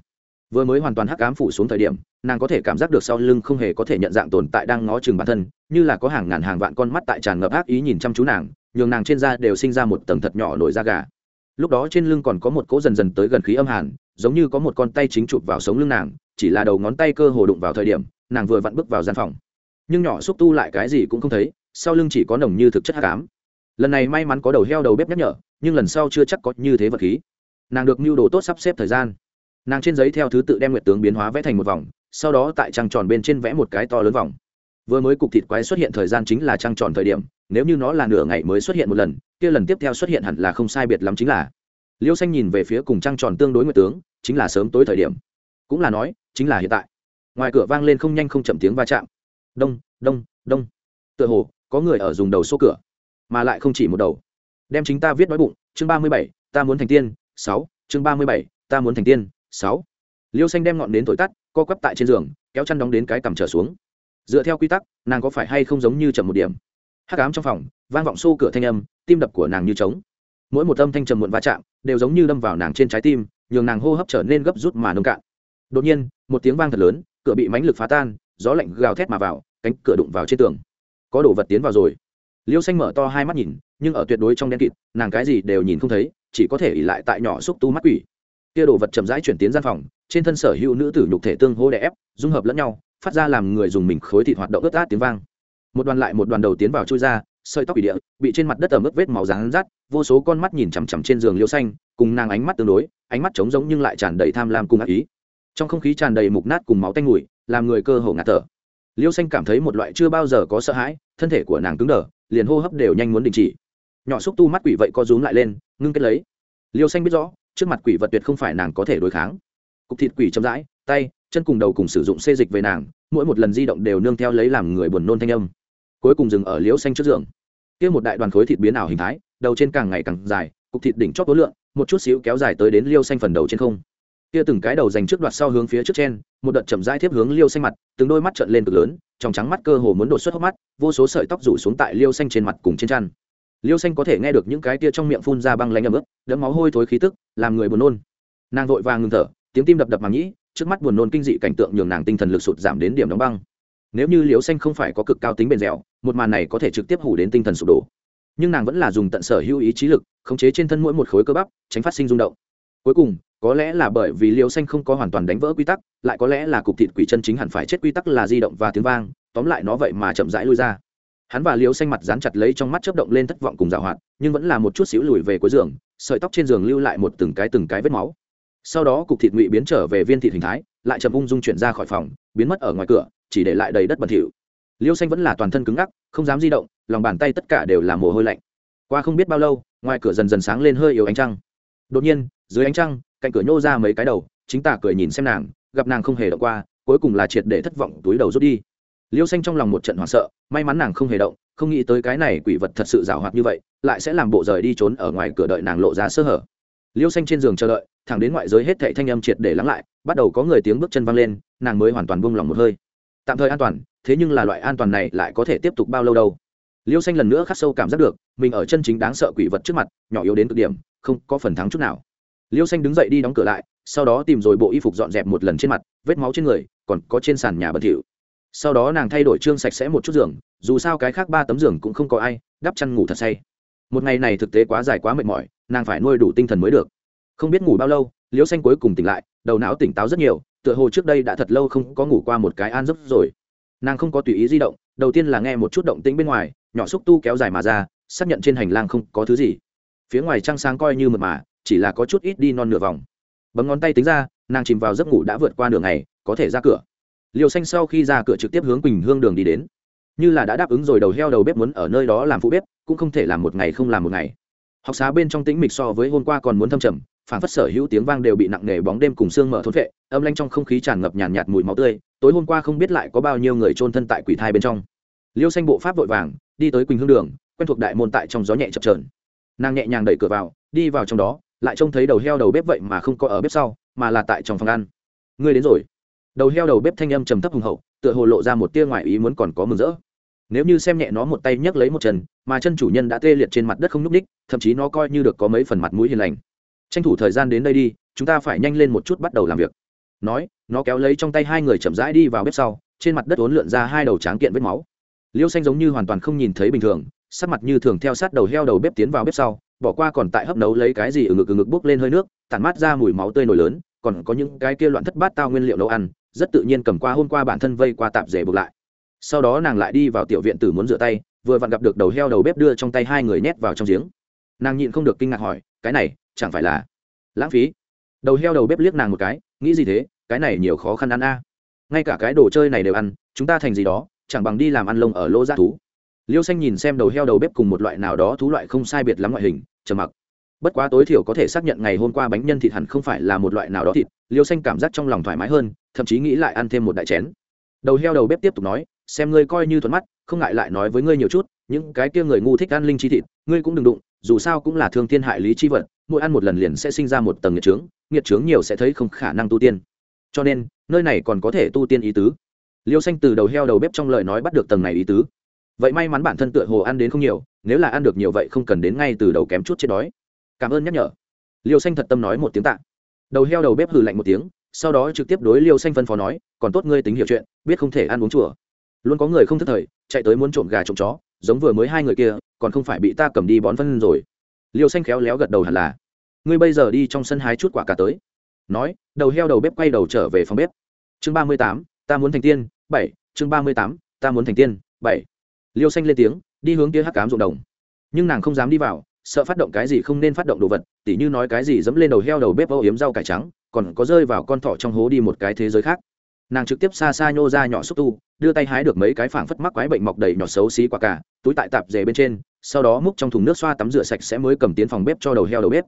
Vừa mới hoàn toàn hắc ám phủ xuống thời điểm, nàng có thể cảm giác được sau lưng không hề có thể nhận dạng tồn tại đang ngó chừng bản thân, như là có hàng ngàn hàng vạn con mắt tại tràn ngập ác ý nhìn chăm chú nàng nhường nàng trên da đều sinh ra một tầng thật nhỏ nổi da gà. Lúc đó trên lưng còn có một cỗ dần dần tới gần khí âm hàn, giống như có một con tay chính chụp vào sống lưng nàng, chỉ là đầu ngón tay cơ hồ đụng vào thời điểm, nàng vừa vặn bước vào gian phòng. Nhưng nhỏ xúc tu lại cái gì cũng không thấy, sau lưng chỉ có nồng như thực chất hát cám lần này may mắn có đầu heo đầu bếp nhắc nhở, nhưng lần sau chưa chắc có như thế vật khí. Nàng được mưu đồ tốt sắp xếp thời gian. Nàng trên giấy theo thứ tự đem nguyệt tướng biến hóa vẽ thành một vòng, sau đó tại trăng tròn bên trên vẽ một cái to lớn vòng. Vừa mới cục thịt quái xuất hiện thời gian chính là trăng tròn thời điểm nếu như nó là nửa ngày mới xuất hiện một lần, kia lần tiếp theo xuất hiện hẳn là không sai biệt lắm chính là. Liêu xanh nhìn về phía cùng trăng tròn tương đối nguyệt tướng, chính là sớm tối thời điểm. Cũng là nói, chính là hiện tại. Ngoài cửa vang lên không nhanh không chậm tiếng va chạm. Đông đông đông. Tựa hồ, có người ở dùng đầu số cửa, mà lại không chỉ một đầu. Đem chính ta viết nói bụng, chương ba mươi bảy, ta muốn thành tiên, sáu, chương ba mươi bảy, ta muốn thành tiên, sáu. Liêu xanh đem ngọn đến thổi tắt, co quắp tại trên giường, kéo chăn đóng đến cái cằm trở xuống. Dựa theo quy tắc, nàng có phải hay không giống như chậm một điểm? Hát cám trong phòng, vang vọng xô cửa thanh âm, tim đập của nàng như trống. Mỗi một âm thanh trầm muộn va chạm, đều giống như đâm vào nàng trên trái tim, nhường nàng hô hấp trở nên gấp rút mà nông cạn. Đột nhiên, một tiếng vang thật lớn, cửa bị mánh lực phá tan, gió lạnh gào thét mà vào, cánh cửa đụng vào trên tường. Có đồ vật tiến vào rồi. Liêu xanh mở to hai mắt nhìn, nhưng ở tuyệt đối trong đen kịt, nàng cái gì đều nhìn không thấy, chỉ có thể ỉ lại tại nhỏ xúc tu mắt quỷ. Kia đồ vật chậm rãi chuyển tiến gian phòng, trên thân sở hữu nữ tử nhục thể tương hô đè ép, dung hợp lẫn nhau, phát ra làm người dùng mình khối thịt hoạt động ướt át tiếng vang một đoàn lại một đoàn đầu tiến vào chui ra, sợi tóc bị địa, bị trên mặt đất ẩm ướt vết màu rán rát, vô số con mắt nhìn chằm chằm trên giường liêu xanh, cùng nàng ánh mắt tương đối, ánh mắt trống giống nhưng lại tràn đầy tham lam cùng ác ý. Trong không khí tràn đầy mục nát cùng máu tanh ngùi làm người cơ hồ ngạt thở. Liêu xanh cảm thấy một loại chưa bao giờ có sợ hãi, thân thể của nàng cứng đờ, liền hô hấp đều nhanh muốn đình chỉ. Nhỏ xúc tu mắt quỷ vậy co rúm lại lên, ngưng kết lấy. Liêu xanh biết rõ, trước mặt quỷ vật tuyệt không phải nàng có thể đối kháng. Cục thịt quỷ chậm rãi, tay, chân cùng đầu cùng sử dụng xê dịch về nàng, mỗi một lần di động đều nương theo lấy làm người buồn nôn thanh âm cuối cùng dừng ở liễu xanh trước giường. Kia một đại đoàn khối thịt biến ảo hình thái, đầu trên càng ngày càng dài, cục thịt đỉnh chót tối lượng một chút xíu kéo dài tới đến liêu xanh phần đầu trên không. Kia từng cái đầu dành trước đoạt sau hướng phía trước trên, một đợt chậm rãi tiếp hướng liêu xanh mặt, từng đôi mắt trợn lên cực lớn, trong trắng mắt cơ hồ muốn đột xuất hốc mắt, vô số sợi tóc rủ xuống tại liêu xanh trên mặt cùng trên chăn liêu xanh có thể nghe được những cái tia trong miệng phun ra băng lanh ấm ướt, đẫm máu hôi thối khí tức, làm người buồn nôn. Nàng vội vàng ngừng thở, tiếng tim đập đập mà nhĩ trước mắt buồn nôn kinh dị cảnh tượng nhường nàng tinh thần lực sụt giảm đến điểm đóng băng nếu như Liễu xanh không phải có cực cao tính bền dẻo, một màn này có thể trực tiếp hủ đến tinh thần sụp đổ. Nhưng nàng vẫn là dùng tận sở hữu ý trí lực, khống chế trên thân mỗi một khối cơ bắp, tránh phát sinh rung động. Cuối cùng, có lẽ là bởi vì Liễu xanh không có hoàn toàn đánh vỡ quy tắc, lại có lẽ là cục thịt quỷ chân chính hẳn phải chết quy tắc là di động và tiếng vang, tóm lại nó vậy mà chậm rãi lui ra. Hắn và Liễu xanh mặt dán chặt lấy trong mắt chớp động lên thất vọng cùng dạo hoạt, nhưng vẫn là một chút xíu lùi về cuối giường, sợi tóc trên giường lưu lại một từng cái từng cái vết máu sau đó cục thịt ngụy biến trở về viên thịt hình thái, lại chậm ung dung chuyển ra khỏi phòng, biến mất ở ngoài cửa, chỉ để lại đầy đất bẩn thỉu. Liêu xanh vẫn là toàn thân cứng ngắc, không dám di động, lòng bàn tay tất cả đều là mồ hôi lạnh. Qua không biết bao lâu, ngoài cửa dần dần sáng lên hơi yếu ánh trăng. Đột nhiên, dưới ánh trăng, cạnh cửa nhô ra mấy cái đầu, chính tả cười nhìn xem nàng, gặp nàng không hề động qua, cuối cùng là triệt để thất vọng, túi đầu rút đi. Liêu xanh trong lòng một trận hoảng sợ, may mắn nàng không hề động, không nghĩ tới cái này quỷ vật thật sự rào hoạt như vậy, lại sẽ làm bộ rời đi trốn ở ngoài cửa đợi nàng lộ ra sơ hở. Liêu xanh trên giường chờ đợi thẳng đến ngoại giới hết thệ thanh âm triệt để lắng lại, bắt đầu có người tiếng bước chân vang lên, nàng mới hoàn toàn buông lòng một hơi. Tạm thời an toàn, thế nhưng là loại an toàn này lại có thể tiếp tục bao lâu đâu? Liêu xanh lần nữa khắc sâu cảm giác được, mình ở chân chính đáng sợ quỷ vật trước mặt, nhỏ yếu đến cực điểm, không có phần thắng chút nào. Liêu xanh đứng dậy đi đóng cửa lại, sau đó tìm rồi bộ y phục dọn dẹp một lần trên mặt, vết máu trên người, còn có trên sàn nhà bẩn thỉu. Sau đó nàng thay đổi trương sạch sẽ một chút giường, dù sao cái khác ba tấm giường cũng không có ai, đắp chăn ngủ thật say. Một ngày này thực tế quá dài quá mệt mỏi, nàng phải nuôi đủ tinh thần mới được không biết ngủ bao lâu liêu xanh cuối cùng tỉnh lại, đầu não tỉnh táo rất nhiều, tựa hồ trước đây đã thật lâu không có ngủ qua một cái an giấc rồi. Nàng không có tùy ý di động, đầu tiên là nghe một chút động tĩnh bên ngoài, nhỏ xúc tu kéo dài mà ra, xác nhận trên hành lang không có thứ gì. Phía ngoài trăng sáng coi như mật mà, chỉ là có chút ít đi non nửa vòng. Bấm ngón tay tính ra, nàng chìm vào giấc ngủ đã vượt qua nửa ngày, có thể ra cửa. Liều xanh sau khi ra cửa trực tiếp hướng quỳnh hương đường đi đến. Như là đã đáp ứng rồi đầu heo đầu bếp muốn ở nơi đó làm phụ bếp, cũng không thể làm một ngày không làm một ngày. Học xá bên trong tĩnh mịch so với hôm qua còn muốn thâm trầm phản phất sở hữu tiếng vang đều bị nặng nề bóng đêm cùng xương mở thốn vệ âm lanh trong không khí tràn ngập nhàn nhạt, nhạt mùi máu tươi tối hôm qua không biết lại có bao nhiêu người trôn thân tại quỷ thai bên trong. Liêu xanh bộ pháp vội vàng đi tới quỳnh hương đường quen thuộc đại môn tại trong gió nhẹ chập trờn nàng nhẹ nhàng đẩy cửa vào đi vào trong đó lại trông thấy đầu heo đầu bếp vậy mà không có ở bếp sau mà là tại trong phòng ăn. Ngươi đến rồi. Đầu heo đầu bếp thanh âm trầm thấp hùng hậu tựa hồ lộ ra một tia ngoài ý muốn còn có mừng rỡ. Nếu như xem nhẹ nó một tay nhấc lấy một chân mà chân chủ nhân đã tê liệt trên mặt đất không nhúc ních thậm chí nó coi như được có mấy phần mặt mũi hiền lành tranh thủ thời gian đến đây đi, chúng ta phải nhanh lên một chút bắt đầu làm việc. Nói, nó kéo lấy trong tay hai người chậm rãi đi vào bếp sau, trên mặt đất uốn lượn ra hai đầu tráng kiện vết máu. Liêu xanh giống như hoàn toàn không nhìn thấy bình thường, sắc mặt như thường theo sát đầu heo đầu bếp tiến vào bếp sau, bỏ qua còn tại hấp nấu lấy cái gì ở ngực ở ngực bốc lên hơi nước, tản mát ra mùi máu tươi nổi lớn, còn có những cái kia loạn thất bát tao nguyên liệu nấu ăn, rất tự nhiên cầm qua hôm qua bản thân vây qua tạp rể buộc lại. Sau đó nàng lại đi vào tiểu viện tử muốn rửa tay, vừa vặn gặp được đầu heo đầu bếp đưa trong tay hai người nhét vào trong giếng. Nàng nhịn không được kinh ngạc hỏi, cái này chẳng phải là lãng phí. Đầu heo đầu bếp liếc nàng một cái, nghĩ gì thế, cái này nhiều khó khăn ăn a. Ngay cả cái đồ chơi này đều ăn, chúng ta thành gì đó, chẳng bằng đi làm ăn lông ở lô g thú. Liêu xanh nhìn xem đầu heo đầu bếp cùng một loại nào đó thú loại không sai biệt lắm ngoại hình, trầm mặc. Bất quá tối thiểu có thể xác nhận ngày hôm qua bánh nhân thịt hẳn không phải là một loại nào đó thịt, liêu xanh cảm giác trong lòng thoải mái hơn, thậm chí nghĩ lại ăn thêm một đại chén. Đầu heo đầu bếp tiếp tục nói, xem ngươi coi như thuận mắt, không ngại lại nói với ngươi nhiều chút, những cái kia người ngu thích ăn linh chi thịt, ngươi cũng đừng đụng, dù sao cũng là thương thiên hại lý chi vật mỗi ăn một lần liền sẽ sinh ra một tầng nghiệt trướng nghiệt trướng nhiều sẽ thấy không khả năng tu tiên. Cho nên, nơi này còn có thể tu tiên ý tứ. Liêu xanh từ đầu heo đầu bếp trong lời nói bắt được tầng này ý tứ. Vậy may mắn bản thân tựa hồ ăn đến không nhiều, nếu là ăn được nhiều vậy không cần đến ngay từ đầu kém chút chết đói. Cảm ơn nhắc nhở. Liêu xanh thật tâm nói một tiếng tạ. Đầu heo đầu bếp hừ lạnh một tiếng, sau đó trực tiếp đối liêu xanh phân phó nói, còn tốt ngươi tính hiểu chuyện, biết không thể ăn uống chùa. Luôn có người không thức thời, chạy tới muốn trộm gà trộm chó, giống vừa mới hai người kia, còn không phải bị ta cầm đi bón phân rồi liêu xanh khéo léo gật đầu hẳn là. Ngươi bây giờ đi trong sân hái chút quả cả tới. Nói, đầu heo đầu bếp quay đầu trở về phòng bếp. Chương ba mươi tám, ta muốn thành tiên. Bảy, chương ba mươi tám, ta muốn thành tiên. Bảy. Liêu xanh lên tiếng, đi hướng kia hắc cám ruộng đồng. Nhưng nàng không dám đi vào, sợ phát động cái gì không nên phát động đồ vật, tỉ như nói cái gì dẫm lên đầu heo đầu bếp âu yếm rau cải trắng, còn có rơi vào con thỏ trong hố đi một cái thế giới khác. Nàng trực tiếp xa xa nhô ra nhỏ xúc tu, đưa tay hái được mấy cái phảng phất mắc quái bệnh mọc đầy nhỏ xấu xí quả cả túi tại tạp dề bên trên sau đó múc trong thùng nước xoa tắm rửa sạch sẽ mới cầm tiến phòng bếp cho đầu heo đầu bếp.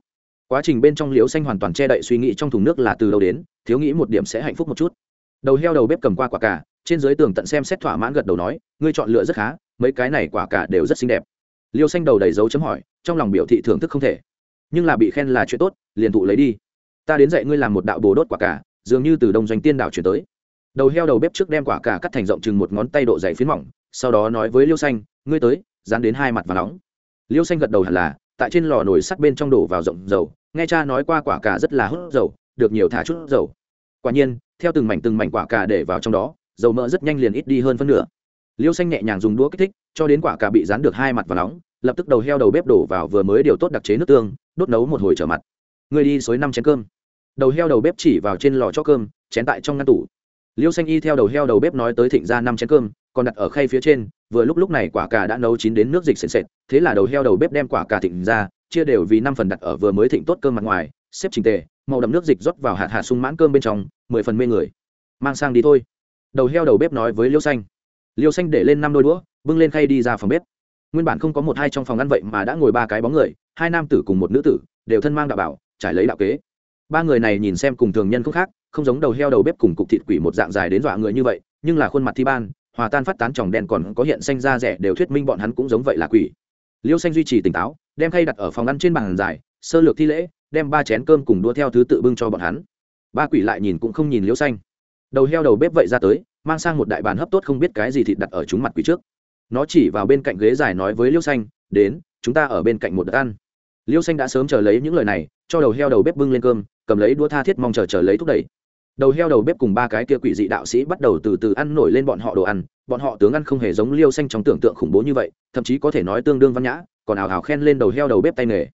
Quá trình bên trong liễu xanh hoàn toàn che đậy suy nghĩ trong thùng nước là từ đâu đến, thiếu nghĩ một điểm sẽ hạnh phúc một chút. Đầu heo đầu bếp cầm qua quả cả trên dưới tường tận xem xét thỏa mãn gật đầu nói, ngươi chọn lựa rất khá, mấy cái này quả cả đều rất xinh đẹp. Liêu xanh đầu đầy dấu chấm hỏi, trong lòng biểu thị thưởng thức không thể. Nhưng là bị khen là chuyện tốt, liền thụ lấy đi. Ta đến dạy ngươi làm một đạo bồ đốt quả cả dường như từ đông doanh tiên đảo chuyển tới. Đầu heo đầu bếp trước đem quả cả cắt thành rộng chừng một ngón tay độ dày phiến mỏng, sau đó nói với liêu xanh, ngươi tới dán đến hai mặt và nóng. Liêu xanh gật đầu hẳn là, tại trên lò nồi sắt bên trong đổ vào rộng dầu, nghe cha nói qua quả cà rất là hút dầu, được nhiều thả chút dầu. Quả nhiên, theo từng mảnh từng mảnh quả cà để vào trong đó, dầu mỡ rất nhanh liền ít đi hơn phân nửa. Liêu xanh nhẹ nhàng dùng đũa kích thích, cho đến quả cà bị dán được hai mặt và nóng, lập tức đầu heo đầu bếp đổ vào vừa mới điều tốt đặc chế nước tương, đốt nấu một hồi trở mặt. Người đi xối năm chén cơm. Đầu heo đầu bếp chỉ vào trên lò cho cơm, chén tại trong ngăn tủ. Liêu xanh y theo đầu heo đầu bếp nói tới thịnh ra năm chén cơm còn đặt ở khay phía trên, vừa lúc lúc này quả cà đã nấu chín đến nước dịch sền sệt, thế là đầu heo đầu bếp đem quả cà thịnh ra, chia đều vì năm phần đặt ở vừa mới thịnh tốt cơm mặt ngoài, xếp trình tề, màu đậm nước dịch rót vào hạt hạt sung mãn cơm bên trong, mười phần mê người. Mang sang đi thôi. Đầu heo đầu bếp nói với liêu xanh. Liêu xanh để lên năm đôi đũa, bưng lên khay đi ra phòng bếp. Nguyên bản không có một hai trong phòng ăn vậy mà đã ngồi ba cái bóng người, hai nam tử cùng một nữ tử, đều thân mang đạo bảo, trải lấy đạo kế. Ba người này nhìn xem cùng thường nhân không khác, không giống đầu heo đầu bếp cùng cục thịt quỷ một dạng dài đến dọa người như vậy, nhưng là khuôn mặt thi ban hòa tan phát tán tròng đen còn có hiện xanh da rẻ đều thuyết minh bọn hắn cũng giống vậy là quỷ. Liêu xanh duy trì tỉnh táo, đem khay đặt ở phòng ăn trên bàn dài, sơ lược thi lễ, đem ba chén cơm cùng đua theo thứ tự bưng cho bọn hắn. Ba quỷ lại nhìn cũng không nhìn liêu xanh. Đầu heo đầu bếp vậy ra tới, mang sang một đại bàn hấp tốt không biết cái gì thịt đặt ở chúng mặt quỷ trước. Nó chỉ vào bên cạnh ghế dài nói với liêu xanh, đến, chúng ta ở bên cạnh một đợt ăn. Liêu xanh đã sớm chờ lấy những lời này, cho đầu heo đầu bếp bưng lên cơm, cầm lấy đũa tha thiết mong chờ chờ lấy thúc đẩy đầu heo đầu bếp cùng ba cái kia quỷ dị đạo sĩ bắt đầu từ từ ăn nổi lên bọn họ đồ ăn. Bọn họ tướng ăn không hề giống liêu xanh trong tưởng tượng khủng bố như vậy, thậm chí có thể nói tương đương văn nhã, còn ảo ào khen lên đầu heo đầu bếp tay nghề.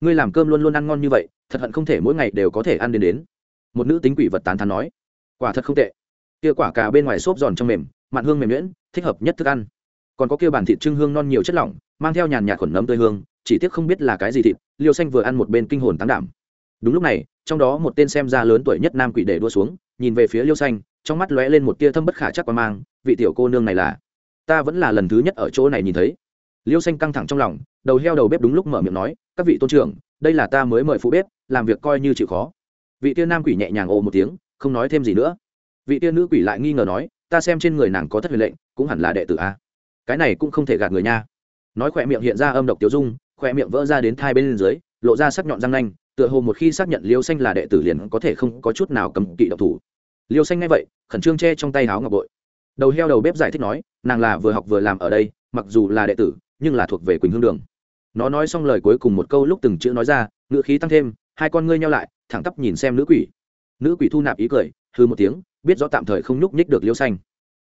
Ngươi làm cơm luôn luôn ăn ngon như vậy, thật hận không thể mỗi ngày đều có thể ăn đến đến. Một nữ tính quỷ vật tán thán nói, quả thật không tệ. Kia quả cà bên ngoài xốp giòn trong mềm, mặn hương mềm nhuyễn, thích hợp nhất thức ăn. Còn có kia bản thịt trưng hương non nhiều chất lỏng, mang theo nhàn nhạt khuẩn nấm tươi hương, chỉ tiếc không biết là cái gì thịt, liêu xanh vừa ăn một bên kinh hồn tán đảm đúng lúc này, trong đó một tên xem ra lớn tuổi nhất nam quỷ để đua xuống, nhìn về phía liêu xanh, trong mắt lóe lên một tia thâm bất khả chắc qua mang, vị tiểu cô nương này là? Ta vẫn là lần thứ nhất ở chỗ này nhìn thấy. Liêu xanh căng thẳng trong lòng, đầu heo đầu bếp đúng lúc mở miệng nói, các vị tôn trưởng, đây là ta mới mời phụ bếp, làm việc coi như chịu khó. Vị tia nam quỷ nhẹ nhàng ồ một tiếng, không nói thêm gì nữa. Vị tia nữ quỷ lại nghi ngờ nói, ta xem trên người nàng có thất huyền lệnh, cũng hẳn là đệ tử a. Cái này cũng không thể gạt người nha. Nói khỏe miệng hiện ra âm độc tiêu dung, khỏe miệng vỡ ra đến thai bên dưới, lộ ra sắc nhọn răng nanh tựa hồ một khi xác nhận liêu xanh là đệ tử liền có thể không có chút nào cầm kỵ độc thủ. Liêu xanh ngay vậy, khẩn trương che trong tay háo ngọc bội. Đầu heo đầu bếp giải thích nói, nàng là vừa học vừa làm ở đây, mặc dù là đệ tử, nhưng là thuộc về quỳnh hương đường. Nó nói xong lời cuối cùng một câu lúc từng chữ nói ra, ngữ khí tăng thêm, hai con ngươi nhau lại, thẳng tắp nhìn xem nữ quỷ. Nữ quỷ thu nạp ý cười hư một tiếng, biết rõ tạm thời không nhúc nhích được liêu xanh.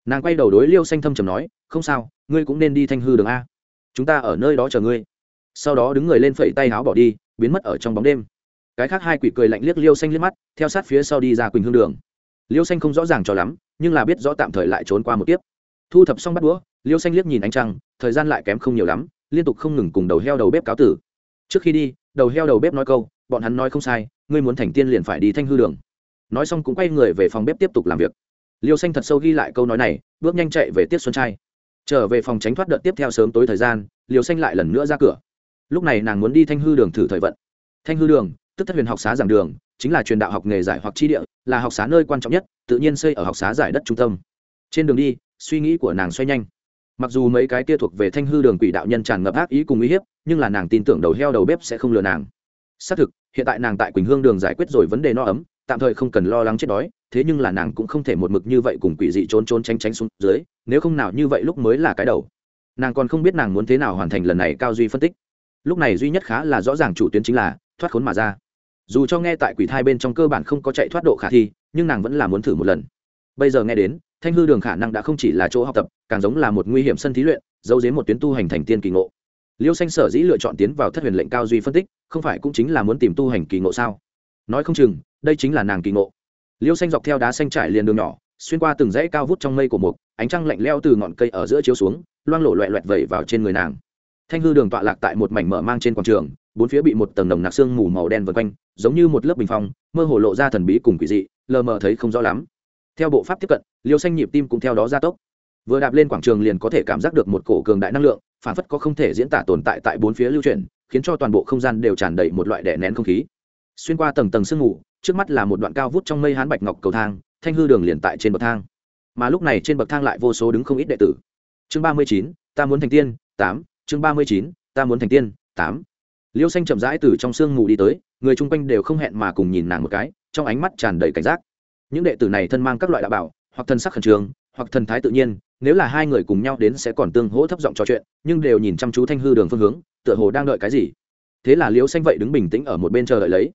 Nàng quay đầu đối liêu xanh thâm trầm nói, không sao, ngươi cũng nên đi thanh hư đường a. Chúng ta ở nơi đó chờ ngươi. Sau đó đứng người lên phẩy tay áo bỏ đi, biến mất ở trong bóng đêm cái khác hai quỷ cười lạnh liếc liêu xanh liếc mắt, theo sát phía sau đi ra quỳnh hương đường. Liêu xanh không rõ ràng cho lắm, nhưng là biết rõ tạm thời lại trốn qua một tiếp thu thập xong bắt đũa, liêu xanh liếc nhìn ánh trăng, thời gian lại kém không nhiều lắm, liên tục không ngừng cùng đầu heo đầu bếp cáo tử. Trước khi đi, đầu heo đầu bếp nói câu, bọn hắn nói không sai, ngươi muốn thành tiên liền phải đi thanh hư đường. Nói xong cũng quay người về phòng bếp tiếp tục làm việc. Liêu xanh thật sâu ghi lại câu nói này, bước nhanh chạy về tiết xuân trai. Trở về phòng tránh thoát đợt tiếp theo sớm tối thời gian liều xanh lại lần nữa ra cửa. Lúc này nàng muốn đi thanh hư đường thử thời vận. Thanh hư đường tức thất huyền học xá giảng đường, chính là truyền đạo học nghề giải hoặc chi địa, là học xá nơi quan trọng nhất, tự nhiên xây ở học xá giải đất trung tâm. Trên đường đi, suy nghĩ của nàng xoay nhanh. Mặc dù mấy cái kia thuộc về thanh hư đường quỷ đạo nhân tràn ngập ác ý cùng uy hiếp, nhưng là nàng tin tưởng đầu heo đầu bếp sẽ không lừa nàng. Xác thực, hiện tại nàng tại quỳnh hương đường giải quyết rồi vấn đề no ấm, tạm thời không cần lo lắng chết đói, thế nhưng là nàng cũng không thể một mực như vậy cùng quỷ dị trốn trốn tránh tránh xuống dưới, nếu không nào như vậy lúc mới là cái đầu. Nàng còn không biết nàng muốn thế nào hoàn thành lần này cao duy phân tích. Lúc này duy nhất khá là rõ ràng chủ tuyến chính là thoát khốn mà ra dù cho nghe tại quỷ thai bên trong cơ bản không có chạy thoát độ khả thi, nhưng nàng vẫn là muốn thử một lần. Bây giờ nghe đến, thanh hư đường khả năng đã không chỉ là chỗ học tập, càng giống là một nguy hiểm sân thí luyện, giấu dếm một tuyến tu hành thành tiên kỳ ngộ. Liêu xanh sở dĩ lựa chọn tiến vào thất huyền lệnh cao duy phân tích, không phải cũng chính là muốn tìm tu hành kỳ ngộ sao? Nói không chừng, đây chính là nàng kỳ ngộ. Liêu xanh dọc theo đá xanh trải liền đường nhỏ, xuyên qua từng dãy cao vút trong mây của mục, ánh trăng lạnh leo từ ngọn cây ở giữa chiếu xuống, loang lộ loẹ loẹt vẩy vào trên người nàng. Thanh hư đường tọa lạc tại một mảnh mở mang trên quảng trường bốn phía bị một tầng nồng nặc xương mù màu đen vây quanh, giống như một lớp bình phong, mơ hồ lộ ra thần bí cùng quỷ dị, lờ mờ thấy không rõ lắm. Theo bộ pháp tiếp cận, liêu xanh nhịp tim cũng theo đó gia tốc. Vừa đạp lên quảng trường liền có thể cảm giác được một cổ cường đại năng lượng, phản phất có không thể diễn tả tồn tại tại bốn phía lưu chuyển, khiến cho toàn bộ không gian đều tràn đầy một loại đè nén không khí. Xuyên qua tầng tầng sương mù, trước mắt là một đoạn cao vút trong mây hán bạch ngọc cầu thang, thanh hư đường liền tại trên bậc thang. Mà lúc này trên bậc thang lại vô số đứng không ít đệ tử. Chương ba mươi chín, ta muốn thành tiên, tám, chương ba mươi chín, ta muốn thành tiên, tám liêu xanh chậm rãi từ trong sương mù đi tới, người chung quanh đều không hẹn mà cùng nhìn nàng một cái, trong ánh mắt tràn đầy cảnh giác. Những đệ tử này thân mang các loại đạo bảo, hoặc thân sắc khẩn trương, hoặc thần thái tự nhiên, nếu là hai người cùng nhau đến sẽ còn tương hỗ thấp giọng trò chuyện, nhưng đều nhìn chăm chú thanh hư đường phương hướng, tựa hồ đang đợi cái gì. Thế là liêu xanh vậy đứng bình tĩnh ở một bên chờ đợi lấy.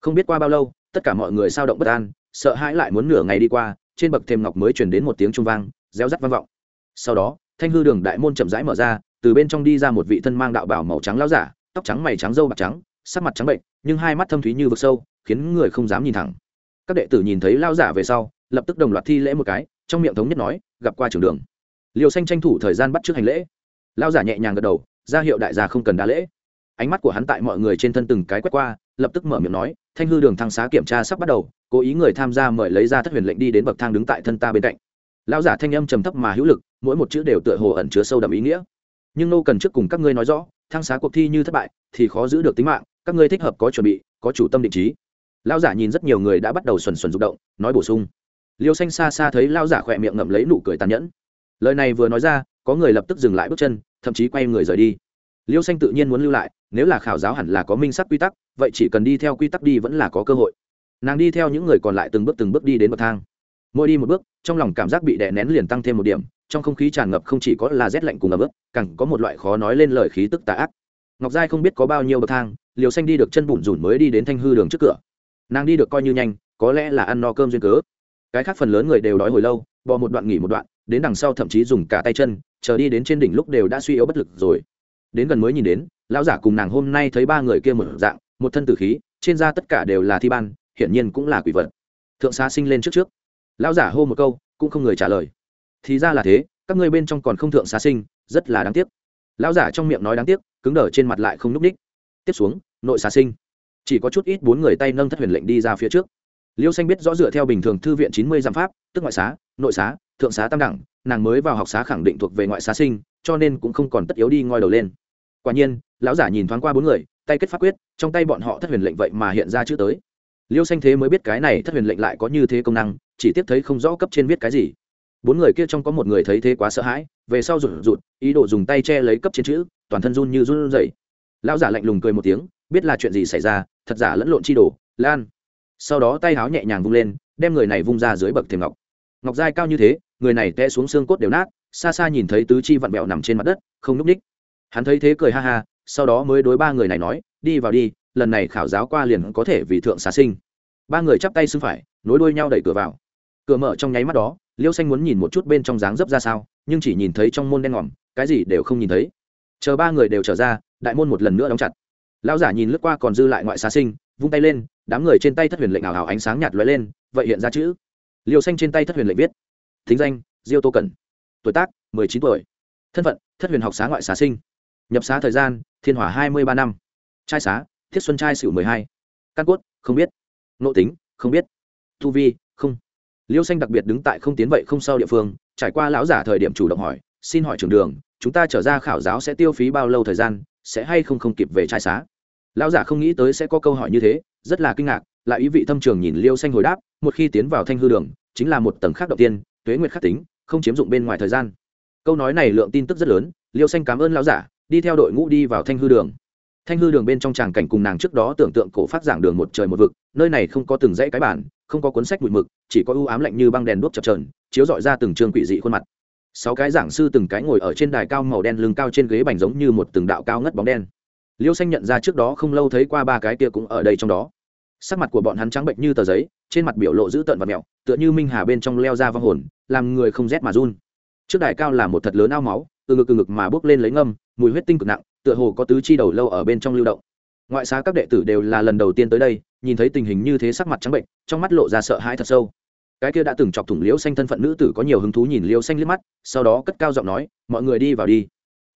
Không biết qua bao lâu, tất cả mọi người sao động bất an, sợ hãi lại muốn nửa ngày đi qua, trên bậc thềm ngọc mới truyền đến một tiếng trung vang réo rắt vang vọng. Sau đó, thanh hư đường đại môn chậm rãi mở ra, từ bên trong đi ra một vị thân mang đạo bảo màu trắng lão giả tóc trắng mày trắng râu bạc trắng, sắc mặt trắng bệnh, nhưng hai mắt thâm thúy như vực sâu, khiến người không dám nhìn thẳng. Các đệ tử nhìn thấy lão giả về sau, lập tức đồng loạt thi lễ một cái, trong miệng thống nhất nói, gặp qua trường đường. Liều xanh tranh thủ thời gian bắt trước hành lễ. Lão giả nhẹ nhàng gật đầu, ra hiệu đại gia không cần đa lễ. Ánh mắt của hắn tại mọi người trên thân từng cái quét qua, lập tức mở miệng nói, thanh hư đường thăng xá kiểm tra sắp bắt đầu, cố ý người tham gia mời lấy ra thất huyền lệnh đi đến bậc thang đứng tại thân ta bên cạnh. Lão giả thanh âm trầm thấp mà hữu lực, mỗi một chữ đều tựa hồ ẩn chứa sâu đậm ý nghĩa. Nhưng nô cần trước cùng các ngươi nói rõ thăng xá cuộc thi như thất bại thì khó giữ được tính mạng, các ngươi thích hợp có chuẩn bị, có chủ tâm định trí. Lão giả nhìn rất nhiều người đã bắt đầu xuẩn xuẩn rụng động, nói bổ sung. Liêu xanh xa xa thấy lão giả khỏe miệng ngậm lấy nụ cười tàn nhẫn. Lời này vừa nói ra, có người lập tức dừng lại bước chân, thậm chí quay người rời đi. Liêu xanh tự nhiên muốn lưu lại, nếu là khảo giáo hẳn là có minh sắc quy tắc, vậy chỉ cần đi theo quy tắc đi vẫn là có cơ hội. Nàng đi theo những người còn lại từng bước từng bước đi đến bậc thang. Mỗi đi một bước, trong lòng cảm giác bị đè nén liền tăng thêm một điểm trong không khí tràn ngập không chỉ có là rét lạnh cùng ấm ướt, càng có một loại khó nói lên lời khí tức tà ác. Ngọc giai không biết có bao nhiêu bậc thang liều xanh đi được chân bùn rủn mới đi đến thanh hư đường trước cửa. Nàng đi được coi như nhanh có lẽ là ăn no cơm duyên cớ. Cái khác phần lớn người đều đói hồi lâu bò một đoạn nghỉ một đoạn đến đằng sau thậm chí dùng cả tay chân chờ đi đến trên đỉnh lúc đều đã suy yếu bất lực rồi. Đến gần mới nhìn đến lão giả cùng nàng hôm nay thấy ba người kia một dạng một thân tử khí trên da tất cả đều là thi ban hiển nhiên cũng là quỷ vật. Thượng xá sinh lên trước trước. Lão giả hô một câu cũng không người trả lời thì ra là thế, các ngươi bên trong còn không thượng xá sinh, rất là đáng tiếc. Lão giả trong miệng nói đáng tiếc, cứng đờ trên mặt lại không núp ních. Tiếp xuống, nội xá sinh. Chỉ có chút ít bốn người tay nâng thất huyền lệnh đi ra phía trước. Liêu xanh biết rõ dựa theo bình thường thư viện chín mươi giam pháp, tức ngoại xá, nội xá, thượng xá tam đẳng, nàng mới vào học xá khẳng định thuộc về ngoại xá sinh, cho nên cũng không còn tất yếu đi ngoi đầu lên. Quả nhiên, lão giả nhìn thoáng qua bốn người, tay kết pháp quyết, trong tay bọn họ thất huyền lệnh vậy mà hiện ra chữ tới. Liêu xanh thế mới biết cái này thất huyền lệnh lại có như thế công năng, chỉ tiếp thấy không rõ cấp trên viết cái gì bốn người kia trong có một người thấy thế quá sợ hãi, về sau rụt rụt, ý đồ dùng tay che lấy cấp trên chữ, toàn thân run như run rẩy. Lão giả lạnh lùng cười một tiếng, biết là chuyện gì xảy ra, thật giả lẫn lộn chi đồ, lan. Sau đó tay háo nhẹ nhàng vung lên, đem người này vung ra dưới bậc thềm ngọc. Ngọc dai cao như thế, người này té xuống xương cốt đều nát, xa xa nhìn thấy tứ chi vặn vẹo nằm trên mặt đất, không núp ních hắn thấy thế cười ha ha, sau đó mới đối ba người này nói, đi vào đi, lần này khảo giáo qua liền có thể vì thượng xá sinh. Ba người chắp tay xưng phải, nối đuôi nhau đẩy cửa vào. Cửa mở trong nháy mắt đó liêu xanh muốn nhìn một chút bên trong dáng dấp ra sao, nhưng chỉ nhìn thấy trong môn đen ngòm, cái gì đều không nhìn thấy. Chờ ba người đều trở ra, đại môn một lần nữa đóng chặt. Lão giả nhìn lướt qua còn dư lại ngoại xá sinh, vung tay lên, đám người trên tay thất huyền lệnh ảo ảo ánh sáng nhạt lóe lên, vậy hiện ra chữ. Liêu xanh trên tay thất huyền lệnh viết, thính danh, diêu tô cẩn, tuổi tác, mười chín tuổi, thân phận, thất huyền học xá ngoại xá sinh, nhập xá thời gian, thiên hỏa hai mươi ba năm, trai xá, thiết xuân trai sửu mười hai, căn cốt, không biết, nội tính, không biết thu vi liêu xanh đặc biệt đứng tại không tiến vậy không sau địa phương, trải qua lão giả thời điểm chủ động hỏi, xin hỏi trường đường, chúng ta trở ra khảo giáo sẽ tiêu phí bao lâu thời gian, sẽ hay không không kịp về trai xá? Lão giả không nghĩ tới sẽ có câu hỏi như thế, rất là kinh ngạc, lại ý vị thâm trường nhìn liêu xanh hồi đáp, một khi tiến vào thanh hư đường, chính là một tầng khác đầu tiên, tuế nguyệt khắc tính, không chiếm dụng bên ngoài thời gian. Câu nói này lượng tin tức rất lớn, liêu xanh cảm ơn lão giả, đi theo đội ngũ đi vào thanh hư đường thanh hư đường bên trong tràng cảnh cùng nàng trước đó tưởng tượng cổ phát giảng đường một trời một vực, nơi này không có từng dãy cái bản, không có cuốn sách bụi mực, chỉ có ưu ám lạnh như băng đèn đuốc chập trờn chiếu dọi ra từng trường quỷ dị khuôn mặt. Sáu cái giảng sư từng cái ngồi ở trên đài cao màu đen lưng cao trên ghế bành giống như một từng đạo cao ngất bóng đen. Liêu xanh nhận ra trước đó không lâu thấy qua ba cái kia cũng ở đây trong đó. Sắc mặt của bọn hắn trắng bệnh như tờ giấy, trên mặt biểu lộ dữ tợn và mẹo, tựa như minh hà bên trong leo ra vong hồn, làm người không rét mà run. Trước đài cao là một thật lớn ao máu, từ ngực từ ngực mà bước lên lấy ngâm, mùi huyết tinh cực nặng tựa hồ có tứ chi đầu lâu ở bên trong lưu động. Ngoại xá các đệ tử đều là lần đầu tiên tới đây, nhìn thấy tình hình như thế sắc mặt trắng bệnh, trong mắt lộ ra sợ hãi thật sâu. Cái kia đã từng chọc thủng liễu xanh thân phận nữ tử có nhiều hứng thú nhìn liễu xanh liếc mắt, sau đó cất cao giọng nói, mọi người đi vào đi.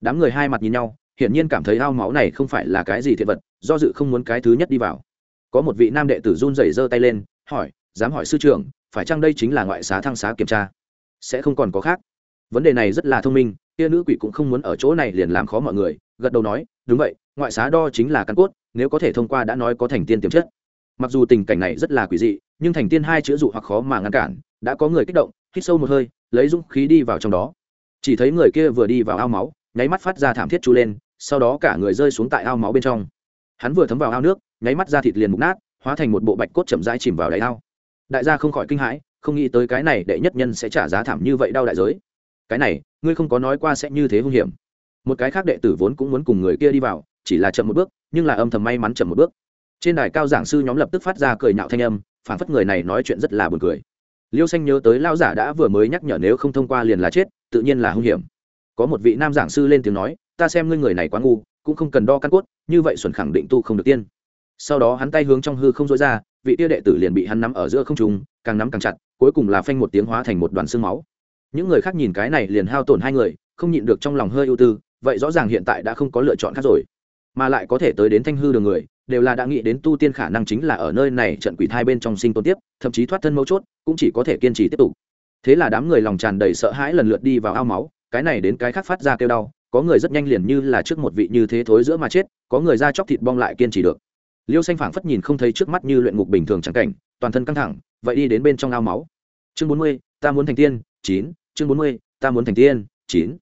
Đám người hai mặt nhìn nhau, hiển nhiên cảm thấy ao máu này không phải là cái gì thiệt vật, do dự không muốn cái thứ nhất đi vào. Có một vị nam đệ tử run rẩy giơ tay lên, hỏi, dám hỏi sư trưởng, phải chăng đây chính là ngoại xá thăng xá kiểm tra? Sẽ không còn có khác. Vấn đề này rất là thông minh kia nữ quỷ cũng không muốn ở chỗ này liền làm khó mọi người, gật đầu nói, đúng vậy, ngoại xá đo chính là căn cốt, nếu có thể thông qua đã nói có thành tiên tiềm chất. Mặc dù tình cảnh này rất là quỷ dị, nhưng thành tiên hai chữ dụ hoặc khó mà ngăn cản, đã có người kích động, hít sâu một hơi, lấy dũng khí đi vào trong đó. Chỉ thấy người kia vừa đi vào ao máu, nháy mắt phát ra thảm thiết chu lên, sau đó cả người rơi xuống tại ao máu bên trong. Hắn vừa thấm vào ao nước, nháy mắt ra thịt liền mục nát, hóa thành một bộ bạch cốt chậm rãi chìm vào đáy ao. Đại gia không khỏi kinh hãi, không nghĩ tới cái này đệ nhất nhân sẽ trả giá thảm như vậy đau đại giới cái này, ngươi không có nói qua sẽ như thế hung hiểm. Một cái khác đệ tử vốn cũng muốn cùng người kia đi vào, chỉ là chậm một bước, nhưng là âm thầm may mắn chậm một bước. Trên đài cao giảng sư nhóm lập tức phát ra cười nhạo thanh âm, phản phất người này nói chuyện rất là buồn cười. Liêu xanh nhớ tới lao giả đã vừa mới nhắc nhở nếu không thông qua liền là chết, tự nhiên là hung hiểm. Có một vị nam giảng sư lên tiếng nói, ta xem ngươi người này quá ngu, cũng không cần đo căn cốt, như vậy xuẩn khẳng định tu không được tiên. Sau đó hắn tay hướng trong hư không dối ra, vị tia đệ tử liền bị hắn nắm ở giữa không trùng càng nắm càng chặt, cuối cùng là phanh một tiếng hóa thành một đoàn xương máu những người khác nhìn cái này liền hao tổn hai người, không nhịn được trong lòng hơi ưu tư, vậy rõ ràng hiện tại đã không có lựa chọn khác rồi. Mà lại có thể tới đến thanh hư đường người, đều là đã nghĩ đến tu tiên khả năng chính là ở nơi này trận quỷ thai bên trong sinh tồn tiếp, thậm chí thoát thân mấu chốt, cũng chỉ có thể kiên trì tiếp tục. Thế là đám người lòng tràn đầy sợ hãi lần lượt đi vào ao máu, cái này đến cái khác phát ra kêu đau, có người rất nhanh liền như là trước một vị như thế thối giữa mà chết, có người ra chóc thịt bong lại kiên trì được. Liêu xanh phảng phất nhìn không thấy trước mắt như luyện ngục bình thường chẳng cảnh, toàn thân căng thẳng, vậy đi đến bên trong ao máu. Chương bốn mươi, ta muốn thành tiên, chín chương bốn mươi, ta muốn thành tiên, chín.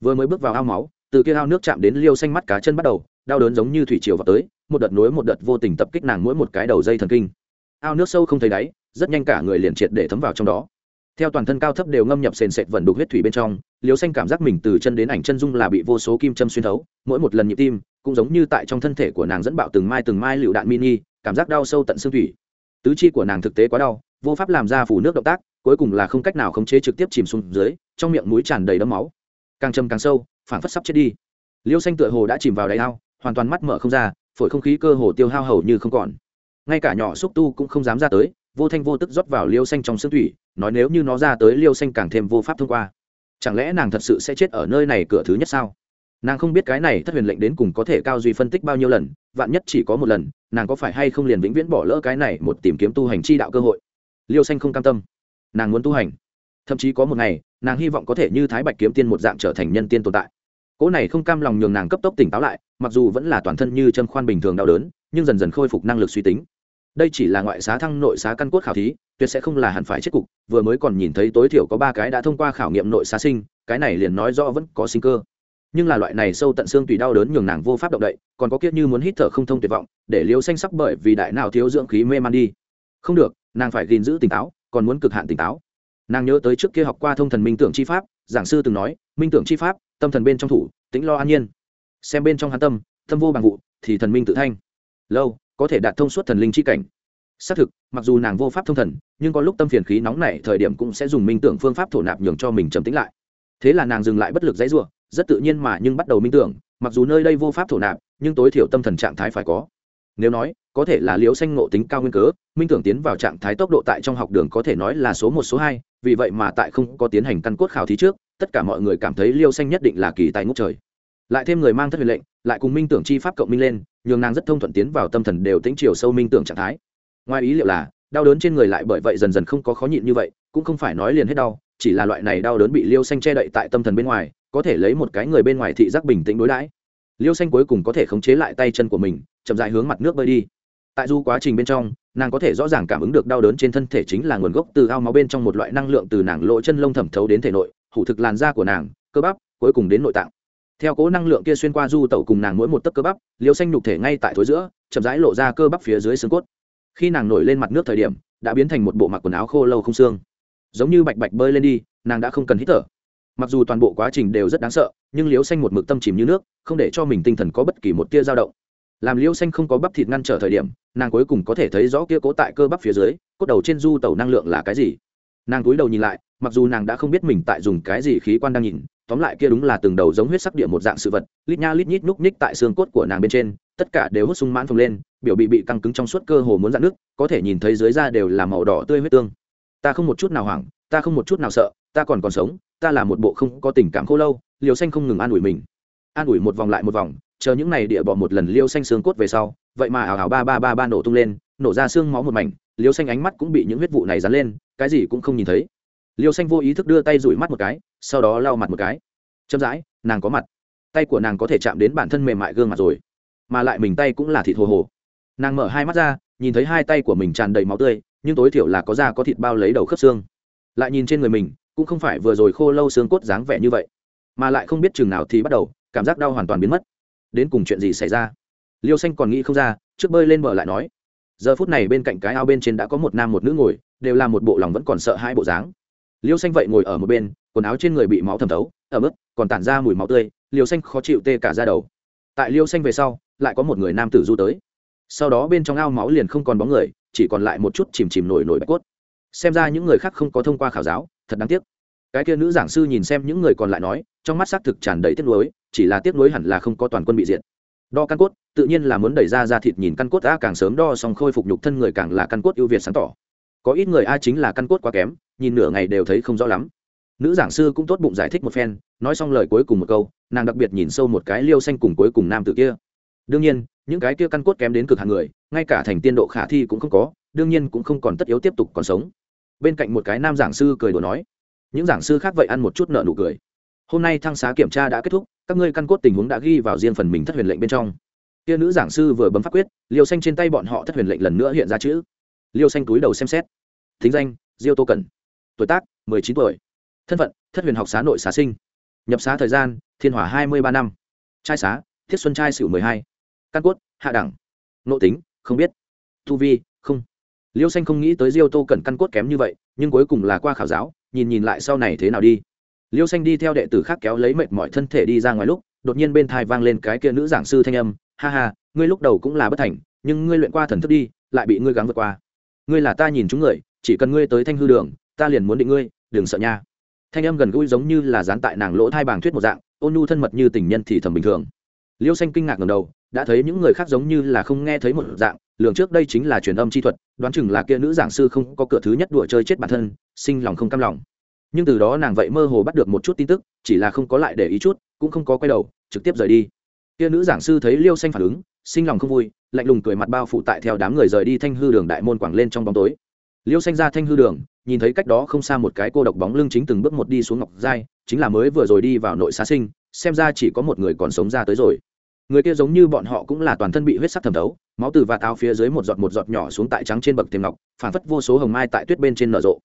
Vừa mới bước vào ao máu, từ kia ao nước chạm đến liêu xanh mắt cá chân bắt đầu, đau đớn giống như thủy triều vào tới, một đợt nối một đợt vô tình tập kích nàng mỗi một cái đầu dây thần kinh. Ao nước sâu không thấy đáy, rất nhanh cả người liền triệt để thấm vào trong đó. Theo toàn thân cao thấp đều ngâm nhập sền sệt vẩn đục huyết thủy bên trong liều xanh cảm giác mình từ chân đến ảnh chân dung là bị vô số kim châm xuyên thấu, mỗi một lần nhịp tim, cũng giống như tại trong thân thể của nàng dẫn bạo từng mai từng mai lựu đạn mini, cảm giác đau sâu tận xương thủy. Tứ chi của nàng thực tế quá đau vô pháp làm ra phủ nước động tác, cuối cùng là không cách nào khống chế trực tiếp chìm xuống dưới, trong miệng mũi tràn đầy đấm máu. Càng châm càng sâu, phảng phất sắp chết đi. Liêu xanh tựa hồ đã chìm vào đáy ao, hoàn toàn mắt mở không ra, phổi không khí cơ hồ tiêu hao hầu như không còn. Ngay cả nhỏ xúc tu cũng không dám ra tới, vô thanh vô tức rót vào liêu xanh trong xương thủy, nói nếu như nó ra tới liêu xanh càng thêm vô pháp thông qua. Chẳng lẽ nàng thật sự sẽ chết ở nơi này cửa thứ nhất sao? Nàng không biết cái này thất huyền lệnh đến cùng có thể cao duy phân tích bao nhiêu lần, vạn nhất chỉ có một lần, nàng có phải hay không liền vĩnh viễn bỏ lỡ cái này một tìm kiếm tu hành chi đạo cơ hội? Liêu xanh không cam tâm. Nàng muốn tu hành. Thậm chí có một ngày, nàng hy vọng có thể như thái bạch kiếm tiên một dạng trở thành nhân tiên tồn tại. Cỗ này không cam lòng nhường nàng cấp tốc tỉnh táo lại, mặc dù vẫn là toàn thân như chân khoan bình thường đau đớn, nhưng dần dần khôi phục năng lực suy tính. Đây chỉ là ngoại xá thăng nội xá căn cốt khảo thí, tuyệt sẽ không là hẳn phải chết cục, vừa mới còn nhìn thấy tối thiểu có ba cái đã thông qua khảo nghiệm nội xá sinh, cái này liền nói rõ vẫn có sinh cơ. Nhưng là loại này sâu tận xương tùy đau đớn nhường nàng vô pháp động đậy, còn có kiết như muốn hít thở không thông tuyệt vọng, để liêu xanh sắc bởi vì đại nào thiếu dưỡng khí mê man đi. Không được nàng phải gìn giữ tỉnh táo, còn muốn cực hạn tỉnh táo. Nàng nhớ tới trước kia học qua thông thần minh tưởng chi pháp, giảng sư từng nói, minh tưởng chi pháp, tâm thần bên trong thủ, tĩnh lo an nhiên. Xem bên trong hắn tâm tâm vô bằng vụ, thì thần minh tự thanh. Lâu, có thể đạt thông suốt thần linh chi cảnh. Xác thực, mặc dù nàng vô pháp thông thần, nhưng có lúc tâm phiền khí nóng này thời điểm cũng sẽ dùng minh tưởng phương pháp thổ nạp nhường cho mình trầm tĩnh lại. Thế là nàng dừng lại bất lực dãy ruộng rất tự nhiên mà nhưng bắt đầu minh tưởng, mặc dù nơi đây vô pháp thổ nạp, nhưng tối thiểu tâm thần trạng thái phải có nếu nói, có thể là liễu xanh ngộ tính cao nguyên cớ, minh tưởng tiến vào trạng thái tốc độ tại trong học đường có thể nói là số một, số hai, vì vậy mà tại không có tiến hành căn cốt khảo thí trước, tất cả mọi người cảm thấy liêu xanh nhất định là kỳ tài ngốc trời. Lại thêm người mang thất huyền lệnh, lại cùng minh tưởng chi pháp cộng minh lên, nhường nàng rất thông thuận tiến vào tâm thần đều tính chiều sâu minh tưởng trạng thái. Ngoài ý liệu là, đau đớn trên người lại bởi vậy dần dần không có khó nhịn như vậy, cũng không phải nói liền hết đau, chỉ là loại này đau đớn bị liêu xanh che đậy tại tâm thần bên ngoài, có thể lấy một cái người bên ngoài thị giác bình tĩnh đối đãi. Liêu xanh cuối cùng có thể khống chế lại tay chân của mình chậm dại hướng mặt nước bơi đi. Tại du quá trình bên trong, nàng có thể rõ ràng cảm ứng được đau đớn trên thân thể chính là nguồn gốc từ ao máu bên trong một loại năng lượng từ nàng lỗ chân lông thẩm thấu đến thể nội, hủ thực làn da của nàng, cơ bắp, cuối cùng đến nội tạng. Theo cố năng lượng kia xuyên qua du tẩu cùng nàng mỗi một tấc cơ bắp liều xanh nhục thể ngay tại thối giữa, chậm rãi lộ ra cơ bắp phía dưới xương cốt. Khi nàng nổi lên mặt nước thời điểm, đã biến thành một bộ mặc quần áo khô lâu không xương. Giống như bạch bạch bơi lên đi, nàng đã không cần hít thở. Mặc dù toàn bộ quá trình đều rất đáng sợ, nhưng liễu xanh một mực tâm chìm như nước, không để cho mình tinh thần có bất kỳ một tia dao động làm liễu xanh không có bắp thịt ngăn trở thời điểm, nàng cuối cùng có thể thấy rõ kia cố tại cơ bắp phía dưới, cốt đầu trên du tàu năng lượng là cái gì. Nàng cúi đầu nhìn lại, mặc dù nàng đã không biết mình tại dùng cái gì khí quan đang nhìn, tóm lại kia đúng là từng đầu giống huyết sắc địa một dạng sự vật, lít nha lít nhít núc ních tại xương cốt của nàng bên trên, tất cả đều hút sung mãn phồng lên, biểu bị bị căng cứng trong suốt cơ hồ muốn dạn nước, có thể nhìn thấy dưới da đều là màu đỏ tươi huyết tương. Ta không một chút nào hoảng, ta không một chút nào sợ, ta còn còn sống, ta là một bộ không có tình cảm khô lâu liều xanh không ngừng an ủi mình. An ủi một vòng lại một vòng chờ những này địa bỏ một lần liêu xanh xương cốt về sau, vậy mà ảo ảo ba ba ba ba nổ tung lên, nổ ra xương máu một mảnh, liêu xanh ánh mắt cũng bị những huyết vụ này dán lên, cái gì cũng không nhìn thấy. Liêu xanh vô ý thức đưa tay rủi mắt một cái, sau đó lau mặt một cái. Chậm rãi, nàng có mặt. Tay của nàng có thể chạm đến bản thân mềm mại gương mặt rồi, mà lại mình tay cũng là thịt hồ hồ. Nàng mở hai mắt ra, nhìn thấy hai tay của mình tràn đầy máu tươi, nhưng tối thiểu là có da có thịt bao lấy đầu khớp xương. Lại nhìn trên người mình, cũng không phải vừa rồi khô lâu xương cốt dáng vẻ như vậy, mà lại không biết chừng nào thì bắt đầu, cảm giác đau hoàn toàn biến mất đến cùng chuyện gì xảy ra? Liêu xanh còn nghĩ không ra, trước bơi lên bờ lại nói, giờ phút này bên cạnh cái ao bên trên đã có một nam một nữ ngồi, đều là một bộ lòng vẫn còn sợ hai bộ dáng. Liêu xanh vậy ngồi ở một bên, quần áo trên người bị máu thẩm thấu ở mức còn tản ra mùi máu tươi, liêu xanh khó chịu tê cả ra đầu. Tại liêu xanh về sau, lại có một người nam tử du tới. Sau đó bên trong ao máu liền không còn bóng người, chỉ còn lại một chút chìm chìm nổi nổi bạch cốt. Xem ra những người khác không có thông qua khảo giáo, thật đáng tiếc cái kia nữ giảng sư nhìn xem những người còn lại nói, trong mắt xác thực tràn đầy tiếc nuối, chỉ là tiếc nuối hẳn là không có toàn quân bị diệt. Đo căn cốt, tự nhiên là muốn đẩy ra ra thịt nhìn căn cốt a càng sớm đo xong khôi phục nhục thân người càng là căn cốt ưu việt sáng tỏ. Có ít người, a, chính là căn cốt quá kém, nhìn nửa ngày đều thấy không rõ lắm. Nữ giảng sư cũng tốt bụng giải thích một phen, nói xong lời cuối cùng một câu, nàng đặc biệt nhìn sâu một cái liêu xanh cùng cuối cùng nam tử kia. Đương nhiên, những cái kia căn cốt kém đến cực hàng người, ngay cả thành tiên độ khả thi cũng không có, đương nhiên cũng không còn tất yếu tiếp tục còn sống. Bên cạnh một cái nam giảng sư cười đùa nói những giảng sư khác vậy ăn một chút nợ nụ cười. Hôm nay thăng xá kiểm tra đã kết thúc, các ngươi căn cốt tình huống đã ghi vào riêng phần mình thất huyền lệnh bên trong. Kia nữ giảng sư vừa bấm pháp quyết, liêu xanh trên tay bọn họ thất huyền lệnh lần nữa hiện ra chữ. Liêu xanh túi đầu xem xét. Thính danh, diêu tô cẩn. Tuổi tác, mười chín tuổi. Thân phận, thất huyền học xá nội xá sinh. Nhập xá thời gian, thiên hỏa hai mươi ba năm. Trai xá, thiết xuân trai sửu mười hai. Căn cốt, hạ đẳng. Nội tính, không biết. Thu vi, không. Liêu xanh không nghĩ tới diêu tô cẩn căn cốt kém như vậy, nhưng cuối cùng là qua khảo giáo nhìn nhìn lại sau này thế nào đi. Liêu xanh đi theo đệ tử khác kéo lấy mệt mọi thân thể đi ra ngoài lúc, đột nhiên bên thai vang lên cái kia nữ giảng sư thanh âm, ha ha, ngươi lúc đầu cũng là bất thành, nhưng ngươi luyện qua thần thức đi, lại bị ngươi gắng vượt qua. Ngươi là ta nhìn chúng người, chỉ cần ngươi tới thanh hư đường, ta liền muốn định ngươi, đừng sợ nha. Thanh âm gần gũi giống như là dán tại nàng lỗ thai bàng thuyết một dạng, ôn nhu thân mật như tình nhân thì thầm bình thường. Liêu xanh kinh ngạc ngầm đầu, đã thấy những người khác giống như là không nghe thấy một dạng lường trước đây chính là truyền âm chi thuật, đoán chừng là kia nữ giảng sư không có cửa thứ nhất đùa chơi chết bản thân, sinh lòng không cam lòng. Nhưng từ đó nàng vậy mơ hồ bắt được một chút tin tức, chỉ là không có lại để ý chút, cũng không có quay đầu, trực tiếp rời đi. Kia nữ giảng sư thấy liêu xanh phản ứng, sinh lòng không vui, lạnh lùng cười mặt bao phụ tại theo đám người rời đi thanh hư đường đại môn quảng lên trong bóng tối. Liêu xanh ra thanh hư đường, nhìn thấy cách đó không xa một cái cô độc bóng lưng chính từng bước một đi xuống ngọc giai, chính là mới vừa rồi đi vào nội xá sinh, xem ra chỉ có một người còn sống ra tới rồi người kia giống như bọn họ cũng là toàn thân bị huyết sắc thẩm thấu, máu từ và táo phía dưới một giọt một giọt nhỏ xuống tại trắng trên bậc thềm ngọc phản phất vô số hồng mai tại tuyết bên trên nở rộ.